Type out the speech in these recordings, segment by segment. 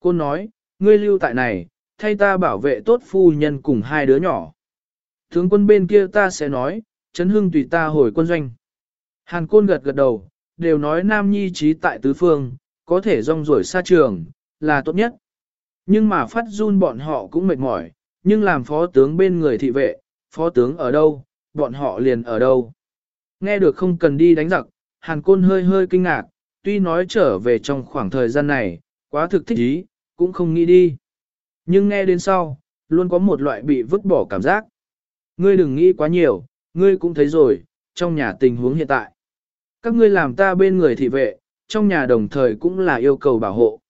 Cô nói, ngươi lưu tại này, thay ta bảo vệ tốt phu nhân cùng hai đứa nhỏ. Tướng quân bên kia ta sẽ nói, chấn hưng tùy ta hồi quân doanh. Hàn côn gật gật đầu, đều nói nam nhi trí tại tứ phương, có thể rong ruổi xa trường, là tốt nhất. Nhưng mà phát run bọn họ cũng mệt mỏi, nhưng làm phó tướng bên người thị vệ, phó tướng ở đâu, bọn họ liền ở đâu. Nghe được không cần đi đánh giặc, hàn côn hơi hơi kinh ngạc, tuy nói trở về trong khoảng thời gian này, quá thực thích ý, cũng không nghĩ đi. Nhưng nghe đến sau, luôn có một loại bị vứt bỏ cảm giác. Ngươi đừng nghĩ quá nhiều, ngươi cũng thấy rồi, trong nhà tình huống hiện tại. Các ngươi làm ta bên người thị vệ, trong nhà đồng thời cũng là yêu cầu bảo hộ.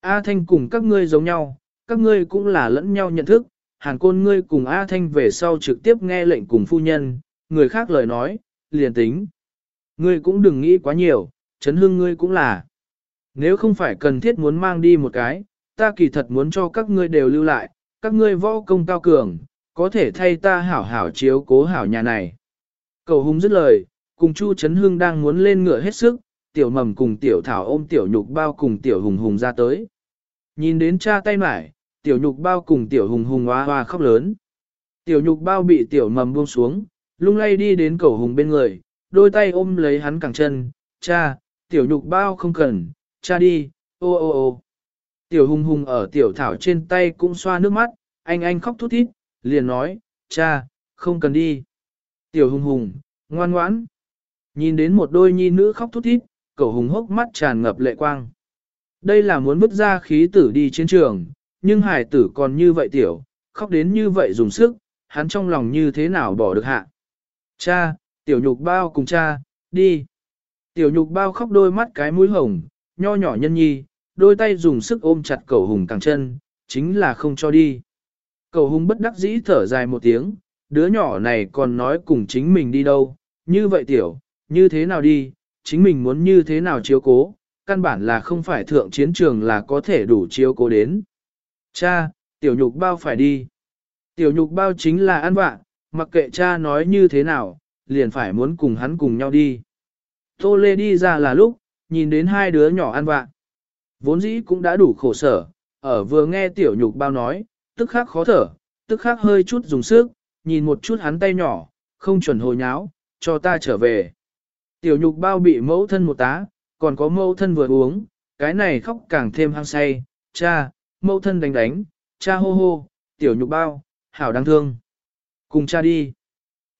A Thanh cùng các ngươi giống nhau, các ngươi cũng là lẫn nhau nhận thức, hàn côn ngươi cùng A Thanh về sau trực tiếp nghe lệnh cùng phu nhân, người khác lời nói, liền tính. Ngươi cũng đừng nghĩ quá nhiều, chấn hưng ngươi cũng là. Nếu không phải cần thiết muốn mang đi một cái, ta kỳ thật muốn cho các ngươi đều lưu lại, các ngươi võ công cao cường, có thể thay ta hảo hảo chiếu cố hảo nhà này. Cầu hùng dứt lời, cùng Chu Trấn Hưng đang muốn lên ngựa hết sức, tiểu mầm cùng tiểu thảo ôm tiểu nhục bao cùng tiểu hùng hùng ra tới. Nhìn đến cha tay mải, tiểu nhục bao cùng tiểu hùng hùng hoa hoa khóc lớn. Tiểu nhục bao bị tiểu mầm buông xuống, lung lay đi đến cầu hùng bên người, đôi tay ôm lấy hắn cẳng chân, cha, tiểu nhục bao không cần, cha đi, ô ô ô. Tiểu hùng hùng ở tiểu thảo trên tay cũng xoa nước mắt, anh anh khóc thút thít, liền nói, cha, không cần đi. Tiểu hùng hùng, ngoan ngoãn. Nhìn đến một đôi nhi nữ khóc thút thít, cậu hùng hốc mắt tràn ngập lệ quang. Đây là muốn vứt ra khí tử đi chiến trường, nhưng hải tử còn như vậy tiểu, khóc đến như vậy dùng sức, hắn trong lòng như thế nào bỏ được hạ. Cha, tiểu nhục bao cùng cha, đi. Tiểu nhục bao khóc đôi mắt cái mũi hồng, nho nhỏ nhân nhi, đôi tay dùng sức ôm chặt cậu hùng càng chân, chính là không cho đi. Cậu hùng bất đắc dĩ thở dài một tiếng, đứa nhỏ này còn nói cùng chính mình đi đâu, như vậy tiểu, như thế nào đi, chính mình muốn như thế nào chiếu cố, căn bản là không phải thượng chiến trường là có thể đủ chiếu cố đến. Cha, tiểu nhục bao phải đi. Tiểu nhục bao chính là ăn vạ, mặc kệ cha nói như thế nào, liền phải muốn cùng hắn cùng nhau đi. Tô Lê đi ra là lúc, nhìn đến hai đứa nhỏ ăn vạ. Vốn dĩ cũng đã đủ khổ sở, ở vừa nghe tiểu nhục bao nói, tức khắc khó thở, tức khắc hơi chút dùng sức, nhìn một chút hắn tay nhỏ, không chuẩn hồi nháo, cho ta trở về. Tiểu nhục bao bị mẫu thân một tá, còn có mẫu thân vừa uống, cái này khóc càng thêm hăng say, cha, mẫu thân đánh đánh, cha hô hô, tiểu nhục bao, hảo đáng thương. Cùng cha đi.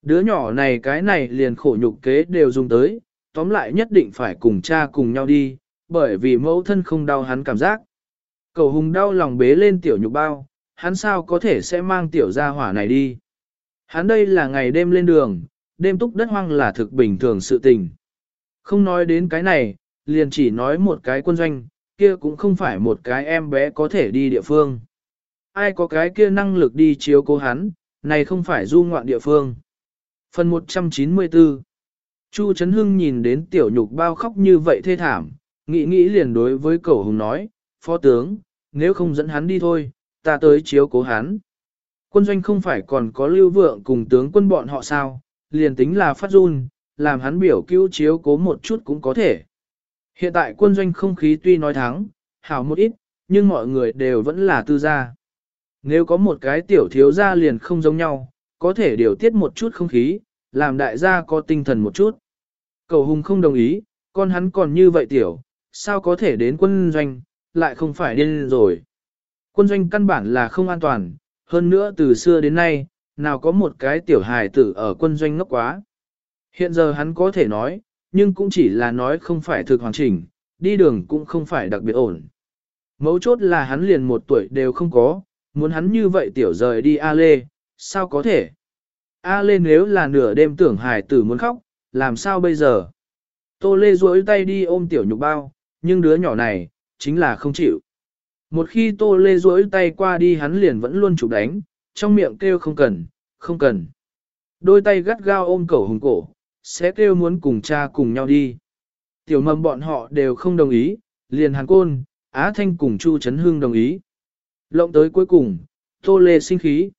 Đứa nhỏ này cái này liền khổ nhục kế đều dùng tới, tóm lại nhất định phải cùng cha cùng nhau đi, bởi vì mẫu thân không đau hắn cảm giác. Cầu hùng đau lòng bế lên tiểu nhục bao, hắn sao có thể sẽ mang tiểu gia hỏa này đi. Hắn đây là ngày đêm lên đường, đêm túc đất hoang là thực bình thường sự tình. Không nói đến cái này, liền chỉ nói một cái quân doanh, kia cũng không phải một cái em bé có thể đi địa phương. Ai có cái kia năng lực đi chiếu cố hắn, này không phải du ngoạn địa phương. Phần 194 Chu Trấn Hưng nhìn đến tiểu nhục bao khóc như vậy thê thảm, nghĩ nghĩ liền đối với cậu hùng nói, Phó tướng, nếu không dẫn hắn đi thôi, ta tới chiếu cố hắn. Quân doanh không phải còn có lưu vượng cùng tướng quân bọn họ sao, liền tính là phát run, làm hắn biểu cứu chiếu cố một chút cũng có thể. Hiện tại quân doanh không khí tuy nói thắng, hảo một ít, nhưng mọi người đều vẫn là tư gia. Nếu có một cái tiểu thiếu gia liền không giống nhau, có thể điều tiết một chút không khí, làm đại gia có tinh thần một chút. Cầu hùng không đồng ý, con hắn còn như vậy tiểu, sao có thể đến quân doanh, lại không phải điên rồi. Quân doanh căn bản là không an toàn, hơn nữa từ xưa đến nay, nào có một cái tiểu hài tử ở quân doanh ngốc quá. Hiện giờ hắn có thể nói, nhưng cũng chỉ là nói không phải thực hoàn chỉnh, đi đường cũng không phải đặc biệt ổn. Mấu chốt là hắn liền một tuổi đều không có, muốn hắn như vậy tiểu rời đi A Lê, sao có thể? A Lê nếu là nửa đêm tưởng hài tử muốn khóc, làm sao bây giờ? Tô Lê duỗi tay đi ôm tiểu nhục bao, nhưng đứa nhỏ này, chính là không chịu. Một khi Tô Lê duỗi tay qua đi hắn liền vẫn luôn chụp đánh, trong miệng kêu không cần, không cần. Đôi tay gắt gao ôm cẩu hùng cổ, sẽ kêu muốn cùng cha cùng nhau đi. Tiểu mầm bọn họ đều không đồng ý, liền hàn côn, Á Thanh cùng Chu Trấn Hương đồng ý. Lộng tới cuối cùng, Tô Lê sinh khí.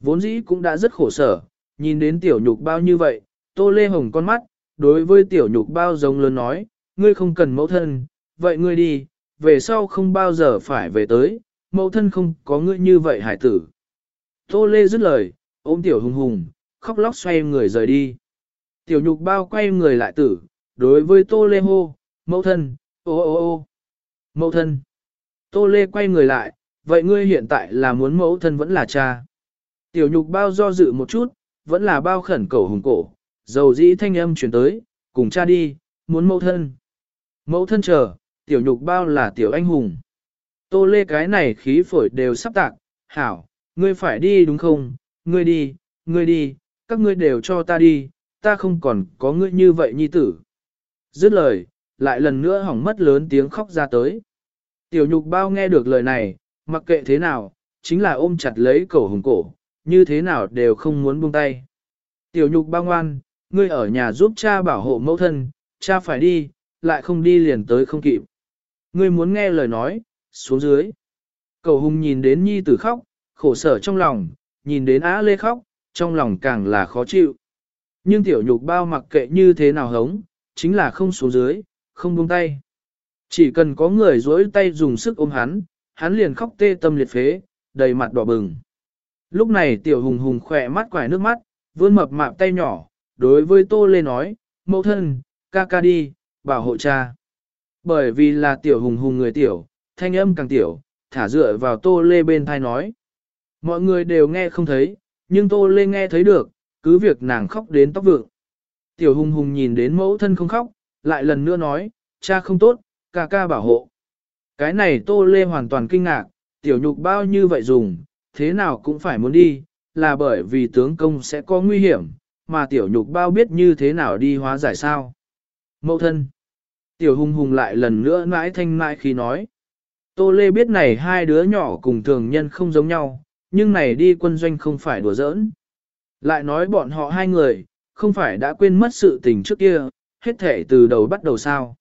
Vốn dĩ cũng đã rất khổ sở, nhìn đến tiểu nhục bao như vậy, Tô Lê hồng con mắt, đối với tiểu nhục bao giống lớn nói, ngươi không cần mẫu thân, vậy ngươi đi, về sau không bao giờ phải về tới, mẫu thân không có ngươi như vậy hải tử. Tô Lê dứt lời, ôm tiểu hùng hùng, khóc lóc xoay người rời đi. Tiểu nhục bao quay người lại tử, đối với Tô Lê hô, mẫu thân, ô ô ô, mẫu thân. Tô Lê quay người lại, vậy ngươi hiện tại là muốn mẫu thân vẫn là cha. Tiểu nhục bao do dự một chút, vẫn là bao khẩn cầu hùng cổ, dầu dĩ thanh âm chuyển tới, cùng cha đi, muốn mẫu thân. Mẫu thân chờ, tiểu nhục bao là tiểu anh hùng. Tô lê cái này khí phổi đều sắp tạc, hảo, ngươi phải đi đúng không, ngươi đi, ngươi đi, các ngươi đều cho ta đi, ta không còn có ngươi như vậy nhi tử. Dứt lời, lại lần nữa hỏng mất lớn tiếng khóc ra tới. Tiểu nhục bao nghe được lời này, mặc kệ thế nào, chính là ôm chặt lấy cổ hùng cổ, như thế nào đều không muốn buông tay. Tiểu nhục bao ngoan, ngươi ở nhà giúp cha bảo hộ mẫu thân, cha phải đi, lại không đi liền tới không kịp. Ngươi muốn nghe lời nói, xuống dưới. Cầu hùng nhìn đến nhi tử khóc, khổ sở trong lòng, nhìn đến á lê khóc, trong lòng càng là khó chịu. Nhưng tiểu nhục bao mặc kệ như thế nào hống, chính là không xuống dưới, không buông tay. Chỉ cần có người dối tay dùng sức ôm hắn, hắn liền khóc tê tâm liệt phế, đầy mặt đỏ bừng. Lúc này tiểu hùng hùng khỏe mắt quải nước mắt, vươn mập mạp tay nhỏ, đối với tô lê nói, mẫu thân, ca ca đi, bảo hộ cha. Bởi vì là tiểu hùng hùng người tiểu, thanh âm càng tiểu, thả dựa vào tô lê bên thai nói. Mọi người đều nghe không thấy, nhưng tô lê nghe thấy được, cứ việc nàng khóc đến tóc vượng. Tiểu hùng hùng nhìn đến mẫu thân không khóc, lại lần nữa nói, cha không tốt, ca ca bảo hộ. Cái này tô lê hoàn toàn kinh ngạc, tiểu nhục bao như vậy dùng, thế nào cũng phải muốn đi, là bởi vì tướng công sẽ có nguy hiểm, mà tiểu nhục bao biết như thế nào đi hóa giải sao. Mẫu thân. Tiểu hùng hùng lại lần nữa mãi thanh mãi khi nói. Tô Lê biết này hai đứa nhỏ cùng thường nhân không giống nhau, nhưng này đi quân doanh không phải đùa giỡn. Lại nói bọn họ hai người, không phải đã quên mất sự tình trước kia, hết thể từ đầu bắt đầu sao.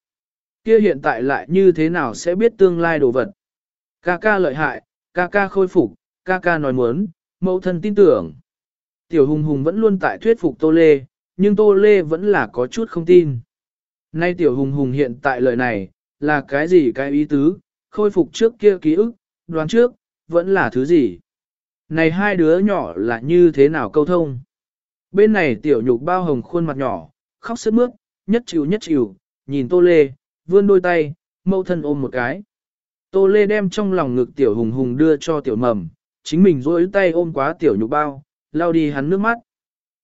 Kia hiện tại lại như thế nào sẽ biết tương lai đồ vật. Ca ca lợi hại, ca ca khôi phục, ca ca nói muốn, mẫu thân tin tưởng. Tiểu hùng hùng vẫn luôn tại thuyết phục Tô Lê, nhưng Tô Lê vẫn là có chút không tin. Nay tiểu hùng hùng hiện tại lời này, là cái gì cái ý tứ, khôi phục trước kia ký ức, đoán trước, vẫn là thứ gì. Này hai đứa nhỏ là như thế nào câu thông. Bên này tiểu nhục bao hồng khuôn mặt nhỏ, khóc sướt mướt, nhất chịu nhất chịu, nhìn Tô Lê, vươn đôi tay, mâu thân ôm một cái. Tô Lê đem trong lòng ngực tiểu hùng hùng đưa cho tiểu mầm, chính mình rối tay ôm quá tiểu nhục bao, lao đi hắn nước mắt.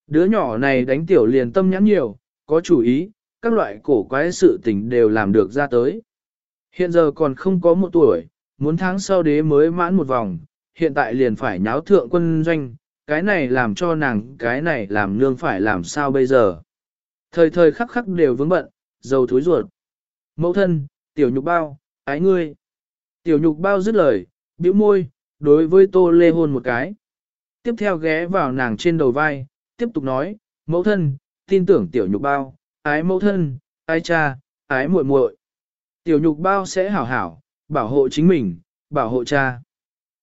Đứa nhỏ này đánh tiểu liền tâm nhãn nhiều, có chủ ý, các loại cổ quái sự tình đều làm được ra tới. Hiện giờ còn không có một tuổi, muốn tháng sau đế mới mãn một vòng, hiện tại liền phải nháo thượng quân doanh, cái này làm cho nàng, cái này làm nương phải làm sao bây giờ. Thời thời khắc khắc đều vướng bận, dầu thối ruột. Mẫu thân, tiểu nhục bao, ái ngươi. Tiểu nhục bao dứt lời, bĩu môi, đối với tô lê hôn một cái. Tiếp theo ghé vào nàng trên đầu vai, tiếp tục nói, mẫu thân, tin tưởng tiểu nhục bao, ái mẫu thân, ái cha, ái muội muội. Tiểu nhục bao sẽ hảo hảo, bảo hộ chính mình, bảo hộ cha.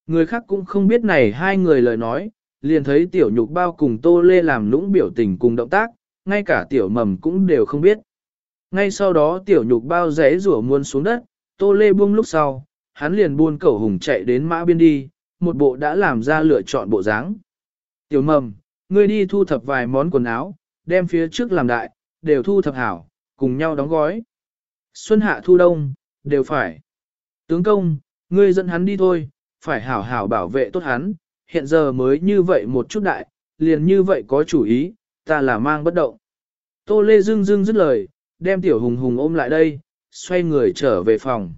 Người khác cũng không biết này hai người lời nói, liền thấy tiểu nhục bao cùng tô lê làm lũng biểu tình cùng động tác, ngay cả tiểu mầm cũng đều không biết. Ngay sau đó tiểu nhục bao rẽ rủa muôn xuống đất, tô lê buông lúc sau, hắn liền buôn cẩu hùng chạy đến mã biên đi, một bộ đã làm ra lựa chọn bộ dáng. Tiểu mầm, ngươi đi thu thập vài món quần áo, đem phía trước làm đại, đều thu thập hảo, cùng nhau đóng gói. Xuân hạ thu đông, đều phải. Tướng công, ngươi dẫn hắn đi thôi, phải hảo hảo bảo vệ tốt hắn, hiện giờ mới như vậy một chút đại, liền như vậy có chủ ý, ta là mang bất động. Tô Lê Dương Dương dứt lời, đem tiểu hùng hùng ôm lại đây, xoay người trở về phòng.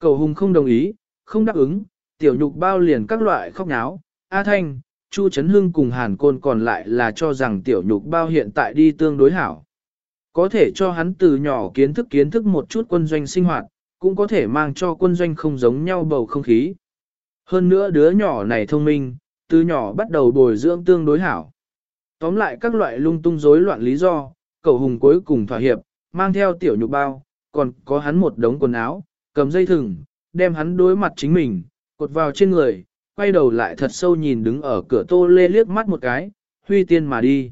Cầu hùng không đồng ý, không đáp ứng, tiểu nhục bao liền các loại khóc náo, A Thanh, Chu Trấn Hưng cùng Hàn Côn còn lại là cho rằng tiểu nhục bao hiện tại đi tương đối hảo. Có thể cho hắn từ nhỏ kiến thức kiến thức một chút quân doanh sinh hoạt, cũng có thể mang cho quân doanh không giống nhau bầu không khí. Hơn nữa đứa nhỏ này thông minh, từ nhỏ bắt đầu bồi dưỡng tương đối hảo. Tóm lại các loại lung tung rối loạn lý do, cậu hùng cuối cùng thỏa hiệp, mang theo tiểu nhục bao, còn có hắn một đống quần áo, cầm dây thừng, đem hắn đối mặt chính mình, cột vào trên người, quay đầu lại thật sâu nhìn đứng ở cửa tô lê liếc mắt một cái, huy tiên mà đi.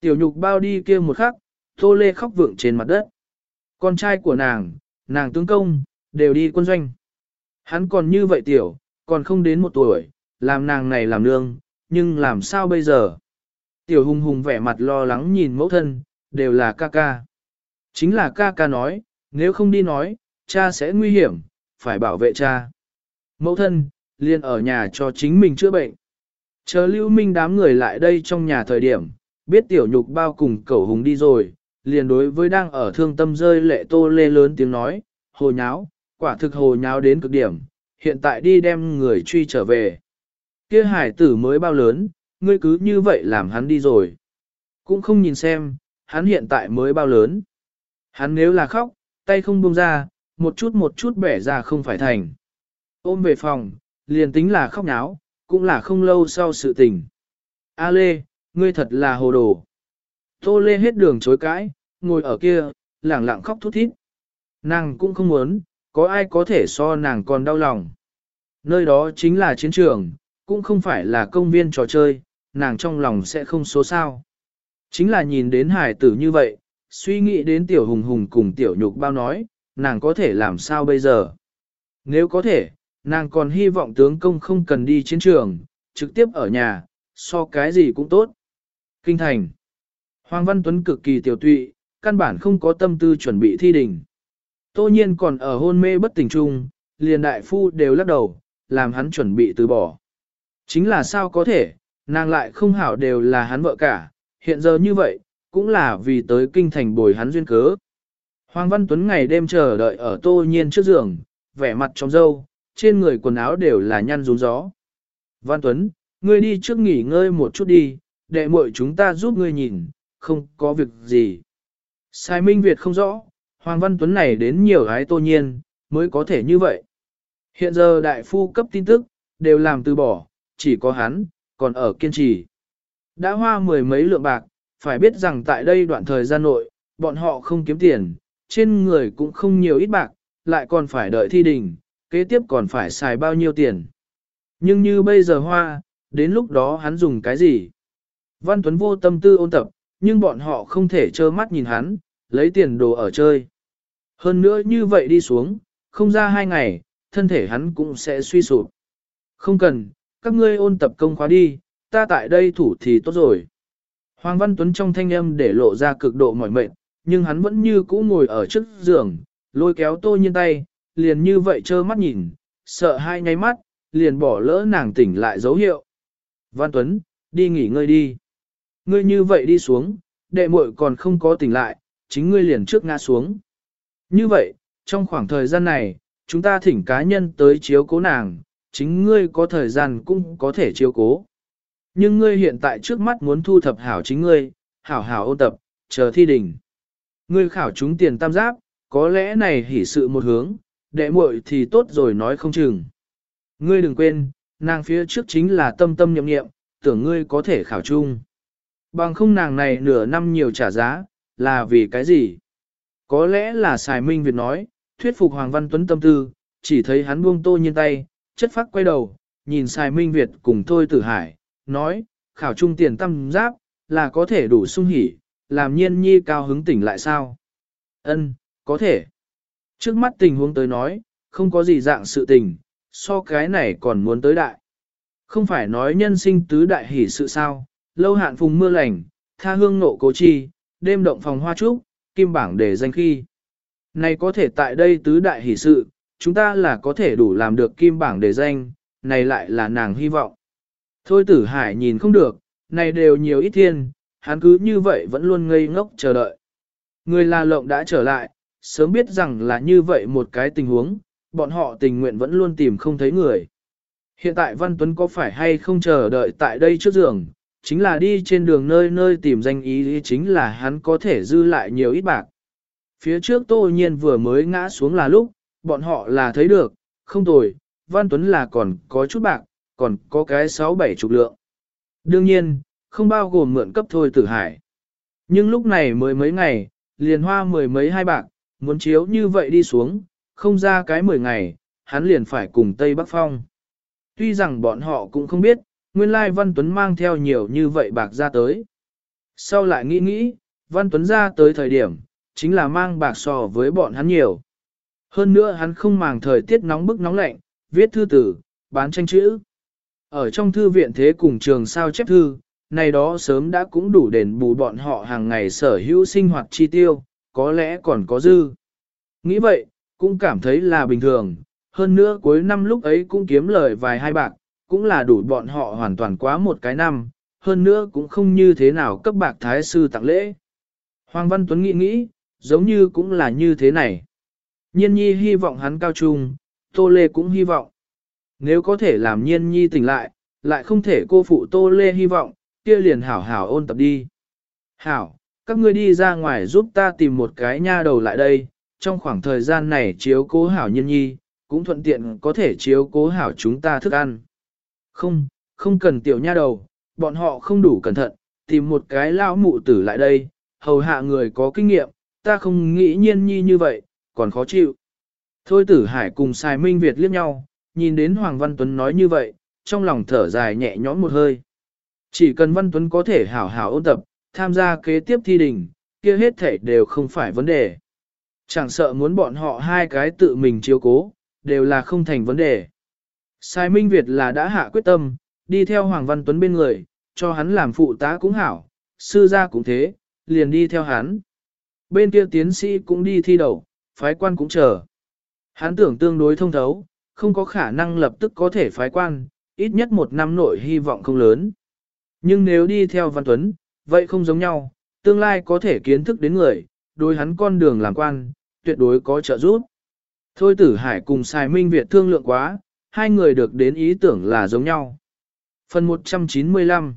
Tiểu nhục bao đi kia một khắc, tô lê khóc vượng trên mặt đất. Con trai của nàng, nàng tướng công, đều đi quân doanh. Hắn còn như vậy tiểu, còn không đến một tuổi, làm nàng này làm nương, nhưng làm sao bây giờ? Tiểu hùng hùng vẻ mặt lo lắng nhìn mẫu thân, đều là ca ca. Chính là ca ca nói, nếu không đi nói, cha sẽ nguy hiểm, phải bảo vệ cha. Mẫu thân, liền ở nhà cho chính mình chữa bệnh. Chờ lưu minh đám người lại đây trong nhà thời điểm, biết tiểu nhục bao cùng cẩu hùng đi rồi, liền đối với đang ở thương tâm rơi lệ tô lê lớn tiếng nói, hồ nháo, quả thực hồ nháo đến cực điểm, hiện tại đi đem người truy trở về. Kia hải tử mới bao lớn, ngươi cứ như vậy làm hắn đi rồi. Cũng không nhìn xem, hắn hiện tại mới bao lớn. Hắn nếu là khóc, tay không buông ra, một chút một chút bẻ ra không phải thành. Ôm về phòng, liền tính là khóc náo, cũng là không lâu sau sự tình. A Lê, ngươi thật là hồ đồ. Tô Lê hết đường chối cãi, ngồi ở kia, lẳng lặng khóc thút thít. Nàng cũng không muốn, có ai có thể so nàng còn đau lòng. Nơi đó chính là chiến trường, cũng không phải là công viên trò chơi, nàng trong lòng sẽ không số sao. Chính là nhìn đến hải tử như vậy, suy nghĩ đến tiểu hùng hùng cùng tiểu nhục bao nói, nàng có thể làm sao bây giờ. Nếu có thể, nàng còn hy vọng tướng công không cần đi chiến trường, trực tiếp ở nhà, so cái gì cũng tốt. Kinh thành. Hoàng Văn Tuấn cực kỳ tiểu tụy, căn bản không có tâm tư chuẩn bị thi đình. Tô nhiên còn ở hôn mê bất tỉnh trung, liền đại phu đều lắc đầu, làm hắn chuẩn bị từ bỏ. Chính là sao có thể, nàng lại không hảo đều là hắn vợ cả, hiện giờ như vậy, cũng là vì tới kinh thành bồi hắn duyên cớ. Hoàng Văn Tuấn ngày đêm chờ đợi ở tô nhiên trước giường, vẻ mặt trong dâu, trên người quần áo đều là nhăn rún gió. Văn Tuấn, ngươi đi trước nghỉ ngơi một chút đi, đệ muội chúng ta giúp ngươi nhìn, không có việc gì. Sai Minh Việt không rõ, Hoàng Văn Tuấn này đến nhiều gái tô nhiên, mới có thể như vậy. Hiện giờ đại phu cấp tin tức, đều làm từ bỏ, chỉ có hắn, còn ở kiên trì. Đã hoa mười mấy lượng bạc, phải biết rằng tại đây đoạn thời gian nội, bọn họ không kiếm tiền, trên người cũng không nhiều ít bạc, lại còn phải đợi thi đình, kế tiếp còn phải xài bao nhiêu tiền. Nhưng như bây giờ hoa, đến lúc đó hắn dùng cái gì? Văn Tuấn vô tâm tư ôn tập, nhưng bọn họ không thể trơ mắt nhìn hắn, lấy tiền đồ ở chơi. Hơn nữa như vậy đi xuống, không ra hai ngày, thân thể hắn cũng sẽ suy sụp. Không cần, các ngươi ôn tập công khóa đi, ta tại đây thủ thì tốt rồi. Hoàng Văn Tuấn trong thanh âm để lộ ra cực độ mỏi mệt, nhưng hắn vẫn như cũ ngồi ở trước giường, lôi kéo tô nhiên tay, liền như vậy trơ mắt nhìn, sợ hai nháy mắt, liền bỏ lỡ nàng tỉnh lại dấu hiệu. Văn Tuấn, đi nghỉ ngơi đi. Ngươi như vậy đi xuống, đệ muội còn không có tỉnh lại, chính ngươi liền trước ngã xuống. Như vậy, trong khoảng thời gian này, chúng ta thỉnh cá nhân tới chiếu cố nàng, chính ngươi có thời gian cũng có thể chiếu cố. Nhưng ngươi hiện tại trước mắt muốn thu thập hảo chính ngươi, hảo hảo ôn tập, chờ thi đình. Ngươi khảo chúng tiền tam giáp, có lẽ này hỉ sự một hướng, đệ muội thì tốt rồi nói không chừng. Ngươi đừng quên, nàng phía trước chính là tâm tâm nhậm nghiệm, tưởng ngươi có thể khảo chung. Bằng không nàng này nửa năm nhiều trả giá, là vì cái gì? Có lẽ là xài minh Việt nói, thuyết phục Hoàng Văn Tuấn tâm tư, chỉ thấy hắn buông tô nhiên tay, chất phát quay đầu, nhìn xài minh Việt cùng thôi tử hải, nói, khảo trung tiền tâm giáp, là có thể đủ sung hỉ, làm nhiên nhi cao hứng tỉnh lại sao? Ân, có thể. Trước mắt tình huống tới nói, không có gì dạng sự tình, so cái này còn muốn tới đại. Không phải nói nhân sinh tứ đại hỷ sự sao, lâu hạn phùng mưa lành, tha hương nộ cố chi, đêm động phòng hoa trúc, kim bảng để danh khi. Này có thể tại đây tứ đại hỷ sự, chúng ta là có thể đủ làm được kim bảng để danh, này lại là nàng hy vọng. Thôi tử hải nhìn không được, này đều nhiều ít thiên, hắn cứ như vậy vẫn luôn ngây ngốc chờ đợi. Người là lộng đã trở lại, sớm biết rằng là như vậy một cái tình huống, bọn họ tình nguyện vẫn luôn tìm không thấy người. Hiện tại Văn Tuấn có phải hay không chờ đợi tại đây trước giường, chính là đi trên đường nơi nơi tìm danh ý chính là hắn có thể dư lại nhiều ít bạc. Phía trước tô nhiên vừa mới ngã xuống là lúc, bọn họ là thấy được, không tồi, Văn Tuấn là còn có chút bạc, còn có cái sáu bảy chục lượng. Đương nhiên, không bao gồm mượn cấp thôi tử hải. Nhưng lúc này mới mấy ngày, liền hoa mười mấy hai bạc, muốn chiếu như vậy đi xuống, không ra cái mười ngày, hắn liền phải cùng Tây Bắc Phong. Tuy rằng bọn họ cũng không biết, nguyên lai Văn Tuấn mang theo nhiều như vậy bạc ra tới. Sau lại nghĩ nghĩ, Văn Tuấn ra tới thời điểm, chính là mang bạc so với bọn hắn nhiều. Hơn nữa hắn không màng thời tiết nóng bức nóng lạnh, viết thư tử, bán tranh chữ. Ở trong thư viện thế cùng trường sao chép thư, này đó sớm đã cũng đủ đền bù bọn họ hàng ngày sở hữu sinh hoạt chi tiêu, có lẽ còn có dư. Nghĩ vậy, cũng cảm thấy là bình thường, hơn nữa cuối năm lúc ấy cũng kiếm lời vài hai bạc, cũng là đủ bọn họ hoàn toàn quá một cái năm, hơn nữa cũng không như thế nào cấp bạc thái sư tặng lễ. Hoàng Văn Tuấn nghĩ nghĩ, giống như cũng là như thế này. Nhiên nhi hy vọng hắn cao trung, Tô Lê cũng hy vọng. Nếu có thể làm nhiên nhi tỉnh lại, lại không thể cô phụ Tô Lê hy vọng, kia liền hảo hảo ôn tập đi. Hảo, các ngươi đi ra ngoài giúp ta tìm một cái nha đầu lại đây, trong khoảng thời gian này chiếu cố hảo nhiên nhi, cũng thuận tiện có thể chiếu cố hảo chúng ta thức ăn. Không, không cần tiểu nha đầu, bọn họ không đủ cẩn thận, tìm một cái lão mụ tử lại đây, hầu hạ người có kinh nghiệm, ta không nghĩ nhiên nhi như vậy, còn khó chịu. Thôi tử hải cùng xài Minh Việt liếc nhau, nhìn đến Hoàng Văn Tuấn nói như vậy, trong lòng thở dài nhẹ nhõm một hơi. Chỉ cần Văn Tuấn có thể hảo hảo ôn tập, tham gia kế tiếp thi đình, kia hết thể đều không phải vấn đề. Chẳng sợ muốn bọn họ hai cái tự mình chiếu cố, đều là không thành vấn đề. Sai Minh Việt là đã hạ quyết tâm, đi theo Hoàng Văn Tuấn bên người, cho hắn làm phụ tá cũng hảo, sư gia cũng thế, liền đi theo hắn. Bên kia tiến sĩ cũng đi thi đầu, phái quan cũng chờ. Hắn tưởng tương đối thông thấu, không có khả năng lập tức có thể phái quan, ít nhất một năm nội hy vọng không lớn. Nhưng nếu đi theo Văn Tuấn, vậy không giống nhau, tương lai có thể kiến thức đến người, đối hắn con đường làm quan, tuyệt đối có trợ giúp. Thôi tử hải cùng Sai Minh Việt thương lượng quá, hai người được đến ý tưởng là giống nhau. Phần 195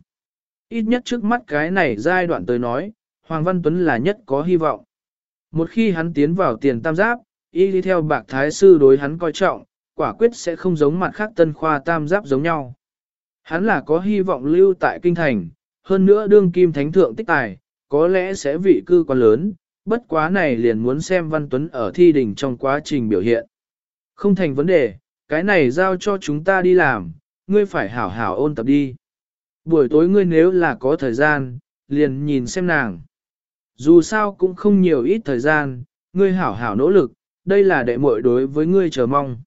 Ít nhất trước mắt cái này giai đoạn tới nói, Hoàng Văn Tuấn là nhất có hy vọng. Một khi hắn tiến vào tiền tam giáp, y đi theo bạc thái sư đối hắn coi trọng, quả quyết sẽ không giống mặt khác tân khoa tam giáp giống nhau. Hắn là có hy vọng lưu tại kinh thành, hơn nữa đương kim thánh thượng tích tài, có lẽ sẽ vị cư quan lớn, bất quá này liền muốn xem Văn Tuấn ở thi đình trong quá trình biểu hiện. Không thành vấn đề, cái này giao cho chúng ta đi làm, ngươi phải hảo hảo ôn tập đi. Buổi tối ngươi nếu là có thời gian, liền nhìn xem nàng. Dù sao cũng không nhiều ít thời gian, ngươi hảo hảo nỗ lực, đây là đệ muội đối với ngươi chờ mong.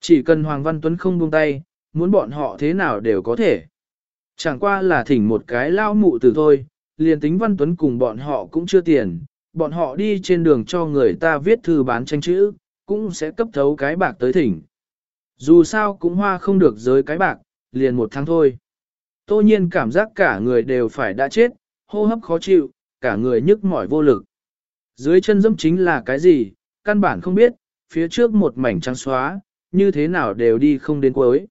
Chỉ cần Hoàng Văn Tuấn không buông tay, muốn bọn họ thế nào đều có thể. Chẳng qua là thỉnh một cái lao mụ từ thôi, liền tính Văn Tuấn cùng bọn họ cũng chưa tiền, bọn họ đi trên đường cho người ta viết thư bán tranh chữ, cũng sẽ cấp thấu cái bạc tới thỉnh. Dù sao cũng hoa không được giới cái bạc, liền một tháng thôi. Tô nhiên cảm giác cả người đều phải đã chết, hô hấp khó chịu, cả người nhức mỏi vô lực. Dưới chân dẫm chính là cái gì, căn bản không biết, phía trước một mảnh trắng xóa, như thế nào đều đi không đến cuối.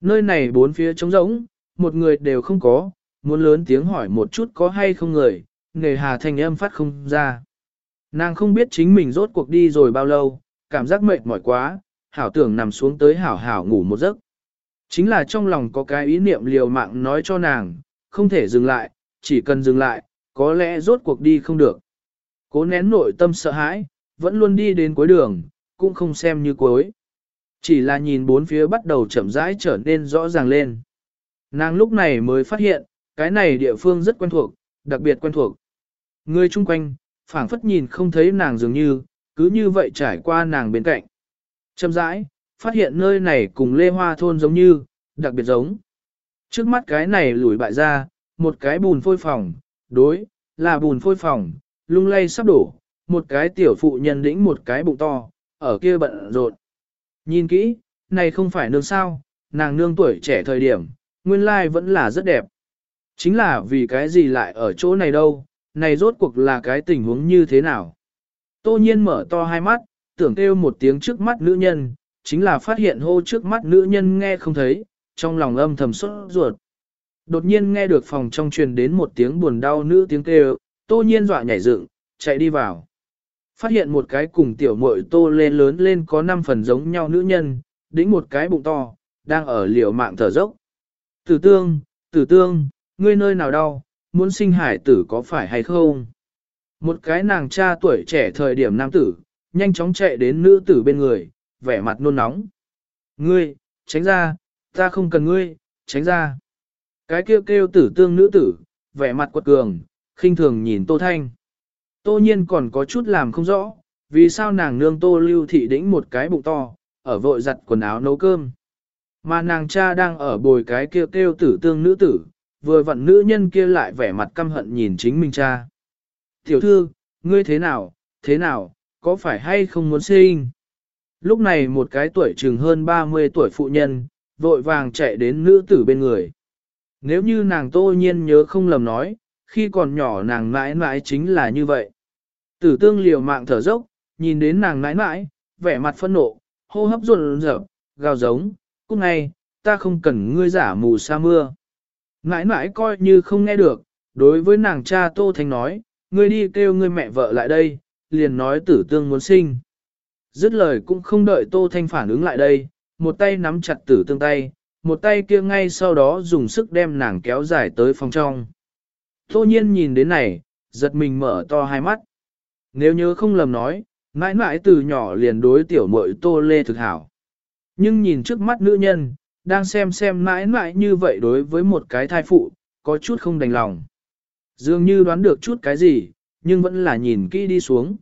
Nơi này bốn phía trống rỗng, một người đều không có, muốn lớn tiếng hỏi một chút có hay không người, nghề hà thành âm phát không ra. Nàng không biết chính mình rốt cuộc đi rồi bao lâu, cảm giác mệt mỏi quá, hảo tưởng nằm xuống tới hảo hảo ngủ một giấc. Chính là trong lòng có cái ý niệm liều mạng nói cho nàng, không thể dừng lại, chỉ cần dừng lại, có lẽ rốt cuộc đi không được. Cố nén nội tâm sợ hãi, vẫn luôn đi đến cuối đường, cũng không xem như cuối. Chỉ là nhìn bốn phía bắt đầu chậm rãi trở nên rõ ràng lên. Nàng lúc này mới phát hiện, cái này địa phương rất quen thuộc, đặc biệt quen thuộc. Người chung quanh, phảng phất nhìn không thấy nàng dường như, cứ như vậy trải qua nàng bên cạnh. Chậm rãi, phát hiện nơi này cùng Lê Hoa Thôn giống như, đặc biệt giống. Trước mắt cái này lùi bại ra, một cái bùn phôi phòng, đối, là bùn phôi phòng, lung lay sắp đổ, một cái tiểu phụ nhân đĩnh một cái bụng to, ở kia bận rộn. Nhìn kỹ, này không phải nương sao, nàng nương tuổi trẻ thời điểm, nguyên lai vẫn là rất đẹp. Chính là vì cái gì lại ở chỗ này đâu, này rốt cuộc là cái tình huống như thế nào. Tô nhiên mở to hai mắt, tưởng kêu một tiếng trước mắt nữ nhân, chính là phát hiện hô trước mắt nữ nhân nghe không thấy, trong lòng âm thầm sốt ruột. Đột nhiên nghe được phòng trong truyền đến một tiếng buồn đau nữ tiếng kêu, tô nhiên dọa nhảy dựng, chạy đi vào. Phát hiện một cái cùng tiểu muội tô lên lớn lên có 5 phần giống nhau nữ nhân, đĩnh một cái bụng to, đang ở liều mạng thở dốc. Tử tương, tử tương, ngươi nơi nào đau, muốn sinh hải tử có phải hay không? Một cái nàng cha tuổi trẻ thời điểm nam tử, nhanh chóng chạy đến nữ tử bên người, vẻ mặt nôn nóng. Ngươi, tránh ra, ta không cần ngươi, tránh ra. Cái kêu kêu tử tương nữ tử, vẻ mặt quật cường, khinh thường nhìn Tô Thanh. Tô nhiên còn có chút làm không rõ, vì sao nàng nương tô lưu thị đĩnh một cái bụng to, ở vội giặt quần áo nấu cơm. Mà nàng cha đang ở bồi cái kêu kêu tử tương nữ tử, vừa vặn nữ nhân kia lại vẻ mặt căm hận nhìn chính mình cha. Tiểu thư, ngươi thế nào, thế nào, có phải hay không muốn sinh? Lúc này một cái tuổi chừng hơn 30 tuổi phụ nhân, vội vàng chạy đến nữ tử bên người. Nếu như nàng tô nhiên nhớ không lầm nói, khi còn nhỏ nàng mãi mãi chính là như vậy. Tử tương liều mạng thở dốc, nhìn đến nàng mãi mãi, vẻ mặt phân nộ, hô hấp ruột rợp, gào giống, cút ngay, ta không cần ngươi giả mù sa mưa. Mãi mãi coi như không nghe được, đối với nàng cha Tô Thanh nói, ngươi đi kêu ngươi mẹ vợ lại đây, liền nói tử tương muốn sinh. Dứt lời cũng không đợi Tô Thanh phản ứng lại đây, một tay nắm chặt tử tương tay, một tay kia ngay sau đó dùng sức đem nàng kéo dài tới phòng trong. Tô nhiên nhìn đến này, giật mình mở to hai mắt. Nếu nhớ không lầm nói, mãi mãi từ nhỏ liền đối tiểu muội Tô Lê thực hảo. Nhưng nhìn trước mắt nữ nhân, đang xem xem mãi mãi như vậy đối với một cái thai phụ, có chút không đành lòng. Dường như đoán được chút cái gì, nhưng vẫn là nhìn kỹ đi xuống.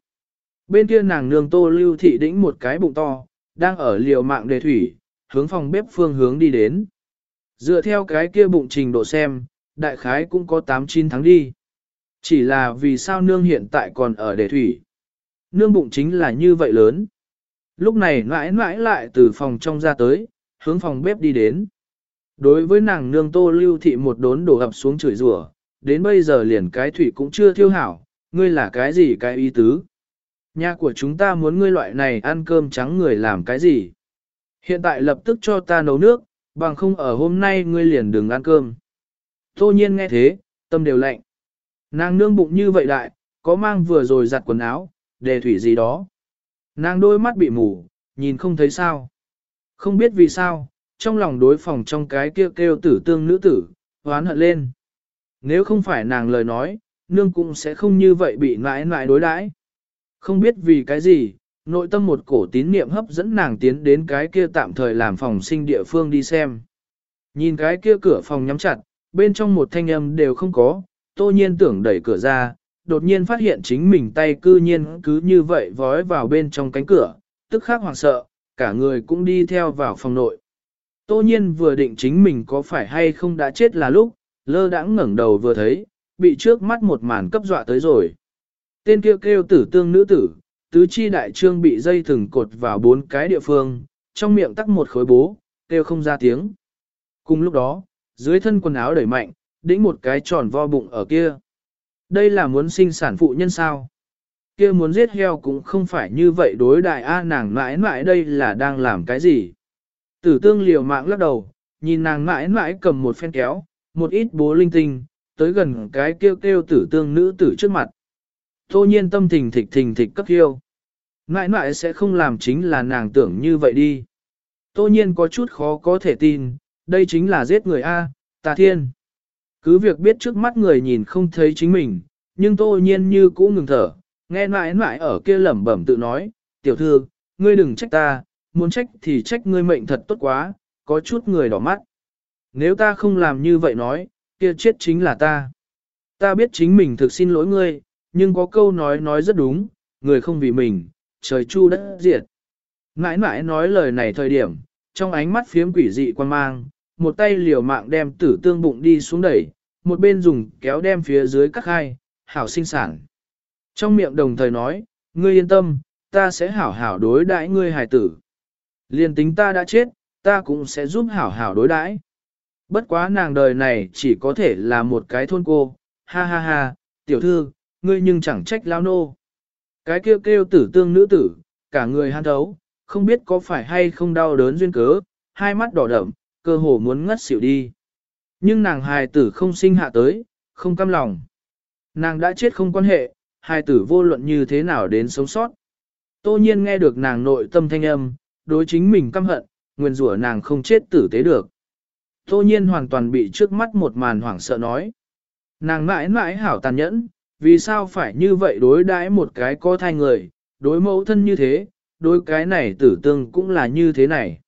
Bên kia nàng nương tô lưu thị đĩnh một cái bụng to, đang ở liều mạng đề thủy, hướng phòng bếp phương hướng đi đến. Dựa theo cái kia bụng trình độ xem, đại khái cũng có 8-9 tháng đi. Chỉ là vì sao nương hiện tại còn ở đề thủy. Nương bụng chính là như vậy lớn. Lúc này mãi mãi lại từ phòng trong ra tới, hướng phòng bếp đi đến. Đối với nàng nương tô lưu thị một đốn đổ ập xuống chửi rủa, đến bây giờ liền cái thủy cũng chưa thiêu hảo, ngươi là cái gì cái ý tứ. Nhà của chúng ta muốn ngươi loại này ăn cơm trắng người làm cái gì. Hiện tại lập tức cho ta nấu nước, bằng không ở hôm nay ngươi liền đừng ăn cơm. Tô nhiên nghe thế, tâm đều lạnh. Nàng nương bụng như vậy đại, có mang vừa rồi giặt quần áo, đề thủy gì đó. Nàng đôi mắt bị mù, nhìn không thấy sao. Không biết vì sao, trong lòng đối phòng trong cái kia kêu, kêu tử tương nữ tử, hoán hận lên. Nếu không phải nàng lời nói, nương cũng sẽ không như vậy bị mãi mãi đối đãi. Không biết vì cái gì, nội tâm một cổ tín niệm hấp dẫn nàng tiến đến cái kia tạm thời làm phòng sinh địa phương đi xem. Nhìn cái kia cửa phòng nhắm chặt, bên trong một thanh âm đều không có, tô nhiên tưởng đẩy cửa ra, đột nhiên phát hiện chính mình tay cư nhiên cứ như vậy vói vào bên trong cánh cửa, tức khắc hoảng sợ, cả người cũng đi theo vào phòng nội. Tô nhiên vừa định chính mình có phải hay không đã chết là lúc, lơ đãng ngẩng đầu vừa thấy, bị trước mắt một màn cấp dọa tới rồi. Tên kia kêu, kêu tử tương nữ tử, tứ chi đại trương bị dây thừng cột vào bốn cái địa phương, trong miệng tắc một khối bố, kêu không ra tiếng. Cùng lúc đó, dưới thân quần áo đẩy mạnh, đĩnh một cái tròn vo bụng ở kia. Đây là muốn sinh sản phụ nhân sao? kia muốn giết heo cũng không phải như vậy đối đại A nàng mãi mãi đây là đang làm cái gì. Tử tương liều mạng lắc đầu, nhìn nàng mãi mãi cầm một phen kéo, một ít bố linh tinh, tới gần cái kêu kêu tử tương nữ tử trước mặt. Tô nhiên tâm thình thịch thình thịch cấp kêu. ngại ngại sẽ không làm chính là nàng tưởng như vậy đi. Tô nhiên có chút khó có thể tin, đây chính là giết người A, tà thiên. Cứ việc biết trước mắt người nhìn không thấy chính mình, nhưng tô nhiên như cũ ngừng thở, nghe mãi mãi ở kia lẩm bẩm tự nói, tiểu thư, ngươi đừng trách ta, muốn trách thì trách ngươi mệnh thật tốt quá, có chút người đỏ mắt. Nếu ta không làm như vậy nói, kia chết chính là ta. Ta biết chính mình thực xin lỗi ngươi, nhưng có câu nói nói rất đúng, người không vì mình, trời chu đất diệt. Mãi mãi nói lời này thời điểm, trong ánh mắt phiếm quỷ dị quan mang, một tay liều mạng đem tử tương bụng đi xuống đẩy, một bên dùng kéo đem phía dưới các hai, hảo sinh sản. Trong miệng đồng thời nói, ngươi yên tâm, ta sẽ hảo hảo đối đãi ngươi hài tử. Liên tính ta đã chết, ta cũng sẽ giúp hảo hảo đối đãi. Bất quá nàng đời này chỉ có thể là một cái thôn cô, ha ha ha, tiểu thư, ngươi nhưng chẳng trách lao nô. Cái kêu kêu tử tương nữ tử, cả người han thấu, không biết có phải hay không đau đớn duyên cớ, hai mắt đỏ đậm, cơ hồ muốn ngất xỉu đi. Nhưng nàng hài tử không sinh hạ tới, không căm lòng. Nàng đã chết không quan hệ, hài tử vô luận như thế nào đến sống sót. Tô nhiên nghe được nàng nội tâm thanh âm, đối chính mình căm hận, nguyên rủa nàng không chết tử tế được. Tô nhiên hoàn toàn bị trước mắt một màn hoảng sợ nói. Nàng mãi mãi hảo tàn nhẫn, vì sao phải như vậy đối đãi một cái có thai người, đối mẫu thân như thế, đối cái này tử tương cũng là như thế này.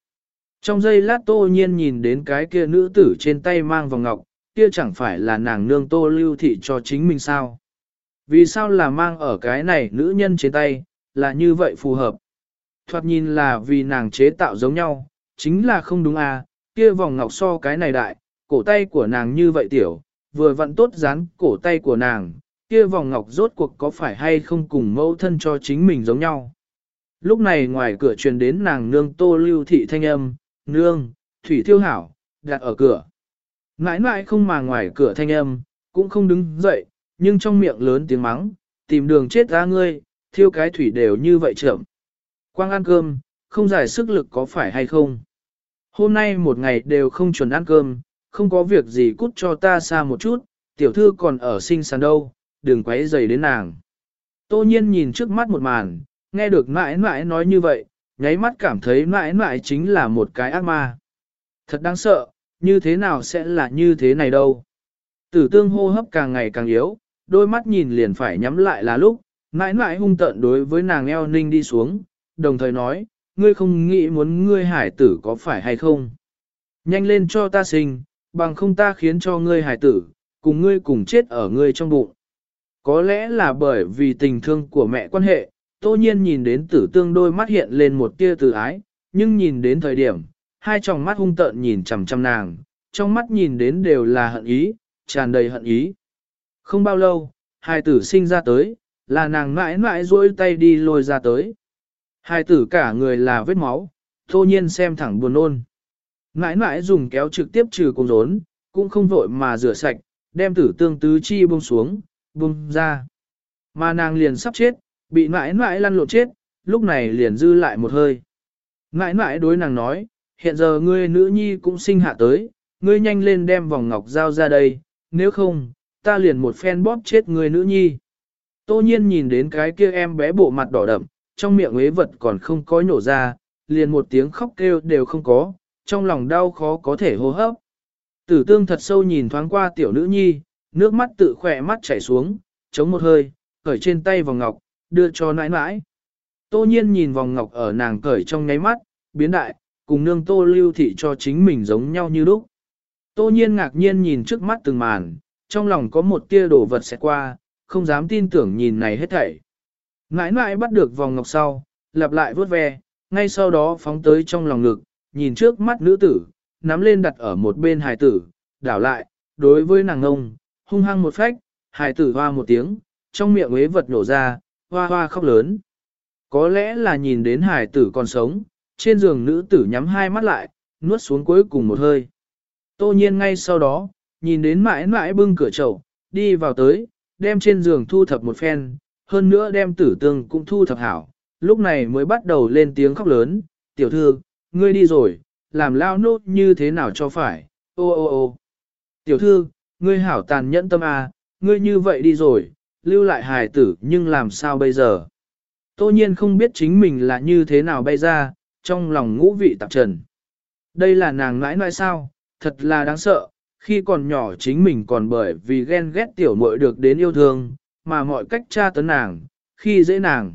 Trong giây lát tô nhiên nhìn đến cái kia nữ tử trên tay mang vòng ngọc, kia chẳng phải là nàng nương tô lưu thị cho chính mình sao. Vì sao là mang ở cái này nữ nhân trên tay, là như vậy phù hợp. Thoạt nhìn là vì nàng chế tạo giống nhau, chính là không đúng à, kia vòng ngọc so cái này đại, cổ tay của nàng như vậy tiểu, vừa vặn tốt dán cổ tay của nàng, kia vòng ngọc rốt cuộc có phải hay không cùng mẫu thân cho chính mình giống nhau. Lúc này ngoài cửa truyền đến nàng nương tô lưu thị thanh âm, nương, thủy thiêu hảo, đặt ở cửa. Ngãi ngãi không mà ngoài cửa thanh âm, cũng không đứng dậy, nhưng trong miệng lớn tiếng mắng, tìm đường chết ra ngươi, thiêu cái thủy đều như vậy chậm. Quang ăn cơm, không giải sức lực có phải hay không? Hôm nay một ngày đều không chuẩn ăn cơm, không có việc gì cút cho ta xa một chút, tiểu thư còn ở sinh sàn đâu, đừng quấy rầy đến nàng. Tô nhiên nhìn trước mắt một màn, nghe được mãi mãi nói như vậy, nháy mắt cảm thấy mãi mãi chính là một cái ác ma. Thật đáng sợ, như thế nào sẽ là như thế này đâu. Tử tương hô hấp càng ngày càng yếu, đôi mắt nhìn liền phải nhắm lại là lúc, mãi mãi hung tợn đối với nàng eo ninh đi xuống, đồng thời nói, ngươi không nghĩ muốn ngươi hải tử có phải hay không. Nhanh lên cho ta sinh, bằng không ta khiến cho ngươi hải tử, cùng ngươi cùng chết ở ngươi trong bụng. Có lẽ là bởi vì tình thương của mẹ quan hệ, tô nhiên nhìn đến tử tương đôi mắt hiện lên một tia từ ái, nhưng nhìn đến thời điểm, hai tròng mắt hung tợn nhìn chằm chằm nàng, trong mắt nhìn đến đều là hận ý, tràn đầy hận ý. Không bao lâu, hai tử sinh ra tới, là nàng mãi mãi duỗi tay đi lôi ra tới. Hai tử cả người là vết máu, tô nhiên xem thẳng buồn nôn. ngãi ngãi dùng kéo trực tiếp trừ cùng rốn, cũng không vội mà rửa sạch, đem tử tương tứ chi buông xuống, buông ra. Mà nàng liền sắp chết, bị ngãi ngãi lăn lộn chết, lúc này liền dư lại một hơi. ngãi ngãi đối nàng nói, hiện giờ ngươi nữ nhi cũng sinh hạ tới, ngươi nhanh lên đem vòng ngọc giao ra đây, nếu không, ta liền một phen bóp chết ngươi nữ nhi. Tô nhiên nhìn đến cái kia em bé bộ mặt đỏ đậm, trong miệng ế vật còn không có nhổ ra, liền một tiếng khóc kêu đều không có, trong lòng đau khó có thể hô hấp. Tử tương thật sâu nhìn thoáng qua tiểu nữ nhi, nước mắt tự khỏe mắt chảy xuống, chống một hơi, cởi trên tay vòng ngọc, đưa cho nãi nãi. Tô nhiên nhìn vòng ngọc ở nàng cởi trong nháy mắt, biến đại, cùng nương tô lưu thị cho chính mình giống nhau như lúc. Tô nhiên ngạc nhiên nhìn trước mắt từng màn, trong lòng có một tia đồ vật sẽ qua, không dám tin tưởng nhìn này hết thảy. Nãi nãi bắt được vòng ngọc sau, lặp lại vuốt ve, ngay sau đó phóng tới trong lòng ngực, nhìn trước mắt nữ tử, nắm lên đặt ở một bên hài tử, đảo lại, đối với nàng ngông, hung hăng một phách, hài tử hoa một tiếng, trong miệng ế vật nổ ra, hoa hoa khóc lớn. Có lẽ là nhìn đến hài tử còn sống, trên giường nữ tử nhắm hai mắt lại, nuốt xuống cuối cùng một hơi. Tô nhiên ngay sau đó, nhìn đến mãi mãi bưng cửa chậu, đi vào tới, đem trên giường thu thập một phen, hơn nữa đem tử tương cũng thu thập hảo, lúc này mới bắt đầu lên tiếng khóc lớn, tiểu thư, ngươi đi rồi, làm lao nốt như thế nào cho phải, ô ô ô. Tiểu thư, ngươi hảo tàn nhẫn tâm à, ngươi như vậy đi rồi, lưu lại hài tử nhưng làm sao bây giờ? Tô nhiên không biết chính mình là như thế nào bay ra, trong lòng ngũ vị tạp trần. Đây là nàng nãi nói sao, thật là đáng sợ, khi còn nhỏ chính mình còn bởi vì ghen ghét tiểu muội được đến yêu thương, mà mọi cách tra tấn nàng, khi dễ nàng.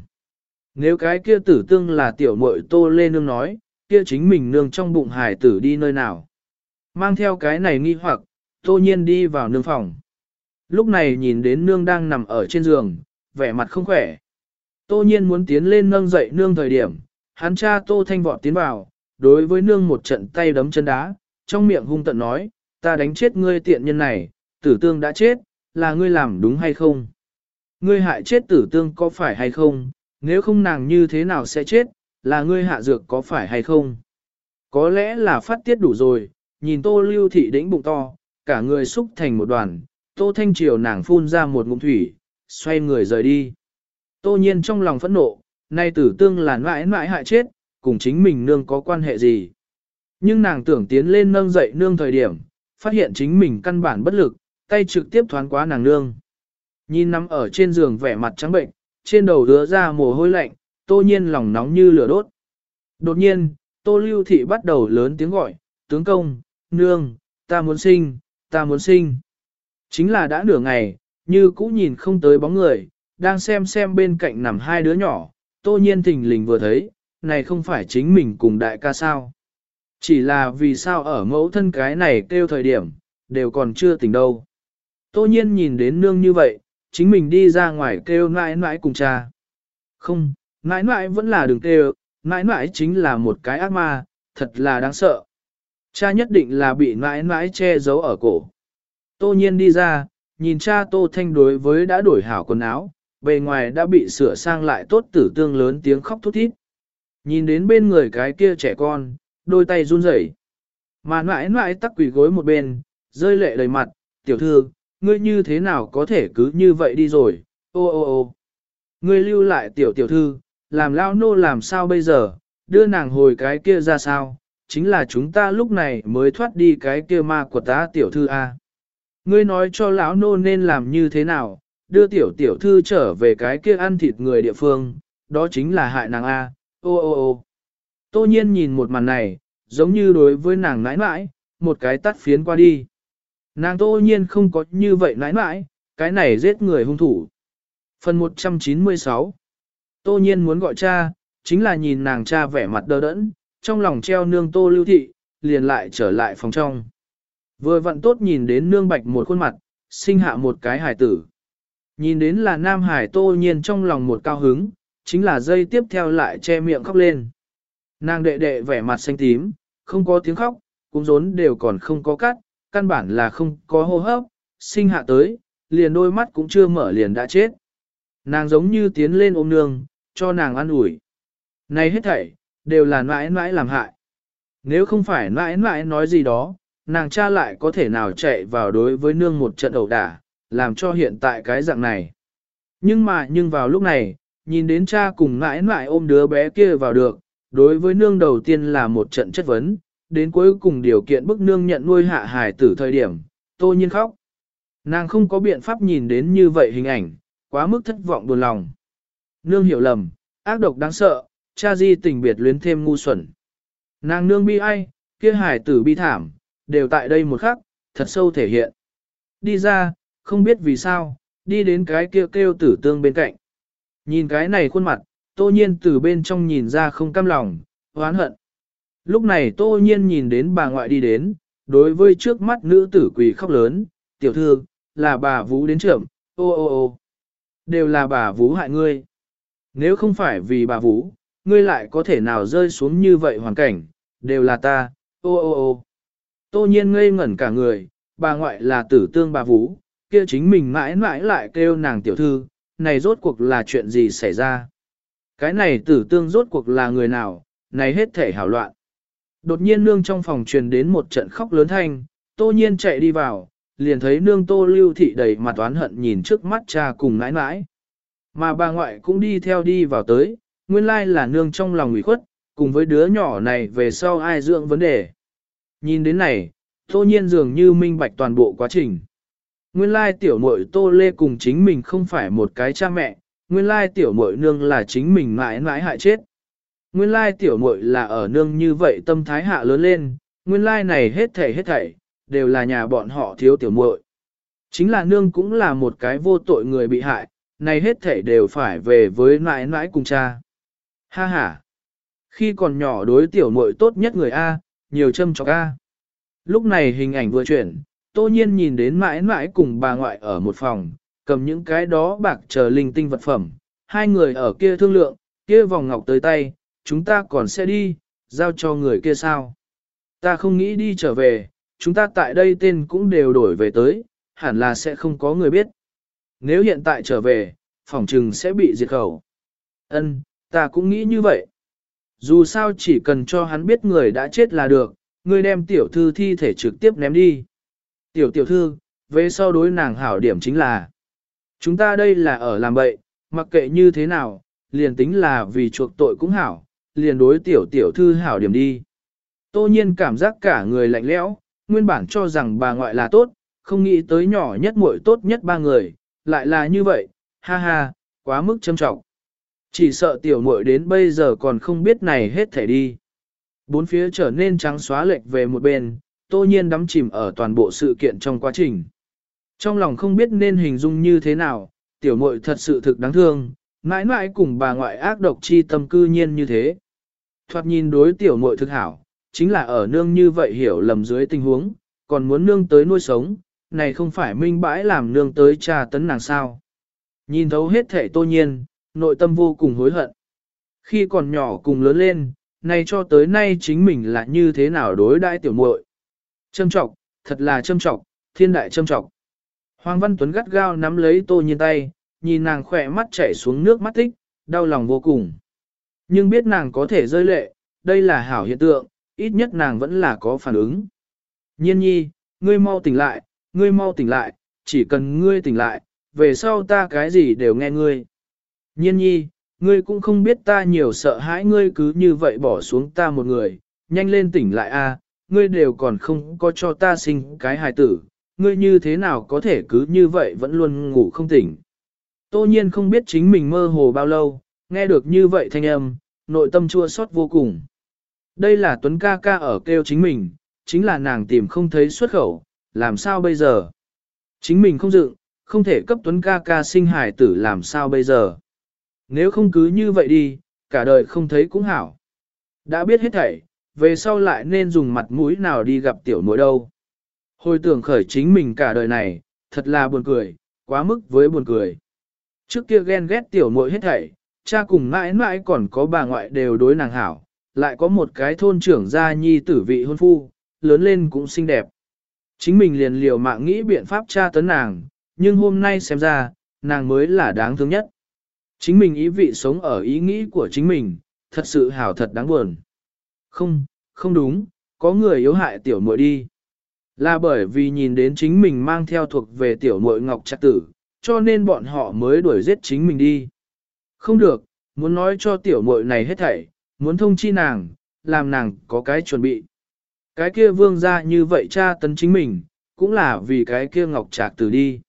Nếu cái kia tử tương là tiểu muội tô lê nương nói, kia chính mình nương trong bụng hải tử đi nơi nào. Mang theo cái này nghi hoặc, tô nhiên đi vào nương phòng. Lúc này nhìn đến nương đang nằm ở trên giường, vẻ mặt không khỏe. Tô nhiên muốn tiến lên nâng dậy nương thời điểm, hắn cha tô thanh vọt tiến vào, đối với nương một trận tay đấm chân đá, trong miệng hung tận nói, ta đánh chết ngươi tiện nhân này, tử tương đã chết, là ngươi làm đúng hay không? Ngươi hại chết tử tương có phải hay không, nếu không nàng như thế nào sẽ chết, là ngươi hạ dược có phải hay không? Có lẽ là phát tiết đủ rồi, nhìn tô lưu thị đĩnh bụng to, cả người xúc thành một đoàn, tô thanh triều nàng phun ra một ngụm thủy, xoay người rời đi. Tô nhiên trong lòng phẫn nộ, nay tử tương là mãi mãi hại chết, cùng chính mình nương có quan hệ gì. Nhưng nàng tưởng tiến lên nâng dậy nương thời điểm, phát hiện chính mình căn bản bất lực, tay trực tiếp thoáng quá nàng nương. Nhìn nằm ở trên giường vẻ mặt trắng bệnh, trên đầu đứa ra mồ hôi lạnh, tô nhiên lòng nóng như lửa đốt. Đột nhiên, tô lưu thị bắt đầu lớn tiếng gọi, tướng công, nương, ta muốn sinh, ta muốn sinh. Chính là đã nửa ngày, như cũ nhìn không tới bóng người, đang xem xem bên cạnh nằm hai đứa nhỏ, tô nhiên thình lình vừa thấy, này không phải chính mình cùng đại ca sao. Chỉ là vì sao ở mẫu thân cái này kêu thời điểm, đều còn chưa tỉnh đâu. Tô nhiên nhìn đến nương như vậy, chính mình đi ra ngoài kêu nãi nãi cùng cha. Không, Nãi nãi vẫn là đường kêu, nãi nãi chính là một cái ác ma, thật là đáng sợ. Cha nhất định là bị nãi nãi che giấu ở cổ. Tô nhiên đi ra, nhìn cha Tô Thanh đối với đã đổi hảo quần áo, bề ngoài đã bị sửa sang lại tốt tử tương lớn tiếng khóc thút thít. Nhìn đến bên người cái kia trẻ con, đôi tay run rẩy, Mà nãi nãi tắc quỷ gối một bên, rơi lệ đầy mặt, tiểu thư, ngươi như thế nào có thể cứ như vậy đi rồi, ô ô ô. Ngươi lưu lại tiểu tiểu thư, làm lao nô làm sao bây giờ, đưa nàng hồi cái kia ra sao, chính là chúng ta lúc này mới thoát đi cái kia ma của ta tiểu thư A. Ngươi nói cho lão nô nên làm như thế nào, đưa tiểu tiểu thư trở về cái kia ăn thịt người địa phương, đó chính là hại nàng A, ô ô ô. Tô nhiên nhìn một màn này, giống như đối với nàng nãi nãi, một cái tắt phiến qua đi. Nàng tô nhiên không có như vậy nãi nãi, cái này giết người hung thủ. Phần 196 Tô nhiên muốn gọi cha, chính là nhìn nàng cha vẻ mặt đờ đẫn, trong lòng treo nương tô lưu thị, liền lại trở lại phòng trong. Vừa vặn tốt nhìn đến nương bạch một khuôn mặt, sinh hạ một cái hải tử. Nhìn đến là nam hải tô nhiên trong lòng một cao hứng, chính là dây tiếp theo lại che miệng khóc lên. Nàng đệ đệ vẻ mặt xanh tím, không có tiếng khóc, cũng rốn đều còn không có cắt, căn bản là không có hô hấp, sinh hạ tới, liền đôi mắt cũng chưa mở liền đã chết. Nàng giống như tiến lên ôm nương, cho nàng ăn ủi. Này hết thảy, đều là mãi mãi làm hại. Nếu không phải mãi mãi nói gì đó, nàng cha lại có thể nào chạy vào đối với nương một trận ẩu đả, làm cho hiện tại cái dạng này. Nhưng mà nhưng vào lúc này, nhìn đến cha cùng mãi mãi ôm đứa bé kia vào được, đối với nương đầu tiên là một trận chất vấn, đến cuối cùng điều kiện bức nương nhận nuôi hạ hài tử thời điểm, tô nhiên khóc. Nàng không có biện pháp nhìn đến như vậy hình ảnh, quá mức thất vọng buồn lòng. Nương hiểu lầm, ác độc đáng sợ, cha di tình biệt luyến thêm ngu xuẩn. Nàng nương bi ai, kia hài tử bi thảm, đều tại đây một khắc, thật sâu thể hiện. Đi ra, không biết vì sao, đi đến cái kia kêu, kêu tử tương bên cạnh. Nhìn cái này khuôn mặt, tô nhiên từ bên trong nhìn ra không cam lòng, oán hận. Lúc này tô nhiên nhìn đến bà ngoại đi đến, đối với trước mắt nữ tử quỳ khóc lớn, tiểu thư, là bà Vũ đến trưởng, ô ô ô. Đều là bà Vũ hại ngươi. Nếu không phải vì bà Vũ, ngươi lại có thể nào rơi xuống như vậy hoàn cảnh, đều là ta, ô ô ô. Tô nhiên ngây ngẩn cả người, bà ngoại là tử tương bà Vũ, kia chính mình mãi mãi lại kêu nàng tiểu thư, này rốt cuộc là chuyện gì xảy ra. Cái này tử tương rốt cuộc là người nào, này hết thể hảo loạn. Đột nhiên nương trong phòng truyền đến một trận khóc lớn thanh, tô nhiên chạy đi vào, liền thấy nương tô lưu thị đầy mặt oán hận nhìn trước mắt cha cùng nãi nãi. Mà bà ngoại cũng đi theo đi vào tới, nguyên lai là nương trong lòng ủy khuất, cùng với đứa nhỏ này về sau ai dưỡng vấn đề. Nhìn đến này, tô nhiên dường như minh bạch toàn bộ quá trình. Nguyên lai tiểu muội tô lê cùng chính mình không phải một cái cha mẹ, nguyên lai tiểu muội nương là chính mình mãi mãi hại chết. Nguyên lai tiểu muội là ở nương như vậy tâm thái hạ lớn lên, nguyên lai này hết thảy hết thảy, đều là nhà bọn họ thiếu tiểu muội. Chính là nương cũng là một cái vô tội người bị hại, này hết thảy đều phải về với mãi mãi cùng cha. Ha ha! Khi còn nhỏ đối tiểu muội tốt nhất người A, nhiều châm chọc A. Lúc này hình ảnh vừa chuyển, tô nhiên nhìn đến mãi mãi cùng bà ngoại ở một phòng, cầm những cái đó bạc chờ linh tinh vật phẩm, hai người ở kia thương lượng, kia vòng ngọc tới tay, chúng ta còn sẽ đi, giao cho người kia sao. Ta không nghĩ đi trở về, chúng ta tại đây tên cũng đều đổi về tới, hẳn là sẽ không có người biết. Nếu hiện tại trở về, phòng trừng sẽ bị diệt khẩu. Ân, ta cũng nghĩ như vậy. Dù sao chỉ cần cho hắn biết người đã chết là được, người đem tiểu thư thi thể trực tiếp ném đi. Tiểu tiểu thư, về sau đối nàng hảo điểm chính là Chúng ta đây là ở làm bậy, mặc kệ như thế nào, liền tính là vì chuộc tội cũng hảo, liền đối tiểu tiểu thư hảo điểm đi. Tô nhiên cảm giác cả người lạnh lẽo, nguyên bản cho rằng bà ngoại là tốt, không nghĩ tới nhỏ nhất muội tốt nhất ba người, lại là như vậy, ha ha, quá mức châm trọng. Chỉ sợ tiểu muội đến bây giờ còn không biết này hết thể đi. Bốn phía trở nên trắng xóa lệch về một bên, tô nhiên đắm chìm ở toàn bộ sự kiện trong quá trình. Trong lòng không biết nên hình dung như thế nào, tiểu muội thật sự thực đáng thương, mãi mãi cùng bà ngoại ác độc chi tâm cư nhiên như thế. Thoạt nhìn đối tiểu muội thực hảo, chính là ở nương như vậy hiểu lầm dưới tình huống, còn muốn nương tới nuôi sống, này không phải minh bãi làm nương tới trà tấn nàng sao. Nhìn thấu hết thể tô nhiên, nội tâm vô cùng hối hận. Khi còn nhỏ cùng lớn lên, nay cho tới nay chính mình là như thế nào đối đãi tiểu muội. Châm trọng, thật là châm trọng, thiên đại châm trọng. Hoàng Văn Tuấn gắt gao nắm lấy tô nhiên tay, nhìn nàng khỏe mắt chảy xuống nước mắt tích, đau lòng vô cùng. Nhưng biết nàng có thể rơi lệ, đây là hảo hiện tượng, ít nhất nàng vẫn là có phản ứng. Nhiên nhi, ngươi mau tỉnh lại, ngươi mau tỉnh lại, chỉ cần ngươi tỉnh lại, về sau ta cái gì đều nghe ngươi. Nhiên nhi, ngươi cũng không biết ta nhiều sợ hãi ngươi cứ như vậy bỏ xuống ta một người, nhanh lên tỉnh lại a, ngươi đều còn không có cho ta sinh cái hài tử, ngươi như thế nào có thể cứ như vậy vẫn luôn ngủ không tỉnh. Tô nhiên không biết chính mình mơ hồ bao lâu, nghe được như vậy thanh âm, nội tâm chua xót vô cùng. Đây là Tuấn ca ca ở kêu chính mình, chính là nàng tìm không thấy xuất khẩu, làm sao bây giờ? Chính mình không dựng, không thể cấp Tuấn ca ca sinh hài tử làm sao bây giờ? Nếu không cứ như vậy đi, cả đời không thấy cũng hảo. Đã biết hết thảy, về sau lại nên dùng mặt mũi nào đi gặp tiểu muội đâu. Hồi tưởng khởi chính mình cả đời này, thật là buồn cười, quá mức với buồn cười. Trước kia ghen ghét tiểu muội hết thảy, cha cùng mãi mãi còn có bà ngoại đều đối nàng hảo, lại có một cái thôn trưởng gia nhi tử vị hôn phu, lớn lên cũng xinh đẹp. Chính mình liền liều mạng nghĩ biện pháp tra tấn nàng, nhưng hôm nay xem ra, nàng mới là đáng thương nhất. Chính mình ý vị sống ở ý nghĩ của chính mình, thật sự hảo thật đáng buồn. Không, không đúng, có người yếu hại tiểu muội đi. Là bởi vì nhìn đến chính mình mang theo thuộc về tiểu muội ngọc trạc tử, cho nên bọn họ mới đuổi giết chính mình đi. Không được, muốn nói cho tiểu muội này hết thảy, muốn thông chi nàng, làm nàng có cái chuẩn bị. Cái kia vương ra như vậy cha tấn chính mình, cũng là vì cái kia ngọc trạc tử đi.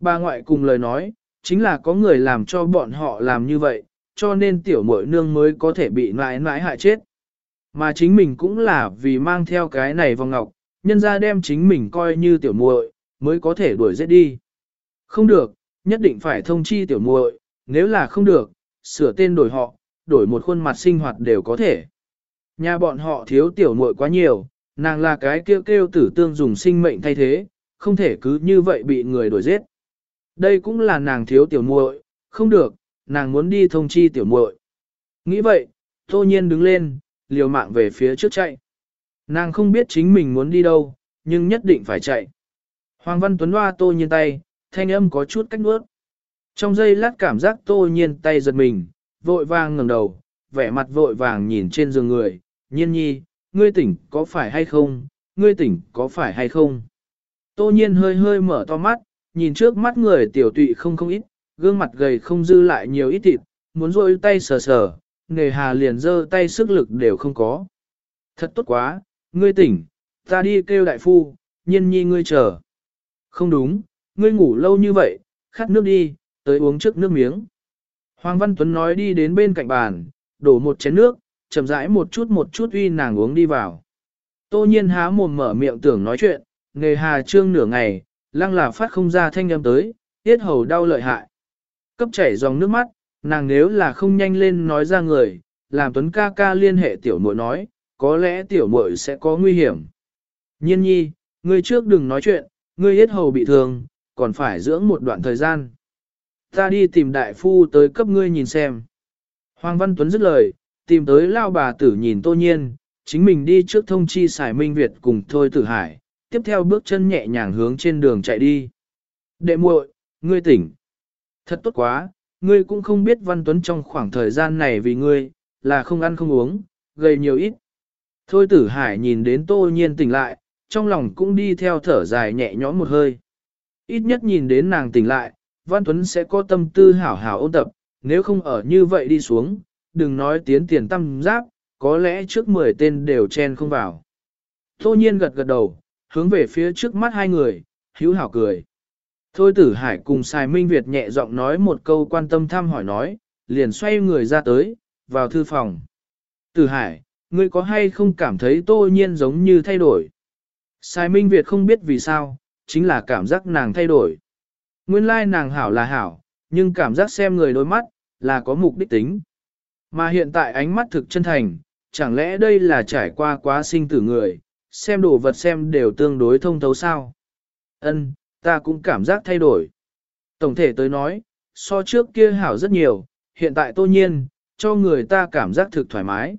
Bà ngoại cùng lời nói, chính là có người làm cho bọn họ làm như vậy, cho nên tiểu muội nương mới có thể bị mãi mãi hại chết. Mà chính mình cũng là vì mang theo cái này vào ngọc, nhân ra đem chính mình coi như tiểu muội, mới có thể đuổi giết đi. Không được, nhất định phải thông chi tiểu muội, nếu là không được, sửa tên đổi họ, đổi một khuôn mặt sinh hoạt đều có thể. Nhà bọn họ thiếu tiểu muội quá nhiều, nàng là cái kêu kêu tử tương dùng sinh mệnh thay thế, không thể cứ như vậy bị người đuổi giết. Đây cũng là nàng thiếu tiểu muội, không được, nàng muốn đi thông chi tiểu muội. Nghĩ vậy, tô nhiên đứng lên, liều mạng về phía trước chạy. Nàng không biết chính mình muốn đi đâu, nhưng nhất định phải chạy. Hoàng Văn Tuấn Hoa tô nhiên tay, thanh âm có chút cách nuốt. Trong giây lát cảm giác tô nhiên tay giật mình, vội vàng ngẩng đầu, vẻ mặt vội vàng nhìn trên giường người, nhiên nhi, ngươi tỉnh có phải hay không, ngươi tỉnh có phải hay không. Tô nhiên hơi hơi mở to mắt, nhìn trước mắt người tiểu tụy không không ít, gương mặt gầy không dư lại nhiều ít thịt, muốn rôi tay sờ sờ, nề hà liền giơ tay sức lực đều không có. Thật tốt quá, ngươi tỉnh, ta đi kêu đại phu, nhiên nhi ngươi chờ. Không đúng, ngươi ngủ lâu như vậy, khát nước đi, tới uống trước nước miếng. Hoàng Văn Tuấn nói đi đến bên cạnh bàn, đổ một chén nước, chậm rãi một chút một chút uy nàng uống đi vào. Tô nhiên há mồm mở miệng tưởng nói chuyện, nghề hà trương nửa ngày, lăng là phát không ra thanh âm tới, tiết hầu đau lợi hại. Cấp chảy dòng nước mắt, nàng nếu là không nhanh lên nói ra người, làm Tuấn ca ca liên hệ tiểu muội nói, có lẽ tiểu muội sẽ có nguy hiểm. Nhiên nhi, ngươi trước đừng nói chuyện, ngươi yết hầu bị thương, còn phải dưỡng một đoạn thời gian. Ta đi tìm đại phu tới cấp ngươi nhìn xem. Hoàng Văn Tuấn dứt lời, tìm tới lao bà tử nhìn tô nhiên, chính mình đi trước thông chi xài minh Việt cùng thôi tử hải, tiếp theo bước chân nhẹ nhàng hướng trên đường chạy đi. Đệ muội, ngươi tỉnh. Thật tốt quá, ngươi cũng không biết Văn Tuấn trong khoảng thời gian này vì ngươi, là không ăn không uống, gầy nhiều ít. Thôi tử hải nhìn đến tô nhiên tỉnh lại, trong lòng cũng đi theo thở dài nhẹ nhõm một hơi. Ít nhất nhìn đến nàng tỉnh lại, Văn Tuấn sẽ có tâm tư hảo hảo ôn tập, nếu không ở như vậy đi xuống, đừng nói tiến tiền tâm giáp, có lẽ trước 10 tên đều chen không vào. Tô nhiên gật gật đầu, hướng về phía trước mắt hai người, hữu hảo cười. Thôi tử hải cùng xài Minh Việt nhẹ giọng nói một câu quan tâm thăm hỏi nói, liền xoay người ra tới, vào thư phòng. Tử hải, ngươi có hay không cảm thấy tô nhiên giống như thay đổi? Xài Minh Việt không biết vì sao, chính là cảm giác nàng thay đổi. Nguyên lai nàng hảo là hảo, nhưng cảm giác xem người đôi mắt, là có mục đích tính. Mà hiện tại ánh mắt thực chân thành, chẳng lẽ đây là trải qua quá sinh tử người, xem đồ vật xem đều tương đối thông thấu sao. Ân, ta cũng cảm giác thay đổi. Tổng thể tới nói, so trước kia hảo rất nhiều, hiện tại tô nhiên, cho người ta cảm giác thực thoải mái.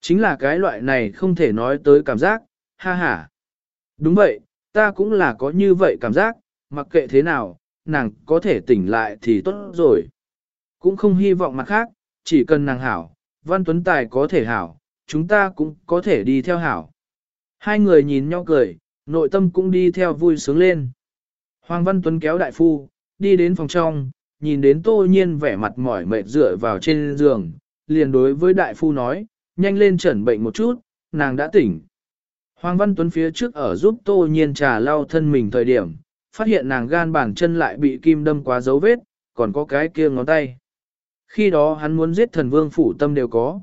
Chính là cái loại này không thể nói tới cảm giác, ha ha. Đúng vậy, ta cũng là có như vậy cảm giác, mặc kệ thế nào, nàng có thể tỉnh lại thì tốt rồi. Cũng không hy vọng mặt khác, chỉ cần nàng hảo, Văn Tuấn Tài có thể hảo, chúng ta cũng có thể đi theo hảo. Hai người nhìn nhau cười, nội tâm cũng đi theo vui sướng lên. Hoàng Văn Tuấn kéo đại phu, đi đến phòng trong, nhìn đến tô nhiên vẻ mặt mỏi mệt dựa vào trên giường, liền đối với đại phu nói, nhanh lên chẩn bệnh một chút, nàng đã tỉnh. Hoàng Văn Tuấn phía trước ở giúp tô nhiên trà lau thân mình thời điểm, phát hiện nàng gan bàn chân lại bị kim đâm quá dấu vết, còn có cái kia ngón tay. Khi đó hắn muốn giết thần vương phủ tâm đều có.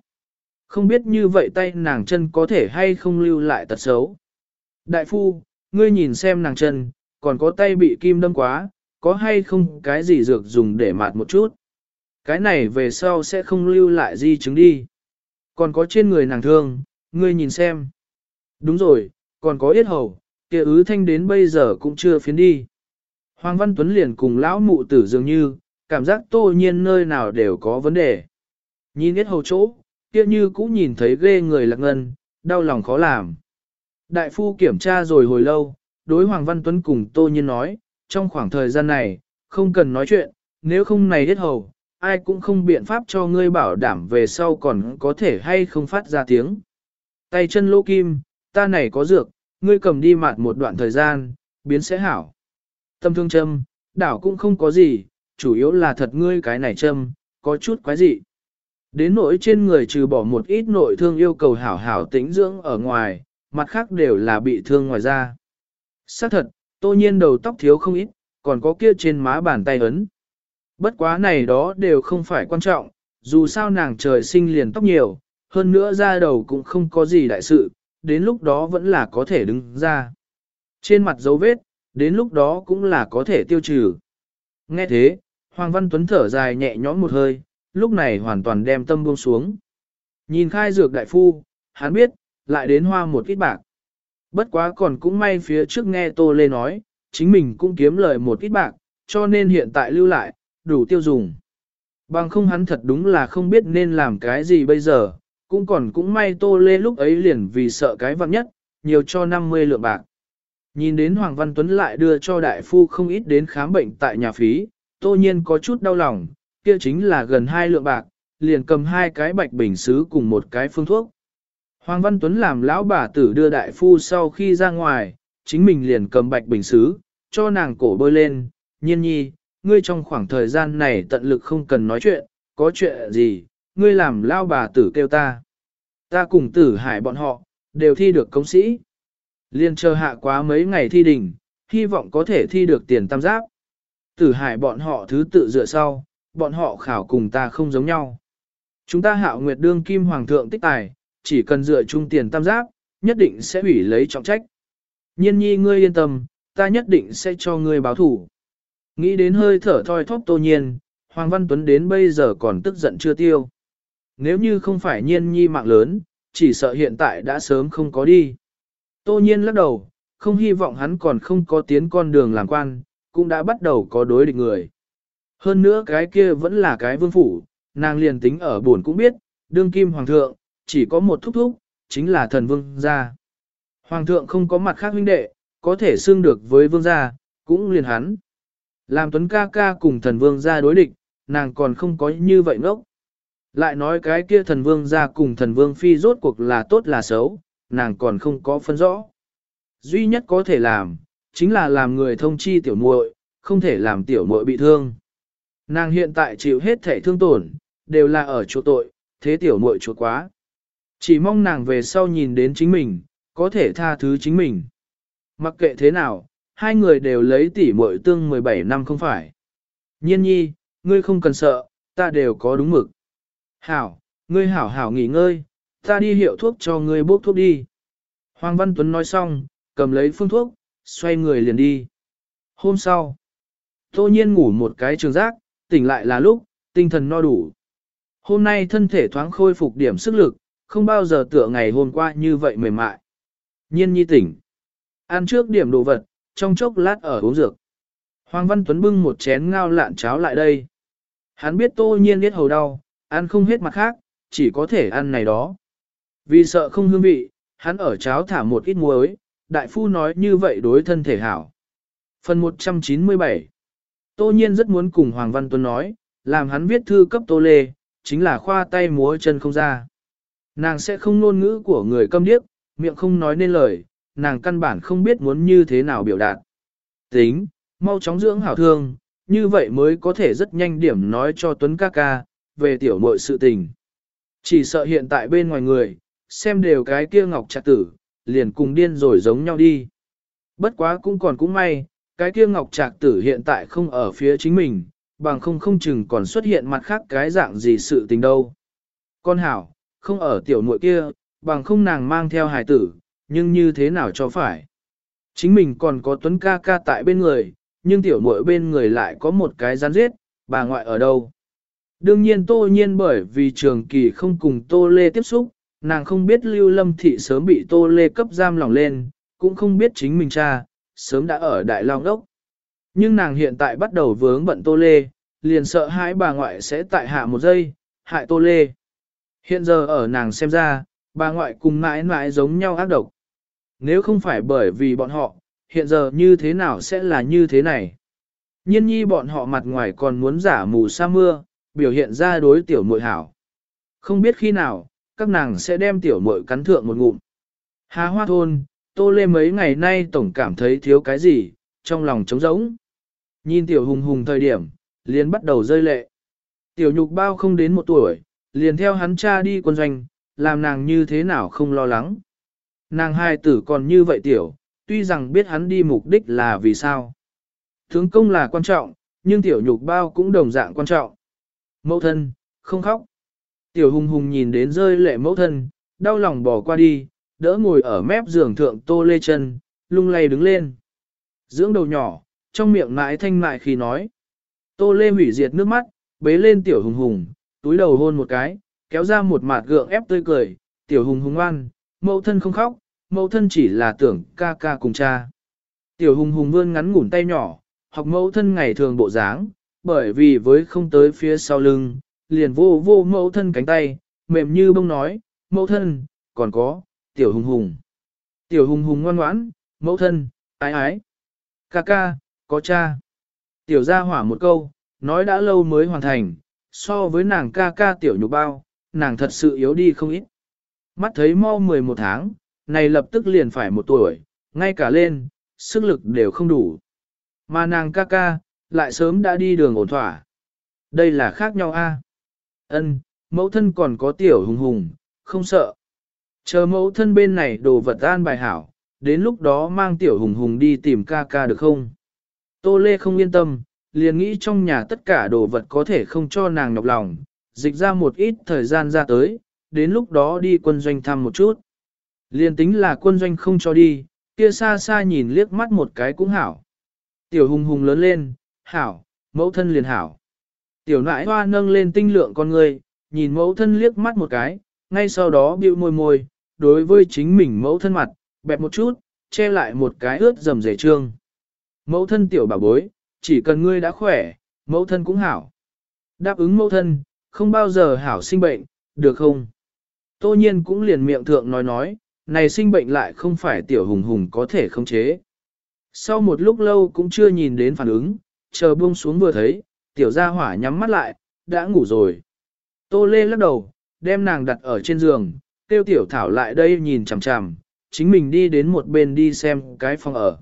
Không biết như vậy tay nàng chân có thể hay không lưu lại tật xấu. Đại phu, ngươi nhìn xem nàng chân, còn có tay bị kim đâm quá, có hay không cái gì dược dùng để mạt một chút. Cái này về sau sẽ không lưu lại di chứng đi. Còn có trên người nàng thương, ngươi nhìn xem. Đúng rồi, còn có yết hầu, kia ứ thanh đến bây giờ cũng chưa phiến đi. Hoàng Văn Tuấn liền cùng lão mụ tử dường như, cảm giác tô nhiên nơi nào đều có vấn đề. Nhìn hết hầu chỗ, kia như cũng nhìn thấy ghê người lạc ngân, đau lòng khó làm. Đại phu kiểm tra rồi hồi lâu, đối Hoàng Văn Tuấn cùng Tô Nhiên nói, trong khoảng thời gian này, không cần nói chuyện, nếu không này hết hầu, ai cũng không biện pháp cho ngươi bảo đảm về sau còn có thể hay không phát ra tiếng. Tay chân lỗ kim, ta này có dược, ngươi cầm đi mạt một đoạn thời gian, biến sẽ hảo. Tâm thương châm, đảo cũng không có gì, chủ yếu là thật ngươi cái này châm, có chút quái gì. Đến nỗi trên người trừ bỏ một ít nội thương yêu cầu hảo hảo tĩnh dưỡng ở ngoài, mặt khác đều là bị thương ngoài da. Xác thật, tô nhiên đầu tóc thiếu không ít, còn có kia trên má bàn tay ấn. Bất quá này đó đều không phải quan trọng, dù sao nàng trời sinh liền tóc nhiều, hơn nữa da đầu cũng không có gì đại sự, đến lúc đó vẫn là có thể đứng ra. Trên mặt dấu vết, đến lúc đó cũng là có thể tiêu trừ. Nghe thế, Hoàng Văn Tuấn thở dài nhẹ nhõm một hơi, lúc này hoàn toàn đem tâm buông xuống. Nhìn khai dược đại phu, hắn biết, lại đến hoa một ít bạc. Bất quá còn cũng may phía trước nghe Tô Lê nói, chính mình cũng kiếm lời một ít bạc, cho nên hiện tại lưu lại, đủ tiêu dùng. Bằng không hắn thật đúng là không biết nên làm cái gì bây giờ, cũng còn cũng may Tô Lê lúc ấy liền vì sợ cái vặn nhất, nhiều cho 50 lượng bạc. Nhìn đến Hoàng Văn Tuấn lại đưa cho đại phu không ít đến khám bệnh tại nhà phí, tô nhiên có chút đau lòng, kia chính là gần hai lượng bạc, liền cầm hai cái bạch bình xứ cùng một cái phương thuốc. Hoàng Văn Tuấn làm lão bà tử đưa đại phu sau khi ra ngoài, chính mình liền cầm bạch bình xứ, cho nàng cổ bơi lên, nhiên nhi, ngươi trong khoảng thời gian này tận lực không cần nói chuyện, có chuyện gì, ngươi làm lao bà tử kêu ta. Ta cùng tử hải bọn họ, đều thi được công sĩ. Liên chờ hạ quá mấy ngày thi đình, hy vọng có thể thi được tiền tam giáp. Tử hải bọn họ thứ tự dựa sau, bọn họ khảo cùng ta không giống nhau. Chúng ta hạo nguyệt đương kim hoàng thượng tích tài, chỉ cần dựa chung tiền tam giáp, nhất định sẽ ủy lấy trọng trách. Nhiên nhi ngươi yên tâm, ta nhất định sẽ cho ngươi báo thủ. Nghĩ đến hơi thở thoi thóp tô nhiên, Hoàng Văn Tuấn đến bây giờ còn tức giận chưa tiêu. Nếu như không phải nhiên nhi mạng lớn, chỉ sợ hiện tại đã sớm không có đi. Tô nhiên lắc đầu, không hy vọng hắn còn không có tiến con đường làm quan, cũng đã bắt đầu có đối địch người. Hơn nữa cái kia vẫn là cái vương phủ, nàng liền tính ở buồn cũng biết, đương kim hoàng thượng, chỉ có một thúc thúc, chính là thần vương gia. Hoàng thượng không có mặt khác huynh đệ, có thể xương được với vương gia, cũng liền hắn. Làm tuấn ca ca cùng thần vương gia đối địch, nàng còn không có như vậy ngốc. Lại nói cái kia thần vương gia cùng thần vương phi rốt cuộc là tốt là xấu, nàng còn không có phân rõ. Duy nhất có thể làm, chính là làm người thông chi tiểu muội, không thể làm tiểu muội bị thương. Nàng hiện tại chịu hết thể thương tổn, đều là ở chỗ tội, thế tiểu muội chuột quá. Chỉ mong nàng về sau nhìn đến chính mình, có thể tha thứ chính mình. Mặc kệ thế nào, hai người đều lấy tỷ muội tương 17 năm không phải. Nhiên nhi, ngươi không cần sợ, ta đều có đúng mực. Hảo, ngươi hảo hảo nghỉ ngơi, ta đi hiệu thuốc cho ngươi bốc thuốc đi. Hoàng Văn Tuấn nói xong, cầm lấy phương thuốc, xoay người liền đi. Hôm sau, tô nhiên ngủ một cái trường giác, tỉnh lại là lúc, tinh thần no đủ. Hôm nay thân thể thoáng khôi phục điểm sức lực, không bao giờ tựa ngày hôm qua như vậy mềm mại. Nhiên nhi tỉnh. Ăn trước điểm đồ vật, trong chốc lát ở uống dược. Hoàng Văn Tuấn bưng một chén ngao lạn cháo lại đây. Hắn biết tô nhiên biết hầu đau, ăn không hết mặt khác, chỉ có thể ăn này đó. Vì sợ không hương vị, hắn ở cháo thả một ít muối, đại phu nói như vậy đối thân thể hảo. Phần 197 Tô nhiên rất muốn cùng Hoàng Văn Tuấn nói, làm hắn viết thư cấp Tô Lê, chính là khoa tay múa chân không ra. Nàng sẽ không ngôn ngữ của người câm điếc, miệng không nói nên lời, nàng căn bản không biết muốn như thế nào biểu đạt. Tính, mau chóng dưỡng hảo thương, như vậy mới có thể rất nhanh điểm nói cho Tuấn ca ca, về tiểu muội sự tình. Chỉ sợ hiện tại bên ngoài người, xem đều cái kia ngọc trạc tử, liền cùng điên rồi giống nhau đi. Bất quá cũng còn cũng may, cái kia ngọc trạc tử hiện tại không ở phía chính mình, bằng không không chừng còn xuất hiện mặt khác cái dạng gì sự tình đâu. Con hảo, không ở tiểu muội kia, bằng không nàng mang theo hài tử, nhưng như thế nào cho phải. Chính mình còn có tuấn ca ca tại bên người, nhưng tiểu muội bên người lại có một cái rắn giết, bà ngoại ở đâu. Đương nhiên tô nhiên bởi vì trường kỳ không cùng tô lê tiếp xúc, nàng không biết lưu lâm thị sớm bị tô lê cấp giam lỏng lên, cũng không biết chính mình cha, sớm đã ở đại long đốc. Nhưng nàng hiện tại bắt đầu vướng bận tô lê, liền sợ hãi bà ngoại sẽ tại hạ một giây, hại tô lê. Hiện giờ ở nàng xem ra, bà ngoại cùng mãi mãi giống nhau ác độc. Nếu không phải bởi vì bọn họ, hiện giờ như thế nào sẽ là như thế này? Nhiên nhi bọn họ mặt ngoài còn muốn giả mù sa mưa, biểu hiện ra đối tiểu muội hảo. Không biết khi nào, các nàng sẽ đem tiểu muội cắn thượng một ngụm. Hà hoa thôn, tô lê mấy ngày nay tổng cảm thấy thiếu cái gì, trong lòng trống rỗng. Nhìn tiểu hùng hùng thời điểm, liền bắt đầu rơi lệ. Tiểu nhục bao không đến một tuổi, liền theo hắn cha đi quân doanh, làm nàng như thế nào không lo lắng. Nàng hai tử còn như vậy tiểu, tuy rằng biết hắn đi mục đích là vì sao. Thướng công là quan trọng, nhưng tiểu nhục bao cũng đồng dạng quan trọng. Mẫu thân, không khóc. Tiểu hùng hùng nhìn đến rơi lệ mẫu thân, đau lòng bỏ qua đi, đỡ ngồi ở mép giường thượng tô lê chân, lung lay đứng lên. Dưỡng đầu nhỏ, trong miệng mãi thanh mại khi nói. Tô lê hủy diệt nước mắt, bế lên tiểu hùng hùng, túi đầu hôn một cái, kéo ra một mạt gượng ép tươi cười, tiểu hùng hùng ngoan, mẫu thân không khóc, mẫu thân chỉ là tưởng ca ca cùng cha. Tiểu hùng hùng vươn ngắn ngủn tay nhỏ, học mẫu thân ngày thường bộ dáng, bởi vì với không tới phía sau lưng, liền vô vô mẫu thân cánh tay, mềm như bông nói, mẫu thân, còn có, tiểu hùng hùng. Tiểu hùng hùng ngoan ngoãn, mẫu thân, ái ái. Ca ca, có cha. Tiểu ra hỏa một câu, nói đã lâu mới hoàn thành, so với nàng ca ca tiểu nhục bao, nàng thật sự yếu đi không ít. Mắt thấy mau 11 tháng, này lập tức liền phải một tuổi, ngay cả lên, sức lực đều không đủ. Mà nàng ca ca, lại sớm đã đi đường ổn thỏa. Đây là khác nhau a. Ân, mẫu thân còn có tiểu hùng hùng, không sợ. Chờ mẫu thân bên này đồ vật an bài hảo, đến lúc đó mang tiểu hùng hùng đi tìm ca ca được không? Tô Lê không yên tâm, liền nghĩ trong nhà tất cả đồ vật có thể không cho nàng nhọc lòng, dịch ra một ít thời gian ra tới, đến lúc đó đi quân doanh thăm một chút. Liền tính là quân doanh không cho đi, kia xa xa nhìn liếc mắt một cái cũng hảo. Tiểu hùng hùng lớn lên, hảo, mẫu thân liền hảo. Tiểu nãi hoa nâng lên tinh lượng con người, nhìn mẫu thân liếc mắt một cái, ngay sau đó bĩu môi môi, đối với chính mình mẫu thân mặt, bẹp một chút, che lại một cái ướt dầm rể trương. Mẫu thân tiểu bảo bối, chỉ cần ngươi đã khỏe, mẫu thân cũng hảo. Đáp ứng mẫu thân, không bao giờ hảo sinh bệnh, được không? Tô nhiên cũng liền miệng thượng nói nói, này sinh bệnh lại không phải tiểu hùng hùng có thể khống chế. Sau một lúc lâu cũng chưa nhìn đến phản ứng, chờ buông xuống vừa thấy, tiểu gia hỏa nhắm mắt lại, đã ngủ rồi. Tô lê lắc đầu, đem nàng đặt ở trên giường, kêu tiểu thảo lại đây nhìn chằm chằm, chính mình đi đến một bên đi xem cái phòng ở.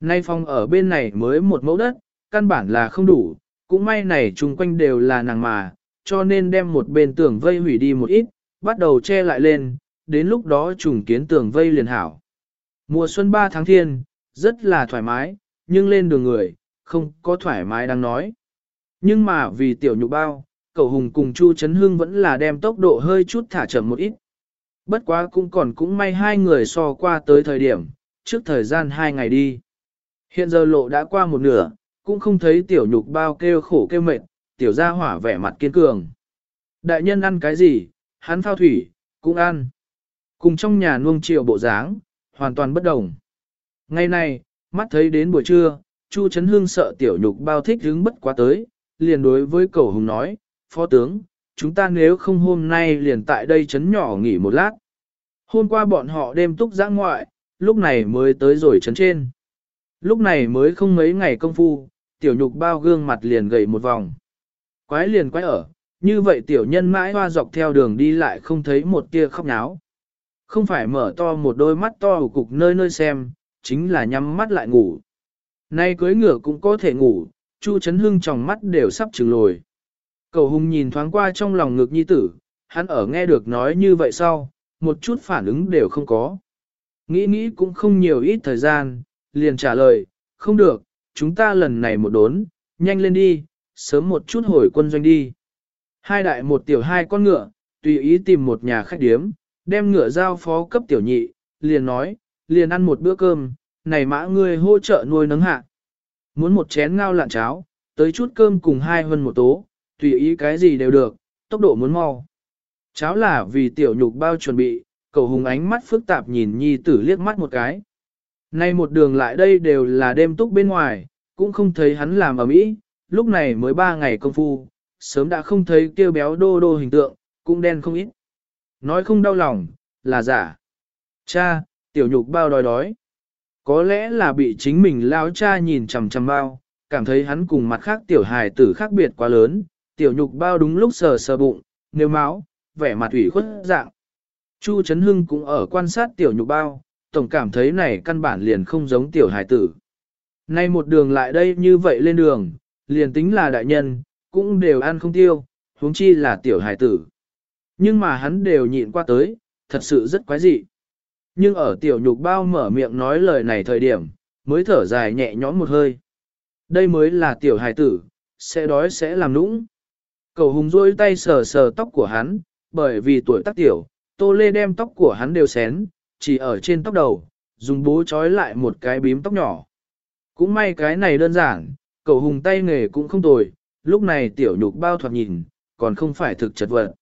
Nay phòng ở bên này mới một mẫu đất, căn bản là không đủ, cũng may này chung quanh đều là nàng mà, cho nên đem một bên tường vây hủy đi một ít, bắt đầu che lại lên, đến lúc đó trùng kiến tường vây liền hảo. Mùa xuân 3 tháng thiên, rất là thoải mái, nhưng lên đường người, không có thoải mái đang nói. Nhưng mà vì tiểu nhục bao, cậu hùng cùng Chu Trấn Hưng vẫn là đem tốc độ hơi chút thả chậm một ít. Bất quá cũng còn cũng may hai người so qua tới thời điểm, trước thời gian hai ngày đi. Hiện giờ lộ đã qua một nửa, cũng không thấy tiểu nhục bao kêu khổ kêu mệt, tiểu gia hỏa vẻ mặt kiên cường. Đại nhân ăn cái gì, hắn phao thủy, cũng ăn. Cùng trong nhà nuông chiều bộ dáng, hoàn toàn bất đồng. Ngày nay mắt thấy đến buổi trưa, Chu Trấn Hương sợ tiểu nhục bao thích hứng bất quá tới, liền đối với cầu hùng nói, phó tướng, chúng ta nếu không hôm nay liền tại đây chấn nhỏ nghỉ một lát. Hôm qua bọn họ đêm túc giã ngoại, lúc này mới tới rồi chấn trên. Lúc này mới không mấy ngày công phu, tiểu nhục bao gương mặt liền gầy một vòng. Quái liền quái ở, như vậy tiểu nhân mãi hoa dọc theo đường đi lại không thấy một tia khóc náo. Không phải mở to một đôi mắt to ở cục nơi nơi xem, chính là nhắm mắt lại ngủ. Nay cưới ngựa cũng có thể ngủ, Chu Trấn Hưng trong mắt đều sắp trừng lồi. Cầu hùng nhìn thoáng qua trong lòng ngực nhi tử, hắn ở nghe được nói như vậy sau, một chút phản ứng đều không có. Nghĩ nghĩ cũng không nhiều ít thời gian, liền trả lời, không được, chúng ta lần này một đốn, nhanh lên đi, sớm một chút hồi quân doanh đi. Hai đại một tiểu hai con ngựa, tùy ý tìm một nhà khách điếm, đem ngựa giao phó cấp tiểu nhị, liền nói, liền ăn một bữa cơm, này mã ngươi hỗ trợ nuôi nấng hạ. Muốn một chén ngao lạn cháo, tới chút cơm cùng hai hơn một tố, tùy ý cái gì đều được, tốc độ muốn mau. Cháo là vì tiểu nhục bao chuẩn bị, cầu hùng ánh mắt phức tạp nhìn nhi tử liếc mắt một cái. Nay một đường lại đây đều là đêm túc bên ngoài, cũng không thấy hắn làm ở mỹ, lúc này mới ba ngày công phu, sớm đã không thấy kêu béo đô đô hình tượng, cũng đen không ít. Nói không đau lòng, là giả. Cha, tiểu nhục bao đói đói. Có lẽ là bị chính mình lao cha nhìn chằm chằm bao, cảm thấy hắn cùng mặt khác tiểu hài tử khác biệt quá lớn, tiểu nhục bao đúng lúc sờ sờ bụng, nếu máu, vẻ mặt ủy khuất dạng. Chu Trấn Hưng cũng ở quan sát tiểu nhục bao, tổng cảm thấy này căn bản liền không giống tiểu hài tử. Nay một đường lại đây như vậy lên đường, liền tính là đại nhân, cũng đều ăn không tiêu, huống chi là tiểu hài tử. Nhưng mà hắn đều nhịn qua tới, thật sự rất quái dị. Nhưng ở tiểu nhục bao mở miệng nói lời này thời điểm, mới thở dài nhẹ nhõm một hơi. Đây mới là tiểu hài tử, sẽ đói sẽ làm nũng. Cầu hùng rôi tay sờ sờ tóc của hắn, bởi vì tuổi tác tiểu, tô lê đem tóc của hắn đều xén, chỉ ở trên tóc đầu, dùng bố trói lại một cái bím tóc nhỏ. Cũng may cái này đơn giản, cầu hùng tay nghề cũng không tồi, lúc này tiểu nhục bao thoạt nhìn, còn không phải thực chật vật.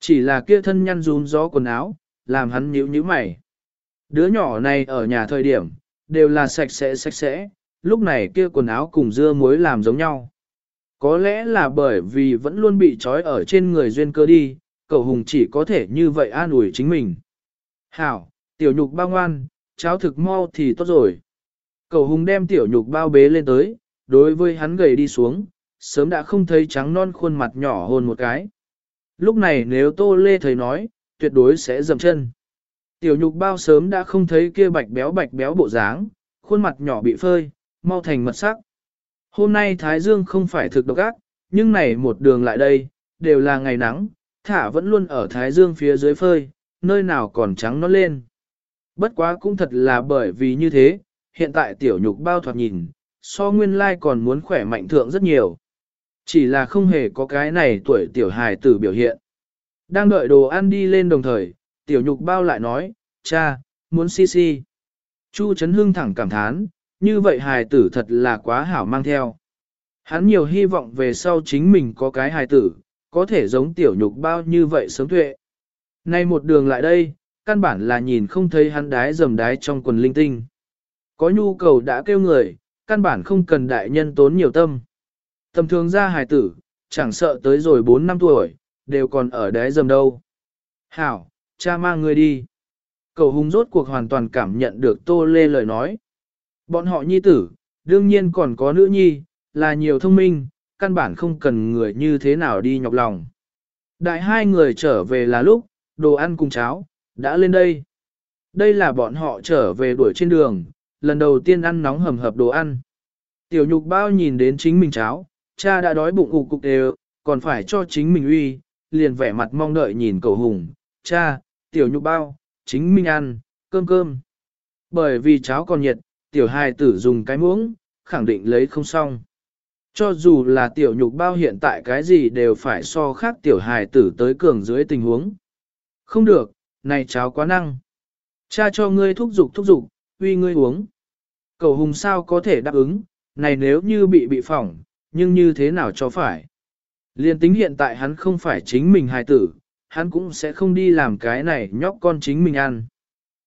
Chỉ là kia thân nhăn rún gió quần áo, làm hắn nhíu nhíu mày. Đứa nhỏ này ở nhà thời điểm, đều là sạch sẽ sạch sẽ, lúc này kia quần áo cùng dưa muối làm giống nhau. Có lẽ là bởi vì vẫn luôn bị trói ở trên người duyên cơ đi, cậu hùng chỉ có thể như vậy an ủi chính mình. Hảo, tiểu nhục bao ngoan, cháo thực mau thì tốt rồi. Cậu hùng đem tiểu nhục bao bế lên tới, đối với hắn gầy đi xuống, sớm đã không thấy trắng non khuôn mặt nhỏ hơn một cái. Lúc này nếu Tô Lê thấy nói, tuyệt đối sẽ dầm chân. Tiểu nhục bao sớm đã không thấy kia bạch béo bạch béo bộ dáng, khuôn mặt nhỏ bị phơi, mau thành mật sắc. Hôm nay Thái Dương không phải thực độc ác, nhưng này một đường lại đây, đều là ngày nắng, thả vẫn luôn ở Thái Dương phía dưới phơi, nơi nào còn trắng nó lên. Bất quá cũng thật là bởi vì như thế, hiện tại tiểu nhục bao thoạt nhìn, so nguyên lai còn muốn khỏe mạnh thượng rất nhiều. Chỉ là không hề có cái này tuổi tiểu hài tử biểu hiện. Đang đợi đồ ăn đi lên đồng thời, tiểu nhục bao lại nói, cha, muốn si si. Chu Trấn Hưng thẳng cảm thán, như vậy hài tử thật là quá hảo mang theo. Hắn nhiều hy vọng về sau chính mình có cái hài tử, có thể giống tiểu nhục bao như vậy sớm tuệ. Nay một đường lại đây, căn bản là nhìn không thấy hắn đái dầm đái trong quần linh tinh. Có nhu cầu đã kêu người, căn bản không cần đại nhân tốn nhiều tâm. Tầm thường ra hài tử, chẳng sợ tới rồi 4 năm tuổi, đều còn ở đái dầm đâu. Hảo, cha mang người đi. Cầu hùng rốt cuộc hoàn toàn cảm nhận được Tô Lê lời nói. Bọn họ nhi tử, đương nhiên còn có nữ nhi, là nhiều thông minh, căn bản không cần người như thế nào đi nhọc lòng. Đại hai người trở về là lúc, đồ ăn cùng cháo, đã lên đây. Đây là bọn họ trở về đuổi trên đường, lần đầu tiên ăn nóng hầm hập đồ ăn. Tiểu nhục bao nhìn đến chính mình cháo, cha đã đói bụng ục cục đều, còn phải cho chính mình uy, liền vẻ mặt mong đợi nhìn cầu hùng, cha, tiểu nhục bao, chính mình ăn, cơm cơm. Bởi vì cháo còn nhiệt, tiểu hài tử dùng cái muỗng, khẳng định lấy không xong. Cho dù là tiểu nhục bao hiện tại cái gì đều phải so khác tiểu hài tử tới cường dưới tình huống. Không được, này cháo quá năng. Cha cho ngươi thúc dục thúc dục, uy ngươi uống. Cầu hùng sao có thể đáp ứng, này nếu như bị bị phỏng, nhưng như thế nào cho phải. Liên tính hiện tại hắn không phải chính mình hài tử, hắn cũng sẽ không đi làm cái này nhóc con chính mình ăn.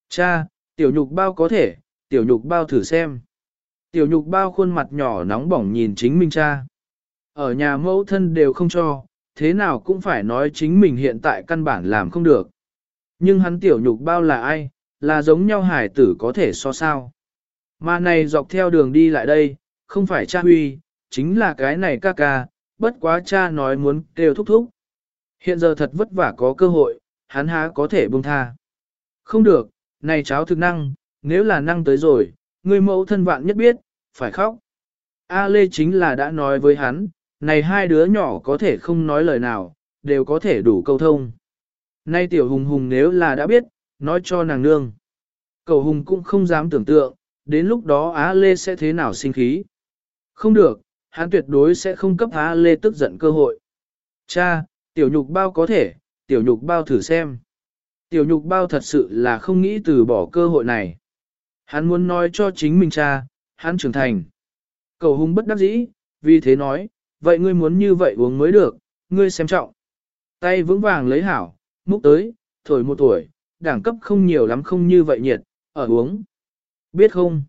Cha, tiểu nhục bao có thể, tiểu nhục bao thử xem. Tiểu nhục bao khuôn mặt nhỏ nóng bỏng nhìn chính mình cha. Ở nhà mẫu thân đều không cho, thế nào cũng phải nói chính mình hiện tại căn bản làm không được. Nhưng hắn tiểu nhục bao là ai, là giống nhau hải tử có thể so sao. Mà này dọc theo đường đi lại đây, không phải cha huy, chính là cái này ca ca, bất quá cha nói muốn kêu thúc thúc. Hiện giờ thật vất vả có cơ hội, hắn há có thể buông tha. Không được, này cháu thực năng, nếu là năng tới rồi, người mẫu thân vạn nhất biết, phải khóc. A Lê chính là đã nói với hắn, này hai đứa nhỏ có thể không nói lời nào, đều có thể đủ câu thông. Nay tiểu hùng hùng nếu là đã biết, nói cho nàng nương. Cầu hùng cũng không dám tưởng tượng, đến lúc đó Á Lê sẽ thế nào sinh khí. Không được, hắn tuyệt đối sẽ không cấp Á Lê tức giận cơ hội. Cha, tiểu nhục bao có thể, tiểu nhục bao thử xem. Tiểu nhục bao thật sự là không nghĩ từ bỏ cơ hội này. Hắn muốn nói cho chính mình cha, hắn trưởng thành. Cầu hung bất đắc dĩ, vì thế nói, vậy ngươi muốn như vậy uống mới được, ngươi xem trọng. Tay vững vàng lấy hảo, múc tới, thổi một tuổi, đẳng cấp không nhiều lắm không như vậy nhiệt, ở uống. Biết không?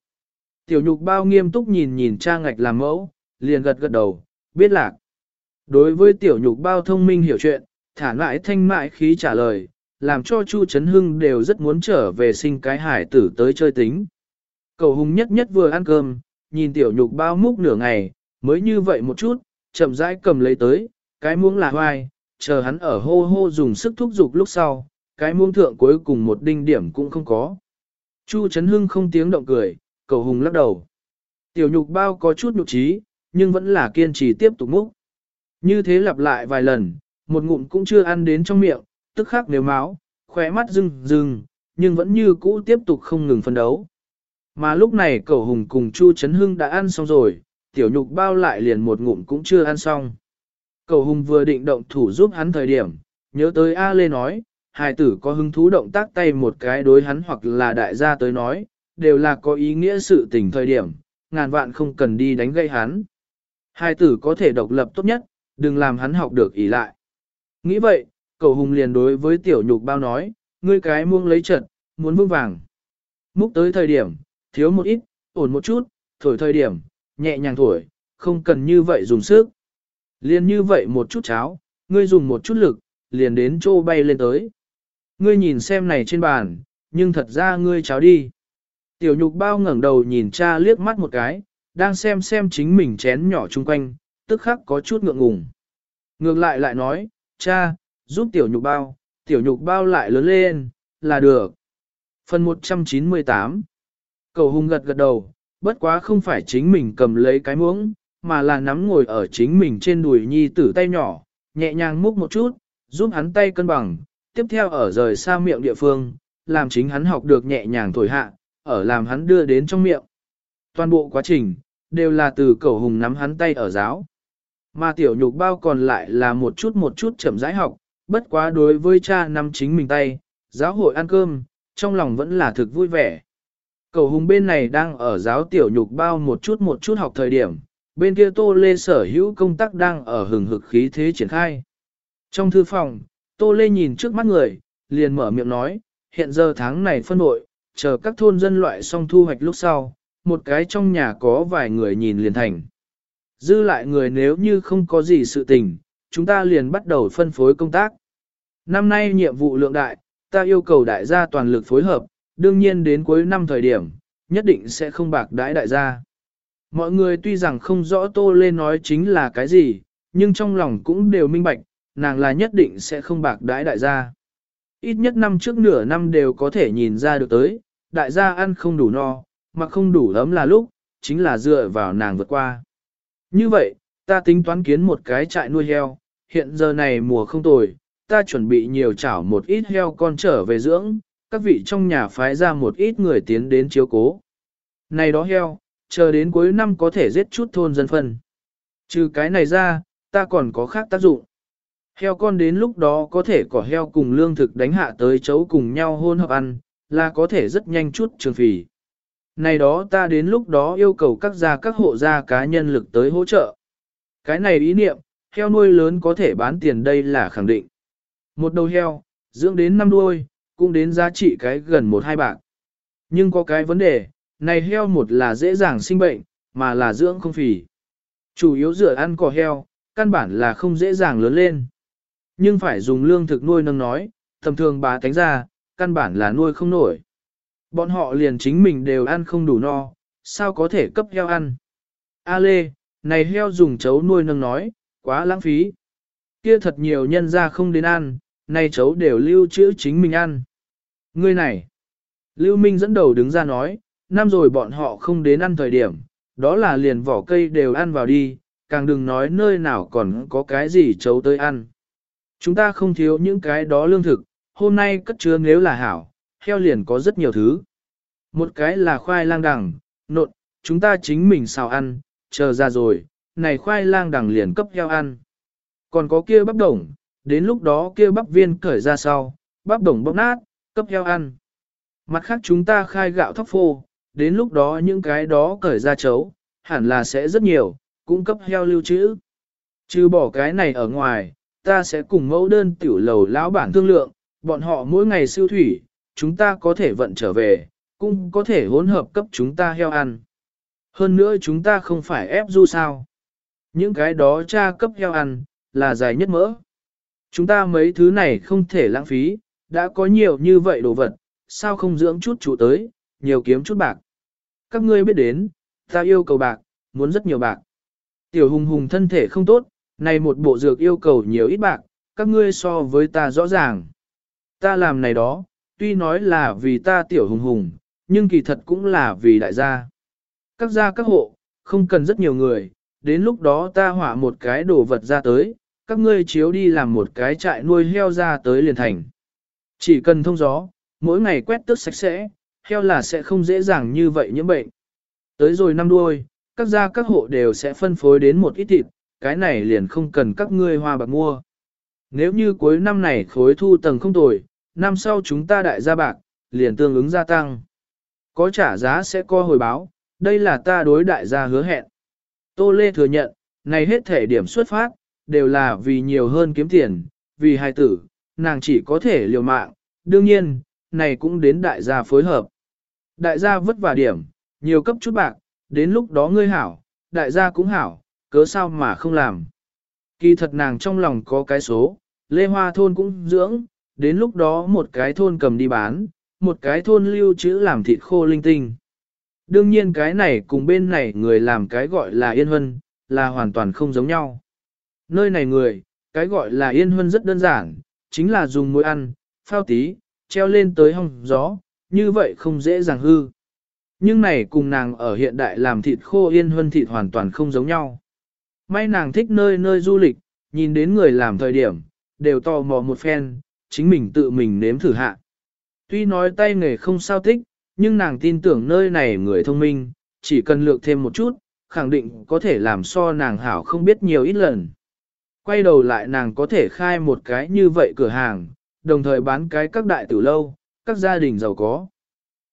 Tiểu nhục bao nghiêm túc nhìn nhìn cha ngạch làm mẫu, liền gật gật đầu, biết lạc. Đối với tiểu nhục bao thông minh hiểu chuyện, thả lại thanh mại khí trả lời, làm cho Chu Trấn Hưng đều rất muốn trở về sinh cái hải tử tới chơi tính. Cầu hùng nhất nhất vừa ăn cơm, nhìn tiểu nhục bao múc nửa ngày, mới như vậy một chút, chậm rãi cầm lấy tới, cái muỗng là hoai, chờ hắn ở hô hô dùng sức thúc giục lúc sau, cái muỗng thượng cuối cùng một đinh điểm cũng không có. Chu Trấn Hưng không tiếng động cười, cầu hùng lắc đầu. Tiểu nhục bao có chút nhục trí, nhưng vẫn là kiên trì tiếp tục múc. Như thế lặp lại vài lần, một ngụm cũng chưa ăn đến trong miệng, tức khắc nếu máu, khóe mắt rưng rưng, nhưng vẫn như cũ tiếp tục không ngừng phân đấu. Mà lúc này cậu hùng cùng Chu Trấn Hưng đã ăn xong rồi, tiểu nhục bao lại liền một ngụm cũng chưa ăn xong. Cậu hùng vừa định động thủ giúp hắn thời điểm, nhớ tới A Lê nói, hài tử có hứng thú động tác tay một cái đối hắn hoặc là đại gia tới nói, đều là có ý nghĩa sự tình thời điểm, ngàn vạn không cần đi đánh gây hắn. Hài tử có thể độc lập tốt nhất, đừng làm hắn học được ý lại. Nghĩ vậy, cậu hùng liền đối với tiểu nhục bao nói, ngươi cái muông lấy trận, muốn vững vàng. Múc tới thời điểm, thiếu một ít, ổn một chút, thổi thời điểm, nhẹ nhàng thổi, không cần như vậy dùng sức. Liền như vậy một chút cháo, ngươi dùng một chút lực, liền đến chỗ bay lên tới. Ngươi nhìn xem này trên bàn, nhưng thật ra ngươi cháo đi. Tiểu nhục bao ngẩng đầu nhìn cha liếc mắt một cái, đang xem xem chính mình chén nhỏ chung quanh, tức khắc có chút ngượng ngùng. Ngược lại lại nói, cha, giúp tiểu nhục bao, tiểu nhục bao lại lớn lên, là được. Phần 198 Cầu hùng gật gật đầu, bất quá không phải chính mình cầm lấy cái muỗng, mà là nắm ngồi ở chính mình trên đùi nhi tử tay nhỏ, nhẹ nhàng múc một chút, giúp hắn tay cân bằng, tiếp theo ở rời xa miệng địa phương, làm chính hắn học được nhẹ nhàng thổi hạ, ở làm hắn đưa đến trong miệng. Toàn bộ quá trình, đều là từ cầu hùng nắm hắn tay ở giáo. Mà tiểu nhục bao còn lại là một chút một chút chậm rãi học, bất quá đối với cha nắm chính mình tay, giáo hội ăn cơm, trong lòng vẫn là thực vui vẻ. Cầu hùng bên này đang ở giáo tiểu nhục bao một chút một chút học thời điểm, bên kia tô lê sở hữu công tác đang ở hừng hực khí thế triển khai. Trong thư phòng, tô lê nhìn trước mắt người, liền mở miệng nói, hiện giờ tháng này phân nội, chờ các thôn dân loại xong thu hoạch lúc sau, một cái trong nhà có vài người nhìn liền thành. Dư lại người nếu như không có gì sự tình, chúng ta liền bắt đầu phân phối công tác. Năm nay nhiệm vụ lượng đại, ta yêu cầu đại gia toàn lực phối hợp, đương nhiên đến cuối năm thời điểm, nhất định sẽ không bạc đãi đại gia. Mọi người tuy rằng không rõ Tô Lê nói chính là cái gì, nhưng trong lòng cũng đều minh bạch, nàng là nhất định sẽ không bạc đãi đại gia. Ít nhất năm trước nửa năm đều có thể nhìn ra được tới, đại gia ăn không đủ no, mà không đủ ấm là lúc, chính là dựa vào nàng vượt qua. Như vậy, ta tính toán kiến một cái trại nuôi heo, hiện giờ này mùa không tồi, ta chuẩn bị nhiều chảo một ít heo con trở về dưỡng, các vị trong nhà phái ra một ít người tiến đến chiếu cố. Này đó heo, chờ đến cuối năm có thể giết chút thôn dân phân. Trừ cái này ra, ta còn có khác tác dụng. Heo con đến lúc đó có thể có heo cùng lương thực đánh hạ tới chấu cùng nhau hôn hợp ăn, là có thể rất nhanh chút trường phì. Này đó ta đến lúc đó yêu cầu các gia các hộ gia cá nhân lực tới hỗ trợ. Cái này ý niệm, heo nuôi lớn có thể bán tiền đây là khẳng định. Một đầu heo, dưỡng đến năm đuôi, cũng đến giá trị cái gần một hai bạc. Nhưng có cái vấn đề, này heo một là dễ dàng sinh bệnh, mà là dưỡng không phì. Chủ yếu dựa ăn cỏ heo, căn bản là không dễ dàng lớn lên. Nhưng phải dùng lương thực nuôi nâng nói, tầm thường bà tánh ra, căn bản là nuôi không nổi. Bọn họ liền chính mình đều ăn không đủ no, sao có thể cấp heo ăn. A lê, này heo dùng chấu nuôi nâng nói, quá lãng phí. Kia thật nhiều nhân ra không đến ăn, này chấu đều lưu trữ chính mình ăn. Ngươi này, Lưu Minh dẫn đầu đứng ra nói, năm rồi bọn họ không đến ăn thời điểm, đó là liền vỏ cây đều ăn vào đi, càng đừng nói nơi nào còn có cái gì chấu tới ăn. Chúng ta không thiếu những cái đó lương thực, hôm nay cất chứa nếu là hảo, heo liền có rất nhiều thứ. Một cái là khoai lang đằng, nộn, chúng ta chính mình xào ăn, chờ ra rồi, này khoai lang đằng liền cấp heo ăn. Còn có kia bắp đồng, đến lúc đó kia bắp viên cởi ra sau, bắp đồng bóc nát, cấp heo ăn. Mặt khác chúng ta khai gạo thóc phô, đến lúc đó những cái đó cởi ra chấu, hẳn là sẽ rất nhiều, cung cấp heo lưu trữ. Trừ bỏ cái này ở ngoài, ta sẽ cùng mẫu đơn tiểu lầu lão bản thương lượng, bọn họ mỗi ngày siêu thủy, chúng ta có thể vận trở về, cũng có thể hỗn hợp cấp chúng ta heo ăn. Hơn nữa chúng ta không phải ép du sao. Những cái đó cha cấp heo ăn, là dài nhất mỡ. Chúng ta mấy thứ này không thể lãng phí, đã có nhiều như vậy đồ vật, sao không dưỡng chút chủ tới, nhiều kiếm chút bạc. Các ngươi biết đến, ta yêu cầu bạc, muốn rất nhiều bạc. Tiểu hùng hùng thân thể không tốt, này một bộ dược yêu cầu nhiều ít bạc, các ngươi so với ta rõ ràng. Ta làm này đó, tuy nói là vì ta tiểu hùng hùng, nhưng kỳ thật cũng là vì đại gia. Các gia các hộ, không cần rất nhiều người, đến lúc đó ta hỏa một cái đồ vật ra tới, các ngươi chiếu đi làm một cái trại nuôi heo ra tới liền thành. Chỉ cần thông gió, mỗi ngày quét tước sạch sẽ, heo là sẽ không dễ dàng như vậy nhiễm bệnh. Tới rồi năm đuôi, các gia các hộ đều sẽ phân phối đến một ít thịt, cái này liền không cần các ngươi hoa bạc mua. Nếu như cuối năm này khối thu tầng không tồi, năm sau chúng ta đại gia bạc, liền tương ứng gia tăng. Có trả giá sẽ có hồi báo, đây là ta đối đại gia hứa hẹn. Tô Lê thừa nhận, này hết thể điểm xuất phát, đều là vì nhiều hơn kiếm tiền, vì hài tử, nàng chỉ có thể liều mạng, đương nhiên, này cũng đến đại gia phối hợp. Đại gia vất vả điểm, nhiều cấp chút bạc, đến lúc đó ngươi hảo, đại gia cũng hảo, cớ sao mà không làm. Kỳ thật nàng trong lòng có cái số, Lê Hoa thôn cũng dưỡng, đến lúc đó một cái thôn cầm đi bán, một cái thôn lưu trữ làm thịt khô linh tinh. Đương nhiên cái này cùng bên này người làm cái gọi là yên hân, là hoàn toàn không giống nhau. Nơi này người, cái gọi là yên hân rất đơn giản, chính là dùng muối ăn, phao tí, treo lên tới hong gió, như vậy không dễ dàng hư. Nhưng này cùng nàng ở hiện đại làm thịt khô yên hân thịt hoàn toàn không giống nhau. May nàng thích nơi nơi du lịch, nhìn đến người làm thời điểm, đều tò mò một phen, chính mình tự mình nếm thử hạ. Tuy nói tay nghề không sao thích, nhưng nàng tin tưởng nơi này người thông minh, chỉ cần lược thêm một chút, khẳng định có thể làm so nàng hảo không biết nhiều ít lần. Quay đầu lại nàng có thể khai một cái như vậy cửa hàng, đồng thời bán cái các đại tử lâu, các gia đình giàu có.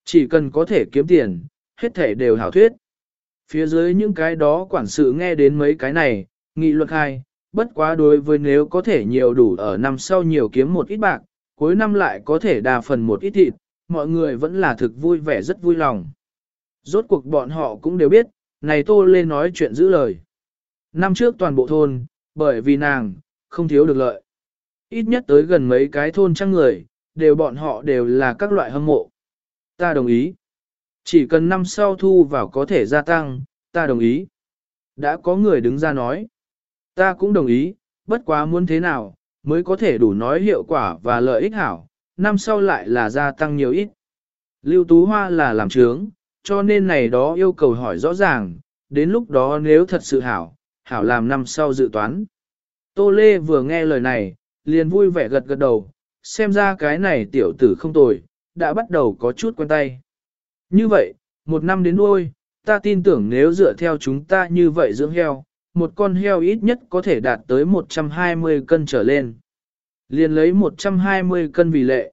Chỉ cần có thể kiếm tiền, hết thể đều hảo thuyết. Phía dưới những cái đó quản sự nghe đến mấy cái này, nghị luật hai, bất quá đối với nếu có thể nhiều đủ ở năm sau nhiều kiếm một ít bạc, cuối năm lại có thể đa phần một ít thịt, mọi người vẫn là thực vui vẻ rất vui lòng. Rốt cuộc bọn họ cũng đều biết, này tô lên nói chuyện giữ lời. Năm trước toàn bộ thôn, bởi vì nàng, không thiếu được lợi. Ít nhất tới gần mấy cái thôn trăng người, đều bọn họ đều là các loại hâm mộ. Ta đồng ý. Chỉ cần năm sau thu vào có thể gia tăng, ta đồng ý. Đã có người đứng ra nói. Ta cũng đồng ý, bất quá muốn thế nào, mới có thể đủ nói hiệu quả và lợi ích hảo, năm sau lại là gia tăng nhiều ít. Lưu Tú Hoa là làm trướng, cho nên này đó yêu cầu hỏi rõ ràng, đến lúc đó nếu thật sự hảo, hảo làm năm sau dự toán. Tô Lê vừa nghe lời này, liền vui vẻ gật gật đầu, xem ra cái này tiểu tử không tồi, đã bắt đầu có chút quen tay. Như vậy, một năm đến nuôi, ta tin tưởng nếu dựa theo chúng ta như vậy dưỡng heo, một con heo ít nhất có thể đạt tới 120 cân trở lên. Liền lấy 120 cân vì lệ.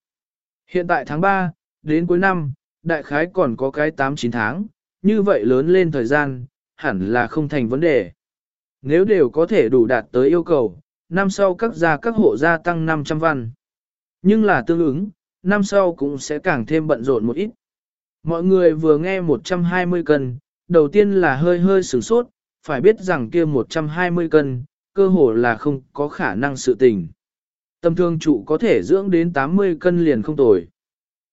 Hiện tại tháng 3, đến cuối năm, đại khái còn có cái 8-9 tháng, như vậy lớn lên thời gian, hẳn là không thành vấn đề. Nếu đều có thể đủ đạt tới yêu cầu, năm sau các gia các hộ gia tăng 500 văn. Nhưng là tương ứng, năm sau cũng sẽ càng thêm bận rộn một ít. Mọi người vừa nghe 120 cân, đầu tiên là hơi hơi sửng sốt, phải biết rằng kia 120 cân, cơ hồ là không có khả năng sự tình. Tâm thương trụ có thể dưỡng đến 80 cân liền không tồi.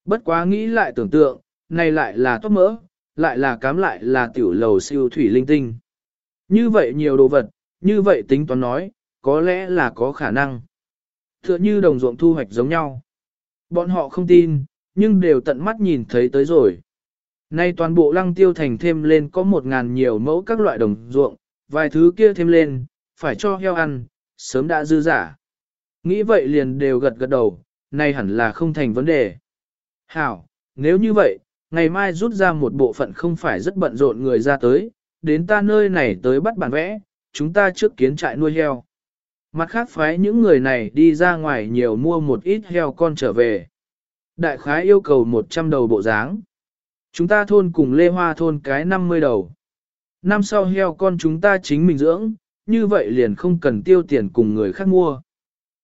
Bất quá nghĩ lại tưởng tượng, này lại là tốt mỡ, lại là cám lại là tiểu lầu siêu thủy linh tinh. Như vậy nhiều đồ vật, như vậy tính toán nói, có lẽ là có khả năng. Thựa như đồng ruộng thu hoạch giống nhau. Bọn họ không tin, nhưng đều tận mắt nhìn thấy tới rồi. Nay toàn bộ lăng tiêu thành thêm lên có một ngàn nhiều mẫu các loại đồng ruộng, vài thứ kia thêm lên, phải cho heo ăn, sớm đã dư giả. Nghĩ vậy liền đều gật gật đầu, nay hẳn là không thành vấn đề. Hảo, nếu như vậy, ngày mai rút ra một bộ phận không phải rất bận rộn người ra tới, đến ta nơi này tới bắt bản vẽ, chúng ta trước kiến trại nuôi heo. Mặt khác phái những người này đi ra ngoài nhiều mua một ít heo con trở về. Đại khái yêu cầu 100 đầu bộ dáng. Chúng ta thôn cùng Lê Hoa thôn cái 50 đầu. Năm sau heo con chúng ta chính mình dưỡng, như vậy liền không cần tiêu tiền cùng người khác mua.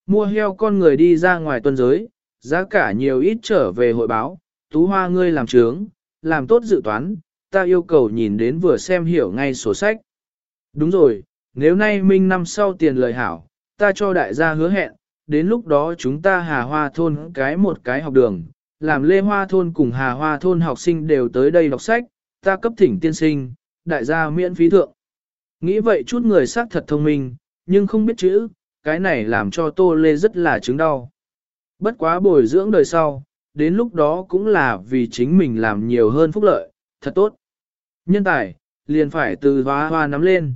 Mua heo con người đi ra ngoài tuần giới, giá cả nhiều ít trở về hội báo, tú hoa ngươi làm trướng, làm tốt dự toán, ta yêu cầu nhìn đến vừa xem hiểu ngay sổ sách. Đúng rồi, nếu nay minh năm sau tiền lời hảo, ta cho đại gia hứa hẹn, đến lúc đó chúng ta hà hoa thôn cái một cái học đường, làm lê hoa thôn cùng hà hoa thôn học sinh đều tới đây đọc sách, ta cấp thỉnh tiên sinh, đại gia miễn phí thượng. Nghĩ vậy chút người xác thật thông minh, nhưng không biết chữ, cái này làm cho tô lê rất là chứng đau. Bất quá bồi dưỡng đời sau, đến lúc đó cũng là vì chính mình làm nhiều hơn phúc lợi, thật tốt. Nhân tài, liền phải từ hoa hoa nắm lên.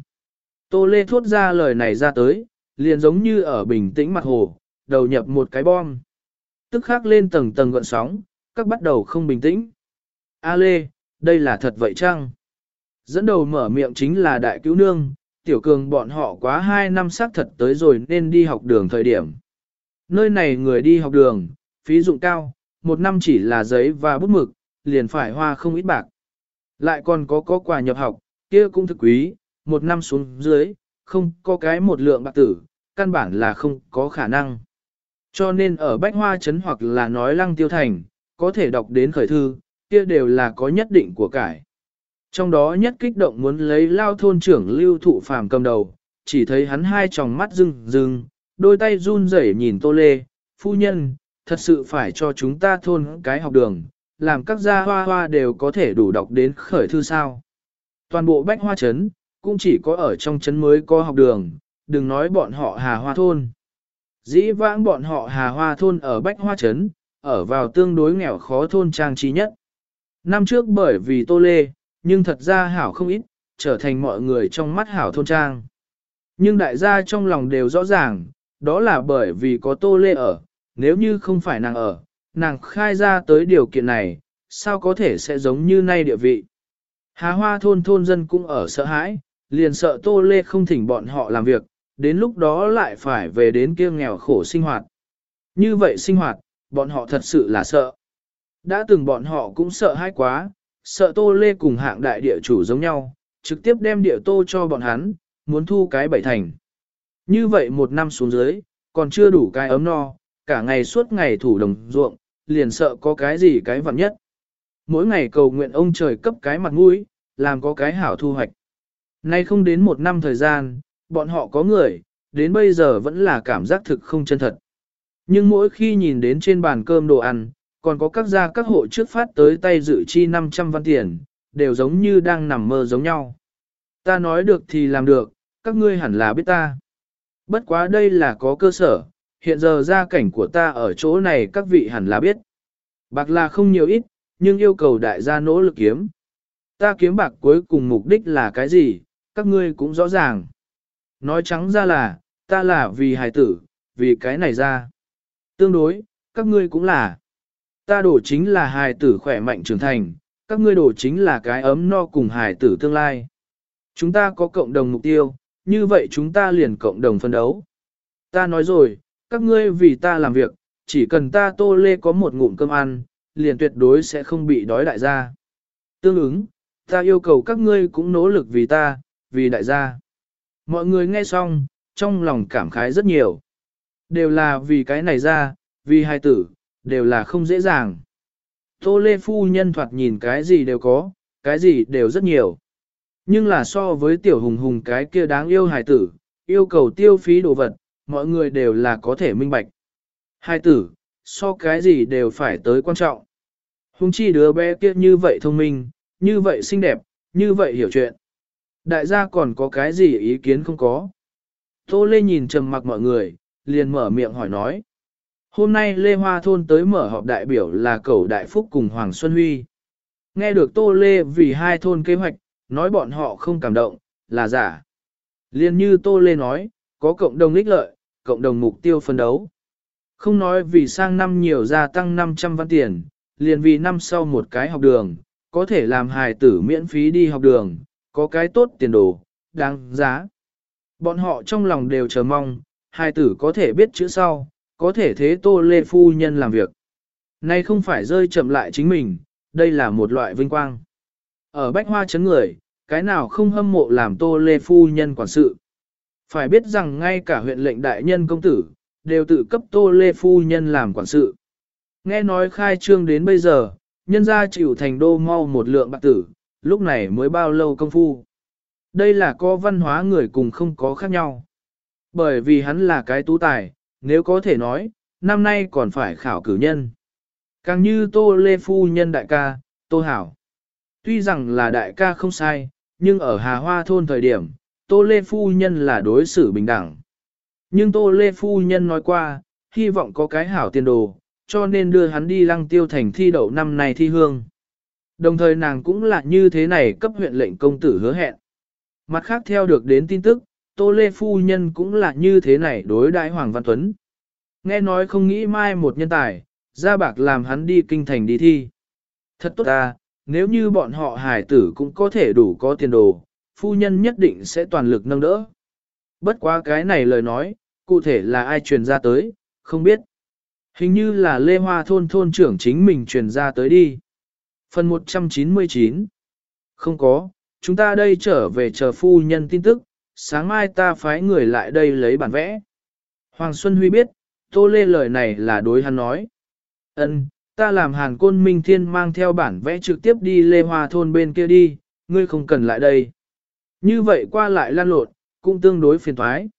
Tô Lê thốt ra lời này ra tới, liền giống như ở bình tĩnh mặt hồ, đầu nhập một cái bom. Tức khắc lên tầng tầng gọn sóng, các bắt đầu không bình tĩnh. A Lê, đây là thật vậy chăng? Dẫn đầu mở miệng chính là đại cứu nương, tiểu cường bọn họ quá 2 năm xác thật tới rồi nên đi học đường thời điểm. Nơi này người đi học đường, phí dụng cao, một năm chỉ là giấy và bút mực, liền phải hoa không ít bạc. Lại còn có có quà nhập học, kia cũng thực quý, một năm xuống dưới, không có cái một lượng bạc tử, căn bản là không có khả năng. Cho nên ở Bách Hoa Trấn hoặc là nói Lăng Tiêu Thành, có thể đọc đến khởi thư, kia đều là có nhất định của cải. Trong đó nhất kích động muốn lấy lao thôn trưởng lưu thụ phàm cầm đầu, chỉ thấy hắn hai tròng mắt rưng rưng, đôi tay run rẩy nhìn tô lê, phu nhân, thật sự phải cho chúng ta thôn cái học đường, làm các gia hoa hoa đều có thể đủ đọc đến khởi thư sao. Toàn bộ bách hoa trấn, cũng chỉ có ở trong trấn mới có học đường, đừng nói bọn họ hà hoa thôn. Dĩ vãng bọn họ hà hoa thôn ở bách hoa trấn, ở vào tương đối nghèo khó thôn trang trí nhất. Năm trước bởi vì tô lê, nhưng thật ra hảo không ít, trở thành mọi người trong mắt hảo thôn trang. Nhưng đại gia trong lòng đều rõ ràng, đó là bởi vì có tô lê ở, nếu như không phải nàng ở, nàng khai ra tới điều kiện này, sao có thể sẽ giống như nay địa vị. Hà hoa thôn thôn dân cũng ở sợ hãi, liền sợ tô lê không thỉnh bọn họ làm việc, đến lúc đó lại phải về đến kia nghèo khổ sinh hoạt. Như vậy sinh hoạt, bọn họ thật sự là sợ. Đã từng bọn họ cũng sợ hãi quá, sợ tô lê cùng hạng đại địa chủ giống nhau, trực tiếp đem địa tô cho bọn hắn, muốn thu cái bảy thành. Như vậy một năm xuống dưới, còn chưa đủ cái ấm no, cả ngày suốt ngày thủ đồng ruộng, liền sợ có cái gì cái vặn nhất. Mỗi ngày cầu nguyện ông trời cấp cái mặt mũi, làm có cái hảo thu hoạch. Nay không đến một năm thời gian, bọn họ có người, đến bây giờ vẫn là cảm giác thực không chân thật. Nhưng mỗi khi nhìn đến trên bàn cơm đồ ăn, còn có các gia các hộ trước phát tới tay dự chi 500 văn tiền, đều giống như đang nằm mơ giống nhau. Ta nói được thì làm được, các ngươi hẳn là biết ta. Bất quá đây là có cơ sở, hiện giờ gia cảnh của ta ở chỗ này các vị hẳn là biết. Bạc là không nhiều ít, nhưng yêu cầu đại gia nỗ lực kiếm. Ta kiếm bạc cuối cùng mục đích là cái gì, các ngươi cũng rõ ràng. Nói trắng ra là, ta là vì hài tử, vì cái này ra. Tương đối, các ngươi cũng là. Ta đổ chính là hài tử khỏe mạnh trưởng thành, các ngươi đổ chính là cái ấm no cùng hài tử tương lai. Chúng ta có cộng đồng mục tiêu, như vậy chúng ta liền cộng đồng phân đấu. Ta nói rồi, các ngươi vì ta làm việc, chỉ cần ta tô lê có một ngụm cơm ăn, liền tuyệt đối sẽ không bị đói đại gia. Tương ứng, ta yêu cầu các ngươi cũng nỗ lực vì ta, vì đại gia. Mọi người nghe xong, trong lòng cảm khái rất nhiều. Đều là vì cái này ra, vì hai tử, đều là không dễ dàng. Tô Lê Phu nhân thoạt nhìn cái gì đều có, cái gì đều rất nhiều. Nhưng là so với tiểu hùng hùng cái kia đáng yêu hài tử, yêu cầu tiêu phí đồ vật, mọi người đều là có thể minh bạch. hài tử, so cái gì đều phải tới quan trọng. Hùng chi đứa bé kia như vậy thông minh, như vậy xinh đẹp, như vậy hiểu chuyện. Đại gia còn có cái gì ý kiến không có. Tô Lê nhìn trầm mặc mọi người, liền mở miệng hỏi nói. Hôm nay Lê Hoa Thôn tới mở họp đại biểu là Cầu Đại Phúc cùng Hoàng Xuân Huy. Nghe được Tô Lê vì hai thôn kế hoạch, nói bọn họ không cảm động, là giả. Liên như Tô Lê nói, có cộng đồng ích lợi, cộng đồng mục tiêu phân đấu. Không nói vì sang năm nhiều gia tăng 500 văn tiền, liền vì năm sau một cái học đường, có thể làm hài tử miễn phí đi học đường, có cái tốt tiền đồ, đáng giá. Bọn họ trong lòng đều chờ mong, hai tử có thể biết chữ sau, có thể thế tô lê phu nhân làm việc. Nay không phải rơi chậm lại chính mình, đây là một loại vinh quang. Ở bách hoa chấn người, cái nào không hâm mộ làm tô lê phu nhân quản sự. Phải biết rằng ngay cả huyện lệnh đại nhân công tử, đều tự cấp tô lê phu nhân làm quản sự. Nghe nói khai trương đến bây giờ, nhân gia chịu thành đô mau một lượng bạc tử, lúc này mới bao lâu công phu. Đây là có văn hóa người cùng không có khác nhau. Bởi vì hắn là cái tú tài, nếu có thể nói, năm nay còn phải khảo cử nhân. Càng như Tô Lê Phu Nhân đại ca, Tô Hảo. Tuy rằng là đại ca không sai, nhưng ở Hà Hoa thôn thời điểm, Tô Lê Phu Nhân là đối xử bình đẳng. Nhưng Tô Lê Phu Nhân nói qua, hy vọng có cái hảo tiền đồ, cho nên đưa hắn đi lăng tiêu thành thi đậu năm này thi hương. Đồng thời nàng cũng là như thế này cấp huyện lệnh công tử hứa hẹn. Mặt khác theo được đến tin tức, Tô Lê Phu Nhân cũng là như thế này đối đại Hoàng Văn Tuấn. Nghe nói không nghĩ mai một nhân tài, ra bạc làm hắn đi kinh thành đi thi. Thật tốt ta, nếu như bọn họ hải tử cũng có thể đủ có tiền đồ, phu nhân nhất định sẽ toàn lực nâng đỡ. Bất quá cái này lời nói, cụ thể là ai truyền ra tới, không biết. Hình như là Lê Hoa thôn thôn trưởng chính mình truyền ra tới đi. Phần 199 Không có, chúng ta đây trở về chờ phu nhân tin tức, sáng mai ta phái người lại đây lấy bản vẽ. Hoàng Xuân Huy biết, Tô Lê lời này là đối hắn nói. Ân, ta làm Hàn Côn Minh Thiên mang theo bản vẽ trực tiếp đi Lê Hoa thôn bên kia đi, ngươi không cần lại đây. Như vậy qua lại lan lộn, cũng tương đối phiền thoái.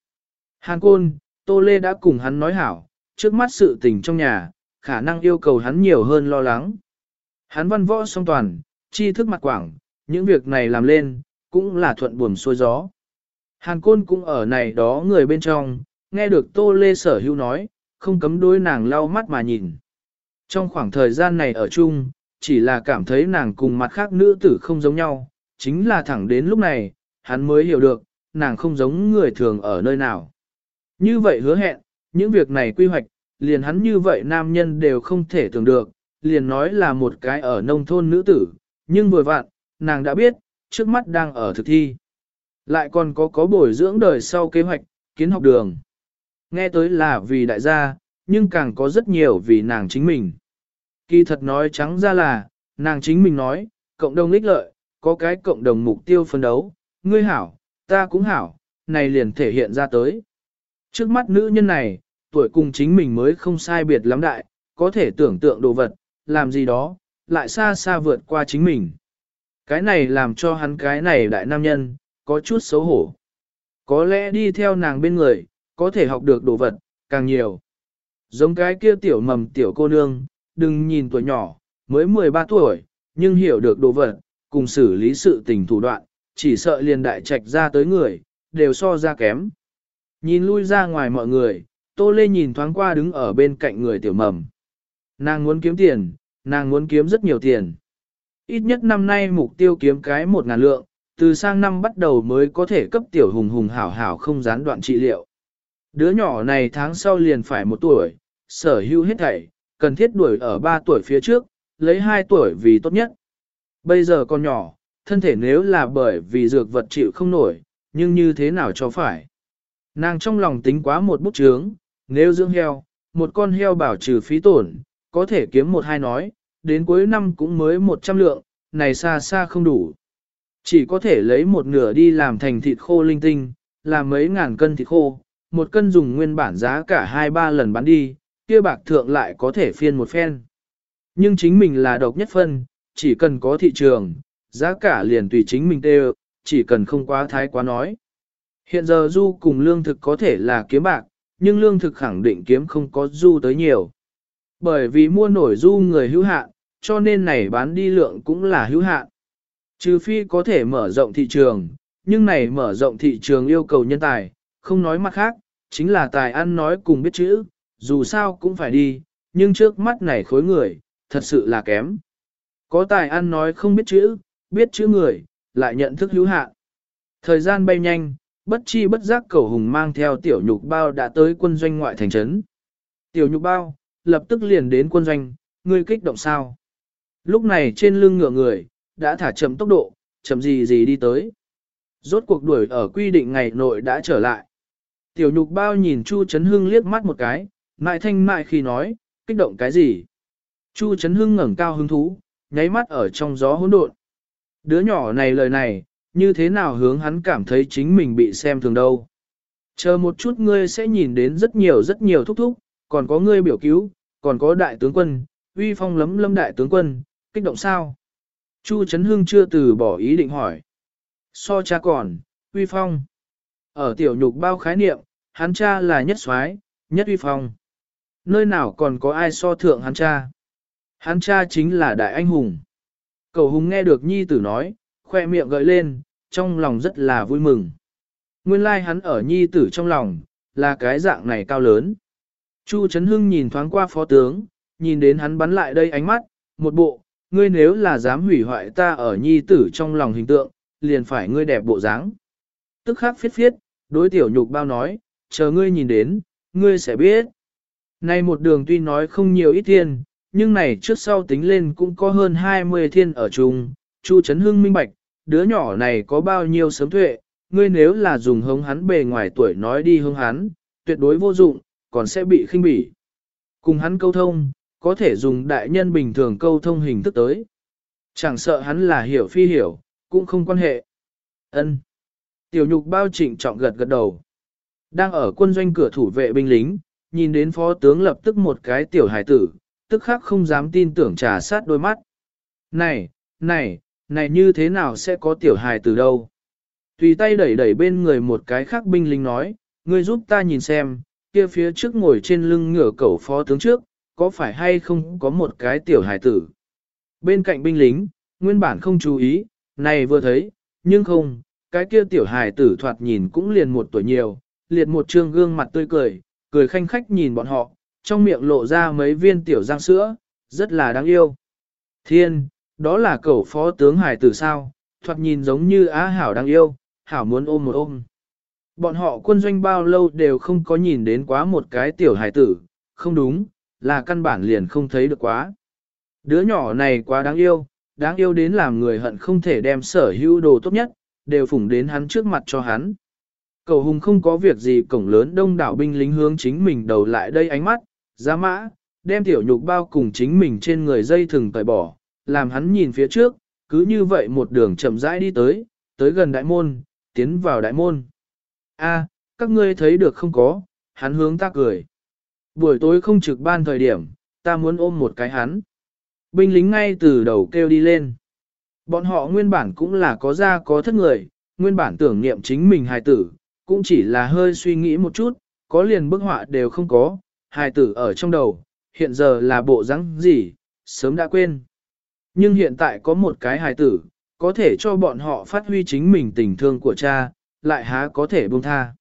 Hàn Côn, Tô Lê đã cùng hắn nói hảo, trước mắt sự tình trong nhà, khả năng yêu cầu hắn nhiều hơn lo lắng. Hắn văn võ song toàn, tri thức mặt quảng, những việc này làm lên, cũng là thuận buồm xuôi gió. Hàn Côn cũng ở này đó người bên trong, nghe được Tô Lê Sở Hữu nói, không cấm đối nàng lau mắt mà nhìn. Trong khoảng thời gian này ở chung, chỉ là cảm thấy nàng cùng mặt khác nữ tử không giống nhau, chính là thẳng đến lúc này, hắn mới hiểu được, nàng không giống người thường ở nơi nào. Như vậy hứa hẹn, những việc này quy hoạch, liền hắn như vậy nam nhân đều không thể tưởng được, liền nói là một cái ở nông thôn nữ tử, nhưng vừa vặn, nàng đã biết, trước mắt đang ở thực thi. Lại còn có có bồi dưỡng đời sau kế hoạch, kiến học đường. Nghe tới là vì đại gia, nhưng càng có rất nhiều vì nàng chính mình. Kỳ thật nói trắng ra là, nàng chính mình nói, cộng đồng ích lợi, có cái cộng đồng mục tiêu phân đấu, ngươi hảo, ta cũng hảo, này liền thể hiện ra tới. Trước mắt nữ nhân này, tuổi cùng chính mình mới không sai biệt lắm đại, có thể tưởng tượng đồ vật, làm gì đó, lại xa xa vượt qua chính mình. Cái này làm cho hắn cái này đại nam nhân, có chút xấu hổ. Có lẽ đi theo nàng bên người, có thể học được đồ vật, càng nhiều. Giống cái kia tiểu mầm tiểu cô nương, đừng nhìn tuổi nhỏ, mới 13 tuổi, nhưng hiểu được đồ vật, cùng xử lý sự tình thủ đoạn, chỉ sợ liền đại trạch ra tới người, đều so ra kém. Nhìn lui ra ngoài mọi người, Tô Lê nhìn thoáng qua đứng ở bên cạnh người tiểu mầm. Nàng muốn kiếm tiền, nàng muốn kiếm rất nhiều tiền. Ít nhất năm nay mục tiêu kiếm cái một ngàn lượng, từ sang năm bắt đầu mới có thể cấp tiểu hùng hùng hảo hảo không gián đoạn trị liệu. Đứa nhỏ này tháng sau liền phải một tuổi, sở hữu hết thảy, cần thiết đuổi ở ba tuổi phía trước, lấy hai tuổi vì tốt nhất. Bây giờ con nhỏ, thân thể nếu là bởi vì dược vật chịu không nổi, nhưng như thế nào cho phải. Nàng trong lòng tính quá một bút chướng, nếu dưỡng heo, một con heo bảo trừ phí tổn, có thể kiếm một hai nói, đến cuối năm cũng mới một trăm lượng, này xa xa không đủ. Chỉ có thể lấy một nửa đi làm thành thịt khô linh tinh, làm mấy ngàn cân thịt khô, một cân dùng nguyên bản giá cả hai ba lần bán đi, kia bạc thượng lại có thể phiên một phen. Nhưng chính mình là độc nhất phân, chỉ cần có thị trường, giá cả liền tùy chính mình tê chỉ cần không quá thái quá nói. Hiện giờ du cùng lương thực có thể là kiếm bạc, nhưng lương thực khẳng định kiếm không có du tới nhiều. Bởi vì mua nổi du người hữu hạn, cho nên này bán đi lượng cũng là hữu hạn. Trừ phi có thể mở rộng thị trường, nhưng này mở rộng thị trường yêu cầu nhân tài, không nói mặt khác, chính là tài ăn nói cùng biết chữ, dù sao cũng phải đi, nhưng trước mắt này khối người, thật sự là kém. Có tài ăn nói không biết chữ, biết chữ người, lại nhận thức hữu hạn. Thời gian bay nhanh, bất chi bất giác cầu hùng mang theo tiểu nhục bao đã tới quân doanh ngoại thành trấn. Tiểu nhục bao, lập tức liền đến quân doanh, ngươi kích động sao? Lúc này trên lưng ngựa người, đã thả chậm tốc độ, chậm gì gì đi tới. Rốt cuộc đuổi ở quy định ngày nội đã trở lại. Tiểu nhục bao nhìn Chu Trấn Hưng liếc mắt một cái, mại thanh mại khi nói, kích động cái gì? Chu Trấn Hưng ngẩng cao hứng thú, nháy mắt ở trong gió hỗn độn. Đứa nhỏ này lời này, như thế nào hướng hắn cảm thấy chính mình bị xem thường đâu. Chờ một chút ngươi sẽ nhìn đến rất nhiều rất nhiều thúc thúc, còn có ngươi biểu cứu, còn có đại tướng quân, uy phong lấm lâm đại tướng quân, kích động sao? Chu Trấn Hưng chưa từ bỏ ý định hỏi. So cha còn, uy phong. Ở tiểu nhục bao khái niệm, hắn cha là nhất soái, nhất uy phong. Nơi nào còn có ai so thượng hắn cha? Hắn cha chính là đại anh hùng. Cầu hùng nghe được nhi tử nói, khoe miệng gợi lên, trong lòng rất là vui mừng. Nguyên lai like hắn ở nhi tử trong lòng, là cái dạng này cao lớn. Chu Trấn Hưng nhìn thoáng qua phó tướng, nhìn đến hắn bắn lại đây ánh mắt, một bộ, ngươi nếu là dám hủy hoại ta ở nhi tử trong lòng hình tượng, liền phải ngươi đẹp bộ dáng. Tức khắc phiết phiết, đối tiểu nhục bao nói, chờ ngươi nhìn đến, ngươi sẽ biết. Này một đường tuy nói không nhiều ít thiên, nhưng này trước sau tính lên cũng có hơn 20 thiên ở chung, Chu Trấn Hưng minh bạch, đứa nhỏ này có bao nhiêu sớm tuệ, ngươi nếu là dùng hống hắn bề ngoài tuổi nói đi hống hắn, tuyệt đối vô dụng, còn sẽ bị khinh bỉ. Cùng hắn câu thông, có thể dùng đại nhân bình thường câu thông hình thức tới. Chẳng sợ hắn là hiểu phi hiểu, cũng không quan hệ. Ân. Tiểu nhục bao trịnh trọng gật gật đầu. Đang ở quân doanh cửa thủ vệ binh lính, nhìn đến phó tướng lập tức một cái tiểu hải tử, tức khắc không dám tin tưởng trà sát đôi mắt. Này, này, này như thế nào sẽ có tiểu hài tử đâu? Tùy tay đẩy đẩy bên người một cái khác binh lính nói, ngươi giúp ta nhìn xem, kia phía trước ngồi trên lưng ngựa cẩu phó tướng trước, có phải hay không có một cái tiểu hài tử? Bên cạnh binh lính, nguyên bản không chú ý, này vừa thấy, nhưng không, cái kia tiểu hài tử thoạt nhìn cũng liền một tuổi nhiều, liệt một trương gương mặt tươi cười, cười khanh khách nhìn bọn họ, trong miệng lộ ra mấy viên tiểu răng sữa, rất là đáng yêu. Thiên, đó là cẩu phó tướng hải tử sao, thoạt nhìn giống như á hảo đáng yêu, hảo muốn ôm một ôm. Bọn họ quân doanh bao lâu đều không có nhìn đến quá một cái tiểu hải tử, không đúng, là căn bản liền không thấy được quá. Đứa nhỏ này quá đáng yêu, đáng yêu đến làm người hận không thể đem sở hữu đồ tốt nhất, đều phủng đến hắn trước mặt cho hắn. Cầu hùng không có việc gì cổng lớn đông đảo binh lính hướng chính mình đầu lại đây ánh mắt, giá mã, đem tiểu nhục bao cùng chính mình trên người dây thừng tẩy bỏ, làm hắn nhìn phía trước, cứ như vậy một đường chậm rãi đi tới, tới gần đại môn, tiến vào đại môn. A, các ngươi thấy được không có, hắn hướng ta cười. Buổi tối không trực ban thời điểm, ta muốn ôm một cái hắn. Binh lính ngay từ đầu kêu đi lên. Bọn họ nguyên bản cũng là có ra có thất người, nguyên bản tưởng niệm chính mình hài tử, cũng chỉ là hơi suy nghĩ một chút, có liền bức họa đều không có, hài tử ở trong đầu, hiện giờ là bộ rắn gì, sớm đã quên. Nhưng hiện tại có một cái hài tử, có thể cho bọn họ phát huy chính mình tình thương của cha, lại há có thể buông tha.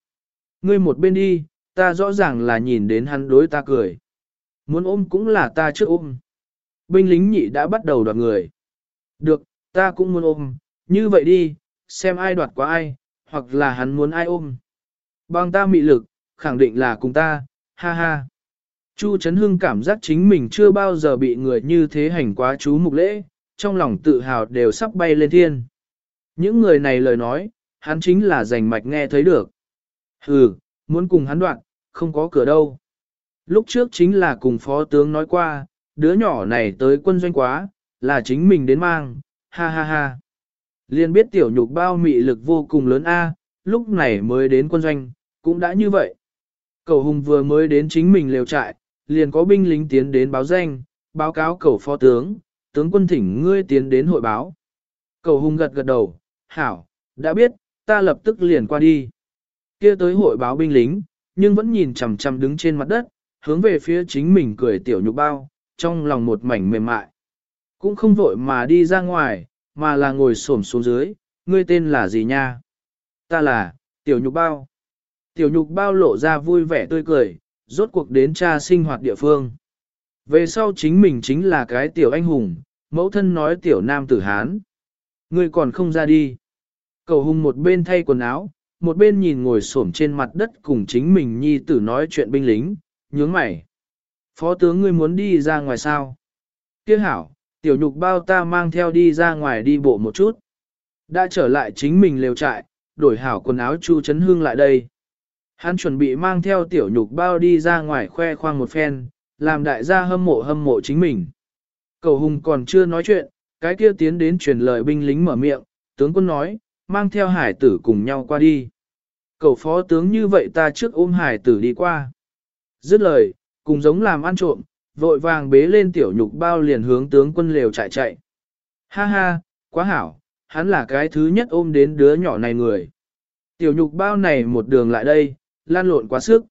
Ngươi một bên đi, ta rõ ràng là nhìn đến hắn đối ta cười. Muốn ôm cũng là ta trước ôm. Binh lính nhị đã bắt đầu đoạt người. Được, ta cũng muốn ôm, như vậy đi, xem ai đoạt qua ai, hoặc là hắn muốn ai ôm. Bằng ta mị lực, khẳng định là cùng ta, ha ha. Chu Trấn Hưng cảm giác chính mình chưa bao giờ bị người như thế hành quá chú mục lễ, trong lòng tự hào đều sắp bay lên thiên. Những người này lời nói, hắn chính là rành mạch nghe thấy được. Hừ, muốn cùng hắn đoạn, không có cửa đâu. Lúc trước chính là cùng phó tướng nói qua, đứa nhỏ này tới quân doanh quá, là chính mình đến mang, ha ha ha. Liên biết tiểu nhục bao mị lực vô cùng lớn a, lúc này mới đến quân doanh, cũng đã như vậy. Cầu hùng vừa mới đến chính mình lều trại, liền có binh lính tiến đến báo danh, báo cáo cầu phó tướng, tướng quân thỉnh ngươi tiến đến hội báo. Cầu hùng gật gật đầu, hảo, đã biết, ta lập tức liền qua đi. Kia tới hội báo binh lính, nhưng vẫn nhìn chằm chằm đứng trên mặt đất, hướng về phía chính mình cười tiểu nhục bao, trong lòng một mảnh mềm mại. Cũng không vội mà đi ra ngoài, mà là ngồi xổm xuống dưới, ngươi tên là gì nha? Ta là, tiểu nhục bao. Tiểu nhục bao lộ ra vui vẻ tươi cười, rốt cuộc đến cha sinh hoạt địa phương. Về sau chính mình chính là cái tiểu anh hùng, mẫu thân nói tiểu nam tử Hán. Ngươi còn không ra đi. Cầu hùng một bên thay quần áo, một bên nhìn ngồi xổm trên mặt đất cùng chính mình nhi tử nói chuyện binh lính, nhướng mày. Phó tướng ngươi muốn đi ra ngoài sao? Kiếc hảo, tiểu nhục bao ta mang theo đi ra ngoài đi bộ một chút. Đã trở lại chính mình lều trại, đổi hảo quần áo Chu Trấn Hương lại đây. Hắn chuẩn bị mang theo tiểu nhục bao đi ra ngoài khoe khoang một phen, làm đại gia hâm mộ hâm mộ chính mình. Cầu hùng còn chưa nói chuyện, cái kia tiến đến truyền lời binh lính mở miệng, tướng quân nói, mang theo hải tử cùng nhau qua đi. Cầu phó tướng như vậy ta trước ôm hải tử đi qua. Dứt lời, cùng giống làm ăn trộm, vội vàng bế lên tiểu nhục bao liền hướng tướng quân lều chạy chạy. Ha ha, quá hảo, hắn là cái thứ nhất ôm đến đứa nhỏ này người. Tiểu nhục bao này một đường lại đây, lan lộn quá sức.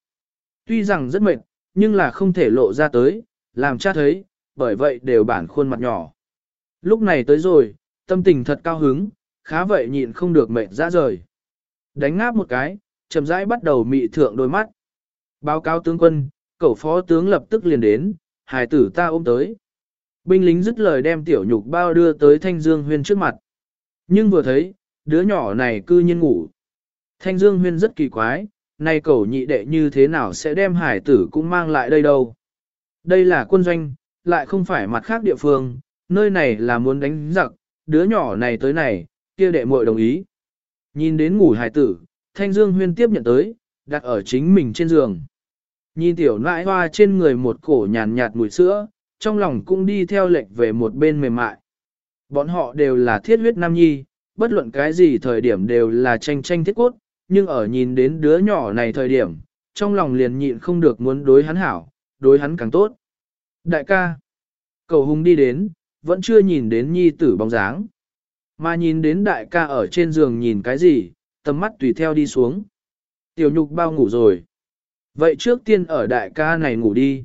Tuy rằng rất mệt, nhưng là không thể lộ ra tới, làm cha thấy, bởi vậy đều bản khuôn mặt nhỏ. Lúc này tới rồi, tâm tình thật cao hứng, khá vậy nhịn không được mệt ra rời. Đánh ngáp một cái, chậm rãi bắt đầu mị thượng đôi mắt. Báo cáo tướng quân, cậu phó tướng lập tức liền đến, hài tử ta ôm tới. Binh lính dứt lời đem tiểu nhục bao đưa tới Thanh Dương Huyên trước mặt. Nhưng vừa thấy, đứa nhỏ này cư nhiên ngủ. Thanh Dương Huyên rất kỳ quái, nay cậu nhị đệ như thế nào sẽ đem hải tử cũng mang lại đây đâu. Đây là quân doanh, lại không phải mặt khác địa phương, nơi này là muốn đánh giặc, đứa nhỏ này tới này, kia đệ muội đồng ý. Nhìn đến ngủ hải tử, Thanh Dương Huyên tiếp nhận tới, đặt ở chính mình trên giường. Nhìn tiểu nãi hoa trên người một cổ nhàn nhạt mùi sữa, trong lòng cũng đi theo lệnh về một bên mềm mại. Bọn họ đều là thiết huyết nam nhi, bất luận cái gì thời điểm đều là tranh tranh thiết cốt, nhưng ở nhìn đến đứa nhỏ này thời điểm, trong lòng liền nhịn không được muốn đối hắn hảo, đối hắn càng tốt. Đại ca, cầu hùng đi đến, vẫn chưa nhìn đến nhi tử bóng dáng. Mà nhìn đến đại ca ở trên giường nhìn cái gì, tầm mắt tùy theo đi xuống. Tiểu nhục bao ngủ rồi. Vậy trước tiên ở đại ca này ngủ đi.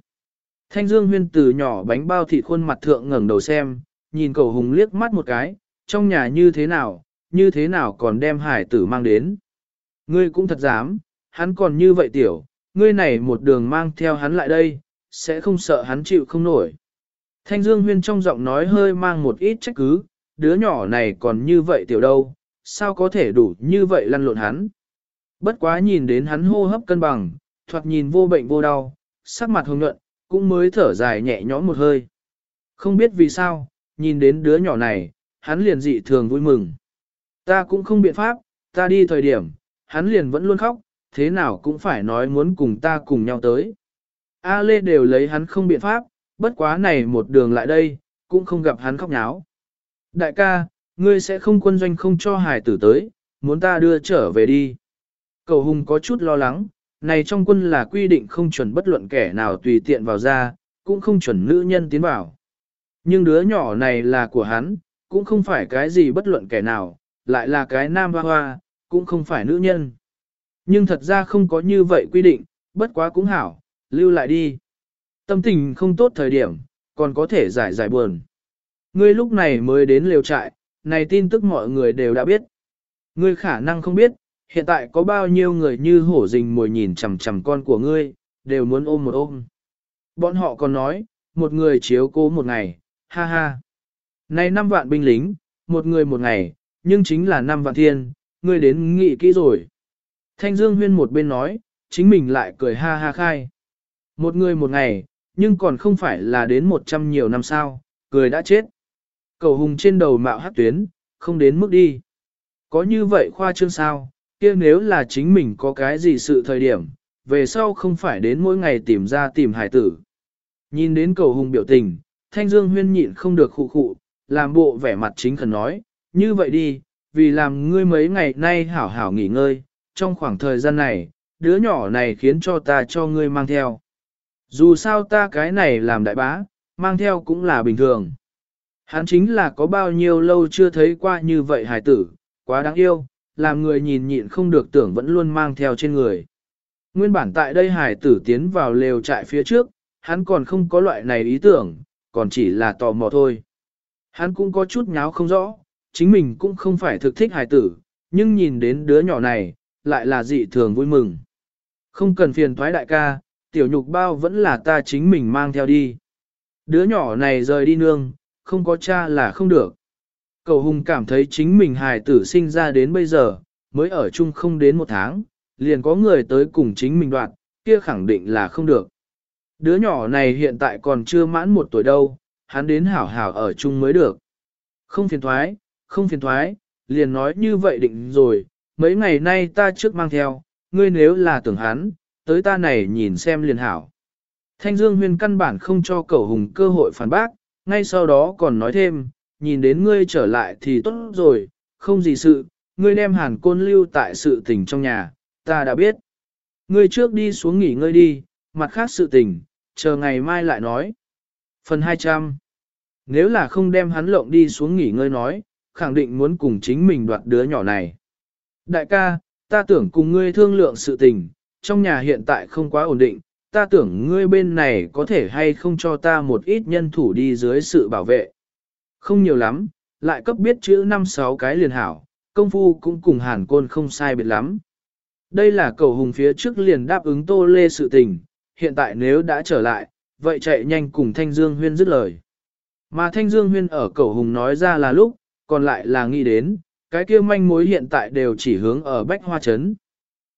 Thanh Dương Huyên từ nhỏ bánh bao thịt khuôn mặt thượng ngẩng đầu xem, nhìn cầu hùng liếc mắt một cái, trong nhà như thế nào, như thế nào còn đem hải tử mang đến. Ngươi cũng thật dám, hắn còn như vậy tiểu, ngươi này một đường mang theo hắn lại đây, sẽ không sợ hắn chịu không nổi. Thanh Dương Huyên trong giọng nói hơi mang một ít trách cứ, đứa nhỏ này còn như vậy tiểu đâu, sao có thể đủ như vậy lăn lộn hắn. Bất quá nhìn đến hắn hô hấp cân bằng, thoạt nhìn vô bệnh vô đau, sắc mặt hồng nhuận, cũng mới thở dài nhẹ nhõm một hơi. Không biết vì sao, nhìn đến đứa nhỏ này, hắn liền dị thường vui mừng. Ta cũng không biện pháp, ta đi thời điểm, hắn liền vẫn luôn khóc, thế nào cũng phải nói muốn cùng ta cùng nhau tới. A Lê đều lấy hắn không biện pháp, bất quá này một đường lại đây, cũng không gặp hắn khóc nháo. Đại ca, ngươi sẽ không quân doanh không cho hải tử tới, muốn ta đưa trở về đi. Cầu hùng có chút lo lắng, này trong quân là quy định không chuẩn bất luận kẻ nào tùy tiện vào ra, cũng không chuẩn nữ nhân tiến vào. Nhưng đứa nhỏ này là của hắn, cũng không phải cái gì bất luận kẻ nào, lại là cái nam hoa hoa, cũng không phải nữ nhân. Nhưng thật ra không có như vậy quy định, bất quá cũng hảo, lưu lại đi. Tâm tình không tốt thời điểm, còn có thể giải giải buồn. Ngươi lúc này mới đến liều trại, này tin tức mọi người đều đã biết. Ngươi khả năng không biết, hiện tại có bao nhiêu người như hổ rình mồi nhìn chằm chằm con của ngươi, đều muốn ôm một ôm. Bọn họ còn nói, một người chiếu cố một ngày, ha ha. Này năm vạn binh lính, một người một ngày, nhưng chính là năm vạn thiên, ngươi đến nghị kỹ rồi. Thanh Dương Huyên một bên nói, chính mình lại cười ha ha khai. Một người một ngày, nhưng còn không phải là đến một trăm nhiều năm sao, cười đã chết. Cầu hùng trên đầu mạo hát tuyến, không đến mức đi. Có như vậy khoa trương sao, kia nếu là chính mình có cái gì sự thời điểm, về sau không phải đến mỗi ngày tìm ra tìm hải tử. Nhìn đến cầu hùng biểu tình, Thanh Dương huyên nhịn không được khụ khụ, làm bộ vẻ mặt chính khẩn nói, như vậy đi, vì làm ngươi mấy ngày nay hảo hảo nghỉ ngơi, trong khoảng thời gian này, đứa nhỏ này khiến cho ta cho ngươi mang theo. Dù sao ta cái này làm đại bá, mang theo cũng là bình thường. Hắn chính là có bao nhiêu lâu chưa thấy qua như vậy hài tử, quá đáng yêu, làm người nhìn nhịn không được tưởng vẫn luôn mang theo trên người. Nguyên bản tại đây hải tử tiến vào lều trại phía trước, hắn còn không có loại này ý tưởng, còn chỉ là tò mò thôi. Hắn cũng có chút nháo không rõ, chính mình cũng không phải thực thích hải tử, nhưng nhìn đến đứa nhỏ này, lại là dị thường vui mừng. Không cần phiền thoái đại ca, tiểu nhục bao vẫn là ta chính mình mang theo đi. Đứa nhỏ này rời đi nương, không có cha là không được. Cầu hùng cảm thấy chính mình hài tử sinh ra đến bây giờ, mới ở chung không đến một tháng, liền có người tới cùng chính mình đoạt, kia khẳng định là không được. Đứa nhỏ này hiện tại còn chưa mãn một tuổi đâu, hắn đến hảo hảo ở chung mới được. Không phiền thoái, không phiền thoái, liền nói như vậy định rồi, mấy ngày nay ta trước mang theo, ngươi nếu là tưởng hắn, tới ta này nhìn xem liền hảo. Thanh Dương Huyên căn bản không cho cậu hùng cơ hội phản bác, ngay sau đó còn nói thêm, nhìn đến ngươi trở lại thì tốt rồi, không gì sự, ngươi đem hàn côn lưu tại sự tình trong nhà, ta đã biết. Ngươi trước đi xuống nghỉ ngơi đi, mặt khác sự tình, chờ ngày mai lại nói. Phần 200 Nếu là không đem hắn lộng đi xuống nghỉ ngơi nói, khẳng định muốn cùng chính mình đoạt đứa nhỏ này. Đại ca, ta tưởng cùng ngươi thương lượng sự tình, trong nhà hiện tại không quá ổn định, ta tưởng ngươi bên này có thể hay không cho ta một ít nhân thủ đi dưới sự bảo vệ. Không nhiều lắm, lại cấp biết chữ năm sáu cái liền hảo, công phu cũng cùng hàn côn không sai biệt lắm. Đây là cầu hùng phía trước liền đáp ứng tô lê sự tình, hiện tại nếu đã trở lại, vậy chạy nhanh cùng Thanh Dương Huyên dứt lời. Mà Thanh Dương Huyên ở cầu hùng nói ra là lúc, còn lại là nghĩ đến, cái kia manh mối hiện tại đều chỉ hướng ở Bách Hoa Trấn.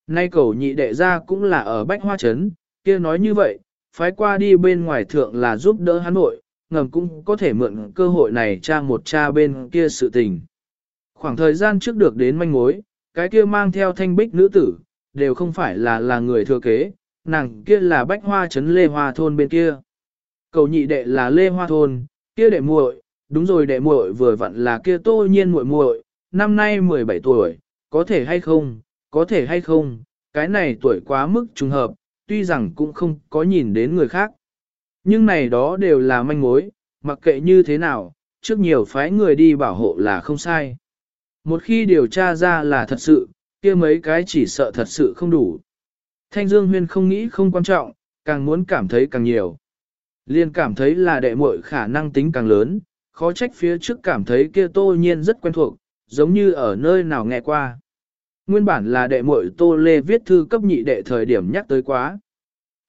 Nay cầu nhị đệ ra cũng là ở Bách Hoa Trấn, kia nói như vậy, phái qua đi bên ngoài thượng là giúp đỡ hắn nội, ngầm cũng có thể mượn cơ hội này tra một cha bên kia sự tình. Khoảng thời gian trước được đến manh mối, cái kia mang theo thanh bích nữ tử, đều không phải là là người thừa kế, nàng kia là bách hoa trấn lê hoa thôn bên kia. Cầu nhị đệ là lê hoa thôn, kia đệ muội, đúng rồi đệ muội vừa vặn là kia tô nhiên muội muội, năm nay 17 tuổi, có thể hay không, có thể hay không, cái này tuổi quá mức trùng hợp, tuy rằng cũng không có nhìn đến người khác. Nhưng này đó đều là manh mối, mặc kệ như thế nào, trước nhiều phái người đi bảo hộ là không sai. Một khi điều tra ra là thật sự, kia mấy cái chỉ sợ thật sự không đủ. Thanh Dương Huyên không nghĩ không quan trọng, càng muốn cảm thấy càng nhiều. Liên cảm thấy là đệ muội khả năng tính càng lớn, khó trách phía trước cảm thấy kia tô nhiên rất quen thuộc, giống như ở nơi nào nghe qua. Nguyên bản là đệ muội tô lê viết thư cấp nhị đệ thời điểm nhắc tới quá.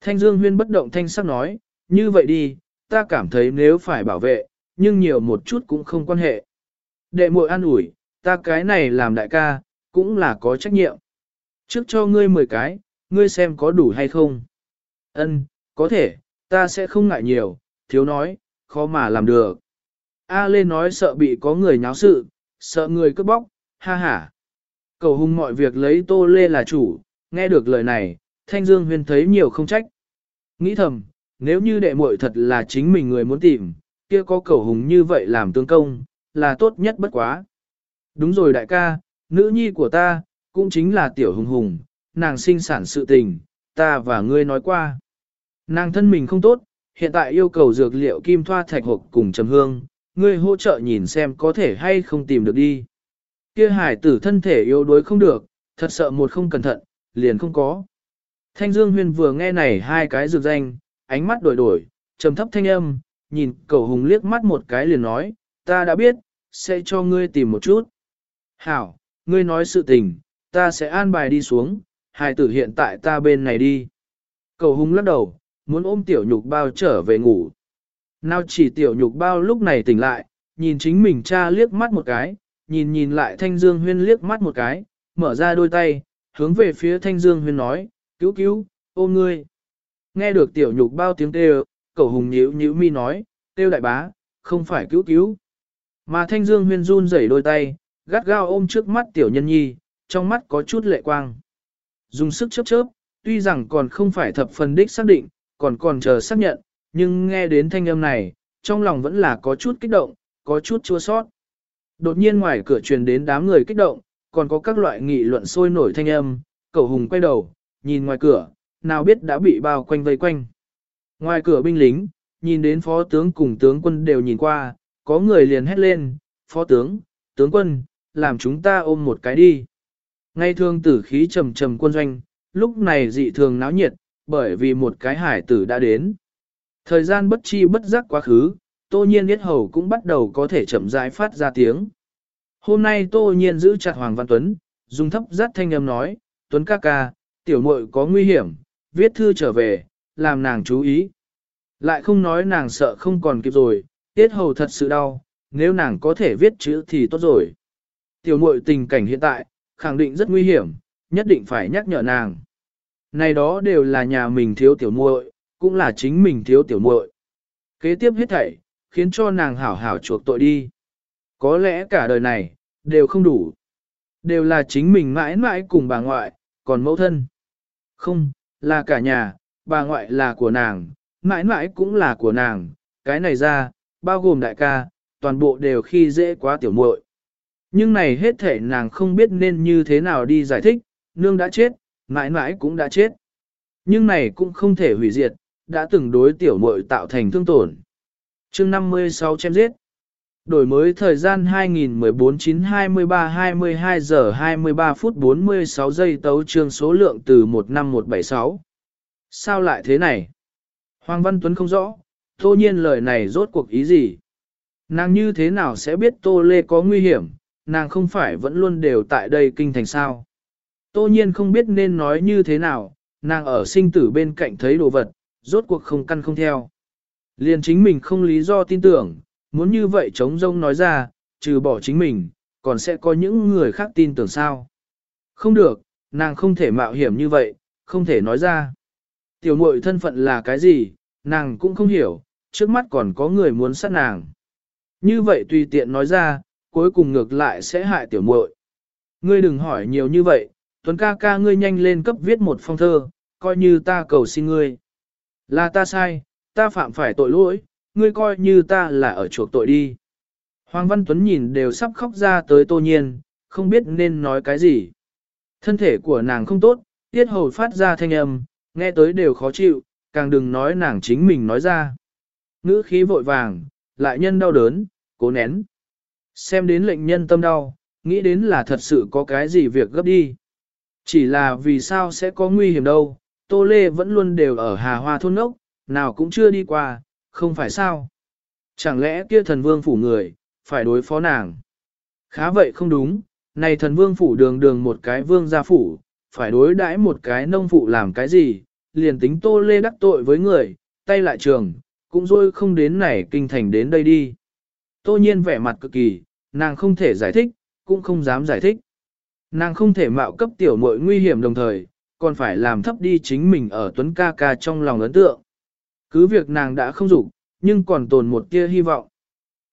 Thanh Dương Huyên bất động thanh sắc nói, như vậy đi, ta cảm thấy nếu phải bảo vệ, nhưng nhiều một chút cũng không quan hệ. Đệ muội an ủi, ta cái này làm đại ca, cũng là có trách nhiệm. Trước cho ngươi 10 cái, ngươi xem có đủ hay không. Ân, có thể, ta sẽ không ngại nhiều, thiếu nói, khó mà làm được. A Lê nói sợ bị có người nháo sự, sợ người cướp bóc, ha ha. Cầu hùng mọi việc lấy Tô Lê là chủ, nghe được lời này, Thanh Dương Huyên thấy nhiều không trách. Nghĩ thầm, nếu như đệ muội thật là chính mình người muốn tìm, kia có cầu hùng như vậy làm tương công, là tốt nhất bất quá. Đúng rồi đại ca, nữ nhi của ta, cũng chính là tiểu hùng hùng, nàng sinh sản sự tình, ta và ngươi nói qua. Nàng thân mình không tốt, hiện tại yêu cầu dược liệu kim thoa thạch hộp cùng trầm hương, ngươi hỗ trợ nhìn xem có thể hay không tìm được đi. Kia hải tử thân thể yếu đuối không được, thật sợ một không cẩn thận, liền không có. Thanh Dương Huyên vừa nghe này hai cái dược danh, ánh mắt đổi đổi, trầm thấp thanh âm, nhìn cầu hùng liếc mắt một cái liền nói, ta đã biết, sẽ cho ngươi tìm một chút. Hảo, ngươi nói sự tình, ta sẽ an bài đi xuống, hài tử hiện tại ta bên này đi. Cầu hùng lắc đầu, muốn ôm tiểu nhục bao trở về ngủ. Nào chỉ tiểu nhục bao lúc này tỉnh lại, nhìn chính mình cha liếc mắt một cái, nhìn nhìn lại thanh dương huyên liếc mắt một cái, mở ra đôi tay, hướng về phía thanh dương huyên nói, cứu cứu, ôm ngươi. Nghe được tiểu nhục bao tiếng kêu, cậu hùng nhíu nhíu mi nói, kêu đại bá, không phải cứu cứu. Mà thanh dương huyên run rẩy đôi tay, gắt gao ôm trước mắt tiểu nhân nhi, trong mắt có chút lệ quang. Dùng sức chớp chớp, tuy rằng còn không phải thập phần đích xác định, còn còn chờ xác nhận, nhưng nghe đến thanh âm này, trong lòng vẫn là có chút kích động, có chút chua sót. Đột nhiên ngoài cửa truyền đến đám người kích động, còn có các loại nghị luận sôi nổi thanh âm, cậu hùng quay đầu, nhìn ngoài cửa, nào biết đã bị bao quanh vây quanh. Ngoài cửa binh lính, nhìn đến phó tướng cùng tướng quân đều nhìn qua, có người liền hét lên, phó tướng, tướng quân, làm chúng ta ôm một cái đi. Ngay thường tử khí trầm trầm quân doanh, lúc này dị thường náo nhiệt, bởi vì một cái hải tử đã đến. Thời gian bất chi bất giác quá khứ, tô nhiên biết hầu cũng bắt đầu có thể chậm rãi phát ra tiếng. Hôm nay tô nhiên giữ chặt Hoàng Văn Tuấn, dùng thấp rát thanh âm nói, Tuấn ca ca, tiểu muội có nguy hiểm, viết thư trở về, làm nàng chú ý. Lại không nói nàng sợ không còn kịp rồi, tiết hầu thật sự đau, nếu nàng có thể viết chữ thì tốt rồi. Tiểu muội tình cảnh hiện tại, khẳng định rất nguy hiểm, nhất định phải nhắc nhở nàng. Này đó đều là nhà mình thiếu tiểu muội, cũng là chính mình thiếu tiểu muội. Kế tiếp hết thảy, khiến cho nàng hảo hảo chuộc tội đi. Có lẽ cả đời này, đều không đủ. Đều là chính mình mãi mãi cùng bà ngoại, còn mẫu thân. Không, là cả nhà, bà ngoại là của nàng, mãi mãi cũng là của nàng, cái này ra, bao gồm đại ca, toàn bộ đều khi dễ quá tiểu muội. Nhưng này hết thể nàng không biết nên như thế nào đi giải thích, nương đã chết, mãi mãi cũng đã chết. Nhưng này cũng không thể hủy diệt, đã từng đối tiểu muội tạo thành thương tổn chương 56 chém giết. Đổi mới thời gian 2014-9-23-22 giờ 23 phút 46 giây tấu trương số lượng từ 15176. Sao lại thế này? Hoàng Văn Tuấn không rõ, tô nhiên lời này rốt cuộc ý gì? Nàng như thế nào sẽ biết tô lê có nguy hiểm, nàng không phải vẫn luôn đều tại đây kinh thành sao? Tô nhiên không biết nên nói như thế nào, nàng ở sinh tử bên cạnh thấy đồ vật, rốt cuộc không căn không theo. Liền chính mình không lý do tin tưởng, muốn như vậy chống rông nói ra, trừ bỏ chính mình, còn sẽ có những người khác tin tưởng sao. Không được, nàng không thể mạo hiểm như vậy, không thể nói ra. Tiểu muội thân phận là cái gì, nàng cũng không hiểu, trước mắt còn có người muốn sát nàng. Như vậy tùy tiện nói ra, cuối cùng ngược lại sẽ hại tiểu muội. Ngươi đừng hỏi nhiều như vậy, Tuấn ca ca ngươi nhanh lên cấp viết một phong thơ, coi như ta cầu xin ngươi. Là ta sai, ta phạm phải tội lỗi, ngươi coi như ta là ở chuộc tội đi. Hoàng Văn Tuấn nhìn đều sắp khóc ra tới tô nhiên, không biết nên nói cái gì. Thân thể của nàng không tốt, tiết hầu phát ra thanh âm, nghe tới đều khó chịu, càng đừng nói nàng chính mình nói ra. Ngữ khí vội vàng, lại nhân đau đớn, cố nén. Xem đến lệnh nhân tâm đau, nghĩ đến là thật sự có cái gì việc gấp đi. Chỉ là vì sao sẽ có nguy hiểm đâu, Tô Lê vẫn luôn đều ở Hà Hoa thôn nốc nào cũng chưa đi qua, không phải sao. Chẳng lẽ kia thần vương phủ người, phải đối phó nàng. Khá vậy không đúng, này thần vương phủ đường đường một cái vương gia phủ, phải đối đãi một cái nông phụ làm cái gì, liền tính Tô Lê đắc tội với người, tay lại trường, cũng rồi không đến này kinh thành đến đây đi. Tô nhiên vẻ mặt cực kỳ, nàng không thể giải thích, cũng không dám giải thích. Nàng không thể mạo cấp tiểu muội nguy hiểm đồng thời, còn phải làm thấp đi chính mình ở tuấn ca ca trong lòng ấn tượng. Cứ việc nàng đã không dục nhưng còn tồn một tia hy vọng.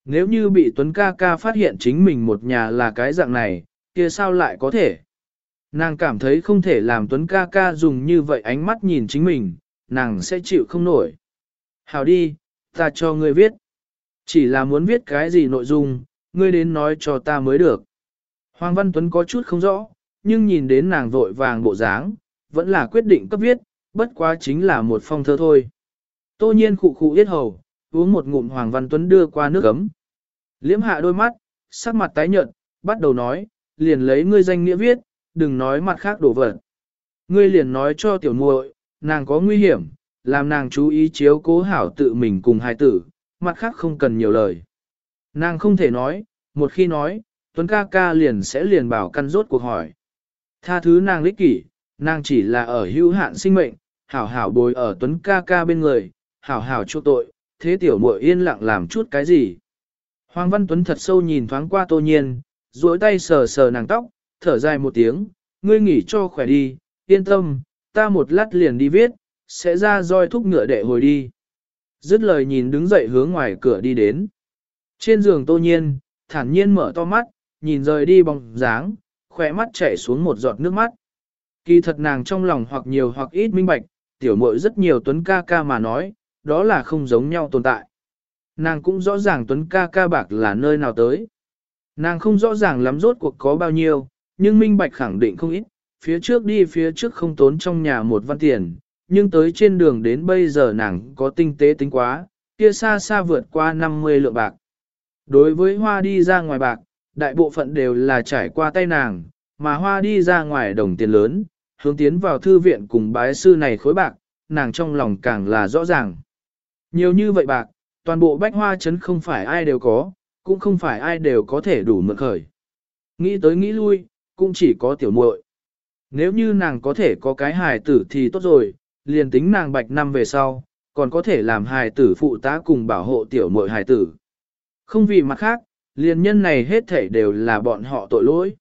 Nếu như bị tuấn ca ca phát hiện chính mình một nhà là cái dạng này, kia sao lại có thể? Nàng cảm thấy không thể làm tuấn ca ca dùng như vậy ánh mắt nhìn chính mình, nàng sẽ chịu không nổi. Hào đi, ta cho ngươi viết. Chỉ là muốn viết cái gì nội dung, ngươi đến nói cho ta mới được. Hoàng Văn Tuấn có chút không rõ, nhưng nhìn đến nàng vội vàng bộ dáng, vẫn là quyết định cấp viết, bất quá chính là một phong thơ thôi. Tô nhiên khụ khụ yết hầu, uống một ngụm Hoàng Văn Tuấn đưa qua nước ấm. Liễm hạ đôi mắt, sắc mặt tái nhợt, bắt đầu nói, liền lấy ngươi danh nghĩa viết, đừng nói mặt khác đổ vật. Ngươi liền nói cho tiểu muội, nàng có nguy hiểm, làm nàng chú ý chiếu cố hảo tự mình cùng hai tử, mặt khác không cần nhiều lời. Nàng không thể nói, một khi nói, Tuấn ca ca liền sẽ liền bảo căn rốt cuộc hỏi. Tha thứ nàng lích kỷ, nàng chỉ là ở hữu hạn sinh mệnh, hảo hảo bồi ở Tuấn ca ca bên người, hảo hảo chu tội, thế tiểu muội yên lặng làm chút cái gì. Hoàng Văn Tuấn thật sâu nhìn thoáng qua tô nhiên, duỗi tay sờ sờ nàng tóc, thở dài một tiếng, ngươi nghỉ cho khỏe đi, yên tâm, ta một lát liền đi viết, sẽ ra roi thúc ngựa đệ hồi đi. Dứt lời nhìn đứng dậy hướng ngoài cửa đi đến. Trên giường tô nhiên, thản nhiên mở to mắt, nhìn rời đi bóng dáng, khỏe mắt chảy xuống một giọt nước mắt. Kỳ thật nàng trong lòng hoặc nhiều hoặc ít minh bạch, tiểu muội rất nhiều tuấn ca ca mà nói, đó là không giống nhau tồn tại. Nàng cũng rõ ràng tuấn ca ca bạc là nơi nào tới. Nàng không rõ ràng lắm rốt cuộc có bao nhiêu, nhưng minh bạch khẳng định không ít, phía trước đi phía trước không tốn trong nhà một văn tiền, nhưng tới trên đường đến bây giờ nàng có tinh tế tính quá, kia xa xa vượt qua 50 lượng bạc. Đối với hoa đi ra ngoài bạc, đại bộ phận đều là trải qua tay nàng, mà hoa đi ra ngoài đồng tiền lớn, hướng tiến vào thư viện cùng bái sư này khối bạc, nàng trong lòng càng là rõ ràng. Nhiều như vậy bạc, toàn bộ bách hoa chấn không phải ai đều có, cũng không phải ai đều có thể đủ mượn khởi. Nghĩ tới nghĩ lui, cũng chỉ có tiểu muội. Nếu như nàng có thể có cái hài tử thì tốt rồi, liền tính nàng bạch năm về sau, còn có thể làm hài tử phụ tá cùng bảo hộ tiểu muội hài tử. Không vì mặt khác, liền nhân này hết thể đều là bọn họ tội lỗi.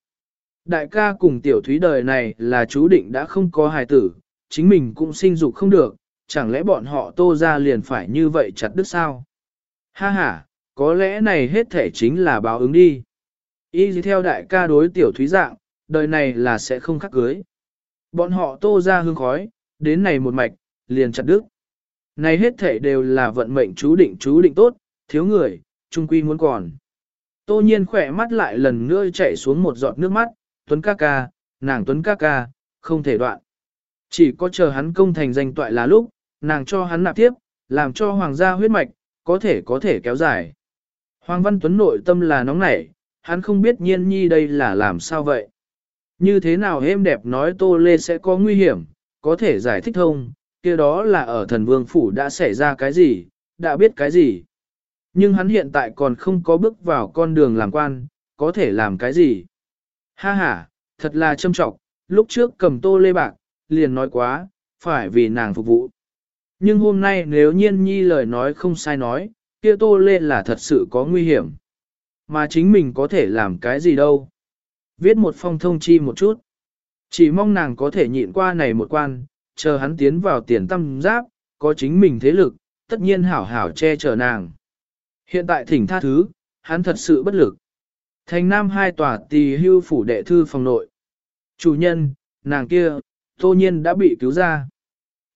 Đại ca cùng tiểu thúy đời này là chú định đã không có hài tử, chính mình cũng sinh dục không được, chẳng lẽ bọn họ tô ra liền phải như vậy chặt đứt sao? Ha ha, có lẽ này hết thể chính là báo ứng đi. Y theo đại ca đối tiểu thúy dạng, đời này là sẽ không khắc cưới. Bọn họ tô ra hương khói, đến này một mạch, liền chặt đứt. Này hết thể đều là vận mệnh chú định chú định tốt, thiếu người, trung quy muốn còn. Tô nhiên khỏe mắt lại lần nữa chạy xuống một giọt nước mắt, Tuấn ca ca, nàng Tuấn ca ca, không thể đoạn. Chỉ có chờ hắn công thành danh toại là lúc, nàng cho hắn nạp tiếp, làm cho hoàng gia huyết mạch, có thể có thể kéo dài. Hoàng Văn Tuấn nội tâm là nóng nảy, hắn không biết nhiên nhi đây là làm sao vậy. Như thế nào êm đẹp nói Tô Lê sẽ có nguy hiểm, có thể giải thích thông, kia đó là ở thần vương phủ đã xảy ra cái gì, đã biết cái gì. Nhưng hắn hiện tại còn không có bước vào con đường làm quan, có thể làm cái gì. Ha ha, thật là châm trọng, lúc trước cầm tô lê bạc, liền nói quá, phải vì nàng phục vụ. Nhưng hôm nay nếu nhiên nhi lời nói không sai nói, kia tô lê là thật sự có nguy hiểm. Mà chính mình có thể làm cái gì đâu. Viết một phong thông chi một chút. Chỉ mong nàng có thể nhịn qua này một quan, chờ hắn tiến vào tiền tâm giáp, có chính mình thế lực, tất nhiên hảo hảo che chở nàng. Hiện tại thỉnh tha thứ, hắn thật sự bất lực. Thành Nam hai tòa tỳ hưu phủ đệ thư phòng nội. Chủ nhân, nàng kia, tô nhiên đã bị cứu ra.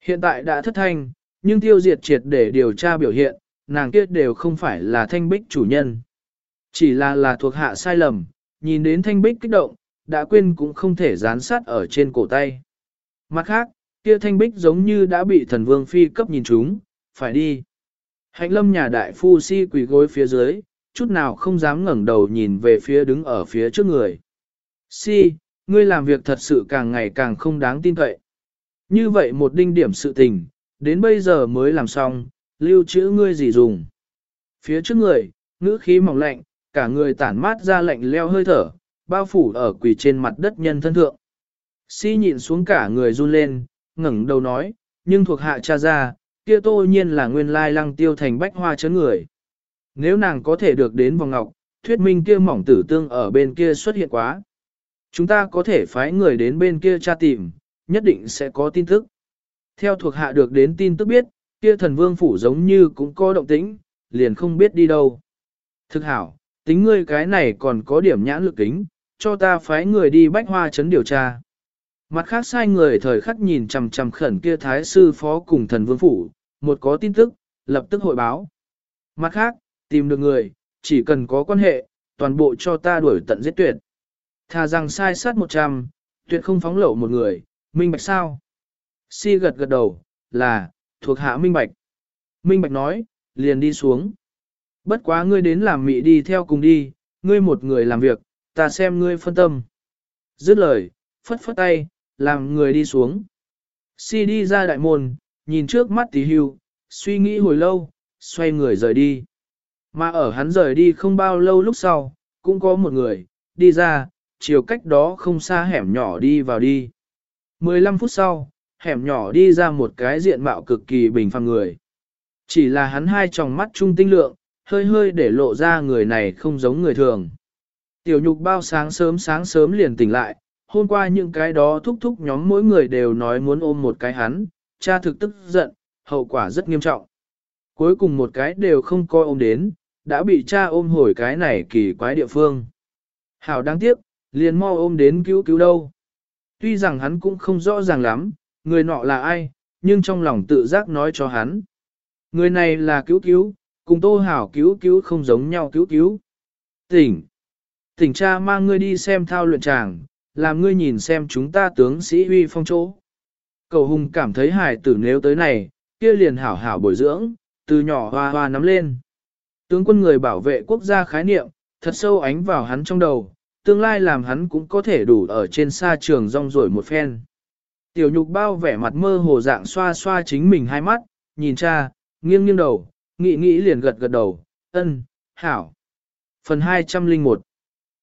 Hiện tại đã thất thanh, nhưng tiêu diệt triệt để điều tra biểu hiện, nàng kia đều không phải là thanh bích chủ nhân. Chỉ là là thuộc hạ sai lầm, nhìn đến thanh bích kích động, đã quên cũng không thể dán sát ở trên cổ tay. Mặt khác, kia thanh bích giống như đã bị thần vương phi cấp nhìn chúng, phải đi. Hạnh lâm nhà đại phu si quỳ gối phía dưới, chút nào không dám ngẩng đầu nhìn về phía đứng ở phía trước người. Si, ngươi làm việc thật sự càng ngày càng không đáng tin cậy. Như vậy một đinh điểm sự tình, đến bây giờ mới làm xong, lưu trữ ngươi gì dùng. Phía trước người, ngữ khí mỏng lạnh, cả người tản mát ra lạnh leo hơi thở, bao phủ ở quỳ trên mặt đất nhân thân thượng. Si nhịn xuống cả người run lên, ngẩng đầu nói, nhưng thuộc hạ cha ra, kia tô nhiên là nguyên lai lăng tiêu thành bách hoa chấn người. Nếu nàng có thể được đến vòng ngọc, thuyết minh kia mỏng tử tương ở bên kia xuất hiện quá. Chúng ta có thể phái người đến bên kia tra tìm, nhất định sẽ có tin tức. Theo thuộc hạ được đến tin tức biết, kia thần vương phủ giống như cũng có động tĩnh, liền không biết đi đâu. Thực hảo, tính ngươi cái này còn có điểm nhãn lực kính, cho ta phái người đi bách hoa chấn điều tra. Mặt khác sai người thời khắc nhìn chằm chằm khẩn kia thái sư phó cùng thần vương phủ, một có tin tức, lập tức hội báo. Mặt khác, tìm được người, chỉ cần có quan hệ, toàn bộ cho ta đuổi tận giết tuyệt. Thà rằng sai sát một trăm, tuyệt không phóng lậu một người, minh bạch sao? Si gật gật đầu, là, thuộc hạ minh bạch. Minh bạch nói, liền đi xuống. Bất quá ngươi đến làm mị đi theo cùng đi, ngươi một người làm việc, ta xem ngươi phân tâm. Dứt lời, phất phất tay, làm người đi xuống. Si đi ra đại môn, nhìn trước mắt tí hưu, suy nghĩ hồi lâu, xoay người rời đi. Mà ở hắn rời đi không bao lâu lúc sau, cũng có một người, đi ra, chiều cách đó không xa hẻm nhỏ đi vào đi. 15 phút sau, hẻm nhỏ đi ra một cái diện mạo cực kỳ bình phàm người. Chỉ là hắn hai tròng mắt trung tinh lượng, hơi hơi để lộ ra người này không giống người thường. Tiểu nhục bao sáng sớm sáng sớm liền tỉnh lại, hôm qua những cái đó thúc thúc nhóm mỗi người đều nói muốn ôm một cái hắn, cha thực tức giận, hậu quả rất nghiêm trọng. Cuối cùng một cái đều không coi ôm đến, đã bị cha ôm hồi cái này kỳ quái địa phương. Hảo đáng tiếc, liền mau ôm đến cứu cứu đâu. Tuy rằng hắn cũng không rõ ràng lắm, người nọ là ai, nhưng trong lòng tự giác nói cho hắn. Người này là cứu cứu, cùng tô hảo cứu cứu không giống nhau cứu cứu. Tỉnh! Tỉnh cha mang ngươi đi xem thao luyện tràng, làm ngươi nhìn xem chúng ta tướng sĩ huy phong chỗ. Cầu hùng cảm thấy hài tử nếu tới này, kia liền hảo hảo bồi dưỡng, từ nhỏ hoa hoa nắm lên. Tướng quân người bảo vệ quốc gia khái niệm, thật sâu ánh vào hắn trong đầu, tương lai làm hắn cũng có thể đủ ở trên xa trường rong rổi một phen. Tiểu nhục bao vẻ mặt mơ hồ dạng xoa xoa chính mình hai mắt, nhìn cha, nghiêng nghiêng đầu, nghĩ nghĩ liền gật gật đầu, ân, hảo. Phần 201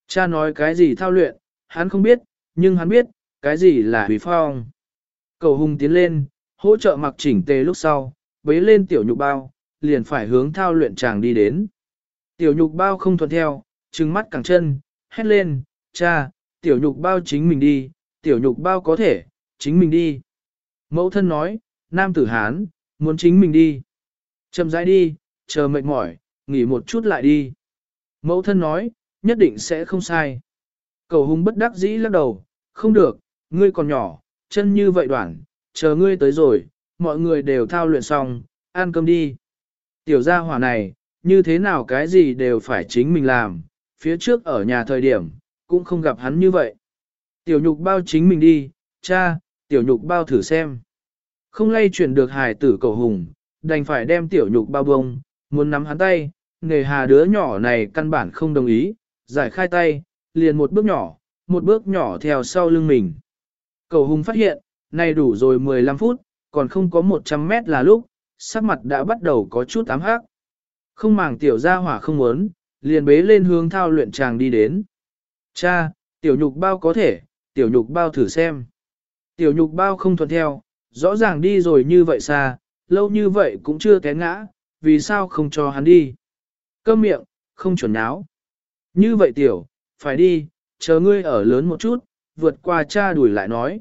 Cha nói cái gì thao luyện, hắn không biết, nhưng hắn biết, cái gì là hủy phong. Cầu hùng tiến lên, hỗ trợ mặc chỉnh tề lúc sau, bế lên tiểu nhục bao, liền phải hướng thao luyện chàng đi đến. Tiểu nhục bao không thuận theo, trừng mắt cẳng chân, hét lên, cha, tiểu nhục bao chính mình đi, tiểu nhục bao có thể, chính mình đi. Mẫu thân nói, nam tử Hán, muốn chính mình đi. Chậm rãi đi, chờ mệt mỏi, nghỉ một chút lại đi. Mẫu thân nói, nhất định sẽ không sai. Cầu hùng bất đắc dĩ lắc đầu, không được, ngươi còn nhỏ, chân như vậy đoạn, chờ ngươi tới rồi, mọi người đều thao luyện xong, ăn cơm đi. Tiểu gia hỏa này, như thế nào cái gì đều phải chính mình làm, phía trước ở nhà thời điểm, cũng không gặp hắn như vậy. Tiểu nhục bao chính mình đi, cha, tiểu nhục bao thử xem. Không lay chuyển được hài tử cầu hùng, đành phải đem tiểu nhục bao bông, muốn nắm hắn tay, nề hà đứa nhỏ này căn bản không đồng ý, giải khai tay, liền một bước nhỏ, một bước nhỏ theo sau lưng mình. Cầu hùng phát hiện, nay đủ rồi 15 phút, còn không có 100 mét là lúc, sắc mặt đã bắt đầu có chút ám hắc. Không màng tiểu gia hỏa không muốn, liền bế lên hướng thao luyện chàng đi đến. Cha, tiểu nhục bao có thể, tiểu nhục bao thử xem. Tiểu nhục bao không thuận theo, rõ ràng đi rồi như vậy xa, lâu như vậy cũng chưa té ngã, vì sao không cho hắn đi. Câm miệng, không chuẩn náo. Như vậy tiểu, phải đi, chờ ngươi ở lớn một chút, vượt qua cha đuổi lại nói.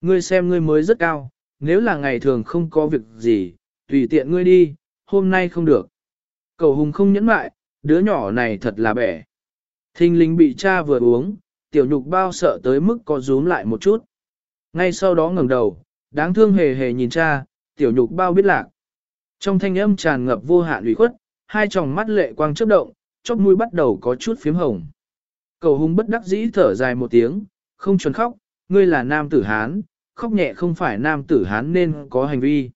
Ngươi xem ngươi mới rất cao, nếu là ngày thường không có việc gì, tùy tiện ngươi đi, hôm nay không được. Cầu hùng không nhẫn mại, đứa nhỏ này thật là bẻ. Thinh linh bị cha vừa uống, tiểu nhục bao sợ tới mức có rúm lại một chút. Ngay sau đó ngẩng đầu, đáng thương hề hề nhìn cha, tiểu nhục bao biết lạc. Trong thanh âm tràn ngập vô hạn ủy khuất, hai tròng mắt lệ quang chớp động, chóp mũi bắt đầu có chút phím hồng. Cầu hùng bất đắc dĩ thở dài một tiếng, không chuẩn khóc, ngươi là nam tử Hán, khóc nhẹ không phải nam tử Hán nên có hành vi.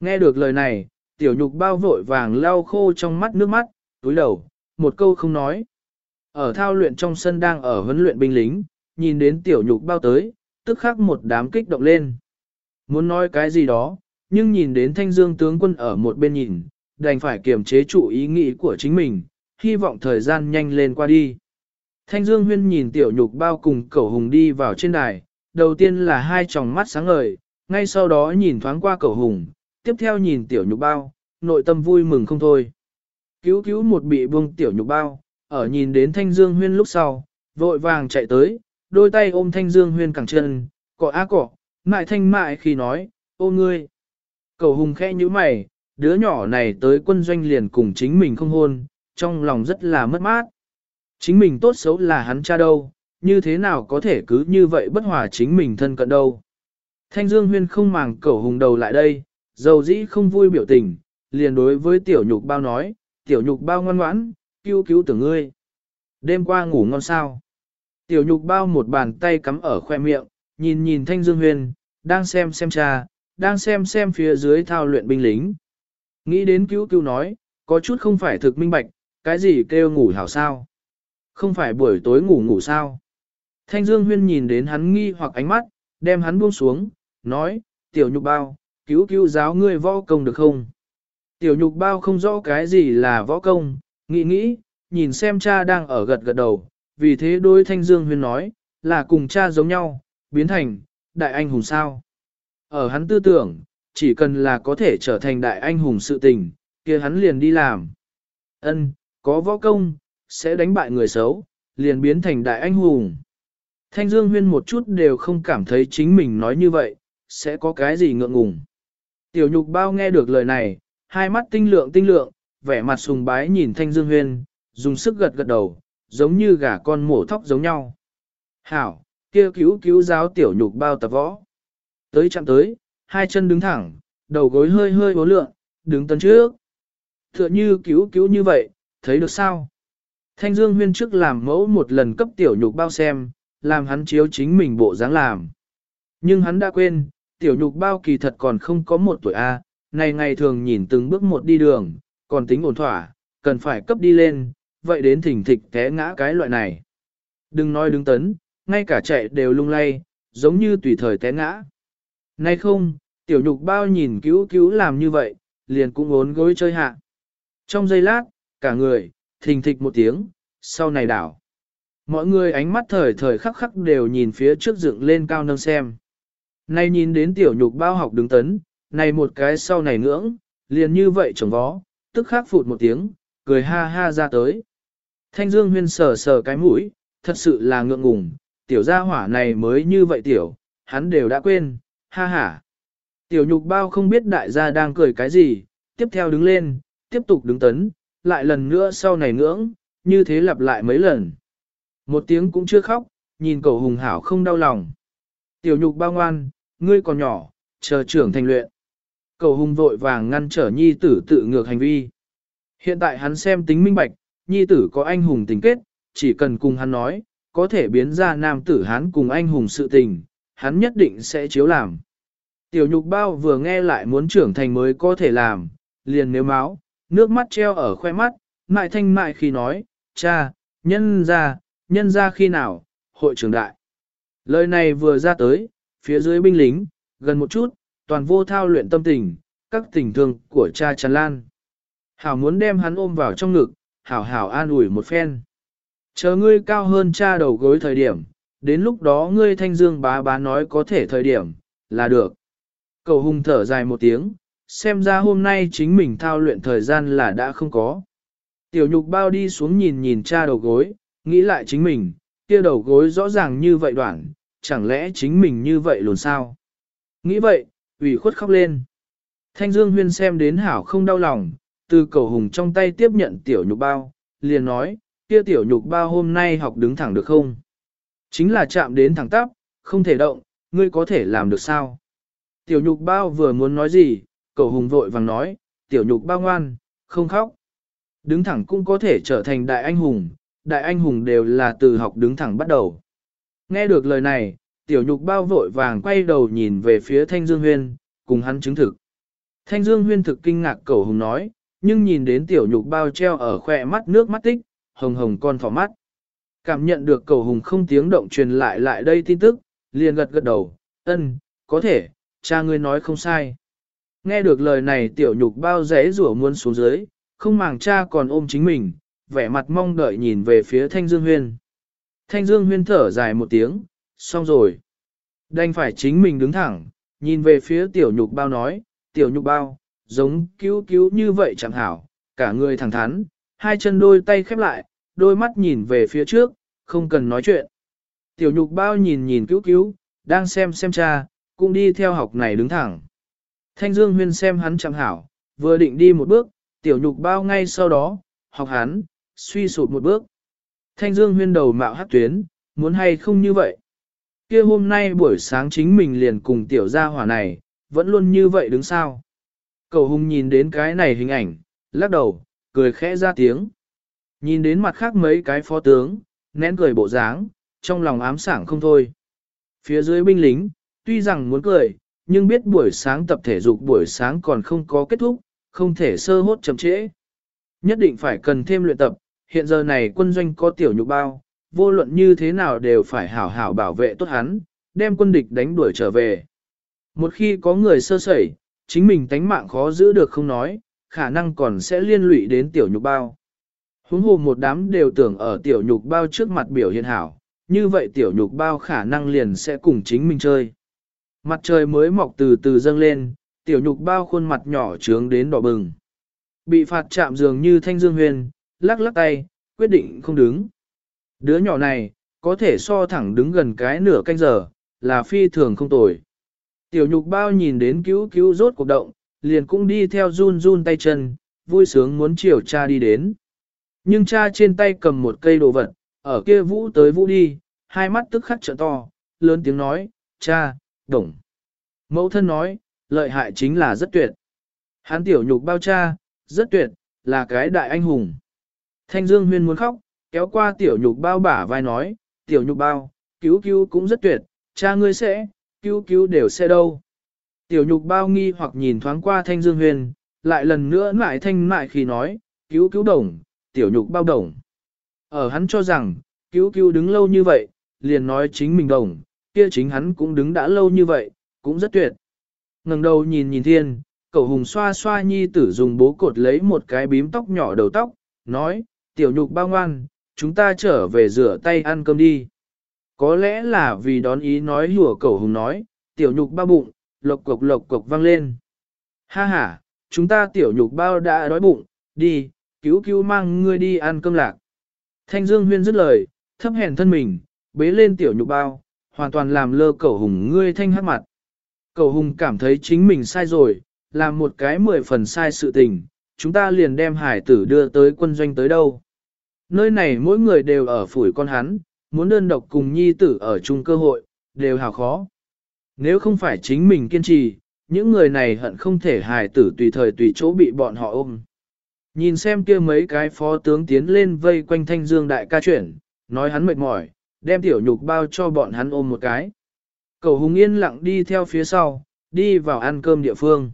Nghe được lời này, tiểu nhục bao vội vàng lau khô trong mắt nước mắt, túi đầu, một câu không nói. Ở thao luyện trong sân đang ở huấn luyện binh lính, nhìn đến tiểu nhục bao tới, tức khắc một đám kích động lên. Muốn nói cái gì đó, nhưng nhìn đến thanh dương tướng quân ở một bên nhìn, đành phải kiềm chế chủ ý nghĩ của chính mình, hy vọng thời gian nhanh lên qua đi. Thanh dương huyên nhìn tiểu nhục bao cùng cẩu hùng đi vào trên đài, đầu tiên là hai tròng mắt sáng ngời, ngay sau đó nhìn thoáng qua cẩu hùng, tiếp theo nhìn tiểu nhục bao, nội tâm vui mừng không thôi. Cứu cứu một bị buông tiểu nhục bao, ở nhìn đến thanh dương huyên lúc sau, vội vàng chạy tới, đôi tay ôm thanh dương huyên cẳng chân, cọ á cọ, mại thanh mại khi nói, ô ngươi. Cầu hùng khẽ như mày, đứa nhỏ này tới quân doanh liền cùng chính mình không hôn, trong lòng rất là mất mát. Chính mình tốt xấu là hắn cha đâu, như thế nào có thể cứ như vậy bất hòa chính mình thân cận đâu. Thanh Dương Huyên không màng cẩu hùng đầu lại đây, dầu dĩ không vui biểu tình, liền đối với tiểu nhục bao nói, tiểu nhục bao ngoan ngoãn, cứu cứu tưởng ngươi. Đêm qua ngủ ngon sao. Tiểu nhục bao một bàn tay cắm ở khoe miệng, nhìn nhìn Thanh Dương Huyên, đang xem xem cha, đang xem xem phía dưới thao luyện binh lính. Nghĩ đến cứu cứu nói, có chút không phải thực minh bạch, cái gì kêu ngủ hảo sao? Không phải buổi tối ngủ ngủ sao? Thanh Dương Huyên nhìn đến hắn nghi hoặc ánh mắt, đem hắn buông xuống, nói, tiểu nhục bao, cứu cứu giáo ngươi võ công được không? Tiểu nhục bao không rõ cái gì là võ công, nghĩ nghĩ, nhìn xem cha đang ở gật gật đầu, vì thế đôi Thanh Dương Huyên nói, là cùng cha giống nhau, biến thành, đại anh hùng sao. Ở hắn tư tưởng, chỉ cần là có thể trở thành đại anh hùng sự tình, kia hắn liền đi làm. Ân, có võ công, sẽ đánh bại người xấu, liền biến thành đại anh hùng. Thanh Dương Huyên một chút đều không cảm thấy chính mình nói như vậy, sẽ có cái gì ngượng ngùng. Tiểu nhục bao nghe được lời này, hai mắt tinh lượng tinh lượng, vẻ mặt sùng bái nhìn Thanh Dương Huyên, dùng sức gật gật đầu, giống như gà con mổ thóc giống nhau. Hảo, kia cứu cứu giáo tiểu nhục bao tập võ. Tới chạm tới, hai chân đứng thẳng, đầu gối hơi hơi bố lượng, đứng tấn trước. Tựa như cứu cứu như vậy, thấy được sao? Thanh Dương Huyên trước làm mẫu một lần cấp tiểu nhục bao xem, làm hắn chiếu chính mình bộ dáng làm. Nhưng hắn đã quên, tiểu nhục bao kỳ thật còn không có một tuổi A, này ngày thường nhìn từng bước một đi đường, còn tính ổn thỏa, cần phải cấp đi lên, vậy đến thỉnh thịch té ngã cái loại này. Đừng nói đứng tấn, ngay cả chạy đều lung lay, giống như tùy thời té ngã. Nay không, tiểu nhục bao nhìn cứu cứu làm như vậy, liền cũng ốn gối chơi hạ. Trong giây lát, cả người, thình thịch một tiếng, sau này đảo. Mọi người ánh mắt thời thời khắc khắc đều nhìn phía trước dựng lên cao nâng xem. Nay nhìn đến tiểu nhục bao học đứng tấn, này một cái sau này ngưỡng, liền như vậy trồng vó, tức khắc phụt một tiếng, cười ha ha ra tới. Thanh Dương huyên sờ sờ cái mũi, thật sự là ngượng ngùng, tiểu gia hỏa này mới như vậy tiểu, hắn đều đã quên, ha ha. Tiểu nhục bao không biết đại gia đang cười cái gì, tiếp theo đứng lên, tiếp tục đứng tấn, lại lần nữa sau này ngưỡng, như thế lặp lại mấy lần. Một tiếng cũng chưa khóc, nhìn cậu hùng hảo không đau lòng. Tiểu nhục bao ngoan, ngươi còn nhỏ, chờ trưởng thành luyện. Cầu hùng vội vàng ngăn trở nhi tử tự ngược hành vi. Hiện tại hắn xem tính minh bạch, nhi tử có anh hùng tình kết, chỉ cần cùng hắn nói, có thể biến ra nam tử hắn cùng anh hùng sự tình, hắn nhất định sẽ chiếu làm. Tiểu nhục bao vừa nghe lại muốn trưởng thành mới có thể làm, liền nếu máu, nước mắt treo ở khoe mắt, mại thanh mại khi nói, cha, nhân ra, nhân ra khi nào, hội trưởng đại. Lời này vừa ra tới, phía dưới binh lính, gần một chút, toàn vô thao luyện tâm tình, các tình thương của cha tràn lan. Hảo muốn đem hắn ôm vào trong ngực, hảo hảo an ủi một phen. Chờ ngươi cao hơn cha đầu gối thời điểm, đến lúc đó ngươi thanh dương bá bá nói có thể thời điểm, là được. Cầu hùng thở dài một tiếng, xem ra hôm nay chính mình thao luyện thời gian là đã không có. Tiểu nhục bao đi xuống nhìn nhìn cha đầu gối, nghĩ lại chính mình, kia đầu gối rõ ràng như vậy đoạn, chẳng lẽ chính mình như vậy luôn sao? Nghĩ vậy, ủy khuất khóc lên. Thanh Dương Huyên xem đến hảo không đau lòng, từ cầu hùng trong tay tiếp nhận tiểu nhục bao, liền nói, kia tiểu nhục bao hôm nay học đứng thẳng được không? Chính là chạm đến thẳng tắp, không thể động, ngươi có thể làm được sao? Tiểu nhục bao vừa muốn nói gì, cầu hùng vội vàng nói, tiểu nhục bao ngoan, không khóc. Đứng thẳng cũng có thể trở thành đại anh hùng, đại anh hùng đều là từ học đứng thẳng bắt đầu. Nghe được lời này, tiểu nhục bao vội vàng quay đầu nhìn về phía Thanh Dương Huyên, cùng hắn chứng thực. Thanh Dương Huyên thực kinh ngạc cầu hùng nói, nhưng nhìn đến tiểu nhục bao treo ở khỏe mắt nước mắt tích, hồng hồng con thỏ mắt. Cảm nhận được cầu hùng không tiếng động truyền lại lại đây tin tức, liền gật gật đầu, ân, có thể, cha ngươi nói không sai. Nghe được lời này tiểu nhục bao rẽ rủa muốn xuống dưới, không màng cha còn ôm chính mình, vẻ mặt mong đợi nhìn về phía Thanh Dương Huyên. Thanh Dương Huyên thở dài một tiếng, xong rồi. Đành phải chính mình đứng thẳng, nhìn về phía tiểu nhục bao nói, tiểu nhục bao, giống cứu cứu như vậy chẳng hảo, cả người thẳng thắn, hai chân đôi tay khép lại, đôi mắt nhìn về phía trước, không cần nói chuyện. Tiểu nhục bao nhìn nhìn cứu cứu, đang xem xem cha, cũng đi theo học này đứng thẳng. Thanh Dương Huyên xem hắn chẳng hảo, vừa định đi một bước, tiểu nhục bao ngay sau đó, học hắn, suy sụt một bước. Thanh Dương Huyên đầu mạo hát tuyến, muốn hay không như vậy kia hôm nay buổi sáng chính mình liền cùng tiểu gia hỏa này, vẫn luôn như vậy đứng sao. Cầu hùng nhìn đến cái này hình ảnh, lắc đầu, cười khẽ ra tiếng. Nhìn đến mặt khác mấy cái phó tướng, nén cười bộ dáng, trong lòng ám sảng không thôi. Phía dưới binh lính, tuy rằng muốn cười, nhưng biết buổi sáng tập thể dục buổi sáng còn không có kết thúc, không thể sơ hốt chậm trễ. Nhất định phải cần thêm luyện tập, hiện giờ này quân doanh có tiểu nhục bao, vô luận như thế nào đều phải hảo hảo bảo vệ tốt hắn, đem quân địch đánh đuổi trở về. Một khi có người sơ sẩy, chính mình tánh mạng khó giữ được không nói, khả năng còn sẽ liên lụy đến tiểu nhục bao. Huống hồ một đám đều tưởng ở tiểu nhục bao trước mặt biểu hiện hảo, như vậy tiểu nhục bao khả năng liền sẽ cùng chính mình chơi. Mặt trời mới mọc từ từ dâng lên, tiểu nhục bao khuôn mặt nhỏ trướng đến đỏ bừng. Bị phạt chạm dường như thanh dương huyền, lắc lắc tay, quyết định không đứng. Đứa nhỏ này, có thể so thẳng đứng gần cái nửa canh giờ, là phi thường không tồi. Tiểu nhục bao nhìn đến cứu cứu rốt cuộc động, liền cũng đi theo run run tay chân, vui sướng muốn chiều cha đi đến. Nhưng cha trên tay cầm một cây đồ vật, ở kia vũ tới vũ đi, hai mắt tức khắc trợ to, lớn tiếng nói, cha, đồng. Mẫu thân nói, lợi hại chính là rất tuyệt. Hán tiểu nhục bao cha, rất tuyệt, là cái đại anh hùng. Thanh Dương Huyên muốn khóc, kéo qua tiểu nhục bao bả vai nói, tiểu nhục bao, cứu cứu cũng rất tuyệt, cha ngươi sẽ, cứu cứu đều sẽ đâu. Tiểu nhục bao nghi hoặc nhìn thoáng qua Thanh Dương huyền lại lần nữa lại thanh mại khi nói, cứu cứu đồng, tiểu nhục bao đồng. Ở hắn cho rằng, cứu cứu đứng lâu như vậy, liền nói chính mình đồng, kia chính hắn cũng đứng đã lâu như vậy, cũng rất tuyệt. ngẩng đầu nhìn nhìn thiên, cậu hùng xoa xoa nhi tử dùng bố cột lấy một cái bím tóc nhỏ đầu tóc, nói, tiểu nhục bao ngoan, chúng ta trở về rửa tay ăn cơm đi. Có lẽ là vì đón ý nói hùa cẩu hùng nói, tiểu nhục bao bụng, lộc cộc lộc cộc vang lên. Ha ha, chúng ta tiểu nhục bao đã đói bụng, đi, cứu cứu mang ngươi đi ăn cơm lạc. Thanh Dương Huyên dứt lời, thấp hèn thân mình, bế lên tiểu nhục bao, hoàn toàn làm lơ cẩu hùng ngươi thanh hát mặt. Cẩu hùng cảm thấy chính mình sai rồi, làm một cái mười phần sai sự tình, chúng ta liền đem hải tử đưa tới quân doanh tới đâu. Nơi này mỗi người đều ở phủi con hắn, muốn đơn độc cùng nhi tử ở chung cơ hội, đều hào khó. Nếu không phải chính mình kiên trì, những người này hận không thể hài tử tùy thời tùy chỗ bị bọn họ ôm. Nhìn xem kia mấy cái phó tướng tiến lên vây quanh thanh dương đại ca chuyển, nói hắn mệt mỏi, đem tiểu nhục bao cho bọn hắn ôm một cái. Cầu hùng yên lặng đi theo phía sau, đi vào ăn cơm địa phương.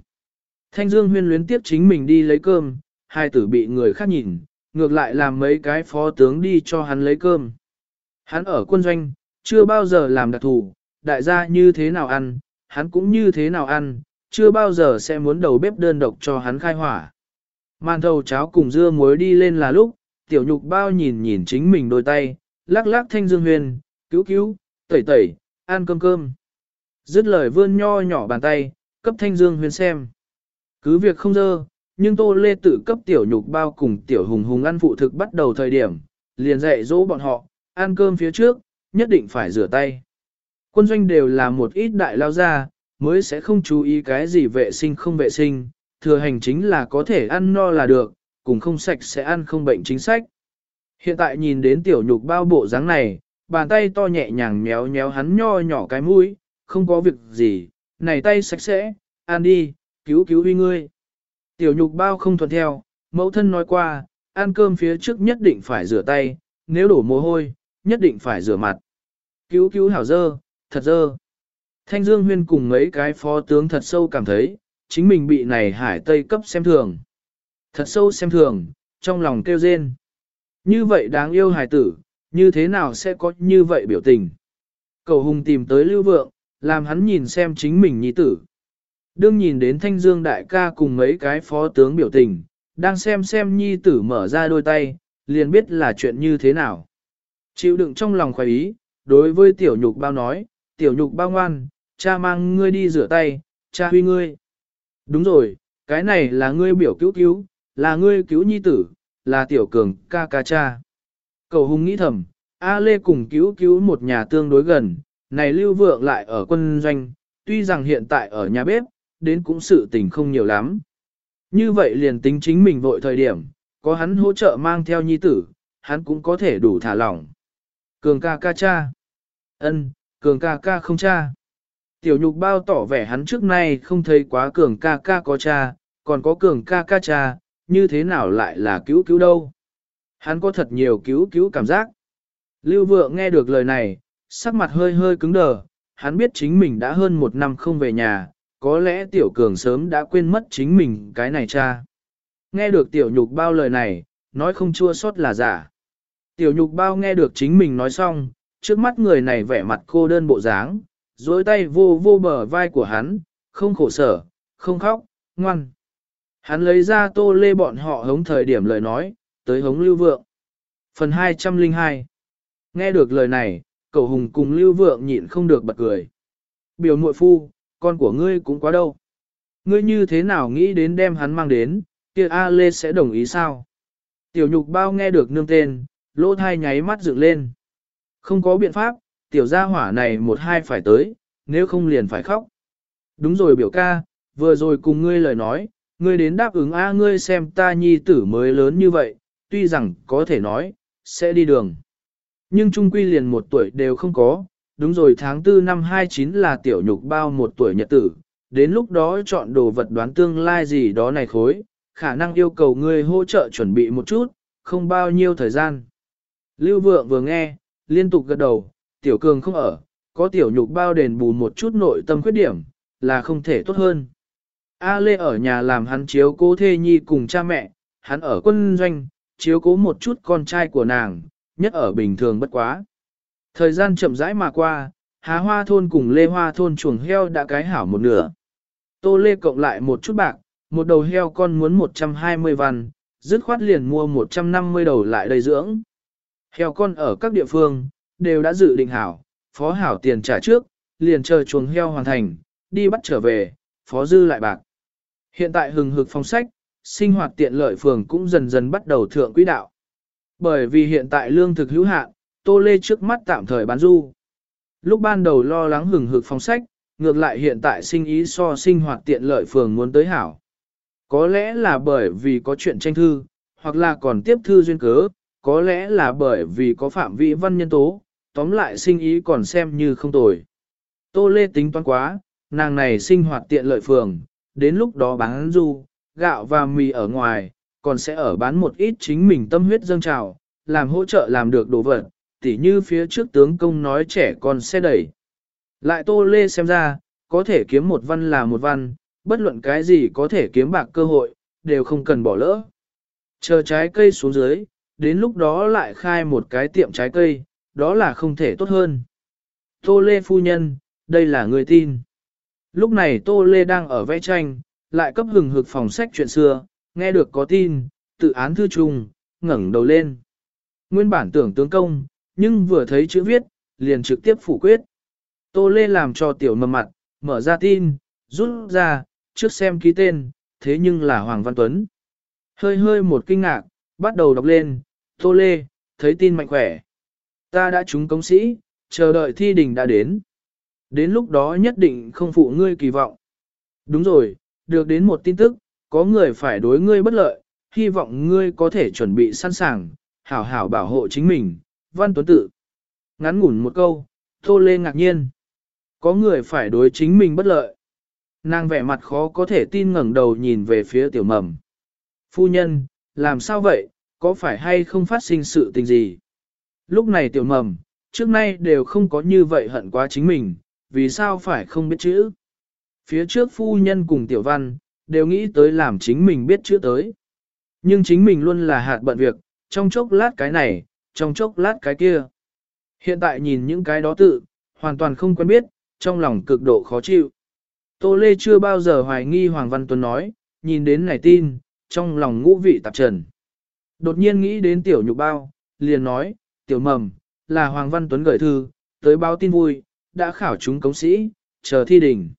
Thanh dương huyên luyến tiếp chính mình đi lấy cơm, hai tử bị người khác nhìn, ngược lại làm mấy cái phó tướng đi cho hắn lấy cơm. Hắn ở quân doanh, chưa bao giờ làm đặc thù, đại gia như thế nào ăn, hắn cũng như thế nào ăn, chưa bao giờ sẽ muốn đầu bếp đơn độc cho hắn khai hỏa. Màn thầu cháo cùng dưa muối đi lên là lúc, tiểu nhục bao nhìn nhìn chính mình đôi tay, lắc lắc thanh dương huyền, cứu cứu, tẩy tẩy, ăn cơm cơm. Dứt lời vươn nho nhỏ bàn tay, cấp thanh dương huyền xem. Cứ việc không dơ, nhưng tô lê tự cấp tiểu nhục bao cùng tiểu hùng hùng ăn phụ thực bắt đầu thời điểm, liền dạy dỗ bọn họ, ăn cơm phía trước, nhất định phải rửa tay. Quân doanh đều là một ít đại lao ra, mới sẽ không chú ý cái gì vệ sinh không vệ sinh, thừa hành chính là có thể ăn no là được, cùng không sạch sẽ ăn không bệnh chính sách. Hiện tại nhìn đến tiểu nhục bao bộ dáng này, bàn tay to nhẹ nhàng méo méo hắn nho nhỏ cái mũi, không có việc gì, này tay sạch sẽ, ăn đi, cứu cứu huy ngươi. Tiểu nhục bao không thuận theo, mẫu thân nói qua, ăn cơm phía trước nhất định phải rửa tay, nếu đổ mồ hôi, nhất định phải rửa mặt. Cứu cứu hảo dơ, thật dơ. Thanh Dương Huyên cùng mấy cái phó tướng thật sâu cảm thấy, chính mình bị này hải tây cấp xem thường. Thật sâu xem thường, trong lòng kêu rên. Như vậy đáng yêu hải tử, như thế nào sẽ có như vậy biểu tình. Cầu hùng tìm tới lưu vượng, làm hắn nhìn xem chính mình nhi tử. Đương nhìn đến thanh dương đại ca cùng mấy cái phó tướng biểu tình, đang xem xem nhi tử mở ra đôi tay, liền biết là chuyện như thế nào. Chịu đựng trong lòng khoái ý, đối với tiểu nhục bao nói, tiểu nhục bao ngoan, cha mang ngươi đi rửa tay, cha huy ngươi. Đúng rồi, cái này là ngươi biểu cứu cứu, là ngươi cứu nhi tử, là tiểu cường ca ca cha. Cầu hùng nghĩ thầm, A Lê cùng cứu cứu một nhà tương đối gần, này lưu vượng lại ở quân doanh, tuy rằng hiện tại ở nhà bếp, đến cũng sự tình không nhiều lắm. Như vậy liền tính chính mình vội thời điểm, có hắn hỗ trợ mang theo nhi tử, hắn cũng có thể đủ thả lỏng. Cường ca ca cha. ân, cường ca ca không cha. Tiểu nhục bao tỏ vẻ hắn trước nay không thấy quá cường ca ca có cha, còn có cường ca ca cha, như thế nào lại là cứu cứu đâu. Hắn có thật nhiều cứu cứu cảm giác. Lưu vượng nghe được lời này, sắc mặt hơi hơi cứng đờ, hắn biết chính mình đã hơn một năm không về nhà, có lẽ tiểu cường sớm đã quên mất chính mình cái này cha. Nghe được tiểu nhục bao lời này, nói không chua sót là giả. Tiểu nhục bao nghe được chính mình nói xong, trước mắt người này vẻ mặt cô đơn bộ dáng, dối tay vô vô bờ vai của hắn, không khổ sở, không khóc, ngoan. Hắn lấy ra tô lê bọn họ hống thời điểm lời nói, tới hống lưu vượng. Phần 202 Nghe được lời này, cậu hùng cùng lưu vượng nhịn không được bật cười. Biểu muội phu, con của ngươi cũng quá đâu. Ngươi như thế nào nghĩ đến đem hắn mang đến, kia A Lê sẽ đồng ý sao? Tiểu nhục bao nghe được nương tên, lỗ thai nháy mắt dựng lên. Không có biện pháp, tiểu gia hỏa này một hai phải tới, nếu không liền phải khóc. Đúng rồi biểu ca, vừa rồi cùng ngươi lời nói, ngươi đến đáp ứng A ngươi xem ta nhi tử mới lớn như vậy, tuy rằng có thể nói, sẽ đi đường. Nhưng trung quy liền một tuổi đều không có, đúng rồi tháng 4 năm 29 là tiểu nhục bao một tuổi nhật tử, đến lúc đó chọn đồ vật đoán tương lai gì đó này khối, khả năng yêu cầu ngươi hỗ trợ chuẩn bị một chút, không bao nhiêu thời gian. Lưu vượng vừa nghe, liên tục gật đầu, tiểu cường không ở, có tiểu nhục bao đền bù một chút nội tâm khuyết điểm, là không thể tốt hơn. A Lê ở nhà làm hắn chiếu cố thê nhi cùng cha mẹ, hắn ở quân doanh, chiếu cố một chút con trai của nàng, nhất ở bình thường bất quá. Thời gian chậm rãi mà qua, Há Hoa thôn cùng Lê Hoa thôn chuồng heo đã cái hảo một nửa. Tô Lê cộng lại một chút bạc, một đầu heo con muốn 120 văn, dứt khoát liền mua 150 đầu lại đầy dưỡng. Heo con ở các địa phương, đều đã dự định hảo, phó hảo tiền trả trước, liền chờ chuồng heo hoàn thành, đi bắt trở về, phó dư lại bạc. Hiện tại hừng hực phong sách, sinh hoạt tiện lợi phường cũng dần dần bắt đầu thượng quỹ đạo. Bởi vì hiện tại lương thực hữu hạn, Tô Lê trước mắt tạm thời bán du. Lúc ban đầu lo lắng hừng hực phong sách, ngược lại hiện tại sinh ý so sinh hoạt tiện lợi phường muốn tới hảo. Có lẽ là bởi vì có chuyện tranh thư, hoặc là còn tiếp thư duyên cớ, có lẽ là bởi vì có phạm vị văn nhân tố, tóm lại sinh ý còn xem như không tồi. Tô Lê tính toán quá, nàng này sinh hoạt tiện lợi phường, đến lúc đó bán du, gạo và mì ở ngoài, còn sẽ ở bán một ít chính mình tâm huyết dâng trào, làm hỗ trợ làm được đồ vật, tỉ như phía trước tướng công nói trẻ con xe đẩy. Lại Tô Lê xem ra, có thể kiếm một văn là một văn, bất luận cái gì có thể kiếm bạc cơ hội, đều không cần bỏ lỡ. Chờ trái cây xuống dưới, đến lúc đó lại khai một cái tiệm trái cây, đó là không thể tốt hơn. Tô Lê phu nhân, đây là người tin. Lúc này Tô Lê đang ở vẽ tranh, lại cấp hừng hực phòng sách chuyện xưa, nghe được có tin, tự án thư trùng, ngẩng đầu lên. Nguyên bản tưởng tướng công, nhưng vừa thấy chữ viết, liền trực tiếp phủ quyết. Tô Lê làm cho tiểu mầm mặt, mở ra tin, rút ra, trước xem ký tên, thế nhưng là Hoàng Văn Tuấn. Hơi hơi một kinh ngạc, bắt đầu đọc lên, Tô Lê, thấy tin mạnh khỏe. Ta đã trúng công sĩ, chờ đợi thi đình đã đến. Đến lúc đó nhất định không phụ ngươi kỳ vọng. Đúng rồi, được đến một tin tức, có người phải đối ngươi bất lợi, hy vọng ngươi có thể chuẩn bị sẵn sàng, hảo hảo bảo hộ chính mình. Văn Tuấn Tự. Ngắn ngủn một câu, Tô Lê ngạc nhiên. Có người phải đối chính mình bất lợi. Nàng vẻ mặt khó có thể tin ngẩng đầu nhìn về phía tiểu mầm. Phu nhân, làm sao vậy, có phải hay không phát sinh sự tình gì? Lúc này tiểu mầm, trước nay đều không có như vậy hận quá chính mình, vì sao phải không biết chữ? Phía trước phu nhân cùng tiểu văn, đều nghĩ tới làm chính mình biết chữ tới. Nhưng chính mình luôn là hạt bận việc, trong chốc lát cái này, trong chốc lát cái kia. Hiện tại nhìn những cái đó tự, hoàn toàn không quen biết, trong lòng cực độ khó chịu. Tô Lê chưa bao giờ hoài nghi Hoàng Văn Tuấn nói, nhìn đến này tin, trong lòng ngũ vị tạp trần. Đột nhiên nghĩ đến tiểu nhục bao, liền nói, tiểu mầm, là Hoàng Văn Tuấn gửi thư, tới báo tin vui, đã khảo chúng cống sĩ, chờ thi đình.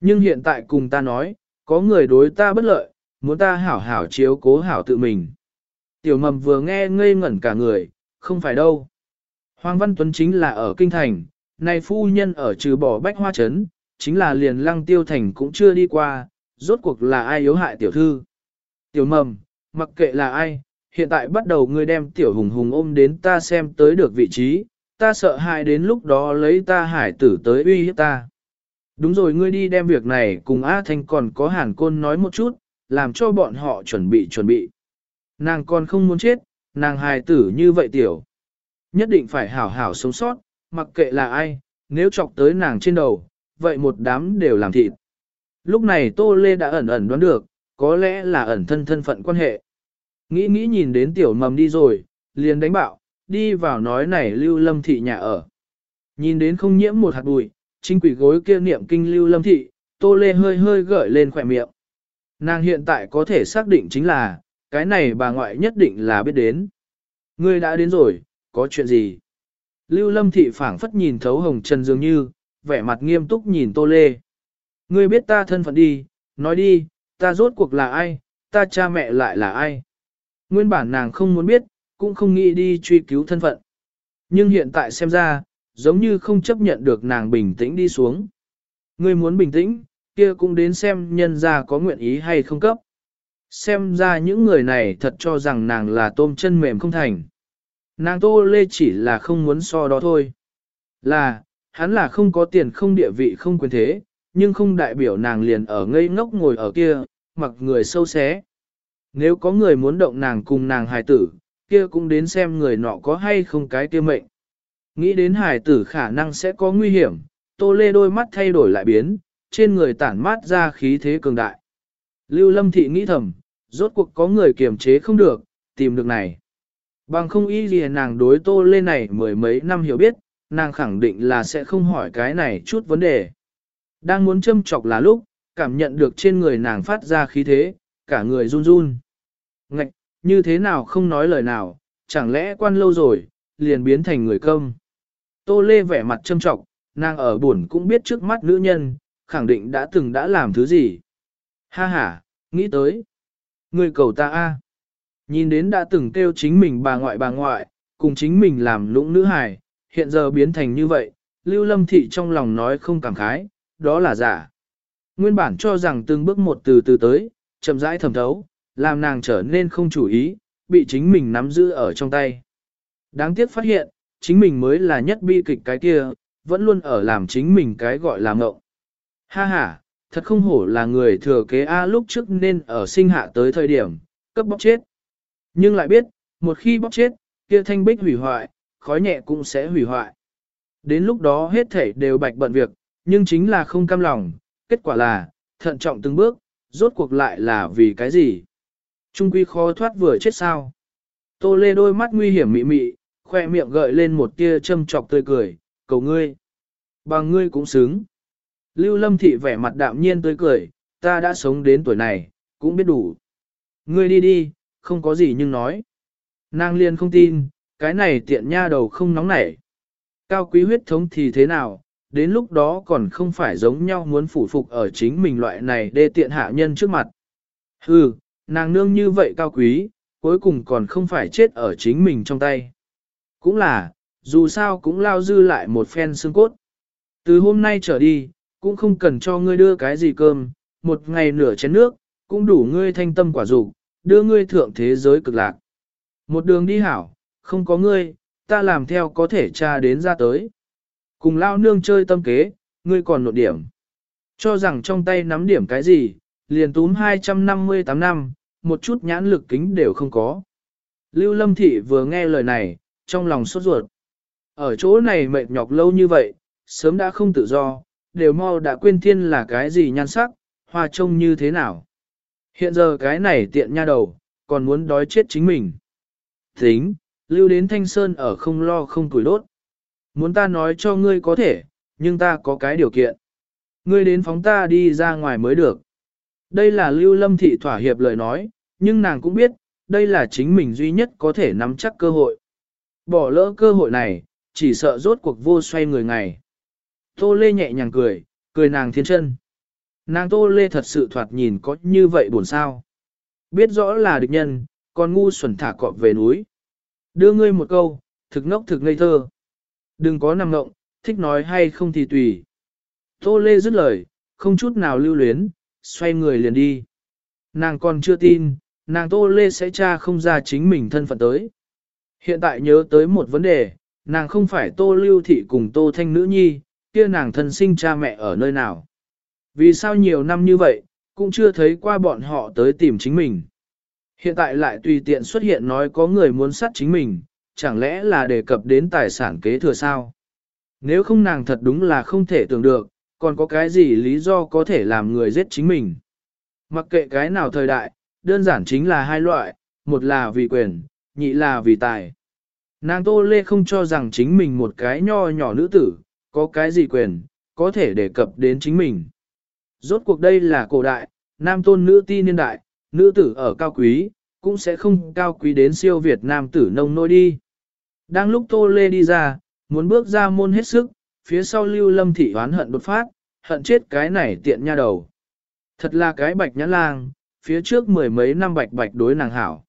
Nhưng hiện tại cùng ta nói, có người đối ta bất lợi, muốn ta hảo hảo chiếu cố hảo tự mình. Tiểu mầm vừa nghe ngây ngẩn cả người, không phải đâu. Hoàng Văn Tuấn chính là ở Kinh Thành, này phu nhân ở trừ bỏ bách hoa trấn, chính là liền lăng tiêu thành cũng chưa đi qua, rốt cuộc là ai yếu hại tiểu thư. Tiểu mầm, mặc kệ là ai, hiện tại bắt đầu ngươi đem tiểu hùng hùng ôm đến ta xem tới được vị trí, ta sợ hại đến lúc đó lấy ta hải tử tới uy hiếp ta. Đúng rồi ngươi đi đem việc này cùng A Thanh còn có hàn côn nói một chút, làm cho bọn họ chuẩn bị chuẩn bị. Nàng còn không muốn chết, nàng hài tử như vậy tiểu. Nhất định phải hảo hảo sống sót, mặc kệ là ai, nếu chọc tới nàng trên đầu, vậy một đám đều làm thịt. Lúc này Tô Lê đã ẩn ẩn đoán được, có lẽ là ẩn thân thân phận quan hệ. Nghĩ nghĩ nhìn đến tiểu mầm đi rồi, liền đánh bạo, đi vào nói này lưu lâm thị nhà ở. Nhìn đến không nhiễm một hạt bụi, chính quỷ gối kia niệm kinh lưu lâm thị, Tô Lê hơi hơi gợi lên khỏe miệng. Nàng hiện tại có thể xác định chính là, cái này bà ngoại nhất định là biết đến. Ngươi đã đến rồi, có chuyện gì? Lưu Lâm Thị phảng phất nhìn thấu hồng trần dường như, vẻ mặt nghiêm túc nhìn Tô Lê. Ngươi biết ta thân phận đi, nói đi, ta rốt cuộc là ai, ta cha mẹ lại là ai. Nguyên bản nàng không muốn biết, cũng không nghĩ đi truy cứu thân phận. Nhưng hiện tại xem ra, giống như không chấp nhận được nàng bình tĩnh đi xuống. Ngươi muốn bình tĩnh, kia cũng đến xem nhân ra có nguyện ý hay không cấp. Xem ra những người này thật cho rằng nàng là tôm chân mềm không thành. Nàng Tô Lê chỉ là không muốn so đó thôi. Là, hắn là không có tiền không địa vị không quyền thế, nhưng không đại biểu nàng liền ở ngây ngốc ngồi ở kia, mặc người sâu xé. Nếu có người muốn động nàng cùng nàng hài tử, kia cũng đến xem người nọ có hay không cái kia mệnh. Nghĩ đến hài tử khả năng sẽ có nguy hiểm, tô lê đôi mắt thay đổi lại biến, trên người tản mát ra khí thế cường đại. Lưu lâm thị nghĩ thầm, rốt cuộc có người kiềm chế không được, tìm được này. Bằng không ý gì nàng đối tô lê này mười mấy năm hiểu biết, nàng khẳng định là sẽ không hỏi cái này chút vấn đề. Đang muốn châm chọc là lúc, cảm nhận được trên người nàng phát ra khí thế, cả người run run. Ngạch, như thế nào không nói lời nào, chẳng lẽ quan lâu rồi, liền biến thành người công. Tô Lê vẻ mặt châm trọng, nàng ở buồn cũng biết trước mắt nữ nhân, khẳng định đã từng đã làm thứ gì. Ha ha, nghĩ tới. Người cầu ta a. Nhìn đến đã từng kêu chính mình bà ngoại bà ngoại, cùng chính mình làm lũng nữ hài, hiện giờ biến thành như vậy, Lưu Lâm Thị trong lòng nói không cảm khái, đó là giả. Nguyên bản cho rằng từng bước một từ từ tới, chậm rãi thẩm thấu, làm nàng trở nên không chủ ý, bị chính mình nắm giữ ở trong tay. Đáng tiếc phát hiện, chính mình mới là nhất bi kịch cái kia, vẫn luôn ở làm chính mình cái gọi là ngộng. Ha ha, thật không hổ là người thừa kế A lúc trước nên ở sinh hạ tới thời điểm, cấp bóc chết. Nhưng lại biết, một khi bóc chết, kia thanh bích hủy hoại, khói nhẹ cũng sẽ hủy hoại. Đến lúc đó hết thể đều bạch bận việc, nhưng chính là không cam lòng, kết quả là, thận trọng từng bước, rốt cuộc lại là vì cái gì? Trung quy khó thoát vừa chết sao? Tô lê đôi mắt nguy hiểm mị mị, khoe miệng gợi lên một tia châm trọc tươi cười, cầu ngươi. Bằng ngươi cũng xứng. Lưu lâm thị vẻ mặt đạm nhiên tươi cười, ta đã sống đến tuổi này, cũng biết đủ. Ngươi đi đi, không có gì nhưng nói. Nàng liên không tin, cái này tiện nha đầu không nóng nảy. Cao quý huyết thống thì thế nào, đến lúc đó còn không phải giống nhau muốn phủ phục ở chính mình loại này để tiện hạ nhân trước mặt. Hừ, nàng nương như vậy cao quý, cuối cùng còn không phải chết ở chính mình trong tay. Cũng là, dù sao cũng lao dư lại một phen xương cốt. Từ hôm nay trở đi, cũng không cần cho ngươi đưa cái gì cơm, một ngày nửa chén nước, cũng đủ ngươi thanh tâm quả dục đưa ngươi thượng thế giới cực lạc. Một đường đi hảo, không có ngươi, ta làm theo có thể tra đến ra tới. Cùng lao nương chơi tâm kế, ngươi còn nộp điểm. Cho rằng trong tay nắm điểm cái gì, liền túm 258 năm, một chút nhãn lực kính đều không có. Lưu Lâm Thị vừa nghe lời này, trong lòng sốt ruột. Ở chỗ này mệt nhọc lâu như vậy, sớm đã không tự do, đều mau đã quên thiên là cái gì nhan sắc, hoa trông như thế nào. Hiện giờ cái này tiện nha đầu, còn muốn đói chết chính mình. Tính, lưu đến thanh sơn ở không lo không tuổi đốt. Muốn ta nói cho ngươi có thể, nhưng ta có cái điều kiện. Ngươi đến phóng ta đi ra ngoài mới được. Đây là lưu lâm thị thỏa hiệp lời nói, nhưng nàng cũng biết, đây là chính mình duy nhất có thể nắm chắc cơ hội. Bỏ lỡ cơ hội này, chỉ sợ rốt cuộc vô xoay người ngày. Tô Lê nhẹ nhàng cười, cười nàng thiên chân. Nàng Tô Lê thật sự thoạt nhìn có như vậy buồn sao. Biết rõ là địch nhân, còn ngu xuẩn thả cọp về núi. Đưa ngươi một câu, thực ngốc thực ngây thơ. Đừng có nằm ngộng, thích nói hay không thì tùy. Tô Lê dứt lời, không chút nào lưu luyến, xoay người liền đi. Nàng còn chưa tin, nàng Tô Lê sẽ tra không ra chính mình thân phận tới. Hiện tại nhớ tới một vấn đề, nàng không phải Tô Lưu Thị cùng Tô Thanh Nữ Nhi, kia nàng thân sinh cha mẹ ở nơi nào. Vì sao nhiều năm như vậy, cũng chưa thấy qua bọn họ tới tìm chính mình. Hiện tại lại tùy tiện xuất hiện nói có người muốn sát chính mình, chẳng lẽ là đề cập đến tài sản kế thừa sao? Nếu không nàng thật đúng là không thể tưởng được, còn có cái gì lý do có thể làm người giết chính mình. Mặc kệ cái nào thời đại, đơn giản chính là hai loại, một là vì quyền, nhị là vì tài. Nàng Tô Lê không cho rằng chính mình một cái nho nhỏ nữ tử, có cái gì quyền, có thể đề cập đến chính mình. Rốt cuộc đây là cổ đại, nam tôn nữ ti niên đại, nữ tử ở cao quý, cũng sẽ không cao quý đến siêu Việt nam tử nông nôi đi. Đang lúc Tô Lê đi ra, muốn bước ra môn hết sức, phía sau lưu lâm thị oán hận đột phát, hận chết cái này tiện nha đầu. Thật là cái bạch nhãn lang, phía trước mười mấy năm bạch bạch đối nàng hảo.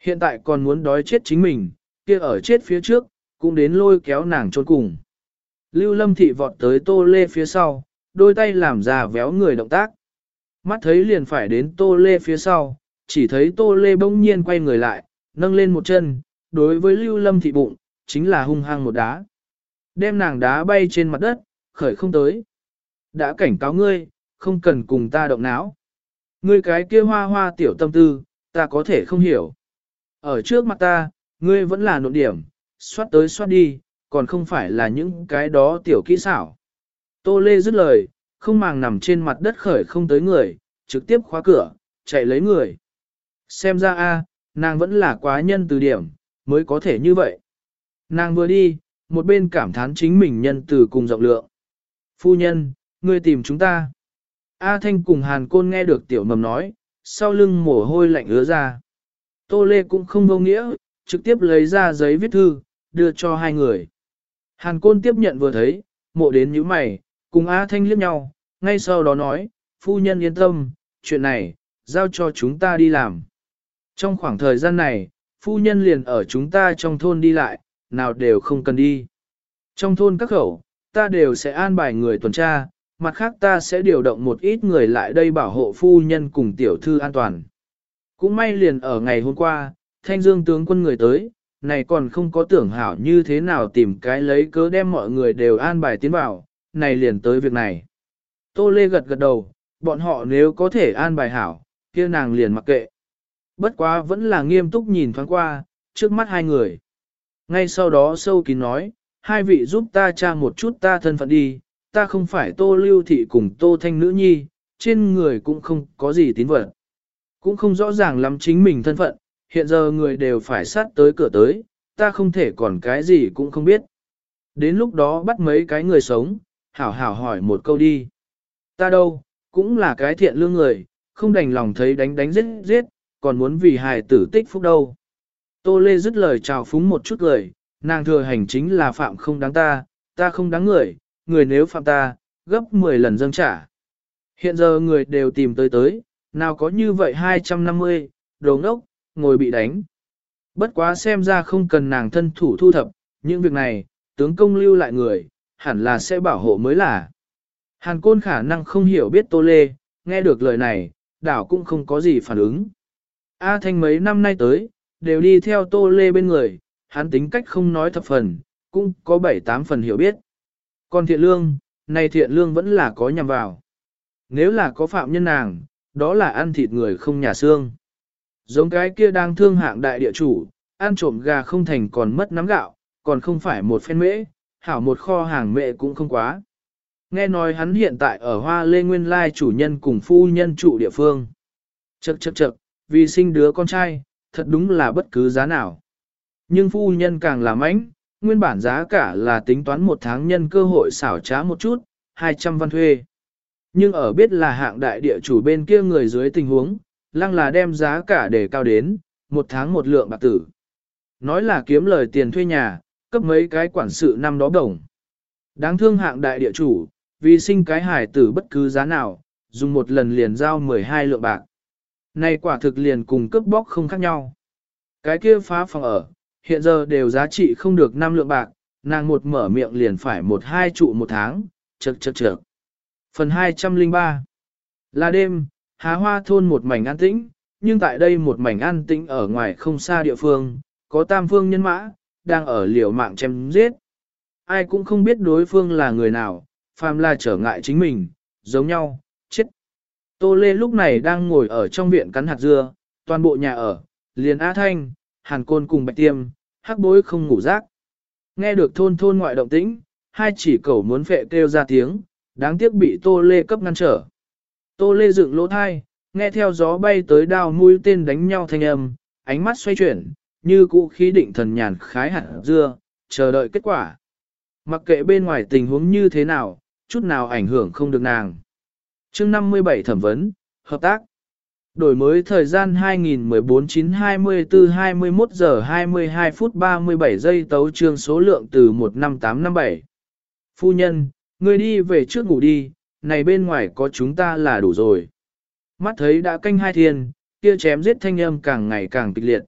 Hiện tại còn muốn đói chết chính mình, kia ở chết phía trước, cũng đến lôi kéo nàng trốn cùng. Lưu lâm thị vọt tới tô lê phía sau, đôi tay làm ra véo người động tác. Mắt thấy liền phải đến tô lê phía sau, chỉ thấy tô lê bỗng nhiên quay người lại, nâng lên một chân, đối với lưu lâm thị bụng, chính là hung hăng một đá. Đem nàng đá bay trên mặt đất, khởi không tới. Đã cảnh cáo ngươi, không cần cùng ta động não. Ngươi cái kia hoa hoa tiểu tâm tư, ta có thể không hiểu. Ở trước mặt ta, ngươi vẫn là nội điểm, xoát tới xoát đi, còn không phải là những cái đó tiểu kỹ xảo. Tô Lê dứt lời, không màng nằm trên mặt đất khởi không tới người, trực tiếp khóa cửa, chạy lấy người. Xem ra a, nàng vẫn là quá nhân từ điểm, mới có thể như vậy. Nàng vừa đi, một bên cảm thán chính mình nhân từ cùng rộng lượng. Phu nhân, ngươi tìm chúng ta. A Thanh cùng Hàn Côn nghe được tiểu mầm nói, sau lưng mồ hôi lạnh ứa ra. Tô Lê cũng không vô nghĩa, trực tiếp lấy ra giấy viết thư, đưa cho hai người. Hàn Côn tiếp nhận vừa thấy, mộ đến như mày, cùng A Thanh liếc nhau, ngay sau đó nói, phu nhân yên tâm, chuyện này, giao cho chúng ta đi làm. Trong khoảng thời gian này, phu nhân liền ở chúng ta trong thôn đi lại, nào đều không cần đi. Trong thôn các khẩu, ta đều sẽ an bài người tuần tra, mặt khác ta sẽ điều động một ít người lại đây bảo hộ phu nhân cùng tiểu thư an toàn. Cũng may liền ở ngày hôm qua, thanh dương tướng quân người tới, này còn không có tưởng hảo như thế nào tìm cái lấy cớ đem mọi người đều an bài tiến vào, này liền tới việc này. Tô Lê gật gật đầu, bọn họ nếu có thể an bài hảo, kia nàng liền mặc kệ. Bất quá vẫn là nghiêm túc nhìn thoáng qua, trước mắt hai người. Ngay sau đó sâu kín nói, hai vị giúp ta tra một chút ta thân phận đi, ta không phải tô lưu thị cùng tô thanh nữ nhi, trên người cũng không có gì tín vật. Cũng không rõ ràng lắm chính mình thân phận, hiện giờ người đều phải sát tới cửa tới, ta không thể còn cái gì cũng không biết. Đến lúc đó bắt mấy cái người sống, hảo hảo hỏi một câu đi. Ta đâu, cũng là cái thiện lương người, không đành lòng thấy đánh đánh giết giết, còn muốn vì hài tử tích phúc đâu. Tô Lê dứt lời chào phúng một chút lời, nàng thừa hành chính là phạm không đáng ta, ta không đáng người, người nếu phạm ta, gấp 10 lần dâng trả. Hiện giờ người đều tìm tới tới, nào có như vậy 250, đồ ngốc, ngồi bị đánh. Bất quá xem ra không cần nàng thân thủ thu thập, những việc này, tướng công lưu lại người, hẳn là sẽ bảo hộ mới là. Hàn côn khả năng không hiểu biết Tô Lê, nghe được lời này, đảo cũng không có gì phản ứng. A Thanh mấy năm nay tới, đều đi theo Tô Lê bên người, hắn tính cách không nói thập phần, cũng có bảy tám phần hiểu biết. Còn thiện lương, này thiện lương vẫn là có nhằm vào. Nếu là có phạm nhân nàng, đó là ăn thịt người không nhà xương. Giống cái kia đang thương hạng đại địa chủ, ăn trộm gà không thành còn mất nắm gạo, còn không phải một phen mễ, hảo một kho hàng mẹ cũng không quá. Nghe nói hắn hiện tại ở Hoa Lê Nguyên Lai chủ nhân cùng phu nhân trụ địa phương. Chậc chậc chậc, vì sinh đứa con trai, thật đúng là bất cứ giá nào. Nhưng phu nhân càng làm ánh, nguyên bản giá cả là tính toán một tháng nhân cơ hội xảo trá một chút, 200 văn thuê. Nhưng ở biết là hạng đại địa chủ bên kia người dưới tình huống, lăng là đem giá cả để cao đến, một tháng một lượng bạc tử. Nói là kiếm lời tiền thuê nhà, cấp mấy cái quản sự năm đó đồng. Đáng thương hạng đại địa chủ, vì sinh cái hải tử bất cứ giá nào, dùng một lần liền giao 12 lượng bạc. Này quả thực liền cùng cướp bóc không khác nhau. Cái kia phá phòng ở, hiện giờ đều giá trị không được 5 lượng bạc, nàng một mở miệng liền phải một hai trụ một tháng, chật chật chật. Phần 203 Là đêm, Hà hoa thôn một mảnh an tĩnh, nhưng tại đây một mảnh an tĩnh ở ngoài không xa địa phương, có tam phương nhân mã, đang ở liều mạng chém giết. Ai cũng không biết đối phương là người nào, phàm là trở ngại chính mình, giống nhau, chết. Tô Lê lúc này đang ngồi ở trong viện cắn hạt dưa, toàn bộ nhà ở, liền A Thanh, Hàn Côn cùng Bạch Tiêm, hắc bối không ngủ rác. Nghe được thôn thôn ngoại động tĩnh, hai chỉ cẩu muốn phệ kêu ra tiếng, đáng tiếc bị Tô Lê cấp ngăn trở. Tô Lê dựng lỗ thai, nghe theo gió bay tới đao mũi tên đánh nhau thanh âm, ánh mắt xoay chuyển, như cũ khí định thần nhàn khái hẳn dưa, chờ đợi kết quả. Mặc kệ bên ngoài tình huống như thế nào, chút nào ảnh hưởng không được nàng. chương 57 thẩm vấn, hợp tác. Đổi mới thời gian 2014-9-24-21 giờ 22 phút 37 giây tấu trương số lượng từ 15857. Phu nhân, người đi về trước ngủ đi, này bên ngoài có chúng ta là đủ rồi. Mắt thấy đã canh hai thiên, kia chém giết thanh âm càng ngày càng kịch liệt.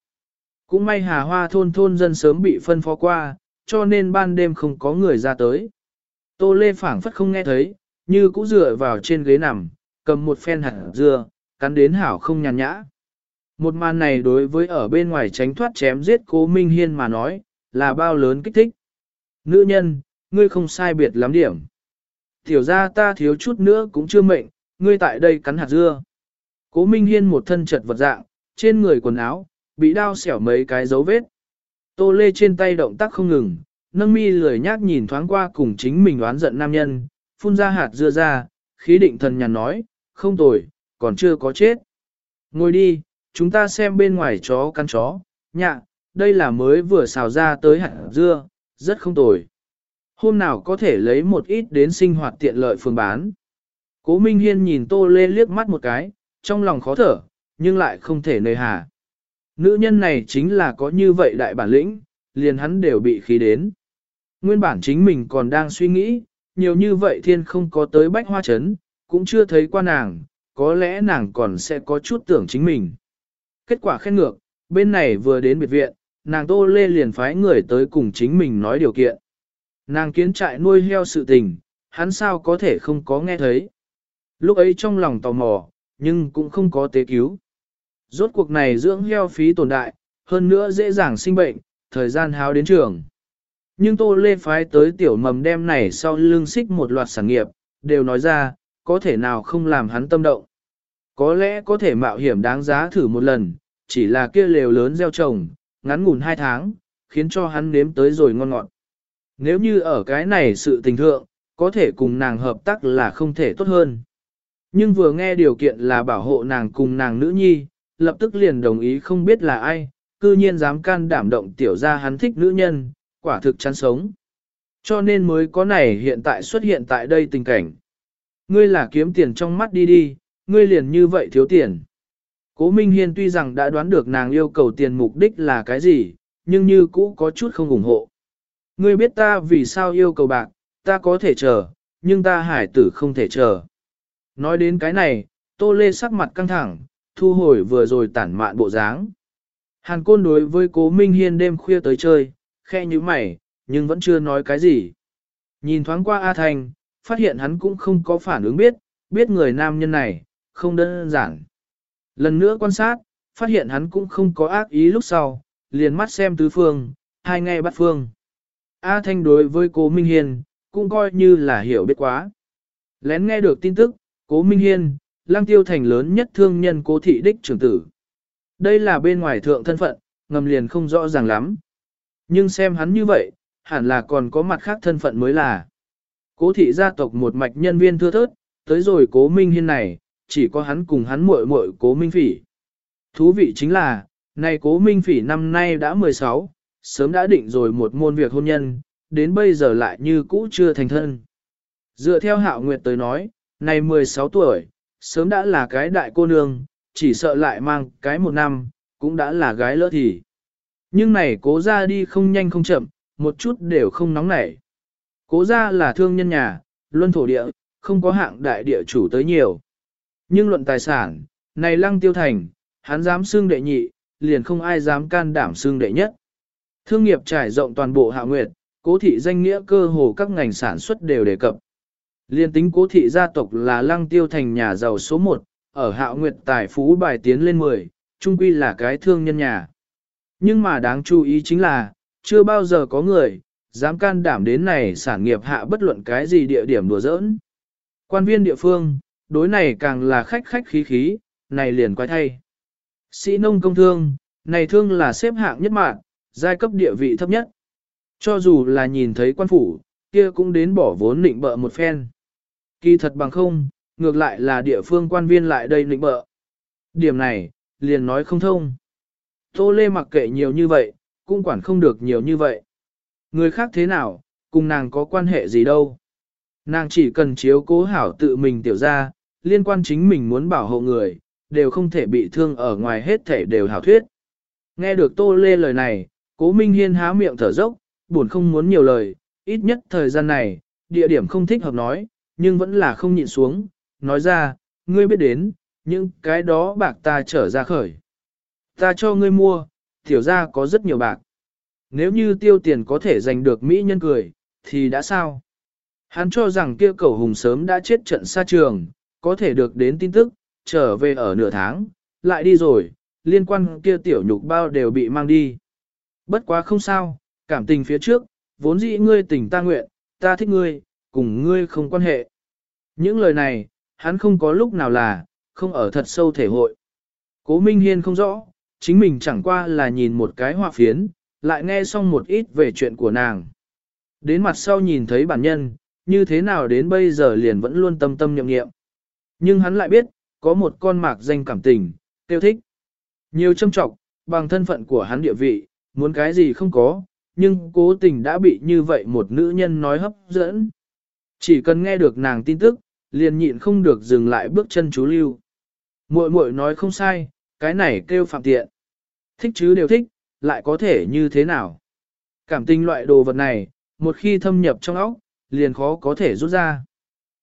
Cũng may hà hoa thôn thôn dân sớm bị phân phó qua, cho nên ban đêm không có người ra tới. Tô Lê phảng phất không nghe thấy, như cũ dựa vào trên ghế nằm, cầm một phen hạt dưa, cắn đến hảo không nhàn nhã. Một màn này đối với ở bên ngoài tránh thoát chém giết cố Minh Hiên mà nói, là bao lớn kích thích. Nữ nhân, ngươi không sai biệt lắm điểm. Tiểu ra ta thiếu chút nữa cũng chưa mệnh, ngươi tại đây cắn hạt dưa. Cố Minh Hiên một thân chật vật dạng, trên người quần áo, bị đao xẻo mấy cái dấu vết. Tô Lê trên tay động tác không ngừng, nâng mi lười nhác nhìn thoáng qua cùng chính mình đoán giận nam nhân, phun ra hạt dưa ra, khí định thần nhàn nói, không tồi, còn chưa có chết. Ngồi đi, chúng ta xem bên ngoài chó cắn chó, nhạ, đây là mới vừa xào ra tới hạt dưa, rất không tồi. Hôm nào có thể lấy một ít đến sinh hoạt tiện lợi phương bán. Cố Minh Hiên nhìn Tô Lê liếc mắt một cái, trong lòng khó thở, nhưng lại không thể nơi hà. Nữ nhân này chính là có như vậy đại bản lĩnh, liền hắn đều bị khí đến. Nguyên bản chính mình còn đang suy nghĩ, nhiều như vậy thiên không có tới bách hoa chấn, cũng chưa thấy qua nàng, có lẽ nàng còn sẽ có chút tưởng chính mình. Kết quả khen ngược, bên này vừa đến biệt viện, nàng Tô Lê liền phái người tới cùng chính mình nói điều kiện. Nàng kiến trại nuôi heo sự tình, hắn sao có thể không có nghe thấy. Lúc ấy trong lòng tò mò, nhưng cũng không có tế cứu. Rốt cuộc này dưỡng heo phí tồn đại, hơn nữa dễ dàng sinh bệnh, thời gian háo đến trường. Nhưng Tô Lê phái tới tiểu mầm đem này sau lưng xích một loạt sản nghiệp, đều nói ra, có thể nào không làm hắn tâm động. Có lẽ có thể mạo hiểm đáng giá thử một lần, chỉ là kia lều lớn gieo trồng, ngắn ngủn hai tháng, khiến cho hắn nếm tới rồi ngon ngọt. Nếu như ở cái này sự tình thượng, có thể cùng nàng hợp tác là không thể tốt hơn. Nhưng vừa nghe điều kiện là bảo hộ nàng cùng nàng nữ nhi, lập tức liền đồng ý không biết là ai, cư nhiên dám can đảm động tiểu ra hắn thích nữ nhân, quả thực chán sống. Cho nên mới có này hiện tại xuất hiện tại đây tình cảnh. Ngươi là kiếm tiền trong mắt đi đi, ngươi liền như vậy thiếu tiền. Cố Minh Hiên tuy rằng đã đoán được nàng yêu cầu tiền mục đích là cái gì, nhưng như cũ có chút không ủng hộ. Ngươi biết ta vì sao yêu cầu bạc, ta có thể chờ, nhưng ta hải tử không thể chờ. Nói đến cái này, Tô Lê sắc mặt căng thẳng, thu hồi vừa rồi tản mạn bộ dáng. Hàn côn đối với cố Minh Hiên đêm khuya tới chơi, khe như mày, nhưng vẫn chưa nói cái gì. Nhìn thoáng qua A Thành, phát hiện hắn cũng không có phản ứng biết, biết người nam nhân này, không đơn giản. Lần nữa quan sát, phát hiện hắn cũng không có ác ý lúc sau, liền mắt xem tứ phương, hai nghe bắt phương. A Thanh đối với cố Minh Hiên, cũng coi như là hiểu biết quá. Lén nghe được tin tức, cố Minh Hiên, lang tiêu thành lớn nhất thương nhân cố thị đích trưởng tử. Đây là bên ngoài thượng thân phận, ngầm liền không rõ ràng lắm. Nhưng xem hắn như vậy, hẳn là còn có mặt khác thân phận mới là. Cố thị gia tộc một mạch nhân viên thưa thớt, tới rồi cố Minh Hiên này, chỉ có hắn cùng hắn muội muội cố Minh Phỉ. Thú vị chính là, này cố Minh Phỉ năm nay đã 16, sớm đã định rồi một môn việc hôn nhân, đến bây giờ lại như cũ chưa thành thân. Dựa theo hạo nguyệt tới nói, này 16 tuổi, sớm đã là cái đại cô nương, chỉ sợ lại mang cái một năm, cũng đã là gái lỡ thì. Nhưng này cố ra đi không nhanh không chậm, một chút đều không nóng nảy. Cố ra là thương nhân nhà, luân thổ địa, không có hạng đại địa chủ tới nhiều. Nhưng luận tài sản, này lăng tiêu thành, hắn dám xương đệ nhị, liền không ai dám can đảm xương đệ nhất. Thương nghiệp trải rộng toàn bộ hạ nguyệt, cố thị danh nghĩa cơ hồ các ngành sản xuất đều đề cập. Liên tính cố thị gia tộc là lăng tiêu thành nhà giàu số 1, ở hạ nguyệt tài phú bài tiến lên 10, trung quy là cái thương nhân nhà. Nhưng mà đáng chú ý chính là, chưa bao giờ có người, dám can đảm đến này sản nghiệp hạ bất luận cái gì địa điểm đùa giỡn. Quan viên địa phương, đối này càng là khách khách khí khí, này liền quay thay. Sĩ nông công thương, này thương là xếp hạng nhất mạng, giai cấp địa vị thấp nhất. Cho dù là nhìn thấy quan phủ, kia cũng đến bỏ vốn nịnh bợ một phen. Kỳ thật bằng không, ngược lại là địa phương quan viên lại đây nịnh bợ. Điểm này, liền nói không thông. Tô Lê mặc kệ nhiều như vậy, cũng quản không được nhiều như vậy. Người khác thế nào, cùng nàng có quan hệ gì đâu. Nàng chỉ cần chiếu cố hảo tự mình tiểu ra, liên quan chính mình muốn bảo hộ người, đều không thể bị thương ở ngoài hết thể đều hảo thuyết. Nghe được Tô Lê lời này, cố Minh Hiên há miệng thở dốc, buồn không muốn nhiều lời, ít nhất thời gian này, địa điểm không thích hợp nói, nhưng vẫn là không nhịn xuống, nói ra, ngươi biết đến, những cái đó bạc ta trở ra khởi. Ta cho ngươi mua, tiểu ra có rất nhiều bạc. Nếu như tiêu tiền có thể giành được Mỹ nhân cười, thì đã sao? Hắn cho rằng kia cầu hùng sớm đã chết trận xa trường, có thể được đến tin tức, trở về ở nửa tháng, lại đi rồi, liên quan kia tiểu nhục bao đều bị mang đi. Bất quá không sao, cảm tình phía trước, vốn dĩ ngươi tình ta nguyện, ta thích ngươi, cùng ngươi không quan hệ. Những lời này, hắn không có lúc nào là, không ở thật sâu thể hội. Cố Minh Hiên không rõ, chính mình chẳng qua là nhìn một cái họa phiến, lại nghe xong một ít về chuyện của nàng. Đến mặt sau nhìn thấy bản nhân, như thế nào đến bây giờ liền vẫn luôn tâm tâm nhậm nghiệm. Nhưng hắn lại biết, có một con mạc danh cảm tình, tiêu thích. Nhiều châm trọng, bằng thân phận của hắn địa vị, muốn cái gì không có, nhưng cố tình đã bị như vậy một nữ nhân nói hấp dẫn. Chỉ cần nghe được nàng tin tức, liền nhịn không được dừng lại bước chân chú lưu. Muội muội nói không sai, cái này kêu phạm tiện. Thích chứ đều thích, lại có thể như thế nào? Cảm tình loại đồ vật này, một khi thâm nhập trong óc, liền khó có thể rút ra.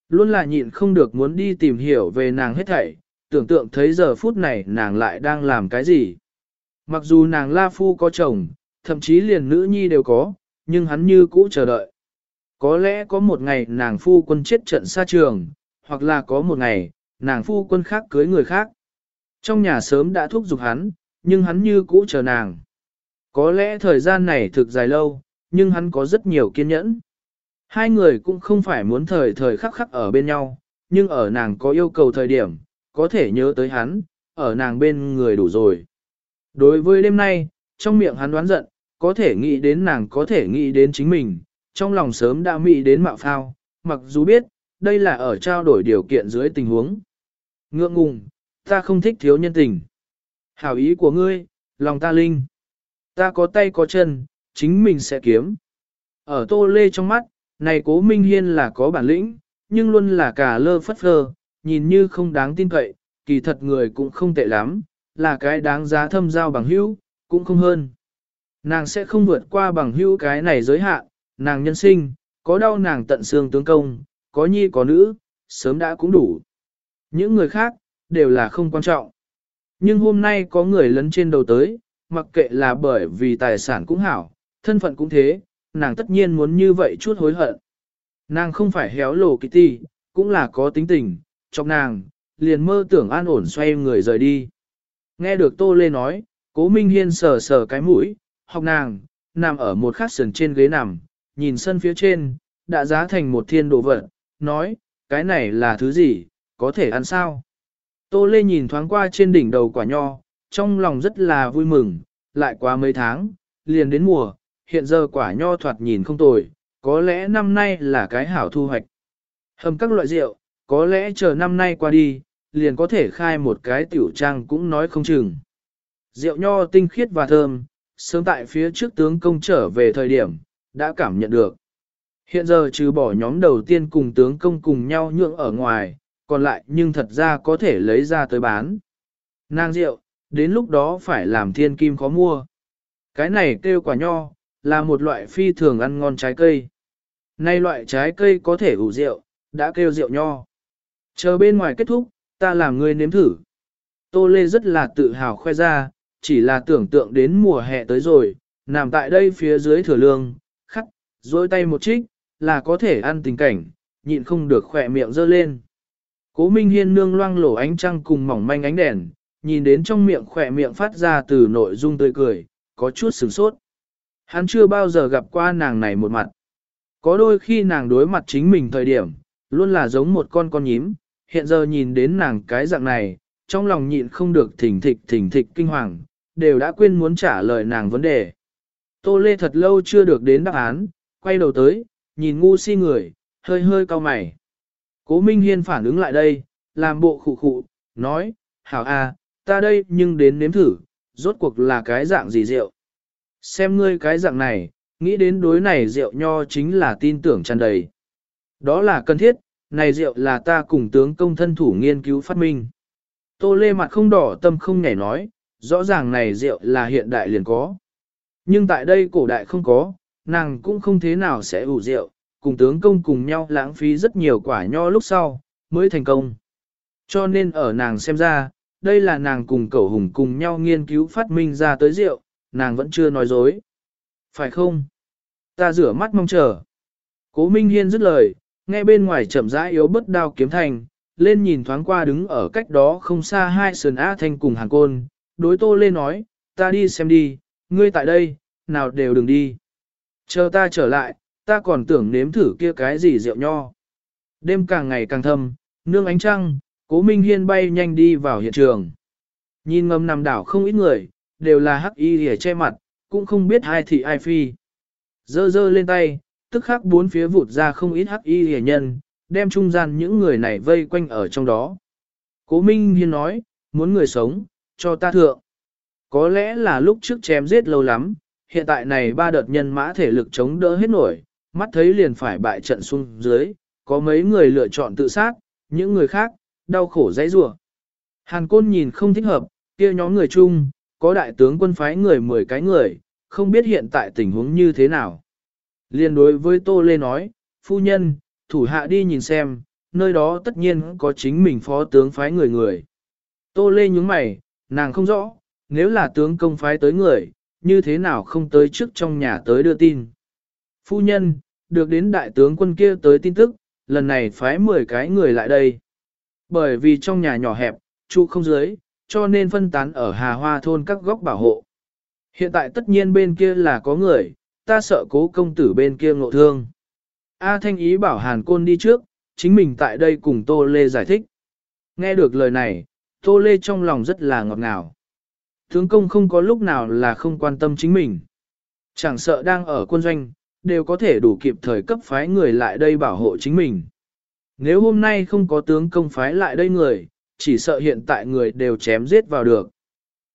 Luôn là nhịn không được muốn đi tìm hiểu về nàng hết thảy, tưởng tượng thấy giờ phút này nàng lại đang làm cái gì. Mặc dù nàng La Phu có chồng, thậm chí liền nữ nhi đều có, nhưng hắn như cũ chờ đợi. Có lẽ có một ngày nàng phu quân chết trận xa trường, hoặc là có một ngày, nàng phu quân khác cưới người khác. Trong nhà sớm đã thúc giục hắn, nhưng hắn như cũ chờ nàng. Có lẽ thời gian này thực dài lâu, nhưng hắn có rất nhiều kiên nhẫn. Hai người cũng không phải muốn thời thời khắc khắc ở bên nhau, nhưng ở nàng có yêu cầu thời điểm, có thể nhớ tới hắn, ở nàng bên người đủ rồi. Đối với đêm nay, trong miệng hắn đoán giận, có thể nghĩ đến nàng có thể nghĩ đến chính mình, trong lòng sớm đã mị đến mạo phao, mặc dù biết, đây là ở trao đổi điều kiện dưới tình huống. Ngượng ngùng, ta không thích thiếu nhân tình. Hảo ý của ngươi, lòng ta linh. Ta có tay có chân, chính mình sẽ kiếm. Ở tô lê trong mắt, này cố Minh Hiên là có bản lĩnh, nhưng luôn là cả lơ phất phơ, nhìn như không đáng tin cậy, kỳ thật người cũng không tệ lắm, là cái đáng giá thâm giao bằng hữu, cũng không hơn. Nàng sẽ không vượt qua bằng hữu cái này giới hạn, nàng nhân sinh, có đau nàng tận xương tướng công, có nhi có nữ, sớm đã cũng đủ. Những người khác, đều là không quan trọng. Nhưng hôm nay có người lấn trên đầu tới, mặc kệ là bởi vì tài sản cũng hảo, thân phận cũng thế, nàng tất nhiên muốn như vậy chút hối hận. Nàng không phải héo lồ Kitty, cũng là có tính tình, trong nàng, liền mơ tưởng an ổn xoay người rời đi. Nghe được Tô Lê nói, cố Minh Hiên sờ sờ cái mũi, học nàng, nằm ở một khát sườn trên ghế nằm, nhìn sân phía trên, đã giá thành một thiên đồ vật, nói, cái này là thứ gì, có thể ăn sao? Tô Lê nhìn thoáng qua trên đỉnh đầu quả nho, trong lòng rất là vui mừng, lại qua mấy tháng, liền đến mùa, hiện giờ quả nho thoạt nhìn không tồi, có lẽ năm nay là cái hảo thu hoạch. Hầm các loại rượu, có lẽ chờ năm nay qua đi, liền có thể khai một cái tiểu trang cũng nói không chừng. Rượu nho tinh khiết và thơm, sớm tại phía trước tướng công trở về thời điểm, đã cảm nhận được. Hiện giờ trừ bỏ nhóm đầu tiên cùng tướng công cùng nhau nhượng ở ngoài, còn lại nhưng thật ra có thể lấy ra tới bán. Nang rượu, đến lúc đó phải làm thiên kim khó mua. Cái này kêu quả nho, là một loại phi thường ăn ngon trái cây. Nay loại trái cây có thể ủ rượu, đã kêu rượu nho. Chờ bên ngoài kết thúc, ta làm ngươi nếm thử. Tô Lê rất là tự hào khoe ra, chỉ là tưởng tượng đến mùa hè tới rồi, nằm tại đây phía dưới thừa lương, khắc, dối tay một trích, là có thể ăn tình cảnh, nhịn không được khỏe miệng dơ lên. Cố Minh Hiên nương loang lổ ánh trăng cùng mỏng manh ánh đèn, nhìn đến trong miệng khỏe miệng phát ra từ nội dung tươi cười, có chút sửng sốt. Hắn chưa bao giờ gặp qua nàng này một mặt. Có đôi khi nàng đối mặt chính mình thời điểm, luôn là giống một con con nhím, hiện giờ nhìn đến nàng cái dạng này, trong lòng nhịn không được thỉnh thịch thỉnh thịch kinh hoàng, đều đã quên muốn trả lời nàng vấn đề. Tô Lê thật lâu chưa được đến đáp án, quay đầu tới, nhìn ngu si người, hơi hơi cau mày. Cố Minh Hiên phản ứng lại đây, làm bộ khụ khụ, nói, hảo à, ta đây nhưng đến nếm thử, rốt cuộc là cái dạng gì rượu. Xem ngươi cái dạng này, nghĩ đến đối này rượu nho chính là tin tưởng tràn đầy. Đó là cần thiết, này rượu là ta cùng tướng công thân thủ nghiên cứu phát minh. Tô lê mặt không đỏ tâm không nhảy nói, rõ ràng này rượu là hiện đại liền có. Nhưng tại đây cổ đại không có, nàng cũng không thế nào sẽ ủ rượu, cùng tướng công cùng nhau lãng phí rất nhiều quả nho lúc sau, mới thành công. Cho nên ở nàng xem ra, đây là nàng cùng cậu hùng cùng nhau nghiên cứu phát minh ra tới rượu, nàng vẫn chưa nói dối. Phải không? Ta rửa mắt mong chờ. Cố Minh Hiên dứt lời, nghe bên ngoài chậm rãi yếu bất đao kiếm thành, lên nhìn thoáng qua đứng ở cách đó không xa hai sườn a thanh cùng hàng côn, đối tô lên nói, ta đi xem đi, ngươi tại đây, nào đều đừng đi. Chờ ta trở lại, ta còn tưởng nếm thử kia cái gì rượu nho. Đêm càng ngày càng thâm, nương ánh trăng, cố Minh Hiên bay nhanh đi vào hiện trường. Nhìn ngầm nằm đảo không ít người, đều là hắc y hề che mặt, cũng không biết ai thị ai phi. Dơ dơ lên tay, tức khắc bốn phía vụt ra không ít hắc y hề nhân, đem trung gian những người này vây quanh ở trong đó. Cố Minh Hiên nói, muốn người sống, cho ta thượng. Có lẽ là lúc trước chém giết lâu lắm, hiện tại này ba đợt nhân mã thể lực chống đỡ hết nổi, mắt thấy liền phải bại trận xuống dưới, có mấy người lựa chọn tự sát, Những người khác, đau khổ dãy rủa. Hàn Côn nhìn không thích hợp, kia nhóm người chung, có đại tướng quân phái người 10 cái người, không biết hiện tại tình huống như thế nào. Liên đối với Tô Lê nói, phu nhân, thủ hạ đi nhìn xem, nơi đó tất nhiên có chính mình phó tướng phái người người. Tô Lê nhúng mày, nàng không rõ, nếu là tướng công phái tới người, như thế nào không tới trước trong nhà tới đưa tin. Phu nhân, được đến đại tướng quân kia tới tin tức, lần này phái 10 cái người lại đây. Bởi vì trong nhà nhỏ hẹp, trụ không dưới, cho nên phân tán ở Hà Hoa thôn các góc bảo hộ. Hiện tại tất nhiên bên kia là có người, ta sợ cố công tử bên kia ngộ thương. A Thanh ý bảo Hàn Côn đi trước, chính mình tại đây cùng Tô Lê giải thích. Nghe được lời này, Tô Lê trong lòng rất là ngọt ngào. Tướng công không có lúc nào là không quan tâm chính mình. Chẳng sợ đang ở quân doanh, đều có thể đủ kịp thời cấp phái người lại đây bảo hộ chính mình. Nếu hôm nay không có tướng công phái lại đây người, chỉ sợ hiện tại người đều chém giết vào được.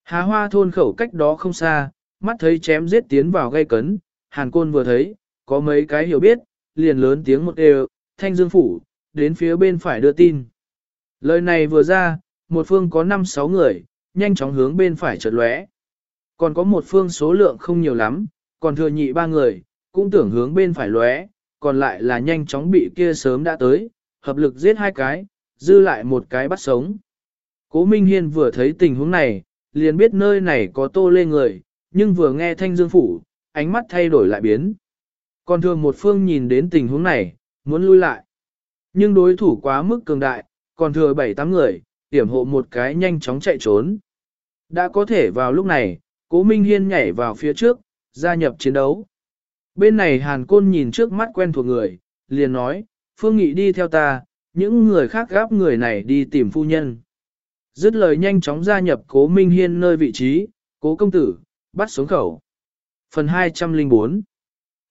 Hà hoa thôn khẩu cách đó không xa, mắt thấy chém giết tiến vào gây cấn, hàn côn vừa thấy, có mấy cái hiểu biết, liền lớn tiếng một đều, thanh dương phủ, đến phía bên phải đưa tin. Lời này vừa ra, một phương có 5-6 người, nhanh chóng hướng bên phải chợt lóe. Còn có một phương số lượng không nhiều lắm, còn thừa nhị ba người, cũng tưởng hướng bên phải lóe, còn lại là nhanh chóng bị kia sớm đã tới, hợp lực giết hai cái, dư lại một cái bắt sống. Cố Minh Hiên vừa thấy tình huống này, liền biết nơi này có tô lê người, nhưng vừa nghe thanh dương phủ, ánh mắt thay đổi lại biến. Còn thường một phương nhìn đến tình huống này, muốn lui lại. Nhưng đối thủ quá mức cường đại, còn thừa bảy tám người, tiểm hộ một cái nhanh chóng chạy trốn. Đã có thể vào lúc này, cố Minh Hiên nhảy vào phía trước, gia nhập chiến đấu. Bên này Hàn Côn nhìn trước mắt quen thuộc người, liền nói, Phương Nghị đi theo ta, những người khác gáp người này đi tìm phu nhân. Dứt lời nhanh chóng gia nhập cố Minh Hiên nơi vị trí, cố công tử, bắt xuống khẩu. Phần 204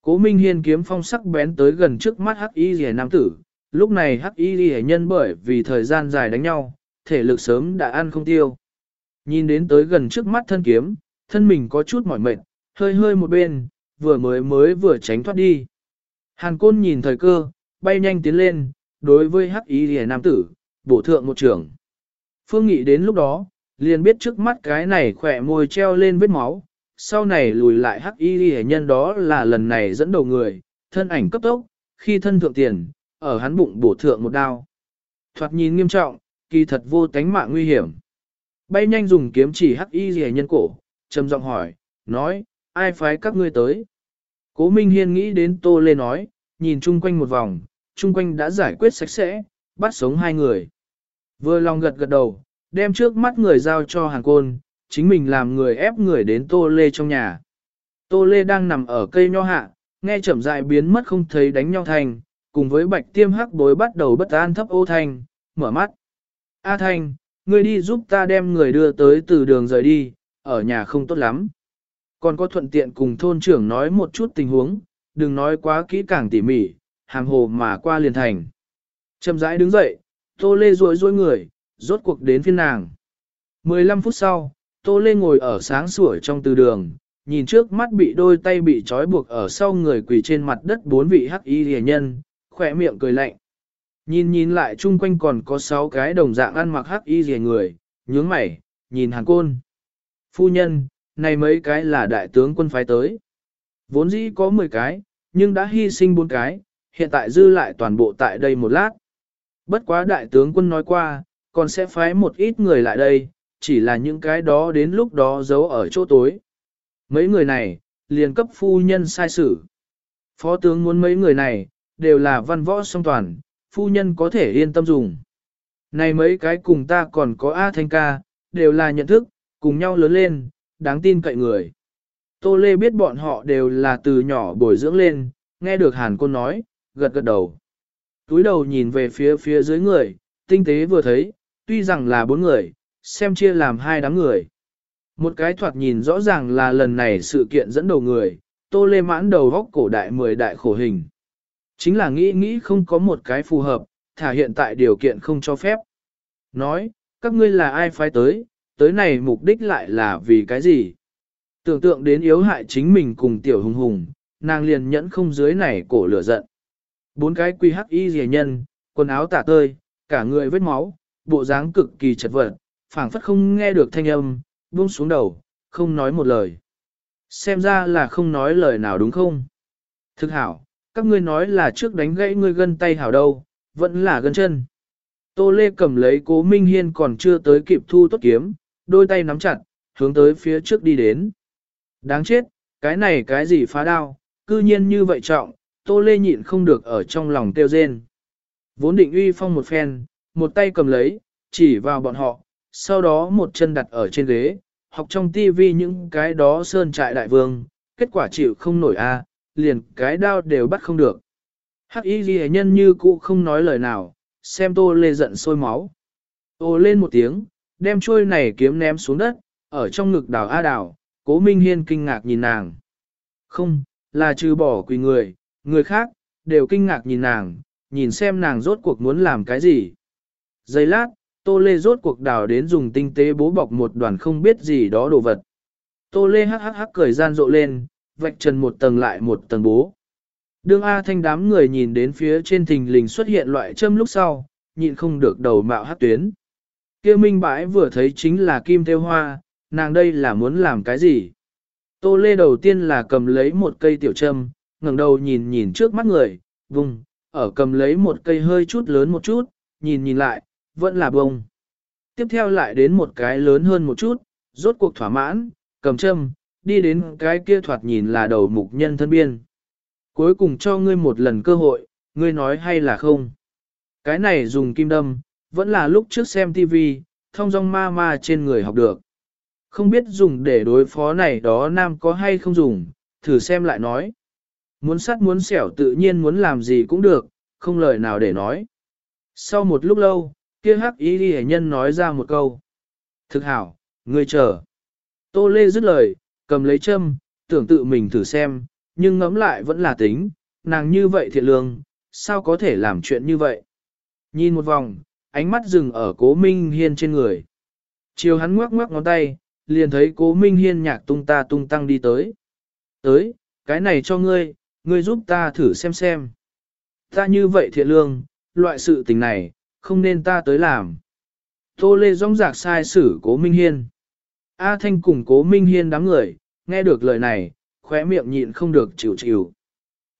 Cố Minh Hiên kiếm phong sắc bén tới gần trước mắt hắc y rìa nam tử, lúc này hắc y rìa nhân bởi vì thời gian dài đánh nhau, thể lực sớm đã ăn không tiêu. Nhìn đến tới gần trước mắt thân kiếm, thân mình có chút mỏi mệt, hơi hơi một bên, vừa mới mới vừa tránh thoát đi. Hàn côn nhìn thời cơ, bay nhanh tiến lên, đối với hắc y rìa nam tử, bổ thượng một trường. Phương Nghị đến lúc đó, liền biết trước mắt cái này khỏe môi treo lên vết máu, sau này lùi lại hắc y hệ nhân đó là lần này dẫn đầu người, thân ảnh cấp tốc, khi thân thượng tiền, ở hắn bụng bổ thượng một đao. Thoạt nhìn nghiêm trọng, kỳ thật vô tánh mạng nguy hiểm. Bay nhanh dùng kiếm chỉ hắc y hệ nhân cổ, trầm giọng hỏi, nói, ai phái các ngươi tới? Cố Minh Hiên nghĩ đến Tô Lê nói, nhìn chung quanh một vòng, chung quanh đã giải quyết sạch sẽ, bắt sống hai người. Vừa lòng gật gật đầu, đem trước mắt người giao cho hàng côn, chính mình làm người ép người đến Tô Lê trong nhà. Tô Lê đang nằm ở cây nho hạ, nghe chậm dại biến mất không thấy đánh nhau thành, cùng với bạch tiêm hắc bối bắt đầu bất an thấp ô thanh, mở mắt. A thanh, ngươi đi giúp ta đem người đưa tới từ đường rời đi, ở nhà không tốt lắm. Còn có thuận tiện cùng thôn trưởng nói một chút tình huống, đừng nói quá kỹ càng tỉ mỉ, hàng hồ mà qua liền thành. Chậm rãi đứng dậy, Tô Lê rối rối người, rốt cuộc đến phiên nàng. 15 phút sau, Tô Lê ngồi ở sáng sủa trong từ đường, nhìn trước mắt bị đôi tay bị trói buộc ở sau người quỳ trên mặt đất bốn vị hắc y rìa nhân, khỏe miệng cười lạnh. Nhìn nhìn lại chung quanh còn có sáu cái đồng dạng ăn mặc hắc y rìa người, nhướng mày, nhìn hàng côn. Phu nhân, này mấy cái là đại tướng quân phái tới. Vốn dĩ có 10 cái, nhưng đã hy sinh bốn cái, hiện tại dư lại toàn bộ tại đây một lát. Bất quá đại tướng quân nói qua, còn sẽ phái một ít người lại đây, chỉ là những cái đó đến lúc đó giấu ở chỗ tối. Mấy người này, liền cấp phu nhân sai xử. Phó tướng muốn mấy người này, đều là văn võ song toàn, phu nhân có thể yên tâm dùng. Này mấy cái cùng ta còn có A Thanh Ca, đều là nhận thức, cùng nhau lớn lên, đáng tin cậy người. Tô Lê biết bọn họ đều là từ nhỏ bồi dưỡng lên, nghe được Hàn Côn nói, gật gật đầu. Túi đầu nhìn về phía phía dưới người, tinh tế vừa thấy, tuy rằng là bốn người, xem chia làm hai đám người. Một cái thoạt nhìn rõ ràng là lần này sự kiện dẫn đầu người, tô lê mãn đầu góc cổ đại mười đại khổ hình. Chính là nghĩ nghĩ không có một cái phù hợp, thả hiện tại điều kiện không cho phép. Nói, các ngươi là ai phái tới, tới này mục đích lại là vì cái gì? Tưởng tượng đến yếu hại chính mình cùng tiểu hùng hùng, nàng liền nhẫn không dưới này cổ lửa giận. Bốn cái quy hắc y rìa nhân, quần áo tả tơi, cả người vết máu, bộ dáng cực kỳ chật vật, phảng phất không nghe được thanh âm, buông xuống đầu, không nói một lời. Xem ra là không nói lời nào đúng không? Thực hảo, các ngươi nói là trước đánh gãy ngươi gân tay hảo đâu, vẫn là gân chân. Tô Lê cầm lấy cố Minh Hiên còn chưa tới kịp thu tốt kiếm, đôi tay nắm chặt, hướng tới phía trước đi đến. Đáng chết, cái này cái gì phá đao, cư nhiên như vậy trọng, Tô Lê nhịn không được ở trong lòng tiêu rên. Vốn định uy phong một phen, một tay cầm lấy, chỉ vào bọn họ, sau đó một chân đặt ở trên ghế, học trong tivi những cái đó sơn trại đại vương, kết quả chịu không nổi a, liền cái đao đều bắt không được. Hắc y ghi nhân như cũ không nói lời nào, xem tô lê giận sôi máu. Ô lên một tiếng, đem chuôi này kiếm ném xuống đất, ở trong ngực đào A đào, cố Minh Hiên kinh ngạc nhìn nàng. Không, là trừ bỏ quỳ người, người khác, đều kinh ngạc nhìn nàng, nhìn xem nàng rốt cuộc muốn làm cái gì. Giây lát, Tô Lê rốt cuộc đào đến dùng tinh tế bố bọc một đoàn không biết gì đó đồ vật. Tô Lê hắc hắc hắc cười gian rộ lên, vạch trần một tầng lại một tầng bố. Đương A thanh đám người nhìn đến phía trên thình lình xuất hiện loại châm lúc sau, nhịn không được đầu mạo hát tuyến. kia minh bãi vừa thấy chính là kim theo hoa, nàng đây là muốn làm cái gì? Tô lê đầu tiên là cầm lấy một cây tiểu châm, ngẩng đầu nhìn nhìn trước mắt người, vùng, ở cầm lấy một cây hơi chút lớn một chút, nhìn nhìn lại, vẫn là bông. Tiếp theo lại đến một cái lớn hơn một chút, rốt cuộc thỏa mãn, cầm châm, đi đến cái kia thoạt nhìn là đầu mục nhân thân biên. Cuối cùng cho ngươi một lần cơ hội, ngươi nói hay là không. Cái này dùng kim đâm, vẫn là lúc trước xem TV, thông dong ma ma trên người học được. Không biết dùng để đối phó này đó nam có hay không dùng, thử xem lại nói. Muốn sắt muốn xẻo tự nhiên muốn làm gì cũng được, không lời nào để nói. Sau một lúc lâu, kia hắc ý đi nhân nói ra một câu. Thực hảo, ngươi chờ. Tô Lê dứt lời, cầm lấy châm, tưởng tự mình thử xem, nhưng ngẫm lại vẫn là tính, nàng như vậy thiệt lương, sao có thể làm chuyện như vậy. Nhìn một vòng, ánh mắt dừng ở cố Minh Hiên trên người. Chiều hắn ngoắc ngoắc ngón tay, liền thấy cố Minh Hiên nhạc tung ta tung tăng đi tới. Tới, cái này cho ngươi, ngươi giúp ta thử xem xem. Ta như vậy thiện lương, loại sự tình này, không nên ta tới làm. Tô Lê rong rạc sai xử cố Minh Hiên. A Thanh cùng cố Minh Hiên đám người, nghe được lời này, khóe miệng nhịn không được chịu chịu.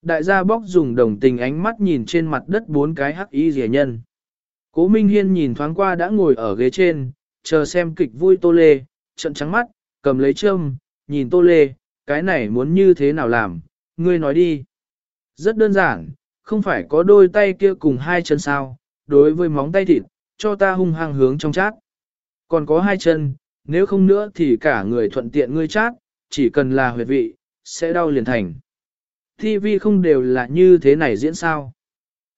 Đại gia bóc dùng đồng tình ánh mắt nhìn trên mặt đất bốn cái hắc y rẻ nhân. Cố Minh Hiên nhìn thoáng qua đã ngồi ở ghế trên, chờ xem kịch vui Tô Lê, trận trắng mắt, cầm lấy châm, nhìn Tô Lê, cái này muốn như thế nào làm, ngươi nói đi. Rất đơn giản, không phải có đôi tay kia cùng hai chân sao, đối với móng tay thịt, cho ta hung hăng hướng trong chát. Còn có hai chân, nếu không nữa thì cả người thuận tiện ngươi chát, chỉ cần là huyệt vị, sẽ đau liền thành. TV không đều là như thế này diễn sao.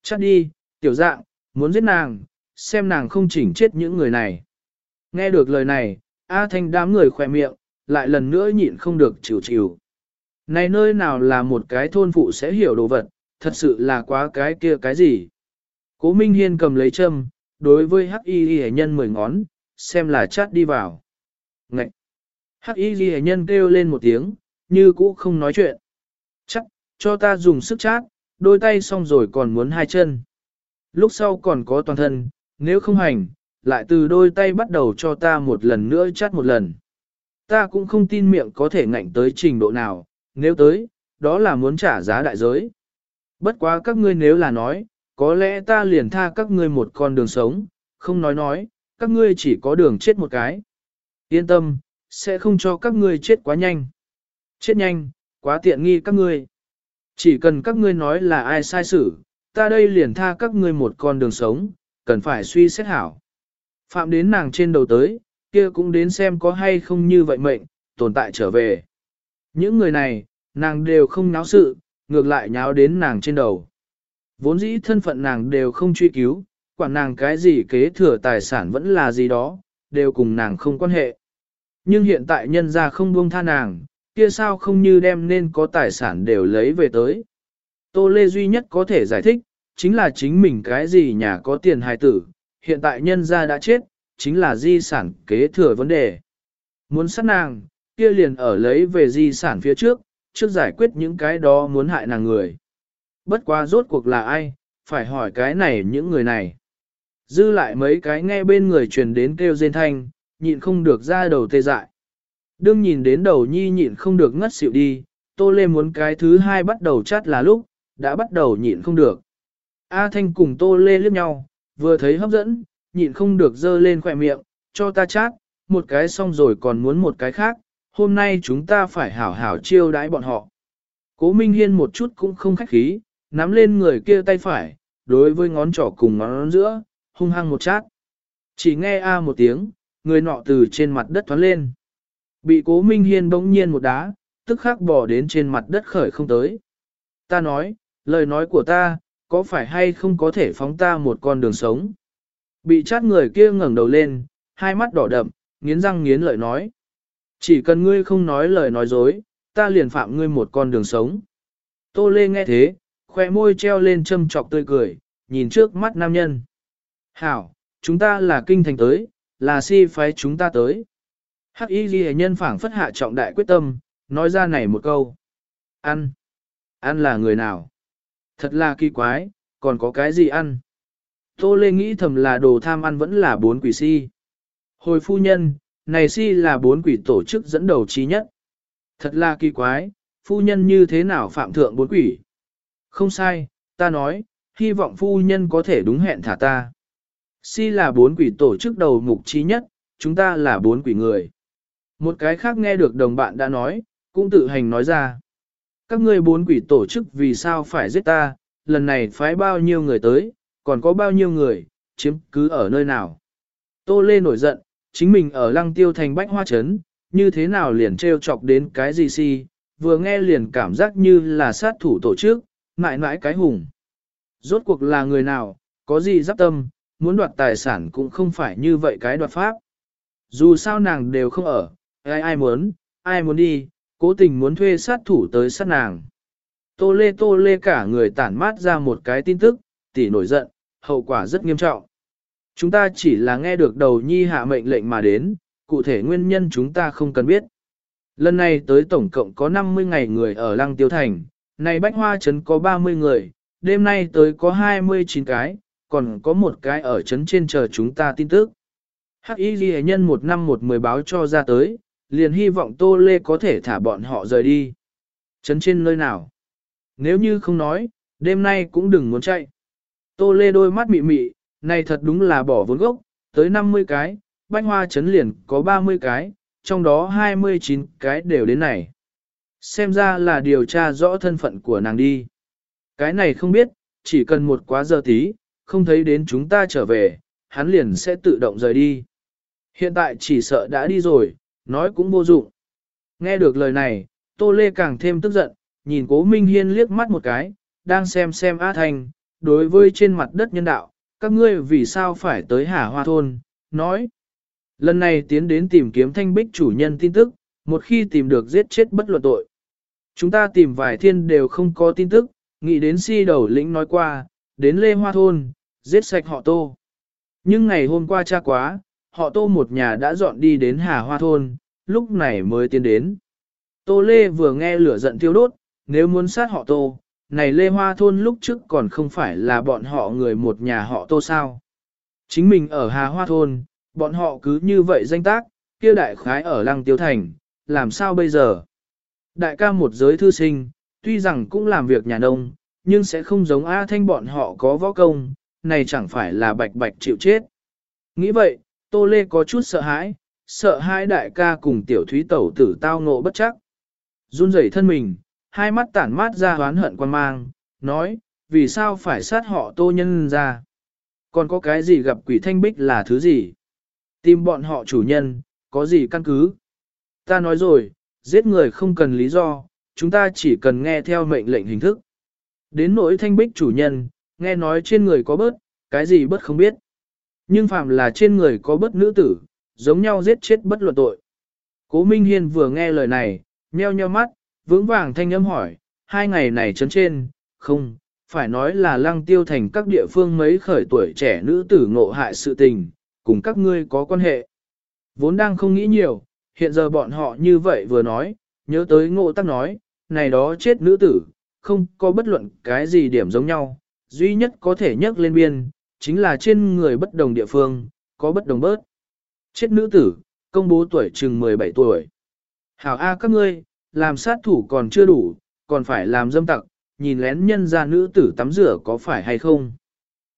Chát đi, tiểu dạng, muốn giết nàng, xem nàng không chỉnh chết những người này. Nghe được lời này, A Thanh đám người khỏe miệng, lại lần nữa nhịn không được chịu chịu. Này nơi nào là một cái thôn phụ sẽ hiểu đồ vật, thật sự là quá cái kia cái gì. Cố Minh Hiên cầm lấy châm, đối với hắc y ghi nhân mười ngón, xem là chát đi vào. Ngậy! Hắc y ghi nhân kêu lên một tiếng, như cũ không nói chuyện. Chắc, cho ta dùng sức chát, đôi tay xong rồi còn muốn hai chân. Lúc sau còn có toàn thân, nếu không hành, lại từ đôi tay bắt đầu cho ta một lần nữa chát một lần. Ta cũng không tin miệng có thể ngạnh tới trình độ nào, nếu tới, đó là muốn trả giá đại giới. Bất quá các ngươi nếu là nói, có lẽ ta liền tha các ngươi một con đường sống, không nói nói, các ngươi chỉ có đường chết một cái. Yên tâm, sẽ không cho các ngươi chết quá nhanh. Chết nhanh, quá tiện nghi các ngươi. Chỉ cần các ngươi nói là ai sai xử, ta đây liền tha các ngươi một con đường sống, cần phải suy xét hảo. Phạm đến nàng trên đầu tới, kia cũng đến xem có hay không như vậy mệnh, tồn tại trở về. Những người này, nàng đều không náo sự, ngược lại nháo đến nàng trên đầu. Vốn dĩ thân phận nàng đều không truy cứu, quản nàng cái gì kế thừa tài sản vẫn là gì đó, đều cùng nàng không quan hệ. Nhưng hiện tại nhân ra không buông tha nàng, kia sao không như đem nên có tài sản đều lấy về tới. Tô Lê duy nhất có thể giải thích, chính là chính mình cái gì nhà có tiền hài tử, hiện tại nhân gia đã chết, chính là di sản kế thừa vấn đề. Muốn sát nàng, kia liền ở lấy về di sản phía trước, trước giải quyết những cái đó muốn hại nàng người. Bất quá rốt cuộc là ai, phải hỏi cái này những người này. Dư lại mấy cái nghe bên người truyền đến kêu rên thanh, nhịn không được ra đầu tê dại. Đương nhìn đến đầu nhi nhịn không được ngất xỉu đi, Tô Lê muốn cái thứ hai bắt đầu chát là lúc, đã bắt đầu nhịn không được. A Thanh cùng Tô Lê liếc nhau, vừa thấy hấp dẫn, nhịn không được dơ lên khỏe miệng, cho ta chát, một cái xong rồi còn muốn một cái khác, hôm nay chúng ta phải hảo hảo chiêu đãi bọn họ. Cố Minh Hiên một chút cũng không khách khí, nắm lên người kia tay phải, đối với ngón trỏ cùng ngón giữa, hung hăng một chát. Chỉ nghe a một tiếng, người nọ từ trên mặt đất thoát lên. Bị cố Minh Hiên bỗng nhiên một đá, tức khắc bỏ đến trên mặt đất khởi không tới. Ta nói, lời nói của ta, có phải hay không có thể phóng ta một con đường sống? Bị chát người kia ngẩng đầu lên, hai mắt đỏ đậm, nghiến răng nghiến lợi nói. Chỉ cần ngươi không nói lời nói dối, ta liền phạm ngươi một con đường sống. Tô Lê nghe thế, khoe môi treo lên châm trọc tươi cười, nhìn trước mắt nam nhân. Hảo, chúng ta là kinh thành tới, là si phái chúng ta tới. Hắc y ghi nhân phảng phất hạ trọng đại quyết tâm, nói ra này một câu. Ăn. Ăn là người nào? Thật là kỳ quái, còn có cái gì ăn? Tô Lê nghĩ thầm là đồ tham ăn vẫn là bốn quỷ si. Hồi phu nhân, này si là bốn quỷ tổ chức dẫn đầu trí nhất. Thật là kỳ quái, phu nhân như thế nào phạm thượng bốn quỷ? Không sai, ta nói, hy vọng phu nhân có thể đúng hẹn thả ta. Si là bốn quỷ tổ chức đầu mục trí nhất, chúng ta là bốn quỷ người. Một cái khác nghe được đồng bạn đã nói, cũng tự hành nói ra. Các ngươi bốn quỷ tổ chức vì sao phải giết ta, lần này phái bao nhiêu người tới, còn có bao nhiêu người, chiếm cứ ở nơi nào. Tô Lê nổi giận, chính mình ở lăng tiêu thành bách hoa trấn, như thế nào liền treo chọc đến cái gì si, vừa nghe liền cảm giác như là sát thủ tổ chức, mãi mãi cái hùng. Rốt cuộc là người nào, có gì giáp tâm, muốn đoạt tài sản cũng không phải như vậy cái đoạt pháp. Dù sao nàng đều không ở, ai ai muốn, ai muốn đi, cố tình muốn thuê sát thủ tới sát nàng. Tô lê tô lê cả người tản mát ra một cái tin tức, tỷ nổi giận, hậu quả rất nghiêm trọng. Chúng ta chỉ là nghe được đầu nhi hạ mệnh lệnh mà đến, cụ thể nguyên nhân chúng ta không cần biết. Lần này tới tổng cộng có 50 ngày người ở Lăng Tiêu Thành, này Bách Hoa Trấn có 30 người, đêm nay tới có 29 cái, còn có một cái ở trấn trên chờ chúng ta tin tức. Hắc Y Ghi nhân một năm một mười báo cho ra tới, liền hy vọng Tô Lê có thể thả bọn họ rời đi. Trấn trên nơi nào? Nếu như không nói, đêm nay cũng đừng muốn chạy. Tô Lê đôi mắt mị mị, này thật đúng là bỏ vốn gốc, tới 50 cái, bách hoa trấn liền có 30 cái, trong đó 29 cái đều đến này. Xem ra là điều tra rõ thân phận của nàng đi. Cái này không biết, chỉ cần một quá giờ tí, không thấy đến chúng ta trở về, hắn liền sẽ tự động rời đi. Hiện tại chỉ sợ đã đi rồi, nói cũng vô dụng. Nghe được lời này, Tô Lê càng thêm tức giận, nhìn cố Minh Hiên liếc mắt một cái, đang xem xem a Thanh, đối với trên mặt đất nhân đạo, các ngươi vì sao phải tới Hà Hoa Thôn, nói. Lần này tiến đến tìm kiếm thanh bích chủ nhân tin tức, một khi tìm được giết chết bất luận tội. Chúng ta tìm vài thiên đều không có tin tức, nghĩ đến si đầu lĩnh nói qua, đến Lê Hoa Thôn, giết sạch họ tô. Nhưng ngày hôm qua cha quá, họ tô một nhà đã dọn đi đến Hà Hoa Thôn, lúc này mới tiến đến. Tô Lê vừa nghe lửa giận tiêu đốt, nếu muốn sát họ tô, này Lê Hoa Thôn lúc trước còn không phải là bọn họ người một nhà họ tô sao. Chính mình ở Hà Hoa Thôn, bọn họ cứ như vậy danh tác, kia đại khái ở Lăng Tiêu Thành, làm sao bây giờ? Đại ca một giới thư sinh, tuy rằng cũng làm việc nhà nông, nhưng sẽ không giống A Thanh bọn họ có võ công, này chẳng phải là bạch bạch chịu chết. Nghĩ vậy, Tô Lê có chút sợ hãi, sợ hai đại ca cùng tiểu thúy tẩu tử tao ngộ bất chắc. Run rẩy thân mình, hai mắt tản mát ra hoán hận quan mang, nói, vì sao phải sát họ tô nhân ra? Còn có cái gì gặp quỷ thanh bích là thứ gì? Tìm bọn họ chủ nhân, có gì căn cứ? Ta nói rồi, giết người không cần lý do, chúng ta chỉ cần nghe theo mệnh lệnh hình thức. Đến nỗi thanh bích chủ nhân, nghe nói trên người có bớt, cái gì bớt không biết. Nhưng phạm là trên người có bớt nữ tử, giống nhau giết chết bất luận tội. Cố Minh Hiên vừa nghe lời này, nheo nheo mắt, vững vàng thanh âm hỏi, hai ngày này chấn trên, không, phải nói là lăng tiêu thành các địa phương mấy khởi tuổi trẻ nữ tử ngộ hại sự tình, cùng các ngươi có quan hệ. Vốn đang không nghĩ nhiều, hiện giờ bọn họ như vậy vừa nói, nhớ tới ngộ tắc nói, này đó chết nữ tử, không có bất luận cái gì điểm giống nhau, duy nhất có thể nhắc lên biên, chính là trên người bất đồng địa phương, có bất đồng bớt. Chết nữ tử, công bố tuổi chừng 17 tuổi. Hảo A các ngươi, làm sát thủ còn chưa đủ, còn phải làm dâm tặc, nhìn lén nhân ra nữ tử tắm rửa có phải hay không.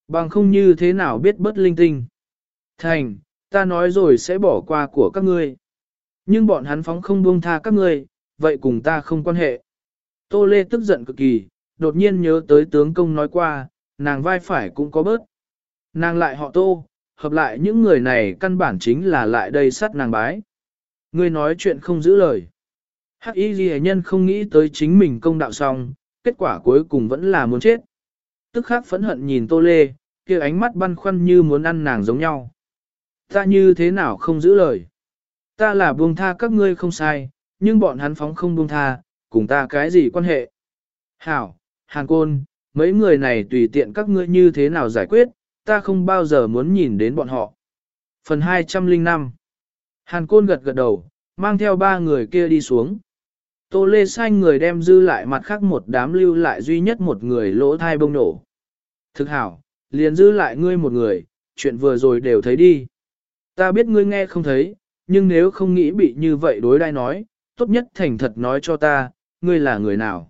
Bằng không như thế nào biết bất linh tinh. Thành, ta nói rồi sẽ bỏ qua của các ngươi. Nhưng bọn hắn phóng không buông tha các ngươi, vậy cùng ta không quan hệ. Tô Lê tức giận cực kỳ, đột nhiên nhớ tới tướng công nói qua, nàng vai phải cũng có bớt. Nàng lại họ tô, hợp lại những người này căn bản chính là lại đây sát nàng bái. Ngươi nói chuyện không giữ lời. Hắc y ghi nhân không nghĩ tới chính mình công đạo xong, kết quả cuối cùng vẫn là muốn chết. Tức khắc phẫn hận nhìn tô lê, kia ánh mắt băn khoăn như muốn ăn nàng giống nhau. Ta như thế nào không giữ lời? Ta là buông tha các ngươi không sai, nhưng bọn hắn phóng không buông tha, cùng ta cái gì quan hệ? Hảo, Hàn Côn, mấy người này tùy tiện các ngươi như thế nào giải quyết, ta không bao giờ muốn nhìn đến bọn họ. Phần 205 Hàn Côn gật gật đầu, mang theo ba người kia đi xuống. Tô Lê sai người đem dư lại mặt khác một đám lưu lại duy nhất một người lỗ thai bông nổ. Thực hảo, liền dư lại ngươi một người, chuyện vừa rồi đều thấy đi. Ta biết ngươi nghe không thấy, nhưng nếu không nghĩ bị như vậy đối đai nói, tốt nhất thành thật nói cho ta, ngươi là người nào.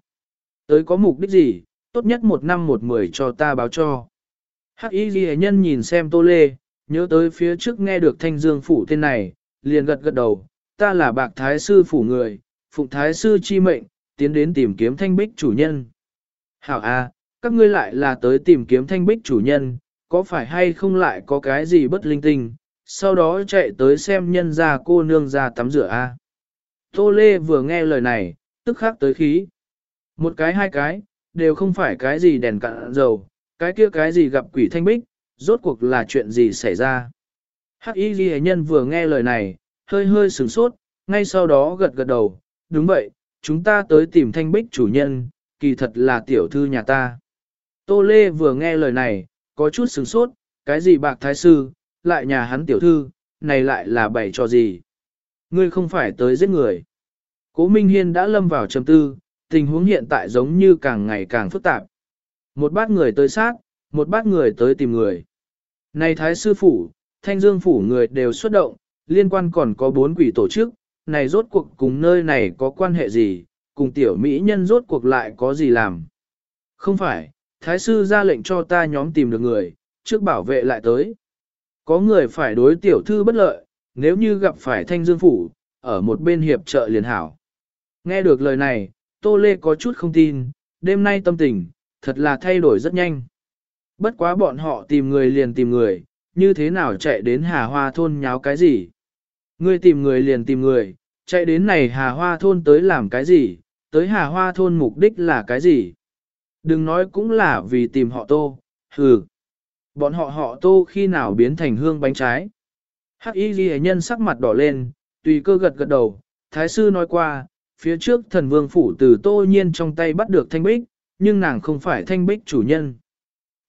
Tới có mục đích gì, tốt nhất một năm một mười cho ta báo cho. Hắc y ghi nhân nhìn xem tô lê, nhớ tới phía trước nghe được thanh dương phủ tên này, liền gật gật đầu, ta là bạc thái sư phủ người, phụng thái sư chi mệnh, tiến đến tìm kiếm thanh bích chủ nhân. Hảo a, các ngươi lại là tới tìm kiếm thanh bích chủ nhân, có phải hay không lại có cái gì bất linh tinh, sau đó chạy tới xem nhân ra cô nương ra tắm rửa a. Tô Lê vừa nghe lời này, tức khắc tới khí. Một cái hai cái, đều không phải cái gì đèn cạn dầu, cái kia cái gì gặp quỷ thanh bích, rốt cuộc là chuyện gì xảy ra. Hắc y ghi nhân vừa nghe lời này, hơi hơi sửng sốt, ngay sau đó gật gật đầu, đúng vậy, chúng ta tới tìm thanh bích chủ nhân, kỳ thật là tiểu thư nhà ta. Tô Lê vừa nghe lời này, có chút sửng sốt, cái gì bạc thái sư, lại nhà hắn tiểu thư, này lại là bày cho gì. Ngươi không phải tới giết người. Cố Minh Hiên đã lâm vào trầm tư, tình huống hiện tại giống như càng ngày càng phức tạp. Một bát người tới sát, một bát người tới tìm người. Này Thái Sư Phủ, Thanh Dương Phủ người đều xuất động, liên quan còn có bốn quỷ tổ chức, này rốt cuộc cùng nơi này có quan hệ gì, cùng tiểu mỹ nhân rốt cuộc lại có gì làm. Không phải, Thái Sư ra lệnh cho ta nhóm tìm được người, trước bảo vệ lại tới. Có người phải đối tiểu thư bất lợi, nếu như gặp phải Thanh Dương Phủ, ở một bên hiệp trợ liền hảo. Nghe được lời này, Tô Lê có chút không tin, đêm nay tâm tình, thật là thay đổi rất nhanh. Bất quá bọn họ tìm người liền tìm người, như thế nào chạy đến Hà Hoa thôn nháo cái gì? Ngươi tìm người liền tìm người, chạy đến này Hà Hoa thôn tới làm cái gì? Tới Hà Hoa thôn mục đích là cái gì? Đừng nói cũng là vì tìm họ tô, hừ. Bọn họ họ tô khi nào biến thành hương bánh trái? Hắc y ghi nhân sắc mặt đỏ lên, tùy cơ gật gật đầu, thái sư nói qua, phía trước thần vương phủ từ tô nhiên trong tay bắt được thanh bích, nhưng nàng không phải thanh bích chủ nhân.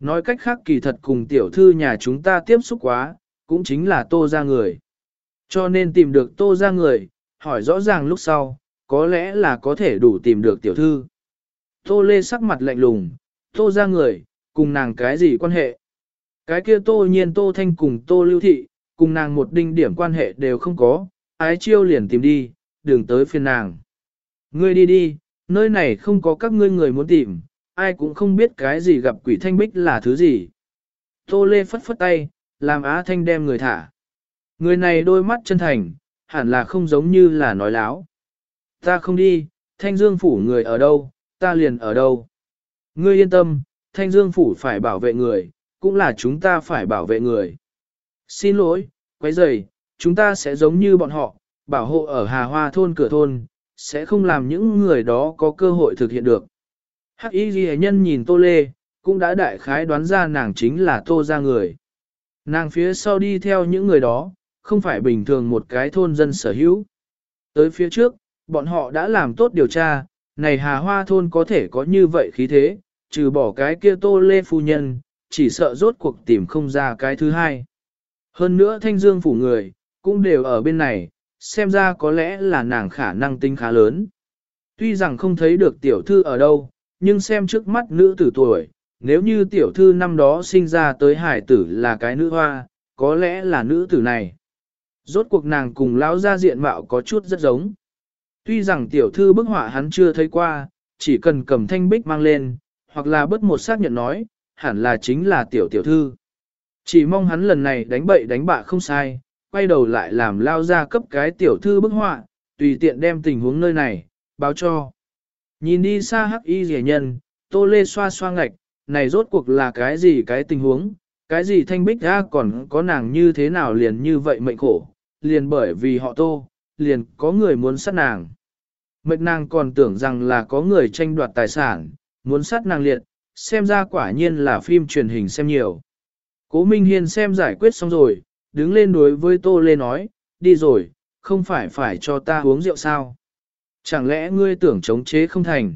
Nói cách khác kỳ thật cùng tiểu thư nhà chúng ta tiếp xúc quá, cũng chính là tô ra người. Cho nên tìm được tô ra người, hỏi rõ ràng lúc sau, có lẽ là có thể đủ tìm được tiểu thư. Tô lê sắc mặt lạnh lùng, tô ra người, cùng nàng cái gì quan hệ? Cái kia tô nhiên tô thanh cùng tô lưu thị, cùng nàng một đinh điểm quan hệ đều không có, ái chiêu liền tìm đi, đừng tới phiền nàng. Ngươi đi đi, nơi này không có các ngươi người muốn tìm, ai cũng không biết cái gì gặp quỷ thanh bích là thứ gì. Tô Lê phất phất tay, làm Á Thanh đem người thả. Người này đôi mắt chân thành, hẳn là không giống như là nói láo. Ta không đi, Thanh Dương Phủ người ở đâu, ta liền ở đâu. Ngươi yên tâm, Thanh Dương Phủ phải bảo vệ người, cũng là chúng ta phải bảo vệ người. Xin lỗi, quấy rầy, chúng ta sẽ giống như bọn họ, bảo hộ ở Hà Hoa thôn cửa thôn, sẽ không làm những người đó có cơ hội thực hiện được. Hắc y ghi nhân nhìn Tô Lê, cũng đã đại khái đoán ra nàng chính là Tô ra người. Nàng phía sau đi theo những người đó, không phải bình thường một cái thôn dân sở hữu. Tới phía trước, bọn họ đã làm tốt điều tra, này Hà Hoa thôn có thể có như vậy khí thế, trừ bỏ cái kia Tô Lê phu nhân, chỉ sợ rốt cuộc tìm không ra cái thứ hai. Hơn nữa thanh dương phủ người, cũng đều ở bên này, xem ra có lẽ là nàng khả năng tinh khá lớn. Tuy rằng không thấy được tiểu thư ở đâu, nhưng xem trước mắt nữ tử tuổi, nếu như tiểu thư năm đó sinh ra tới hải tử là cái nữ hoa, có lẽ là nữ tử này. Rốt cuộc nàng cùng lão gia diện mạo có chút rất giống. Tuy rằng tiểu thư bức họa hắn chưa thấy qua, chỉ cần cầm thanh bích mang lên, hoặc là bất một xác nhận nói, hẳn là chính là tiểu tiểu thư. Chỉ mong hắn lần này đánh bậy đánh bạ không sai, quay đầu lại làm lao ra cấp cái tiểu thư bức họa, tùy tiện đem tình huống nơi này, báo cho. Nhìn đi xa hắc y rẻ nhân, tô lê xoa xoa ngạch, này rốt cuộc là cái gì cái tình huống, cái gì thanh bích ra còn có nàng như thế nào liền như vậy mệnh khổ, liền bởi vì họ tô, liền có người muốn sát nàng. Mệnh nàng còn tưởng rằng là có người tranh đoạt tài sản, muốn sát nàng liệt, xem ra quả nhiên là phim truyền hình xem nhiều. Cố Minh Hiên xem giải quyết xong rồi, đứng lên đối với Tô Lê nói, đi rồi, không phải phải cho ta uống rượu sao? Chẳng lẽ ngươi tưởng chống chế không thành?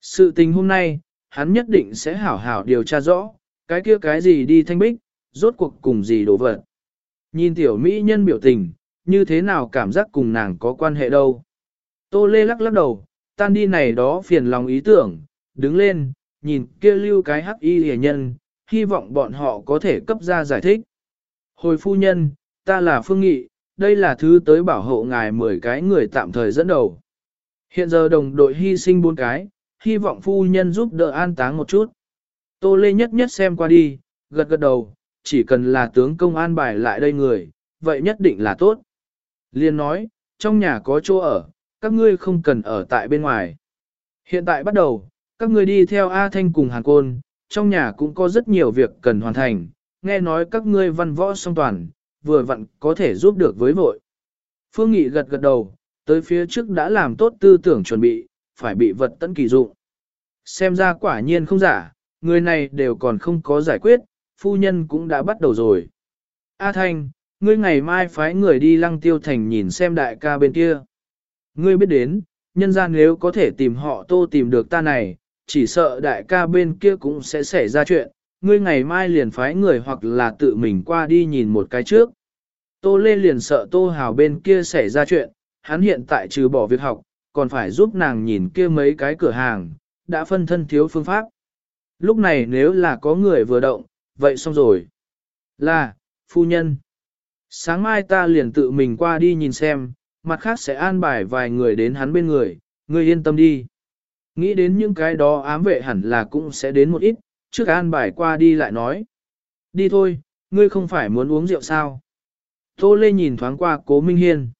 Sự tình hôm nay, hắn nhất định sẽ hảo hảo điều tra rõ, cái kia cái gì đi thanh bích, rốt cuộc cùng gì đổ vật. Nhìn tiểu mỹ nhân biểu tình, như thế nào cảm giác cùng nàng có quan hệ đâu. Tô Lê lắc lắc đầu, tan đi này đó phiền lòng ý tưởng, đứng lên, nhìn kia lưu cái hắc y hề nhân, hy vọng bọn họ có thể cấp ra giải thích. Hồi phu nhân, ta là Phương Nghị, đây là thứ tới bảo hộ ngài 10 cái người tạm thời dẫn đầu. Hiện giờ đồng đội hy sinh bốn cái, hy vọng phu nhân giúp đỡ an táng một chút. Tô Lê nhất nhất xem qua đi, gật gật đầu, chỉ cần là tướng công an bài lại đây người, vậy nhất định là tốt. Liên nói, trong nhà có chỗ ở, các ngươi không cần ở tại bên ngoài. Hiện tại bắt đầu, các ngươi đi theo A Thanh cùng Hàn Côn, trong nhà cũng có rất nhiều việc cần hoàn thành, nghe nói các ngươi văn võ song toàn, vừa vặn có thể giúp được với vội. Phương Nghị gật gật đầu, tới phía trước đã làm tốt tư tưởng chuẩn bị, phải bị vật tận kỳ dụng. Xem ra quả nhiên không giả, người này đều còn không có giải quyết, phu nhân cũng đã bắt đầu rồi. A Thanh, ngươi ngày mai phái người đi lăng tiêu thành nhìn xem đại ca bên kia. Ngươi biết đến, nhân gian nếu có thể tìm họ tô tìm được ta này, chỉ sợ đại ca bên kia cũng sẽ xảy ra chuyện, ngươi ngày mai liền phái người hoặc là tự mình qua đi nhìn một cái trước. Tô Lê liền sợ Tô Hào bên kia xảy ra chuyện, hắn hiện tại trừ bỏ việc học, còn phải giúp nàng nhìn kia mấy cái cửa hàng, đã phân thân thiếu phương pháp. Lúc này nếu là có người vừa động, vậy xong rồi. Là, phu nhân. Sáng mai ta liền tự mình qua đi nhìn xem, mặt khác sẽ an bài vài người đến hắn bên người, ngươi yên tâm đi. Nghĩ đến những cái đó ám vệ hẳn là cũng sẽ đến một ít, trước an bài qua đi lại nói. Đi thôi, ngươi không phải muốn uống rượu sao? Tô Lê nhìn thoáng qua cố Minh Hiên.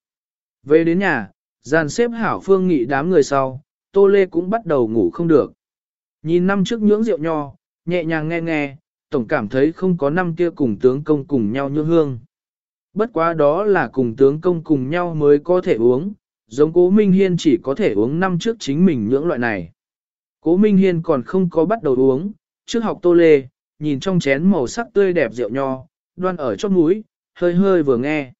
Về đến nhà, dàn xếp hảo phương nghị đám người sau, Tô Lê cũng bắt đầu ngủ không được. Nhìn năm trước nhưỡng rượu nho, nhẹ nhàng nghe nghe, tổng cảm thấy không có năm kia cùng tướng công cùng nhau như hương. Bất quá đó là cùng tướng công cùng nhau mới có thể uống, giống cố Minh Hiên chỉ có thể uống năm trước chính mình những loại này. Cố Minh Hiên còn không có bắt đầu uống, trước học tô lê, nhìn trong chén màu sắc tươi đẹp rượu nho, đoan ở chót mũi, hơi hơi vừa nghe.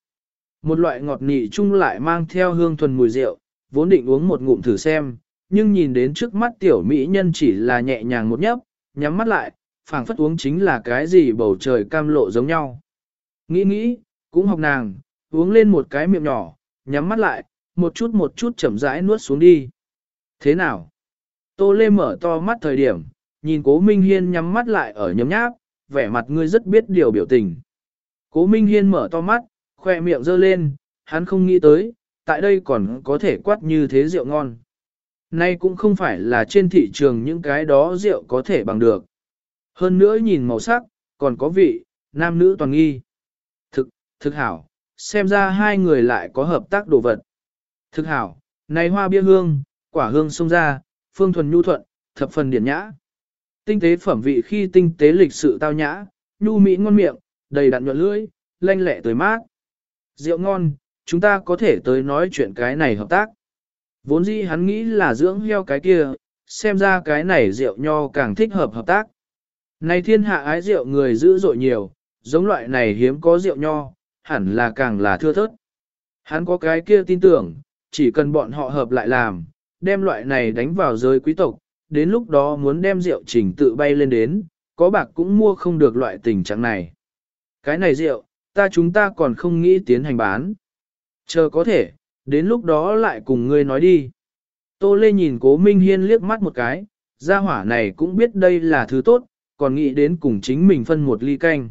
Một loại ngọt nị chung lại mang theo hương thuần mùi rượu, vốn định uống một ngụm thử xem, nhưng nhìn đến trước mắt tiểu mỹ nhân chỉ là nhẹ nhàng một nhấp, nhắm mắt lại, phảng phất uống chính là cái gì bầu trời cam lộ giống nhau. Nghĩ nghĩ, cũng học nàng, uống lên một cái miệng nhỏ, nhắm mắt lại, một chút một chút chậm rãi nuốt xuống đi. Thế nào? Tô Lê mở to mắt thời điểm, nhìn cố Minh Hiên nhắm mắt lại ở nhấm nháp, vẻ mặt ngươi rất biết điều biểu tình. Cố Minh Hiên mở to mắt, khoe miệng giơ lên, hắn không nghĩ tới, tại đây còn có thể quát như thế rượu ngon. Nay cũng không phải là trên thị trường những cái đó rượu có thể bằng được. Hơn nữa nhìn màu sắc, còn có vị, nam nữ toàn nghi. Thực, thực hảo, xem ra hai người lại có hợp tác đồ vật. Thực hảo, này hoa bia hương, quả hương sông ra, phương thuần nhu thuận, thập phần điển nhã. Tinh tế phẩm vị khi tinh tế lịch sự tao nhã, nhu mỹ ngon miệng, đầy đặn nhuận lưỡi, lanh lẹ tới mát. Rượu ngon, chúng ta có thể tới nói chuyện cái này hợp tác. Vốn dĩ hắn nghĩ là dưỡng heo cái kia, xem ra cái này rượu nho càng thích hợp hợp tác. Này thiên hạ ái rượu người dữ dội nhiều, giống loại này hiếm có rượu nho, hẳn là càng là thưa thớt. Hắn có cái kia tin tưởng, chỉ cần bọn họ hợp lại làm, đem loại này đánh vào giới quý tộc, đến lúc đó muốn đem rượu trình tự bay lên đến, có bạc cũng mua không được loại tình trạng này. Cái này rượu, ta chúng ta còn không nghĩ tiến hành bán. Chờ có thể, đến lúc đó lại cùng ngươi nói đi. Tô Lê nhìn cố Minh Hiên liếc mắt một cái, gia hỏa này cũng biết đây là thứ tốt, còn nghĩ đến cùng chính mình phân một ly canh.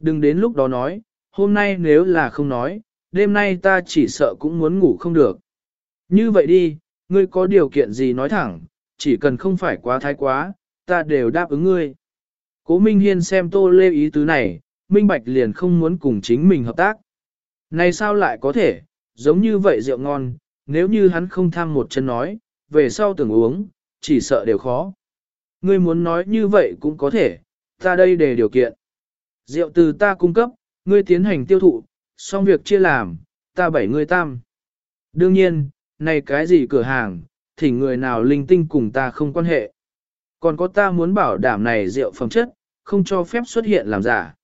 Đừng đến lúc đó nói, hôm nay nếu là không nói, đêm nay ta chỉ sợ cũng muốn ngủ không được. Như vậy đi, ngươi có điều kiện gì nói thẳng, chỉ cần không phải quá thái quá, ta đều đáp ứng ngươi. Cố Minh Hiên xem Tô Lê ý tứ này, Minh Bạch liền không muốn cùng chính mình hợp tác. Này sao lại có thể, giống như vậy rượu ngon, nếu như hắn không tham một chân nói, về sau tưởng uống, chỉ sợ đều khó. Ngươi muốn nói như vậy cũng có thể, ta đây để điều kiện. Rượu từ ta cung cấp, ngươi tiến hành tiêu thụ, xong việc chia làm, ta bảy người tam. Đương nhiên, này cái gì cửa hàng, thì người nào linh tinh cùng ta không quan hệ. Còn có ta muốn bảo đảm này rượu phẩm chất, không cho phép xuất hiện làm giả.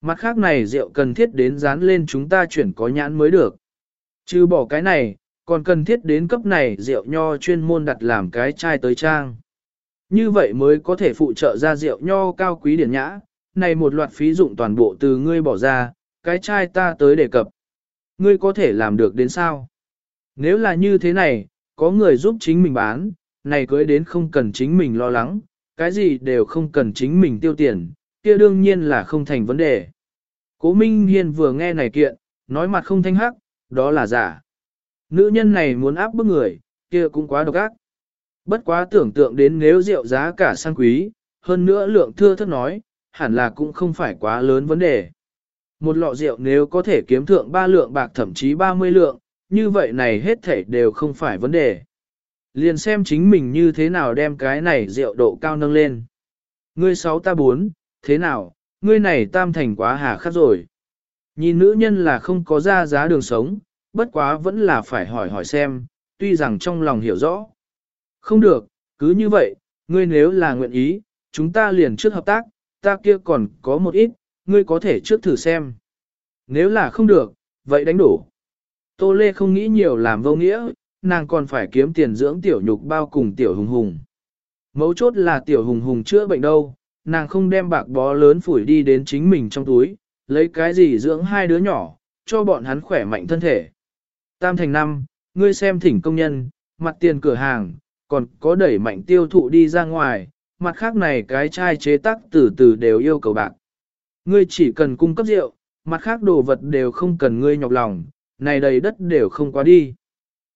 Mặt khác này rượu cần thiết đến dán lên chúng ta chuyển có nhãn mới được. Chứ bỏ cái này, còn cần thiết đến cấp này rượu nho chuyên môn đặt làm cái chai tới trang. Như vậy mới có thể phụ trợ ra rượu nho cao quý điển nhã, này một loạt phí dụng toàn bộ từ ngươi bỏ ra, cái chai ta tới đề cập. Ngươi có thể làm được đến sao? Nếu là như thế này, có người giúp chính mình bán, này cưới đến không cần chính mình lo lắng, cái gì đều không cần chính mình tiêu tiền, kia đương nhiên là không thành vấn đề. Cố Minh Hiên vừa nghe này kiện, nói mặt không thanh hắc, đó là giả. Nữ nhân này muốn áp bức người, kia cũng quá độc ác. Bất quá tưởng tượng đến nếu rượu giá cả sang quý, hơn nữa lượng thưa thất nói, hẳn là cũng không phải quá lớn vấn đề. Một lọ rượu nếu có thể kiếm thượng 3 lượng bạc thậm chí 30 lượng, như vậy này hết thảy đều không phải vấn đề. Liền xem chính mình như thế nào đem cái này rượu độ cao nâng lên. Ngươi sáu ta bốn, thế nào, ngươi này tam thành quá hà khắc rồi. Nhìn nữ nhân là không có ra giá đường sống, bất quá vẫn là phải hỏi hỏi xem, tuy rằng trong lòng hiểu rõ. Không được, cứ như vậy, ngươi nếu là nguyện ý, chúng ta liền trước hợp tác, ta kia còn có một ít, ngươi có thể trước thử xem. Nếu là không được, vậy đánh đổ. Tô Lê không nghĩ nhiều làm vô nghĩa, nàng còn phải kiếm tiền dưỡng tiểu nhục bao cùng tiểu hùng hùng. Mấu chốt là tiểu hùng hùng chữa bệnh đâu, nàng không đem bạc bó lớn phủi đi đến chính mình trong túi, lấy cái gì dưỡng hai đứa nhỏ, cho bọn hắn khỏe mạnh thân thể. Tam thành năm, ngươi xem thỉnh công nhân, mặt tiền cửa hàng, còn có đẩy mạnh tiêu thụ đi ra ngoài, mặt khác này cái chai chế tác từ từ đều yêu cầu bạc. Ngươi chỉ cần cung cấp rượu, mặt khác đồ vật đều không cần ngươi nhọc lòng, này đầy đất đều không quá đi.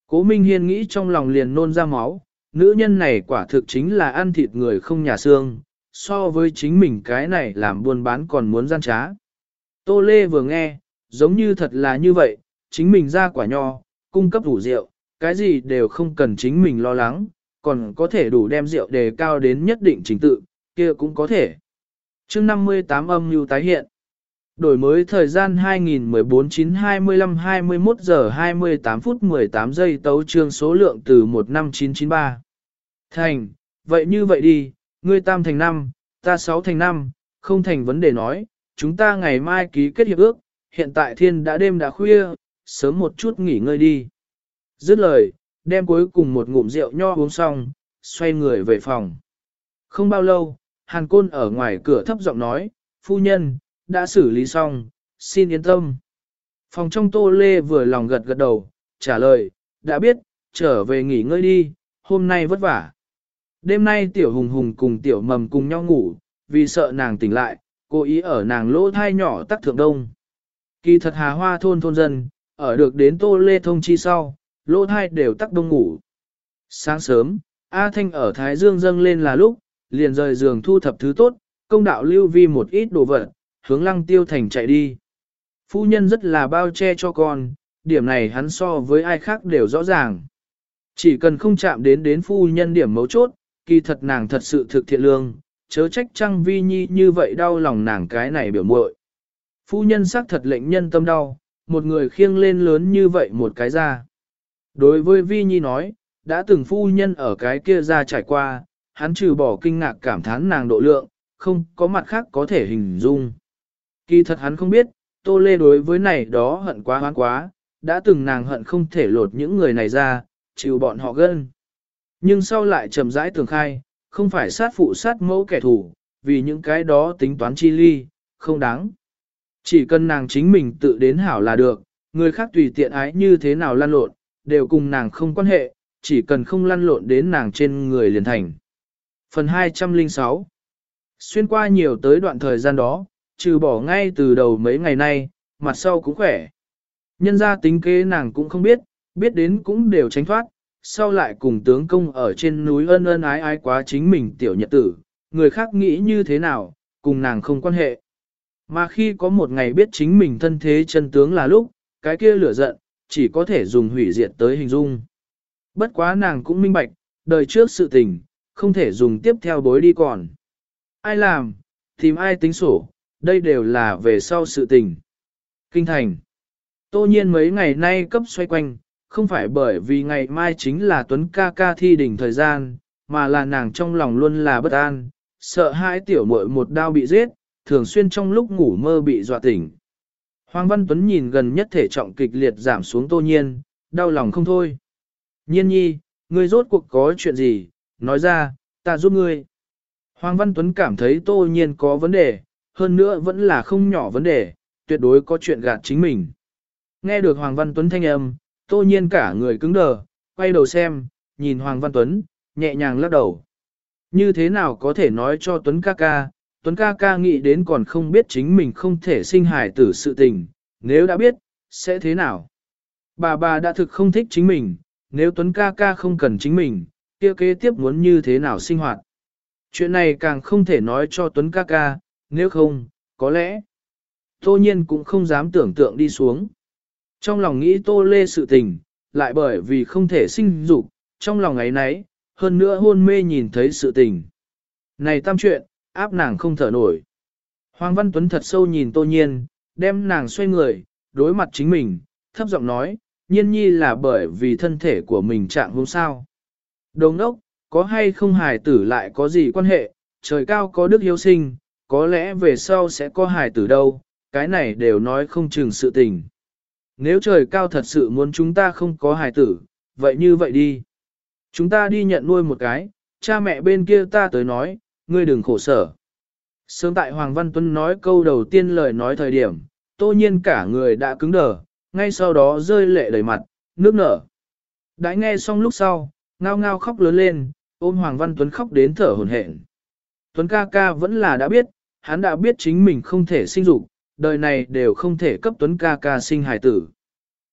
Cố Minh Hiên nghĩ trong lòng liền nôn ra máu, nữ nhân này quả thực chính là ăn thịt người không nhà xương, so với chính mình cái này làm buôn bán còn muốn gian trá. Tô Lê vừa nghe, giống như thật là như vậy, chính mình ra quả nho, cung cấp đủ rượu, cái gì đều không cần chính mình lo lắng, còn có thể đủ đem rượu đề cao đến nhất định trình tự, kia cũng có thể chương 58 âm mưu tái hiện. Đổi mới thời gian 2014-9-25-21 giờ 28 phút 18 giây tấu trương số lượng từ 15993. Thành, vậy như vậy đi, ngươi tam thành năm, ta sáu thành năm, không thành vấn đề nói, chúng ta ngày mai ký kết hiệp ước, hiện tại thiên đã đêm đã khuya, sớm một chút nghỉ ngơi đi. Dứt lời, đem cuối cùng một ngụm rượu nho uống xong, xoay người về phòng. Không bao lâu, Hàn Côn ở ngoài cửa thấp giọng nói, phu nhân, đã xử lý xong, xin yên tâm. Phòng trong Tô Lê vừa lòng gật gật đầu, trả lời, đã biết, trở về nghỉ ngơi đi, hôm nay vất vả. Đêm nay tiểu hùng hùng cùng tiểu mầm cùng nhau ngủ, vì sợ nàng tỉnh lại, cố ý ở nàng lỗ thai nhỏ tắc thượng đông. Kỳ thật hà hoa thôn thôn dân, ở được đến Tô Lê thông chi sau, lỗ thai đều tắc đông ngủ. Sáng sớm, A Thanh ở Thái Dương dâng lên là lúc, liền rời giường thu thập thứ tốt, công đạo lưu vi một ít đồ vật, hướng lăng tiêu thành chạy đi. Phu nhân rất là bao che cho con, điểm này hắn so với ai khác đều rõ ràng. Chỉ cần không chạm đến đến phu nhân điểm mấu chốt, kỳ thật nàng thật sự thực thiện lương, chớ trách trăng vi nhi như vậy đau lòng nàng cái này biểu muội. Phu nhân xác thật lệnh nhân tâm đau, một người khiêng lên lớn như vậy một cái ra. Đối với vi nhi nói, đã từng phu nhân ở cái kia ra trải qua, hắn trừ bỏ kinh ngạc cảm thán nàng độ lượng, không có mặt khác có thể hình dung. Kỳ thật hắn không biết, Tô Lê đối với này đó hận quá hoán quá, đã từng nàng hận không thể lột những người này ra, chịu bọn họ gân. Nhưng sau lại trầm rãi tường khai, không phải sát phụ sát mẫu kẻ thù, vì những cái đó tính toán chi ly, không đáng. Chỉ cần nàng chính mình tự đến hảo là được, người khác tùy tiện ái như thế nào lăn lộn, đều cùng nàng không quan hệ, chỉ cần không lăn lộn đến nàng trên người liền thành. Phần 206 Xuyên qua nhiều tới đoạn thời gian đó, trừ bỏ ngay từ đầu mấy ngày nay, mặt sau cũng khỏe. Nhân ra tính kế nàng cũng không biết, biết đến cũng đều tránh thoát, sau lại cùng tướng công ở trên núi ân ân ái ái quá chính mình tiểu nhật tử, người khác nghĩ như thế nào, cùng nàng không quan hệ. Mà khi có một ngày biết chính mình thân thế chân tướng là lúc, cái kia lửa giận, chỉ có thể dùng hủy diệt tới hình dung. Bất quá nàng cũng minh bạch, đời trước sự tình, không thể dùng tiếp theo bối đi còn. Ai làm, tìm ai tính sổ, đây đều là về sau sự tình. Kinh thành. Tô nhiên mấy ngày nay cấp xoay quanh, không phải bởi vì ngày mai chính là Tuấn ca ca thi đỉnh thời gian, mà là nàng trong lòng luôn là bất an, sợ hai tiểu muội một đao bị giết, thường xuyên trong lúc ngủ mơ bị dọa tỉnh. Hoàng Văn Tuấn nhìn gần nhất thể trọng kịch liệt giảm xuống tô nhiên, đau lòng không thôi. Nhiên nhi, ngươi rốt cuộc có chuyện gì, nói ra, ta giúp ngươi. Hoàng Văn Tuấn cảm thấy tô nhiên có vấn đề, hơn nữa vẫn là không nhỏ vấn đề, tuyệt đối có chuyện gạt chính mình. Nghe được Hoàng Văn Tuấn thanh âm, tô nhiên cả người cứng đờ, quay đầu xem, nhìn Hoàng Văn Tuấn, nhẹ nhàng lắc đầu. Như thế nào có thể nói cho Tuấn ca ca, Tuấn ca ca nghĩ đến còn không biết chính mình không thể sinh hài tử sự tình, nếu đã biết, sẽ thế nào? Bà bà đã thực không thích chính mình, nếu Tuấn ca ca không cần chính mình, kia kế tiếp muốn như thế nào sinh hoạt? Chuyện này càng không thể nói cho Tuấn ca ca, nếu không, có lẽ, tô nhiên cũng không dám tưởng tượng đi xuống. Trong lòng nghĩ tô lê sự tình, lại bởi vì không thể sinh dục, trong lòng ấy nấy, hơn nữa hôn mê nhìn thấy sự tình. Này tam chuyện, áp nàng không thở nổi. Hoàng Văn Tuấn thật sâu nhìn tô nhiên, đem nàng xoay người, đối mặt chính mình, thấp giọng nói, nhiên nhi là bởi vì thân thể của mình trạng hôm sao. Đồng ốc, có hay không hài tử lại có gì quan hệ, trời cao có đức hiếu sinh, có lẽ về sau sẽ có hài tử đâu, cái này đều nói không chừng sự tình. Nếu trời cao thật sự muốn chúng ta không có hài tử, vậy như vậy đi. Chúng ta đi nhận nuôi một cái, cha mẹ bên kia ta tới nói, ngươi đừng khổ sở. Sớm tại Hoàng Văn Tuấn nói câu đầu tiên lời nói thời điểm, tô nhiên cả người đã cứng đờ, ngay sau đó rơi lệ đầy mặt, nước nở. Đã nghe xong lúc sau, ngao ngao khóc lớn lên, ôm Hoàng Văn Tuấn khóc đến thở hổn hển. Tuấn ca ca vẫn là đã biết, hắn đã biết chính mình không thể sinh dục, đời này đều không thể cấp Tuấn ca ca sinh hài tử.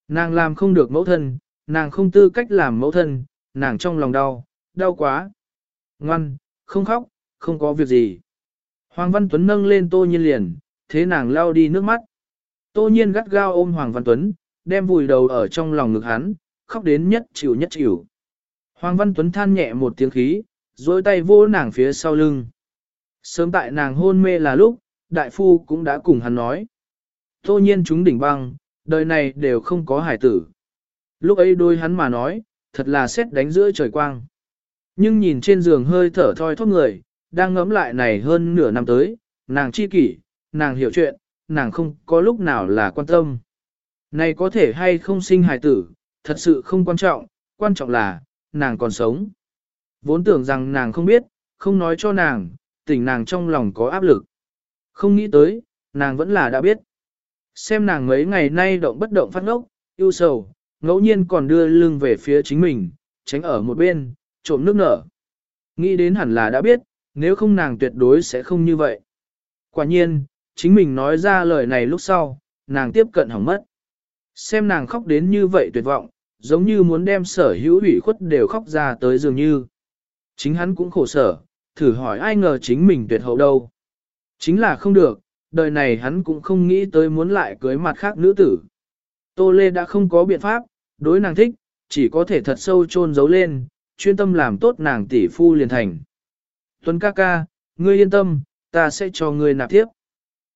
Nàng làm không được mẫu thân, nàng không tư cách làm mẫu thân, nàng trong lòng đau, đau quá. Ngoan, không khóc, không có việc gì. Hoàng Văn Tuấn nâng lên Tô Nhiên liền, thế nàng lao đi nước mắt. Tô Nhiên gắt gao ôm Hoàng Văn Tuấn, đem vùi đầu ở trong lòng ngực hắn, khóc đến nhất chịu nhất chịu. Hoàng Văn Tuấn than nhẹ một tiếng khí, dối tay vô nàng phía sau lưng. Sớm tại nàng hôn mê là lúc, đại phu cũng đã cùng hắn nói. Tô nhiên chúng đỉnh băng, đời này đều không có hải tử. Lúc ấy đôi hắn mà nói, thật là xét đánh giữa trời quang. Nhưng nhìn trên giường hơi thở thoi thóp người, đang ngẫm lại này hơn nửa năm tới, nàng chi kỷ, nàng hiểu chuyện, nàng không có lúc nào là quan tâm. Này có thể hay không sinh hài tử, thật sự không quan trọng, quan trọng là, nàng còn sống. Vốn tưởng rằng nàng không biết, không nói cho nàng, tỉnh nàng trong lòng có áp lực. Không nghĩ tới, nàng vẫn là đã biết. Xem nàng mấy ngày nay động bất động phát ngốc, yêu sầu, ngẫu nhiên còn đưa lưng về phía chính mình, tránh ở một bên, trộm nước nở. Nghĩ đến hẳn là đã biết, nếu không nàng tuyệt đối sẽ không như vậy. Quả nhiên, chính mình nói ra lời này lúc sau, nàng tiếp cận hỏng mất. Xem nàng khóc đến như vậy tuyệt vọng, giống như muốn đem sở hữu ủy khuất đều khóc ra tới dường như. Chính hắn cũng khổ sở, thử hỏi ai ngờ chính mình tuyệt hậu đâu. Chính là không được, đời này hắn cũng không nghĩ tới muốn lại cưới mặt khác nữ tử. Tô Lê đã không có biện pháp, đối nàng thích, chỉ có thể thật sâu chôn giấu lên, chuyên tâm làm tốt nàng tỷ phu liền thành. Tuấn ca ca, ngươi yên tâm, ta sẽ cho ngươi nạp tiếp.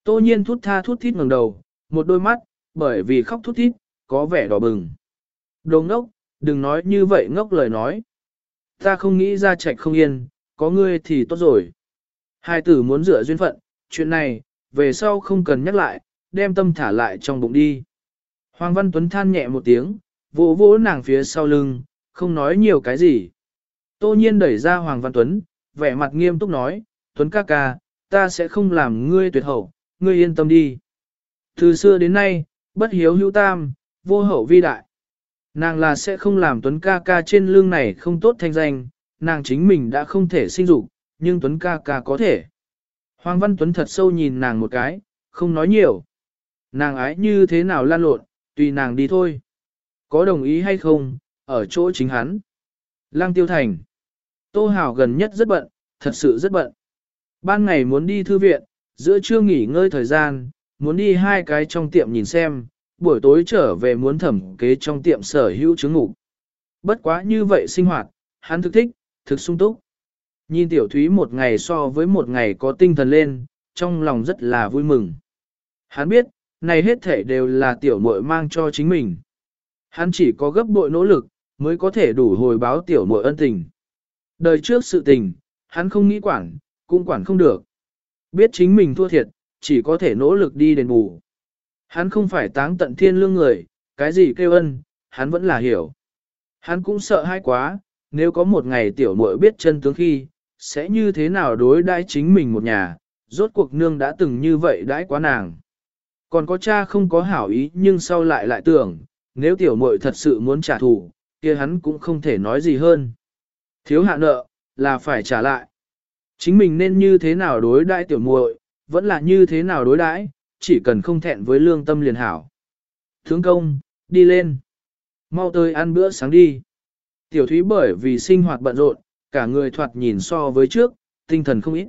Tô nhiên thút tha thút thít ngẩng đầu, một đôi mắt, bởi vì khóc thút thít, có vẻ đỏ bừng. Đồ ngốc, đừng nói như vậy ngốc lời nói. Ta không nghĩ ra trạch không yên, có ngươi thì tốt rồi. Hai tử muốn rửa duyên phận, chuyện này, về sau không cần nhắc lại, đem tâm thả lại trong bụng đi. Hoàng Văn Tuấn than nhẹ một tiếng, vỗ vỗ nàng phía sau lưng, không nói nhiều cái gì. Tô nhiên đẩy ra Hoàng Văn Tuấn, vẻ mặt nghiêm túc nói, Tuấn ca ca, ta sẽ không làm ngươi tuyệt hậu, ngươi yên tâm đi. Từ xưa đến nay, bất hiếu hữu tam, vô hậu vi đại. Nàng là sẽ không làm Tuấn ca ca trên lưng này không tốt thanh danh, nàng chính mình đã không thể sinh dục, nhưng Tuấn ca ca có thể. Hoàng Văn Tuấn thật sâu nhìn nàng một cái, không nói nhiều. Nàng ái như thế nào lan lộn, tùy nàng đi thôi. Có đồng ý hay không, ở chỗ chính hắn. Lăng Tiêu Thành. Tô Hảo gần nhất rất bận, thật sự rất bận. Ban ngày muốn đi thư viện, giữa trưa nghỉ ngơi thời gian, muốn đi hai cái trong tiệm nhìn xem, buổi tối trở về muốn thẩm kế trong tiệm sở hữu chứng ngủ. Bất quá như vậy sinh hoạt, hắn thực thích, thực sung túc. Nhìn tiểu thúy một ngày so với một ngày có tinh thần lên, trong lòng rất là vui mừng. Hắn biết, này hết thể đều là tiểu muội mang cho chính mình. Hắn chỉ có gấp bội nỗ lực, mới có thể đủ hồi báo tiểu muội ân tình. Đời trước sự tình, hắn không nghĩ quản, cũng quản không được. Biết chính mình thua thiệt, chỉ có thể nỗ lực đi đền bù. Hắn không phải táng tận thiên lương người, cái gì kêu ân, hắn vẫn là hiểu. Hắn cũng sợ hai quá, nếu có một ngày tiểu muội biết chân tướng khi, sẽ như thế nào đối đãi chính mình một nhà, rốt cuộc nương đã từng như vậy đãi quá nàng. Còn có cha không có hảo ý nhưng sau lại lại tưởng, nếu tiểu muội thật sự muốn trả thù, kia hắn cũng không thể nói gì hơn. Thiếu hạ nợ, là phải trả lại. Chính mình nên như thế nào đối đãi tiểu muội, vẫn là như thế nào đối đãi, chỉ cần không thẹn với lương tâm liền hảo. Thướng công, đi lên. Mau tới ăn bữa sáng đi. Tiểu thúy bởi vì sinh hoạt bận rộn, cả người thoạt nhìn so với trước, tinh thần không ít.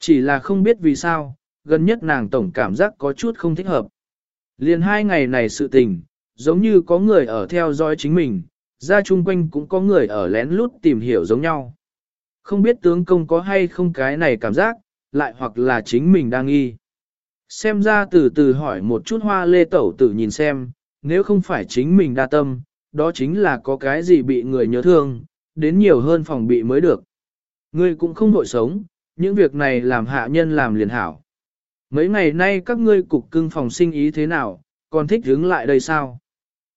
Chỉ là không biết vì sao, gần nhất nàng tổng cảm giác có chút không thích hợp. Liền hai ngày này sự tình, giống như có người ở theo dõi chính mình, ra chung quanh cũng có người ở lén lút tìm hiểu giống nhau. Không biết tướng công có hay không cái này cảm giác, lại hoặc là chính mình đang nghi. Xem ra từ từ hỏi một chút hoa lê tẩu tử nhìn xem, nếu không phải chính mình đa tâm, đó chính là có cái gì bị người nhớ thương, đến nhiều hơn phòng bị mới được. Ngươi cũng không nội sống, những việc này làm hạ nhân làm liền hảo. Mấy ngày nay các ngươi cục cưng phòng sinh ý thế nào, còn thích hướng lại đây sao?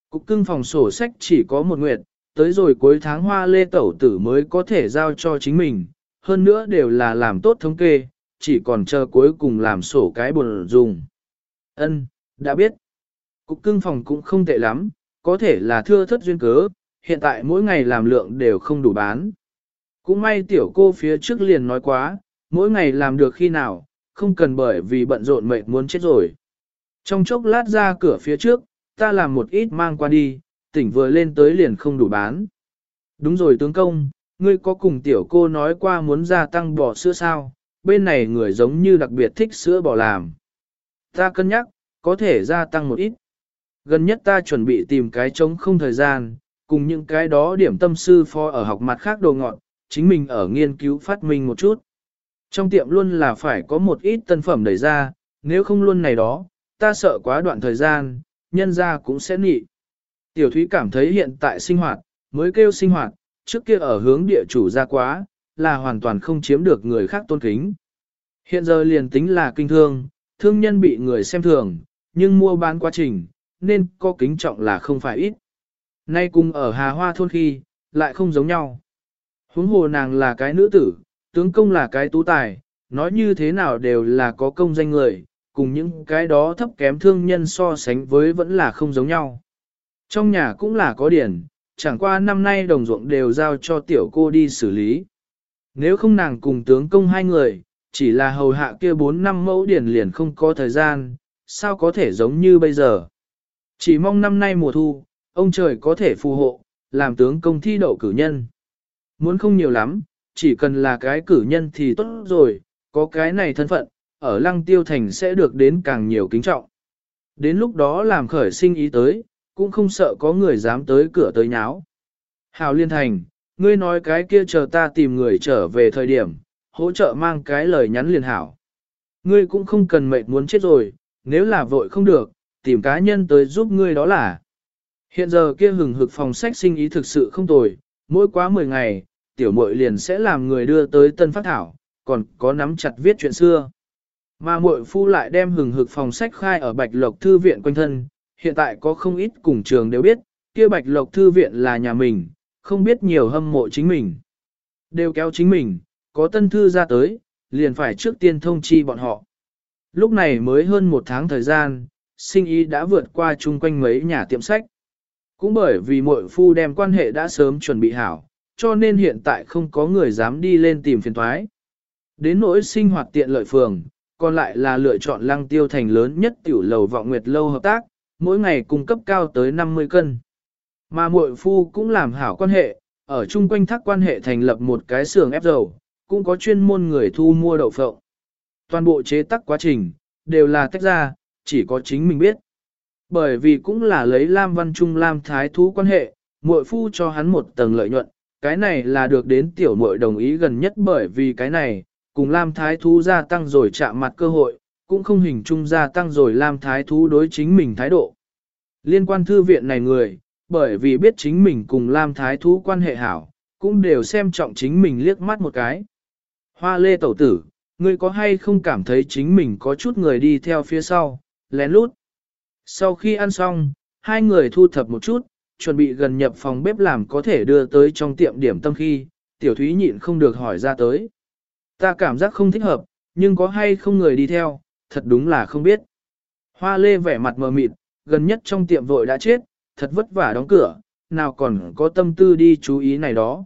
Cục cưng phòng sổ sách chỉ có một nguyệt, tới rồi cuối tháng hoa lê tẩu tử mới có thể giao cho chính mình, hơn nữa đều là làm tốt thống kê, chỉ còn chờ cuối cùng làm sổ cái buồn dùng. Ân, đã biết. Cục cưng phòng cũng không tệ lắm, có thể là thưa thất duyên cớ, hiện tại mỗi ngày làm lượng đều không đủ bán. Cũng may tiểu cô phía trước liền nói quá, mỗi ngày làm được khi nào, không cần bởi vì bận rộn mệt muốn chết rồi. Trong chốc lát ra cửa phía trước, ta làm một ít mang qua đi, tỉnh vừa lên tới liền không đủ bán. Đúng rồi tướng công, ngươi có cùng tiểu cô nói qua muốn gia tăng bò sữa sao, bên này người giống như đặc biệt thích sữa bò làm. Ta cân nhắc, có thể gia tăng một ít. Gần nhất ta chuẩn bị tìm cái trống không thời gian, cùng những cái đó điểm tâm sư phó ở học mặt khác đồ ngọn, chính mình ở nghiên cứu phát minh một chút. Trong tiệm luôn là phải có một ít tân phẩm đẩy ra, nếu không luôn này đó, ta sợ quá đoạn thời gian, nhân ra cũng sẽ nị. Tiểu Thúy cảm thấy hiện tại sinh hoạt, mới kêu sinh hoạt, trước kia ở hướng địa chủ ra quá, là hoàn toàn không chiếm được người khác tôn kính. Hiện giờ liền tính là kinh thương, thương nhân bị người xem thường, nhưng mua bán quá trình, nên có kính trọng là không phải ít. Nay cùng ở Hà Hoa thôn khi, lại không giống nhau. Huống hồ nàng là cái nữ tử, tướng công là cái tú tài, nói như thế nào đều là có công danh người, cùng những cái đó thấp kém thương nhân so sánh với vẫn là không giống nhau. Trong nhà cũng là có điển, chẳng qua năm nay đồng ruộng đều giao cho tiểu cô đi xử lý. Nếu không nàng cùng tướng công hai người, chỉ là hầu hạ kia bốn năm mẫu điển liền không có thời gian, sao có thể giống như bây giờ. Chỉ mong năm nay mùa thu, ông trời có thể phù hộ, làm tướng công thi đậu cử nhân. Muốn không nhiều lắm, chỉ cần là cái cử nhân thì tốt rồi, có cái này thân phận, ở lăng tiêu thành sẽ được đến càng nhiều kính trọng. Đến lúc đó làm khởi sinh ý tới, cũng không sợ có người dám tới cửa tới nháo. Hào liên thành, ngươi nói cái kia chờ ta tìm người trở về thời điểm, hỗ trợ mang cái lời nhắn liền hảo. Ngươi cũng không cần mệt muốn chết rồi, nếu là vội không được, tìm cá nhân tới giúp ngươi đó là. Hiện giờ kia hừng hực phòng sách sinh ý thực sự không tồi, mỗi quá 10 ngày, tiểu muội liền sẽ làm người đưa tới tân phát thảo, còn có nắm chặt viết chuyện xưa. Mà muội phu lại đem hừng hực phòng sách khai ở Bạch Lộc Thư viện quanh thân, hiện tại có không ít cùng trường đều biết, kia Bạch Lộc Thư viện là nhà mình, không biết nhiều hâm mộ chính mình. Đều kéo chính mình, có tân thư ra tới, liền phải trước tiên thông chi bọn họ. Lúc này mới hơn một tháng thời gian, sinh ý đã vượt qua chung quanh mấy nhà tiệm sách. Cũng bởi vì mội phu đem quan hệ đã sớm chuẩn bị hảo, cho nên hiện tại không có người dám đi lên tìm phiền thoái. Đến nỗi sinh hoạt tiện lợi phường, còn lại là lựa chọn lăng tiêu thành lớn nhất tiểu lầu vọng nguyệt lâu hợp tác, mỗi ngày cung cấp cao tới 50 cân. Mà muội phu cũng làm hảo quan hệ, ở chung quanh thác quan hệ thành lập một cái xưởng ép dầu, cũng có chuyên môn người thu mua đậu phộng. Toàn bộ chế tác quá trình, đều là tách ra, chỉ có chính mình biết. Bởi vì cũng là lấy Lam Văn Trung Lam Thái Thú quan hệ, muội phu cho hắn một tầng lợi nhuận, cái này là được đến tiểu muội đồng ý gần nhất bởi vì cái này, cùng Lam Thái Thú gia tăng rồi chạm mặt cơ hội, cũng không hình chung gia tăng rồi Lam Thái Thú đối chính mình thái độ. Liên quan thư viện này người, bởi vì biết chính mình cùng Lam Thái Thú quan hệ hảo, cũng đều xem trọng chính mình liếc mắt một cái. Hoa lê tẩu tử, ngươi có hay không cảm thấy chính mình có chút người đi theo phía sau, lén lút. Sau khi ăn xong, hai người thu thập một chút, chuẩn bị gần nhập phòng bếp làm có thể đưa tới trong tiệm điểm tâm khi, tiểu thúy nhịn không được hỏi ra tới. Ta cảm giác không thích hợp, nhưng có hay không người đi theo, thật đúng là không biết. Hoa lê vẻ mặt mờ mịt, gần nhất trong tiệm vội đã chết, thật vất vả đóng cửa, nào còn có tâm tư đi chú ý này đó.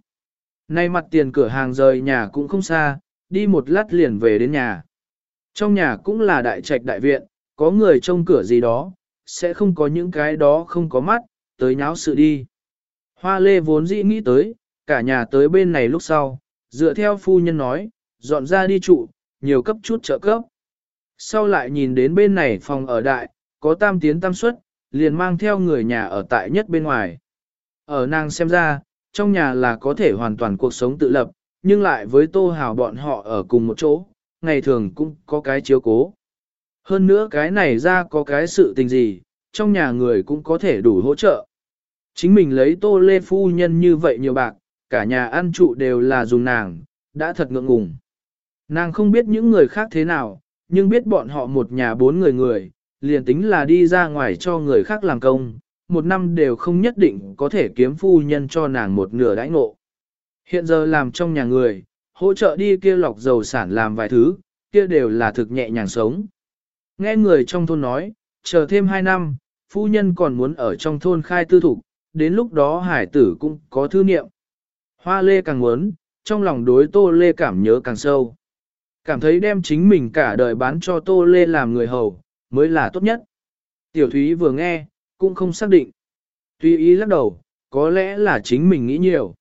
Nay mặt tiền cửa hàng rời nhà cũng không xa, đi một lát liền về đến nhà. Trong nhà cũng là đại trạch đại viện, có người trông cửa gì đó, sẽ không có những cái đó không có mắt, tới nháo sự đi. Hoa lê vốn dĩ nghĩ tới, cả nhà tới bên này lúc sau, dựa theo phu nhân nói, dọn ra đi trụ, nhiều cấp chút trợ cấp. Sau lại nhìn đến bên này phòng ở đại, có tam tiến tam suất, liền mang theo người nhà ở tại nhất bên ngoài. Ở nàng xem ra, trong nhà là có thể hoàn toàn cuộc sống tự lập, nhưng lại với tô hào bọn họ ở cùng một chỗ, ngày thường cũng có cái chiếu cố. Hơn nữa cái này ra có cái sự tình gì, trong nhà người cũng có thể đủ hỗ trợ. Chính mình lấy tô lê phu nhân như vậy nhiều bạc, cả nhà ăn trụ đều là dùng nàng, đã thật ngượng ngùng. Nàng không biết những người khác thế nào, nhưng biết bọn họ một nhà bốn người người, liền tính là đi ra ngoài cho người khác làm công, một năm đều không nhất định có thể kiếm phu nhân cho nàng một nửa đãi ngộ. Hiện giờ làm trong nhà người, hỗ trợ đi kia lọc dầu sản làm vài thứ, kia đều là thực nhẹ nhàng sống. Nghe người trong thôn nói, chờ thêm hai năm, phu nhân còn muốn ở trong thôn khai tư thục, đến lúc đó hải tử cũng có thư niệm. Hoa lê càng muốn, trong lòng đối tô lê cảm nhớ càng sâu. Cảm thấy đem chính mình cả đời bán cho tô lê làm người hầu, mới là tốt nhất. Tiểu thúy vừa nghe, cũng không xác định. Tuy ý lắc đầu, có lẽ là chính mình nghĩ nhiều.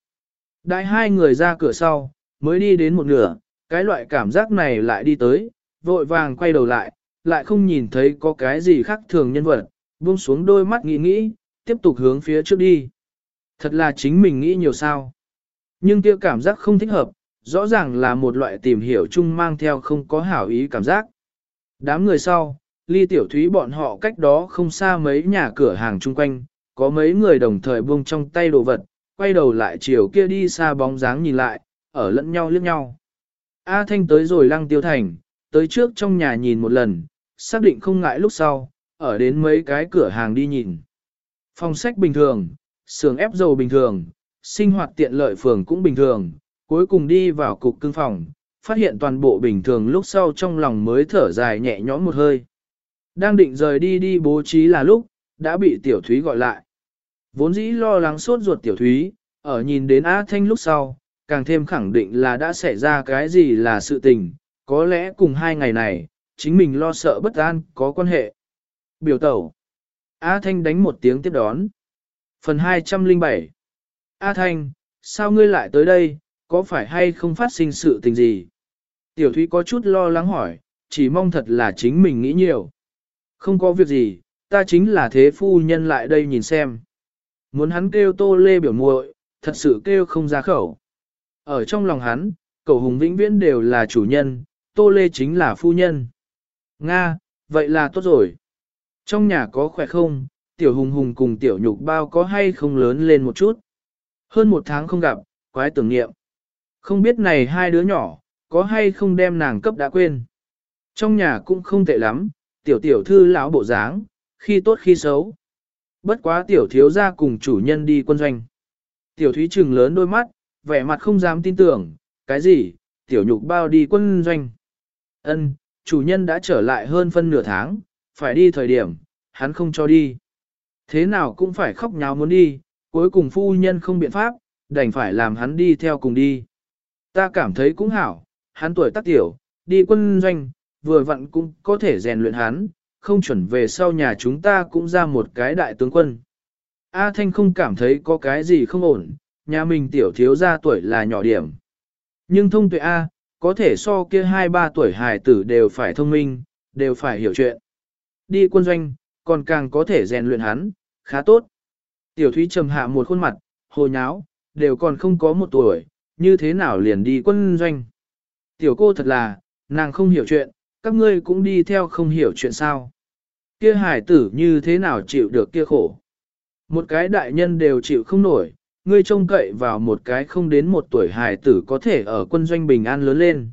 Đại hai người ra cửa sau, mới đi đến một nửa, cái loại cảm giác này lại đi tới, vội vàng quay đầu lại, lại không nhìn thấy có cái gì khác thường nhân vật, buông xuống đôi mắt nghĩ nghĩ, tiếp tục hướng phía trước đi. Thật là chính mình nghĩ nhiều sao. Nhưng kia cảm giác không thích hợp, rõ ràng là một loại tìm hiểu chung mang theo không có hảo ý cảm giác. Đám người sau, ly tiểu thúy bọn họ cách đó không xa mấy nhà cửa hàng chung quanh, có mấy người đồng thời buông trong tay đồ vật, quay đầu lại chiều kia đi xa bóng dáng nhìn lại, ở lẫn nhau liếc nhau. A Thanh tới rồi lăng tiêu thành, tới trước trong nhà nhìn một lần, xác định không ngại lúc sau, ở đến mấy cái cửa hàng đi nhìn. Phòng sách bình thường, xưởng ép dầu bình thường, sinh hoạt tiện lợi phường cũng bình thường, cuối cùng đi vào cục cưng phòng, phát hiện toàn bộ bình thường lúc sau trong lòng mới thở dài nhẹ nhõm một hơi. Đang định rời đi đi bố trí là lúc, đã bị tiểu thúy gọi lại. Vốn dĩ lo lắng sốt ruột tiểu thúy, ở nhìn đến A Thanh lúc sau, càng thêm khẳng định là đã xảy ra cái gì là sự tình, có lẽ cùng hai ngày này, chính mình lo sợ bất an có quan hệ. Biểu tẩu. A Thanh đánh một tiếng tiếp đón. Phần 207 A Thanh, sao ngươi lại tới đây, có phải hay không phát sinh sự tình gì? Tiểu Thúy có chút lo lắng hỏi, chỉ mong thật là chính mình nghĩ nhiều. Không có việc gì, ta chính là thế phu nhân lại đây nhìn xem. Muốn hắn kêu tô lê biểu muội, thật sự kêu không ra khẩu. Ở trong lòng hắn, cậu hùng vĩnh viễn đều là chủ nhân, tô lê chính là phu nhân. Nga, vậy là tốt rồi. Trong nhà có khỏe không, tiểu hùng hùng cùng tiểu nhục bao có hay không lớn lên một chút. Hơn một tháng không gặp, quái tưởng niệm. Không biết này hai đứa nhỏ, có hay không đem nàng cấp đã quên. Trong nhà cũng không tệ lắm, tiểu tiểu thư lão bộ dáng, khi tốt khi xấu. Bất quá tiểu thiếu gia cùng chủ nhân đi quân doanh. Tiểu thúy trừng lớn đôi mắt, vẻ mặt không dám tin tưởng, cái gì, tiểu nhục bao đi quân doanh. Ân, chủ nhân đã trở lại hơn phân nửa tháng, phải đi thời điểm, hắn không cho đi. Thế nào cũng phải khóc nháo muốn đi, cuối cùng phu nhân không biện pháp, đành phải làm hắn đi theo cùng đi. Ta cảm thấy cũng hảo, hắn tuổi tác tiểu, đi quân doanh, vừa vặn cũng có thể rèn luyện hắn, không chuẩn về sau nhà chúng ta cũng ra một cái đại tướng quân. A Thanh không cảm thấy có cái gì không ổn, nhà mình tiểu thiếu ra tuổi là nhỏ điểm. Nhưng thông tuệ A, có thể so kia 2-3 tuổi hài tử đều phải thông minh, đều phải hiểu chuyện. Đi quân doanh, còn càng có thể rèn luyện hắn, khá tốt. Tiểu Thúy trầm hạ một khuôn mặt, hồ nháo, đều còn không có một tuổi, như thế nào liền đi quân doanh. Tiểu cô thật là, nàng không hiểu chuyện, các ngươi cũng đi theo không hiểu chuyện sao. Kia hải tử như thế nào chịu được kia khổ. Một cái đại nhân đều chịu không nổi, ngươi trông cậy vào một cái không đến một tuổi hải tử có thể ở quân doanh bình an lớn lên.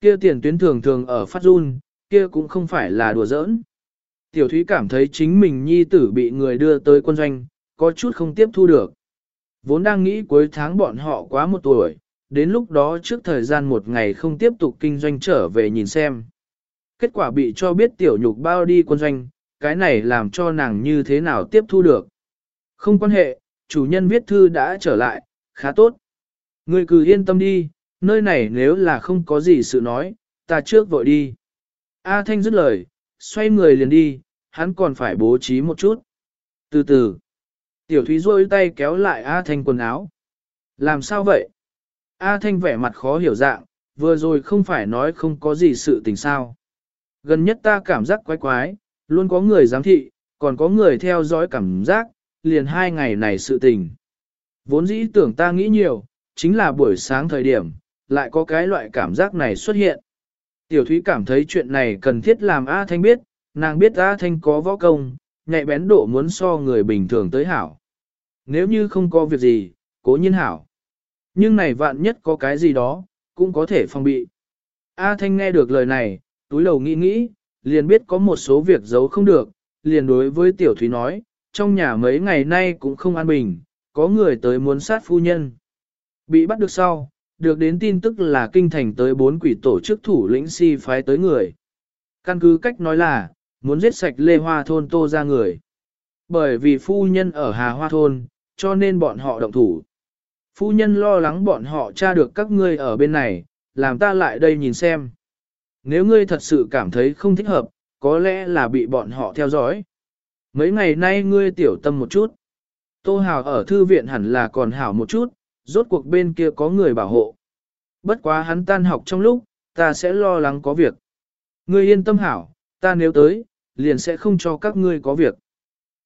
Kia tiền tuyến thường thường ở phát run, kia cũng không phải là đùa giỡn. Tiểu Thúy cảm thấy chính mình nhi tử bị người đưa tới quân doanh, có chút không tiếp thu được. Vốn đang nghĩ cuối tháng bọn họ quá một tuổi, đến lúc đó trước thời gian một ngày không tiếp tục kinh doanh trở về nhìn xem. Kết quả bị cho biết tiểu nhục bao đi quân doanh, cái này làm cho nàng như thế nào tiếp thu được. Không quan hệ, chủ nhân viết thư đã trở lại, khá tốt. Ngươi cứ yên tâm đi, nơi này nếu là không có gì sự nói, ta trước vội đi. A Thanh dứt lời, xoay người liền đi, hắn còn phải bố trí một chút. Từ từ, tiểu thúy rôi tay kéo lại A Thanh quần áo. Làm sao vậy? A Thanh vẻ mặt khó hiểu dạng, vừa rồi không phải nói không có gì sự tình sao. Gần nhất ta cảm giác quái quái, luôn có người giám thị, còn có người theo dõi cảm giác, liền hai ngày này sự tình. Vốn dĩ tưởng ta nghĩ nhiều, chính là buổi sáng thời điểm, lại có cái loại cảm giác này xuất hiện. Tiểu Thúy cảm thấy chuyện này cần thiết làm A Thanh biết, nàng biết A Thanh có võ công, nhạy bén độ muốn so người bình thường tới hảo. Nếu như không có việc gì, cố nhiên hảo. Nhưng này vạn nhất có cái gì đó, cũng có thể phòng bị. A Thanh nghe được lời này, túi đầu nghĩ nghĩ, liền biết có một số việc giấu không được, liền đối với Tiểu Thúy nói, trong nhà mấy ngày nay cũng không an bình, có người tới muốn sát phu nhân. Bị bắt được sau, được đến tin tức là kinh thành tới bốn quỷ tổ chức thủ lĩnh si phái tới người. Căn cứ cách nói là, muốn giết sạch lê hoa thôn tô ra người. Bởi vì phu nhân ở Hà Hoa thôn, cho nên bọn họ động thủ. Phu nhân lo lắng bọn họ tra được các ngươi ở bên này, làm ta lại đây nhìn xem. Nếu ngươi thật sự cảm thấy không thích hợp, có lẽ là bị bọn họ theo dõi. Mấy ngày nay ngươi tiểu tâm một chút. Tô Hào ở thư viện hẳn là còn hảo một chút, rốt cuộc bên kia có người bảo hộ. Bất quá hắn tan học trong lúc, ta sẽ lo lắng có việc. Ngươi yên tâm hảo, ta nếu tới, liền sẽ không cho các ngươi có việc.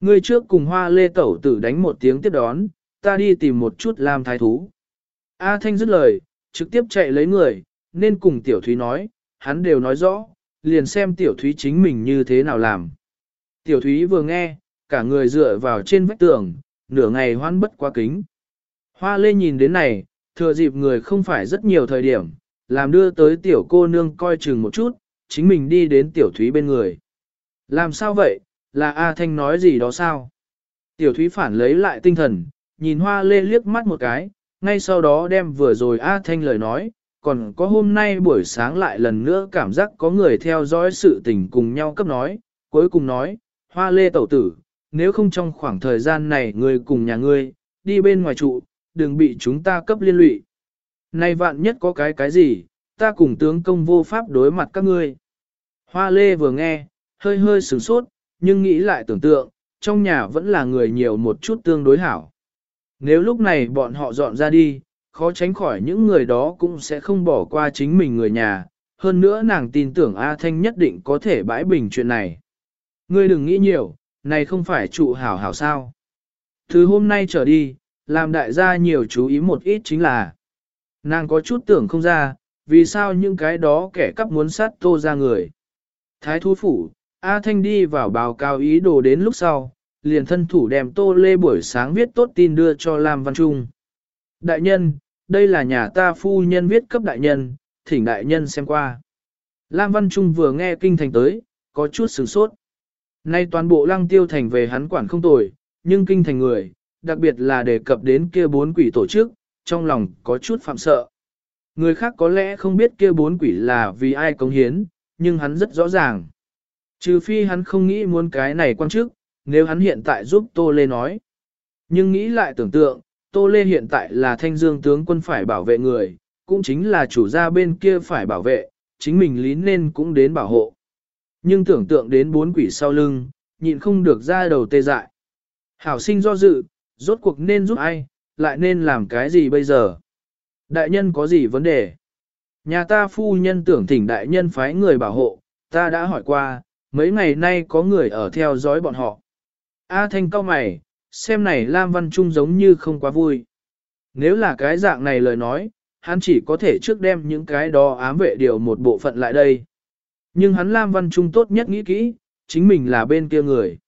Ngươi trước cùng hoa lê tẩu tử đánh một tiếng tiếp đón, ta đi tìm một chút làm thái thú. A Thanh dứt lời, trực tiếp chạy lấy người, nên cùng Tiểu Thúy nói, hắn đều nói rõ, liền xem Tiểu Thúy chính mình như thế nào làm. Tiểu Thúy vừa nghe, cả người dựa vào trên vách tường, nửa ngày hoan bất quá kính. Hoa lê nhìn đến này, thừa dịp người không phải rất nhiều thời điểm, làm đưa tới tiểu cô nương coi chừng một chút, chính mình đi đến tiểu thúy bên người. Làm sao vậy, là A Thanh nói gì đó sao? Tiểu thúy phản lấy lại tinh thần, nhìn hoa lê liếc mắt một cái, ngay sau đó đem vừa rồi A Thanh lời nói, còn có hôm nay buổi sáng lại lần nữa cảm giác có người theo dõi sự tình cùng nhau cấp nói, cuối cùng nói, hoa lê tẩu tử, nếu không trong khoảng thời gian này người cùng nhà ngươi, đi bên ngoài trụ, đừng bị chúng ta cấp liên lụy. Này vạn nhất có cái cái gì, ta cùng tướng công vô pháp đối mặt các ngươi. Hoa lê vừa nghe, hơi hơi sửng sốt, nhưng nghĩ lại tưởng tượng, trong nhà vẫn là người nhiều một chút tương đối hảo. Nếu lúc này bọn họ dọn ra đi, khó tránh khỏi những người đó cũng sẽ không bỏ qua chính mình người nhà, hơn nữa nàng tin tưởng A Thanh nhất định có thể bãi bình chuyện này. Ngươi đừng nghĩ nhiều, này không phải trụ hảo hảo sao. Từ hôm nay trở đi, làm đại gia nhiều chú ý một ít chính là nàng có chút tưởng không ra, vì sao những cái đó kẻ cắp muốn sát tô ra người. Thái thú phủ, A Thanh đi vào báo cáo ý đồ đến lúc sau, liền thân thủ đem tô lê buổi sáng viết tốt tin đưa cho Lam Văn Trung. Đại nhân, đây là nhà ta phu nhân viết cấp đại nhân, thỉnh đại nhân xem qua. Lam Văn Trung vừa nghe kinh thành tới, có chút sửng sốt. Nay toàn bộ lăng tiêu thành về hắn quản không tồi, nhưng kinh thành người, đặc biệt là đề cập đến kia bốn quỷ tổ chức, trong lòng có chút phạm sợ. Người khác có lẽ không biết kia bốn quỷ là vì ai cống hiến, nhưng hắn rất rõ ràng. Trừ phi hắn không nghĩ muốn cái này quan chức, nếu hắn hiện tại giúp Tô Lê nói. Nhưng nghĩ lại tưởng tượng, Tô Lê hiện tại là thanh dương tướng quân phải bảo vệ người, cũng chính là chủ gia bên kia phải bảo vệ, chính mình lý nên cũng đến bảo hộ. Nhưng tưởng tượng đến bốn quỷ sau lưng, nhịn không được ra đầu tê dại. Hảo sinh do dự, rốt cuộc nên giúp ai, lại nên làm cái gì bây giờ? Đại nhân có gì vấn đề? Nhà ta phu nhân tưởng thỉnh đại nhân phái người bảo hộ, ta đã hỏi qua, mấy ngày nay có người ở theo dõi bọn họ. A thanh cao mày, xem này Lam Văn Trung giống như không quá vui. Nếu là cái dạng này lời nói, hắn chỉ có thể trước đem những cái đó ám vệ điều một bộ phận lại đây. Nhưng hắn Lam Văn Trung tốt nhất nghĩ kỹ, chính mình là bên kia người.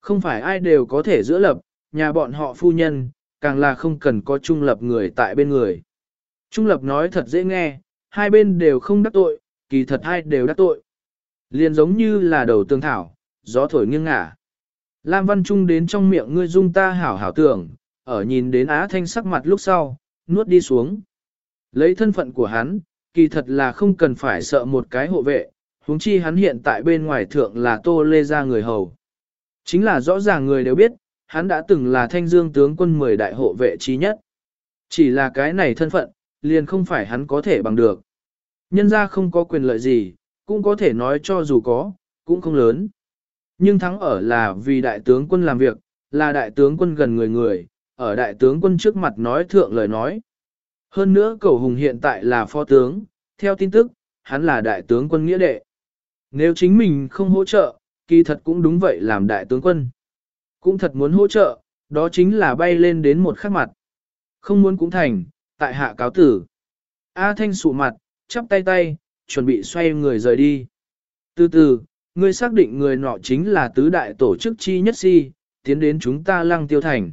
Không phải ai đều có thể giữa lập, nhà bọn họ phu nhân, càng là không cần có trung lập người tại bên người. Trung lập nói thật dễ nghe, hai bên đều không đắc tội, kỳ thật hai đều đắc tội. Liền giống như là đầu tương thảo, gió thổi nghiêng ngả. Lam Văn Trung đến trong miệng ngươi dung ta hảo hảo tưởng, ở nhìn đến Á Thanh sắc mặt lúc sau, nuốt đi xuống. Lấy thân phận của hắn, kỳ thật là không cần phải sợ một cái hộ vệ, huống chi hắn hiện tại bên ngoài thượng là tô lê ra người hầu. Chính là rõ ràng người đều biết, hắn đã từng là thanh dương tướng quân 10 đại hộ vệ trí nhất. Chỉ là cái này thân phận, liền không phải hắn có thể bằng được. Nhân ra không có quyền lợi gì, cũng có thể nói cho dù có, cũng không lớn. Nhưng thắng ở là vì đại tướng quân làm việc, là đại tướng quân gần người người, ở đại tướng quân trước mặt nói thượng lời nói. Hơn nữa cầu hùng hiện tại là phó tướng, theo tin tức, hắn là đại tướng quân nghĩa đệ. Nếu chính mình không hỗ trợ, kỳ thật cũng đúng vậy làm đại tướng quân. Cũng thật muốn hỗ trợ, đó chính là bay lên đến một khắc mặt. Không muốn cũng thành, tại hạ cáo tử. A Thanh sụ mặt, chắp tay tay, chuẩn bị xoay người rời đi. Từ từ, ngươi xác định người nọ chính là tứ đại tổ chức chi nhất si, tiến đến chúng ta lăng tiêu thành.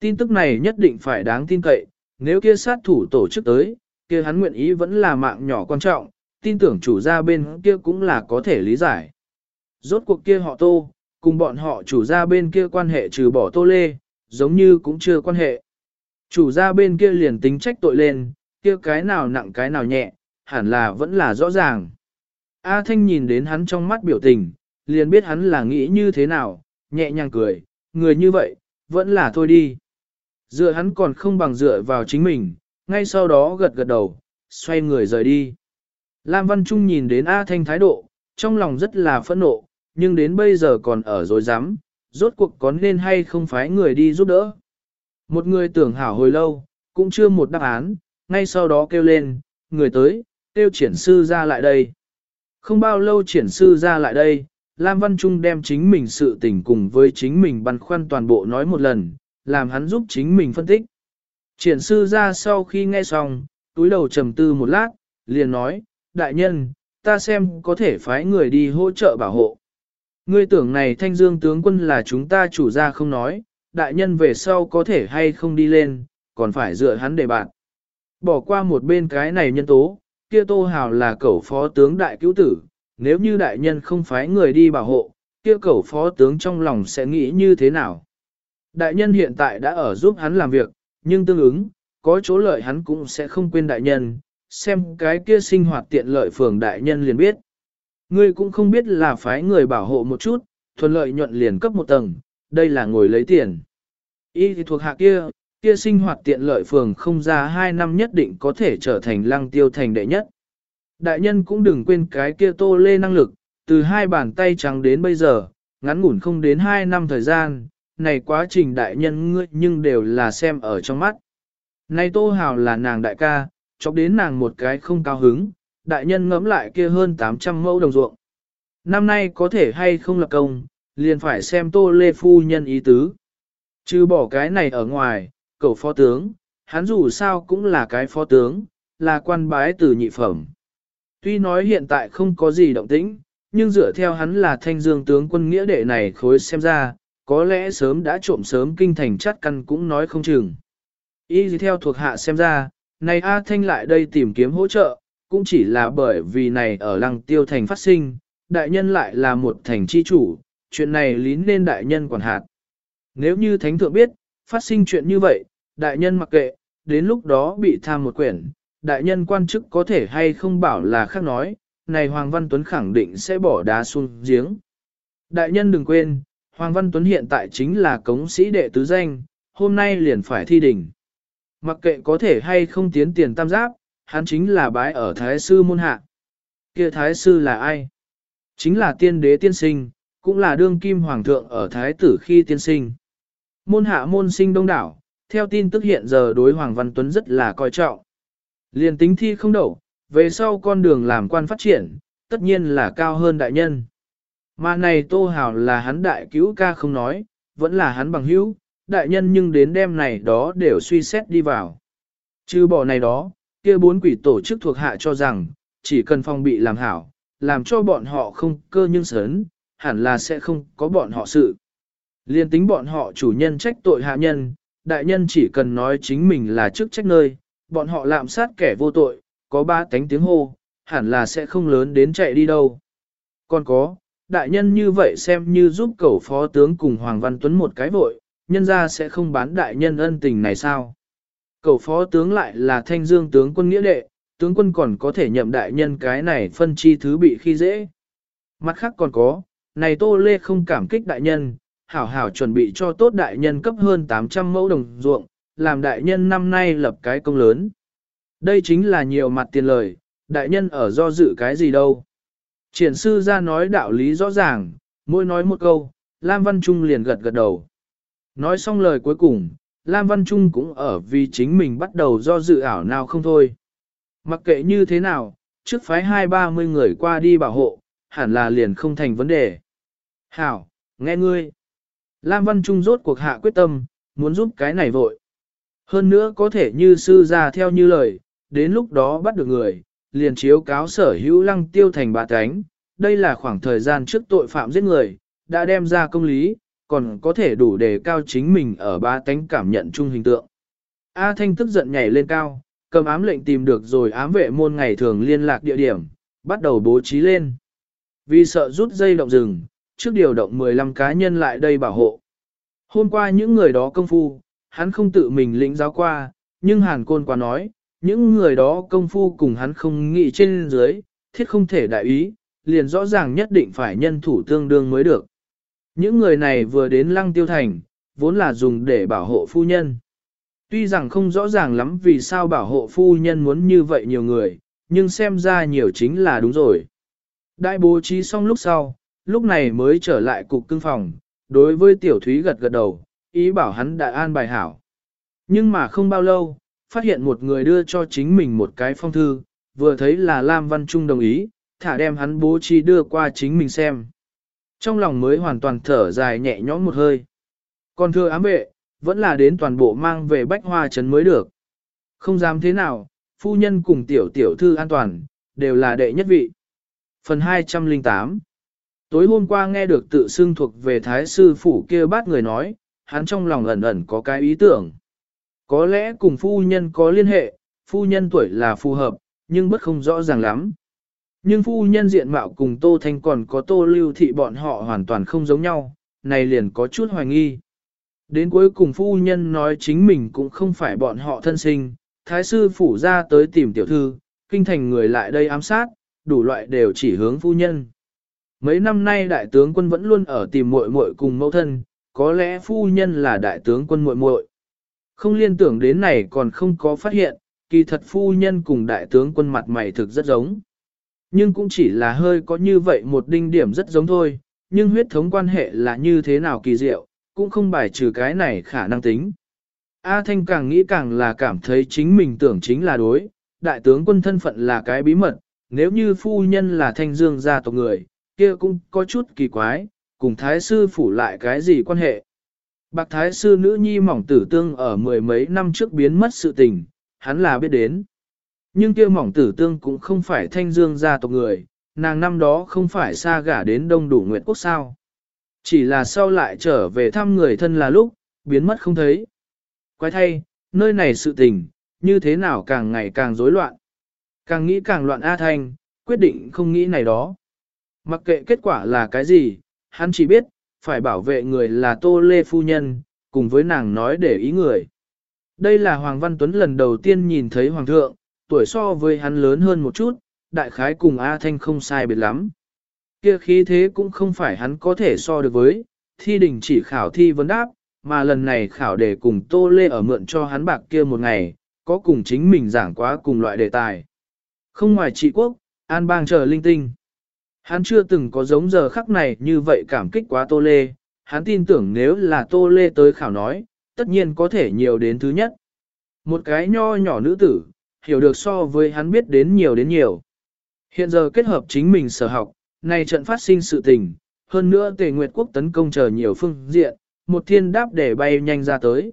Tin tức này nhất định phải đáng tin cậy, nếu kia sát thủ tổ chức tới, kia hắn nguyện ý vẫn là mạng nhỏ quan trọng, tin tưởng chủ gia bên kia cũng là có thể lý giải. Rốt cuộc kia họ tô, cùng bọn họ chủ gia bên kia quan hệ trừ bỏ tô lê, giống như cũng chưa quan hệ. Chủ gia bên kia liền tính trách tội lên, kia cái nào nặng cái nào nhẹ, hẳn là vẫn là rõ ràng. A Thanh nhìn đến hắn trong mắt biểu tình, liền biết hắn là nghĩ như thế nào, nhẹ nhàng cười, người như vậy, vẫn là thôi đi. Dựa hắn còn không bằng dựa vào chính mình, ngay sau đó gật gật đầu, xoay người rời đi. Lam Văn Trung nhìn đến A Thanh thái độ, trong lòng rất là phẫn nộ, nhưng đến bây giờ còn ở dối rắm rốt cuộc có nên hay không phái người đi giúp đỡ. Một người tưởng hảo hồi lâu, cũng chưa một đáp án, ngay sau đó kêu lên, người tới, kêu triển sư ra lại đây. Không bao lâu triển sư ra lại đây, Lam Văn Trung đem chính mình sự tình cùng với chính mình băn khoăn toàn bộ nói một lần, làm hắn giúp chính mình phân tích. Triển sư ra sau khi nghe xong, túi đầu trầm tư một lát, liền nói, đại nhân, ta xem có thể phái người đi hỗ trợ bảo hộ. Ngươi tưởng này thanh dương tướng quân là chúng ta chủ gia không nói, đại nhân về sau có thể hay không đi lên, còn phải dựa hắn để bạn. Bỏ qua một bên cái này nhân tố, kia Tô Hào là cẩu phó tướng đại cứu tử, nếu như đại nhân không phái người đi bảo hộ, kia cẩu phó tướng trong lòng sẽ nghĩ như thế nào? Đại nhân hiện tại đã ở giúp hắn làm việc, nhưng tương ứng, có chỗ lợi hắn cũng sẽ không quên đại nhân, xem cái kia sinh hoạt tiện lợi phường đại nhân liền biết. Ngươi cũng không biết là phái người bảo hộ một chút, thuận lợi nhuận liền cấp một tầng, đây là ngồi lấy tiền. Y thì thuộc hạ kia, kia sinh hoạt tiện lợi phường không ra 2 năm nhất định có thể trở thành lăng tiêu thành đệ nhất. Đại nhân cũng đừng quên cái kia tô lê năng lực, từ hai bàn tay trắng đến bây giờ, ngắn ngủn không đến 2 năm thời gian, này quá trình đại nhân ngươi nhưng đều là xem ở trong mắt. Này tô hào là nàng đại ca, chọc đến nàng một cái không cao hứng, đại nhân ngẫm lại kia hơn 800 mẫu đồng ruộng. Năm nay có thể hay không lập công, liền phải xem tô lê phu nhân ý tứ. Chứ bỏ cái này ở ngoài, cầu phó tướng, hắn dù sao cũng là cái phó tướng, là quan bái từ nhị phẩm. Tuy nói hiện tại không có gì động tĩnh, nhưng dựa theo hắn là thanh dương tướng quân nghĩa đệ này khối xem ra, có lẽ sớm đã trộm sớm kinh thành chắt căn cũng nói không chừng. Y gì theo thuộc hạ xem ra, này A Thanh lại đây tìm kiếm hỗ trợ, cũng chỉ là bởi vì này ở lăng tiêu thành phát sinh, đại nhân lại là một thành chi chủ, chuyện này lý nên đại nhân quản hạt. Nếu như thánh thượng biết, phát sinh chuyện như vậy, đại nhân mặc kệ, đến lúc đó bị tham một quyển, đại nhân quan chức có thể hay không bảo là khác nói, này Hoàng Văn Tuấn khẳng định sẽ bỏ đá xuống giếng. Đại nhân đừng quên, Hoàng Văn Tuấn hiện tại chính là cống sĩ đệ tứ danh, hôm nay liền phải thi đỉnh. Mặc kệ có thể hay không tiến tiền tam giáp, hắn chính là bái ở Thái Sư môn hạ. kia Thái Sư là ai? Chính là tiên đế tiên sinh, cũng là đương kim hoàng thượng ở Thái tử khi tiên sinh. Môn hạ môn sinh đông đảo, theo tin tức hiện giờ đối Hoàng Văn Tuấn rất là coi trọng. Liền tính thi không đậu, về sau con đường làm quan phát triển, tất nhiên là cao hơn đại nhân. Mà này Tô hảo là hắn đại cứu ca không nói, vẫn là hắn bằng hữu, đại nhân nhưng đến đêm này đó đều suy xét đi vào. Chứ bỏ này đó, kia bốn quỷ tổ chức thuộc hạ cho rằng, chỉ cần phòng bị làm hảo, làm cho bọn họ không cơ nhưng sớn, hẳn là sẽ không có bọn họ sự. Liên tính bọn họ chủ nhân trách tội hạ nhân, đại nhân chỉ cần nói chính mình là chức trách nơi, bọn họ lạm sát kẻ vô tội, có ba tánh tiếng hô, hẳn là sẽ không lớn đến chạy đi đâu. Còn có, đại nhân như vậy xem như giúp cầu phó tướng cùng Hoàng Văn Tuấn một cái vội, nhân ra sẽ không bán đại nhân ân tình này sao? Cầu phó tướng lại là thanh dương tướng quân nghĩa đệ, tướng quân còn có thể nhậm đại nhân cái này phân chi thứ bị khi dễ. Mặt khác còn có, này Tô Lê không cảm kích đại nhân, hảo hảo chuẩn bị cho tốt đại nhân cấp hơn 800 mẫu đồng ruộng, làm đại nhân năm nay lập cái công lớn. Đây chính là nhiều mặt tiền lời, đại nhân ở do dự cái gì đâu. Triển sư ra nói đạo lý rõ ràng, mỗi nói một câu, Lam Văn Trung liền gật gật đầu. Nói xong lời cuối cùng, Lam Văn Trung cũng ở vì chính mình bắt đầu do dự ảo nào không thôi. Mặc kệ như thế nào, trước phái hai ba mươi người qua đi bảo hộ, hẳn là liền không thành vấn đề. Hảo, nghe ngươi. Lam Văn Trung rốt cuộc hạ quyết tâm, muốn giúp cái này vội. Hơn nữa có thể như sư ra theo như lời, đến lúc đó bắt được người, liền chiếu cáo sở hữu lăng tiêu thành bà cánh. Đây là khoảng thời gian trước tội phạm giết người, đã đem ra công lý, còn có thể đủ để cao chính mình ở ba tánh cảm nhận chung hình tượng. A Thanh tức giận nhảy lên cao, cầm ám lệnh tìm được rồi ám vệ môn ngày thường liên lạc địa điểm, bắt đầu bố trí lên. Vì sợ rút dây động rừng, trước điều động 15 cá nhân lại đây bảo hộ. Hôm qua những người đó công phu, hắn không tự mình lĩnh giáo qua, nhưng Hàn Côn qua nói, những người đó công phu cùng hắn không nghĩ trên dưới, thiết không thể đại ý, liền rõ ràng nhất định phải nhân thủ tương đương mới được. Những người này vừa đến lăng tiêu thành, vốn là dùng để bảo hộ phu nhân. Tuy rằng không rõ ràng lắm vì sao bảo hộ phu nhân muốn như vậy nhiều người, nhưng xem ra nhiều chính là đúng rồi. Đại bố trí xong lúc sau, lúc này mới trở lại cục cưng phòng, đối với tiểu thúy gật gật đầu, ý bảo hắn đại an bài hảo. Nhưng mà không bao lâu, phát hiện một người đưa cho chính mình một cái phong thư, vừa thấy là Lam Văn Trung đồng ý, thả đem hắn bố trí đưa qua chính mình xem. Trong lòng mới hoàn toàn thở dài nhẹ nhõm một hơi. Còn thưa ám vệ, vẫn là đến toàn bộ mang về bách hoa trấn mới được. Không dám thế nào, phu nhân cùng tiểu tiểu thư an toàn, đều là đệ nhất vị. Phần 208 Tối hôm qua nghe được tự xưng thuộc về thái sư phủ kia bát người nói, hắn trong lòng ẩn ẩn có cái ý tưởng. Có lẽ cùng phu nhân có liên hệ, phu nhân tuổi là phù hợp, nhưng bất không rõ ràng lắm. Nhưng phu nhân diện mạo cùng Tô Thanh còn có Tô Lưu Thị bọn họ hoàn toàn không giống nhau, này liền có chút hoài nghi. Đến cuối cùng phu nhân nói chính mình cũng không phải bọn họ thân sinh, thái sư phủ ra tới tìm tiểu thư, kinh thành người lại đây ám sát, đủ loại đều chỉ hướng phu nhân. Mấy năm nay đại tướng quân vẫn luôn ở tìm muội muội cùng mẫu thân, có lẽ phu nhân là đại tướng quân muội muội. Không liên tưởng đến này còn không có phát hiện, kỳ thật phu nhân cùng đại tướng quân mặt mày thực rất giống. Nhưng cũng chỉ là hơi có như vậy một đinh điểm rất giống thôi, nhưng huyết thống quan hệ là như thế nào kỳ diệu, cũng không bài trừ cái này khả năng tính. A Thanh càng nghĩ càng là cảm thấy chính mình tưởng chính là đối, đại tướng quân thân phận là cái bí mật, nếu như phu nhân là thanh dương gia tộc người, kia cũng có chút kỳ quái, cùng thái sư phủ lại cái gì quan hệ. Bạc thái sư nữ nhi mỏng tử tương ở mười mấy năm trước biến mất sự tình, hắn là biết đến. Nhưng kia mỏng tử tương cũng không phải thanh dương gia tộc người, nàng năm đó không phải xa gả đến đông đủ nguyện quốc sao. Chỉ là sau lại trở về thăm người thân là lúc, biến mất không thấy. Quái thay, nơi này sự tình, như thế nào càng ngày càng rối loạn. Càng nghĩ càng loạn A Thanh, quyết định không nghĩ này đó. Mặc kệ kết quả là cái gì, hắn chỉ biết, phải bảo vệ người là Tô Lê Phu Nhân, cùng với nàng nói để ý người. Đây là Hoàng Văn Tuấn lần đầu tiên nhìn thấy Hoàng thượng, tuổi so với hắn lớn hơn một chút, đại khái cùng A Thanh không sai biệt lắm. Kia khí thế cũng không phải hắn có thể so được với, thi đình chỉ khảo thi vấn đáp, mà lần này khảo để cùng Tô Lê ở mượn cho hắn bạc kia một ngày, có cùng chính mình giảng quá cùng loại đề tài. Không ngoài trị quốc, an bang chờ linh tinh. Hắn chưa từng có giống giờ khắc này như vậy cảm kích quá Tô Lê, hắn tin tưởng nếu là Tô Lê tới khảo nói, tất nhiên có thể nhiều đến thứ nhất. Một cái nho nhỏ nữ tử, hiểu được so với hắn biết đến nhiều đến nhiều. Hiện giờ kết hợp chính mình sở học, này trận phát sinh sự tình, hơn nữa tề nguyệt quốc tấn công chờ nhiều phương diện, một thiên đáp để bay nhanh ra tới.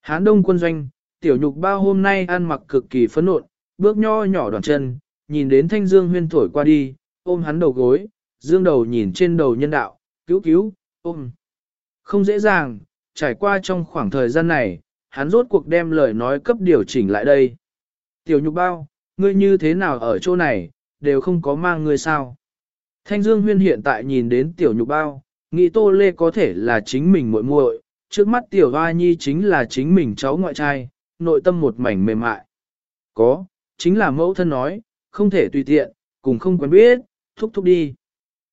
Hán đông quân doanh, tiểu nhục bao hôm nay ăn mặc cực kỳ phấn nộn, bước nho nhỏ đoàn chân, nhìn đến thanh dương huyên thổi qua đi, ôm hắn đầu gối, dương đầu nhìn trên đầu nhân đạo, cứu cứu, ôm. Không dễ dàng, trải qua trong khoảng thời gian này, hắn rốt cuộc đem lời nói cấp điều chỉnh lại đây. Tiểu nhục bao, ngươi như thế nào ở chỗ này, đều không có mang ngươi sao. Thanh Dương Huyên hiện tại nhìn đến tiểu nhục bao, nghĩ Tô Lê có thể là chính mình muội muội, trước mắt tiểu hoa nhi chính là chính mình cháu ngoại trai, nội tâm một mảnh mềm mại. Có, chính là mẫu thân nói, không thể tùy tiện, cùng không quen biết, thúc thúc đi.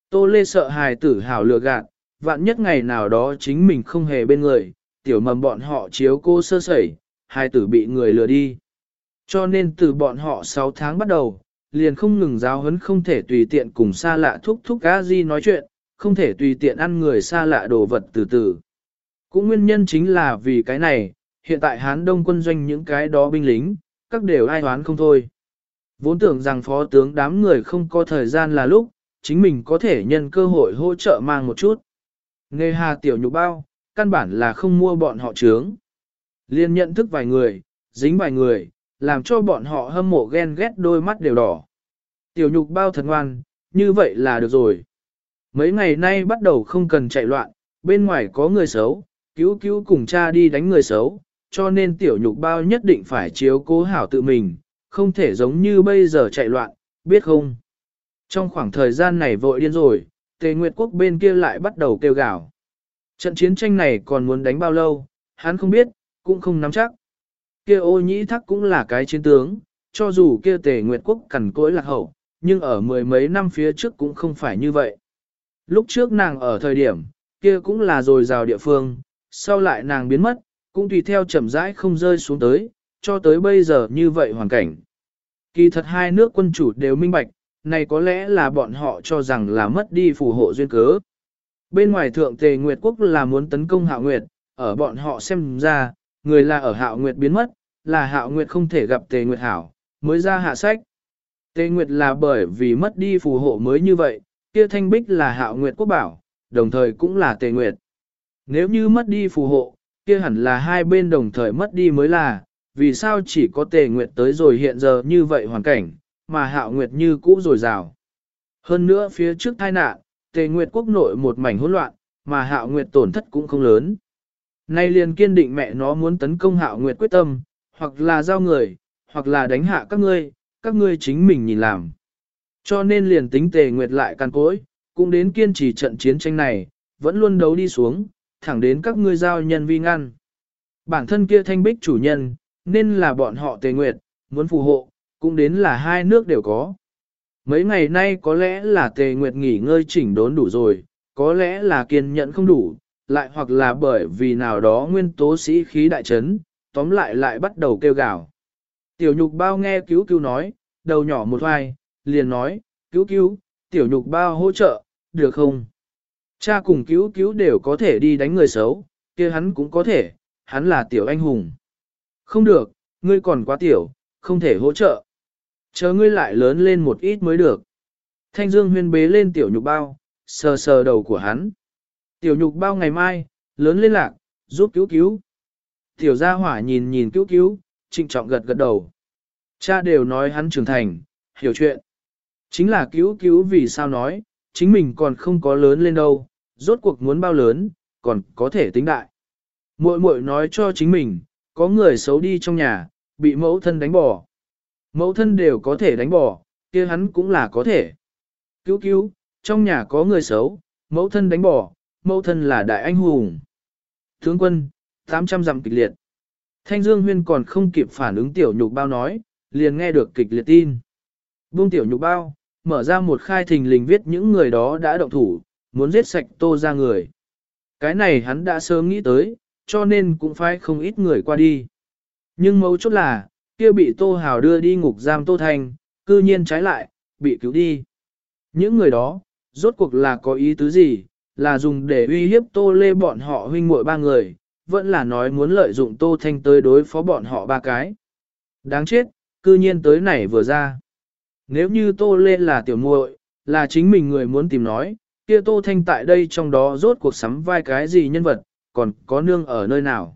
Tô Lê sợ hài tử hảo lừa gạt, vạn nhất ngày nào đó chính mình không hề bên người, tiểu mầm bọn họ chiếu cô sơ sẩy, hài tử bị người lừa đi. Cho nên từ bọn họ 6 tháng bắt đầu, liền không ngừng giáo huấn không thể tùy tiện cùng xa lạ thúc thúc cá di nói chuyện, không thể tùy tiện ăn người xa lạ đồ vật từ từ. Cũng nguyên nhân chính là vì cái này, hiện tại Hán Đông quân doanh những cái đó binh lính, các đều ai hoán không thôi. Vốn tưởng rằng phó tướng đám người không có thời gian là lúc, chính mình có thể nhân cơ hội hỗ trợ mang một chút. Nghề hà tiểu nhục bao, căn bản là không mua bọn họ trướng. Liên nhận thức vài người, dính vài người, làm cho bọn họ hâm mộ ghen ghét đôi mắt đều đỏ. Tiểu nhục bao thật ngoan, như vậy là được rồi. Mấy ngày nay bắt đầu không cần chạy loạn, bên ngoài có người xấu, cứu cứu cùng cha đi đánh người xấu, cho nên tiểu nhục bao nhất định phải chiếu cố hảo tự mình, không thể giống như bây giờ chạy loạn, biết không? Trong khoảng thời gian này vội điên rồi, Tề Nguyệt Quốc bên kia lại bắt đầu kêu gào. Trận chiến tranh này còn muốn đánh bao lâu, hắn không biết, cũng không nắm chắc. Kia ô nhĩ thắc cũng là cái chiến tướng, cho dù kia Tề Nguyệt Quốc cằn cỗi lạc hậu, nhưng ở mười mấy năm phía trước cũng không phải như vậy. Lúc trước nàng ở thời điểm, kia cũng là rồi rào địa phương, sau lại nàng biến mất, cũng tùy theo chậm rãi không rơi xuống tới, cho tới bây giờ như vậy hoàn cảnh. Kỳ thật hai nước quân chủ đều minh bạch, này có lẽ là bọn họ cho rằng là mất đi phù hộ duyên cớ. Bên ngoài thượng tề Nguyệt Quốc là muốn tấn công Hạo Nguyệt, ở bọn họ xem ra, người là ở Hạo Nguyệt biến mất, là Hạo Nguyệt không thể gặp tề Nguyệt Hảo, mới ra hạ sách. Tề Nguyệt là bởi vì mất đi phù hộ mới như vậy, kia thanh bích là Hạo Nguyệt Quốc bảo, đồng thời cũng là tề Nguyệt. Nếu như mất đi phù hộ, kia hẳn là hai bên đồng thời mất đi mới là, vì sao chỉ có tề nguyệt tới rồi hiện giờ như vậy hoàn cảnh, mà hạo nguyệt như cũ rồi rào. Hơn nữa phía trước tai nạn, tề nguyệt quốc nội một mảnh hỗn loạn, mà hạo nguyệt tổn thất cũng không lớn. Nay liền kiên định mẹ nó muốn tấn công hạo nguyệt quyết tâm, hoặc là giao người, hoặc là đánh hạ các ngươi, các ngươi chính mình nhìn làm. Cho nên liền tính tề nguyệt lại can cối, cũng đến kiên trì trận chiến tranh này, vẫn luôn đấu đi xuống, thẳng đến các ngươi giao nhân vi ngăn. Bản thân kia thanh bích chủ nhân, nên là bọn họ tề nguyệt, muốn phù hộ, cũng đến là hai nước đều có. Mấy ngày nay có lẽ là tề nguyệt nghỉ ngơi chỉnh đốn đủ rồi, có lẽ là kiên nhẫn không đủ, lại hoặc là bởi vì nào đó nguyên tố sĩ khí đại chấn, tóm lại lại bắt đầu kêu gào. Tiểu nhục bao nghe cứu cứu nói, đầu nhỏ một hoài, liền nói, cứu cứu, tiểu nhục bao hỗ trợ, được không? Cha cùng cứu cứu đều có thể đi đánh người xấu, kia hắn cũng có thể, hắn là tiểu anh hùng. Không được, ngươi còn quá tiểu, không thể hỗ trợ. Chờ ngươi lại lớn lên một ít mới được. Thanh Dương huyên bế lên tiểu nhục bao, sờ sờ đầu của hắn. Tiểu nhục bao ngày mai, lớn lên lạc, giúp cứu cứu. Tiểu gia hỏa nhìn nhìn cứu cứu, trịnh trọng gật gật đầu. Cha đều nói hắn trưởng thành, hiểu chuyện. Chính là cứu cứu vì sao nói, chính mình còn không có lớn lên đâu, rốt cuộc muốn bao lớn, còn có thể tính đại. Muội muội nói cho chính mình, có người xấu đi trong nhà, bị mẫu thân đánh bỏ. Mẫu thân đều có thể đánh bỏ, kia hắn cũng là có thể. Cứu cứu, trong nhà có người xấu, mẫu thân đánh bỏ, mẫu thân là đại anh hùng. Tướng quân, 800 dặm kịch liệt. Thanh Dương Huyên còn không kịp phản ứng tiểu nhục bao nói, liền nghe được kịch liệt tin. Buông tiểu nhục bao, mở ra một khai thình lình viết những người đó đã động thủ, muốn giết sạch tô ra người. Cái này hắn đã sớm nghĩ tới, cho nên cũng phải không ít người qua đi. Nhưng mấu chốt là, kia bị Tô Hào đưa đi ngục giam Tô Thanh, cư nhiên trái lại, bị cứu đi. Những người đó, rốt cuộc là có ý tứ gì, là dùng để uy hiếp Tô Lê bọn họ huynh muội ba người, vẫn là nói muốn lợi dụng Tô Thanh tới đối phó bọn họ ba cái. Đáng chết, cư nhiên tới này vừa ra. Nếu như Tô Lê là tiểu muội, là chính mình người muốn tìm nói, kia Tô Thanh tại đây trong đó rốt cuộc sắm vai cái gì nhân vật, còn có nương ở nơi nào.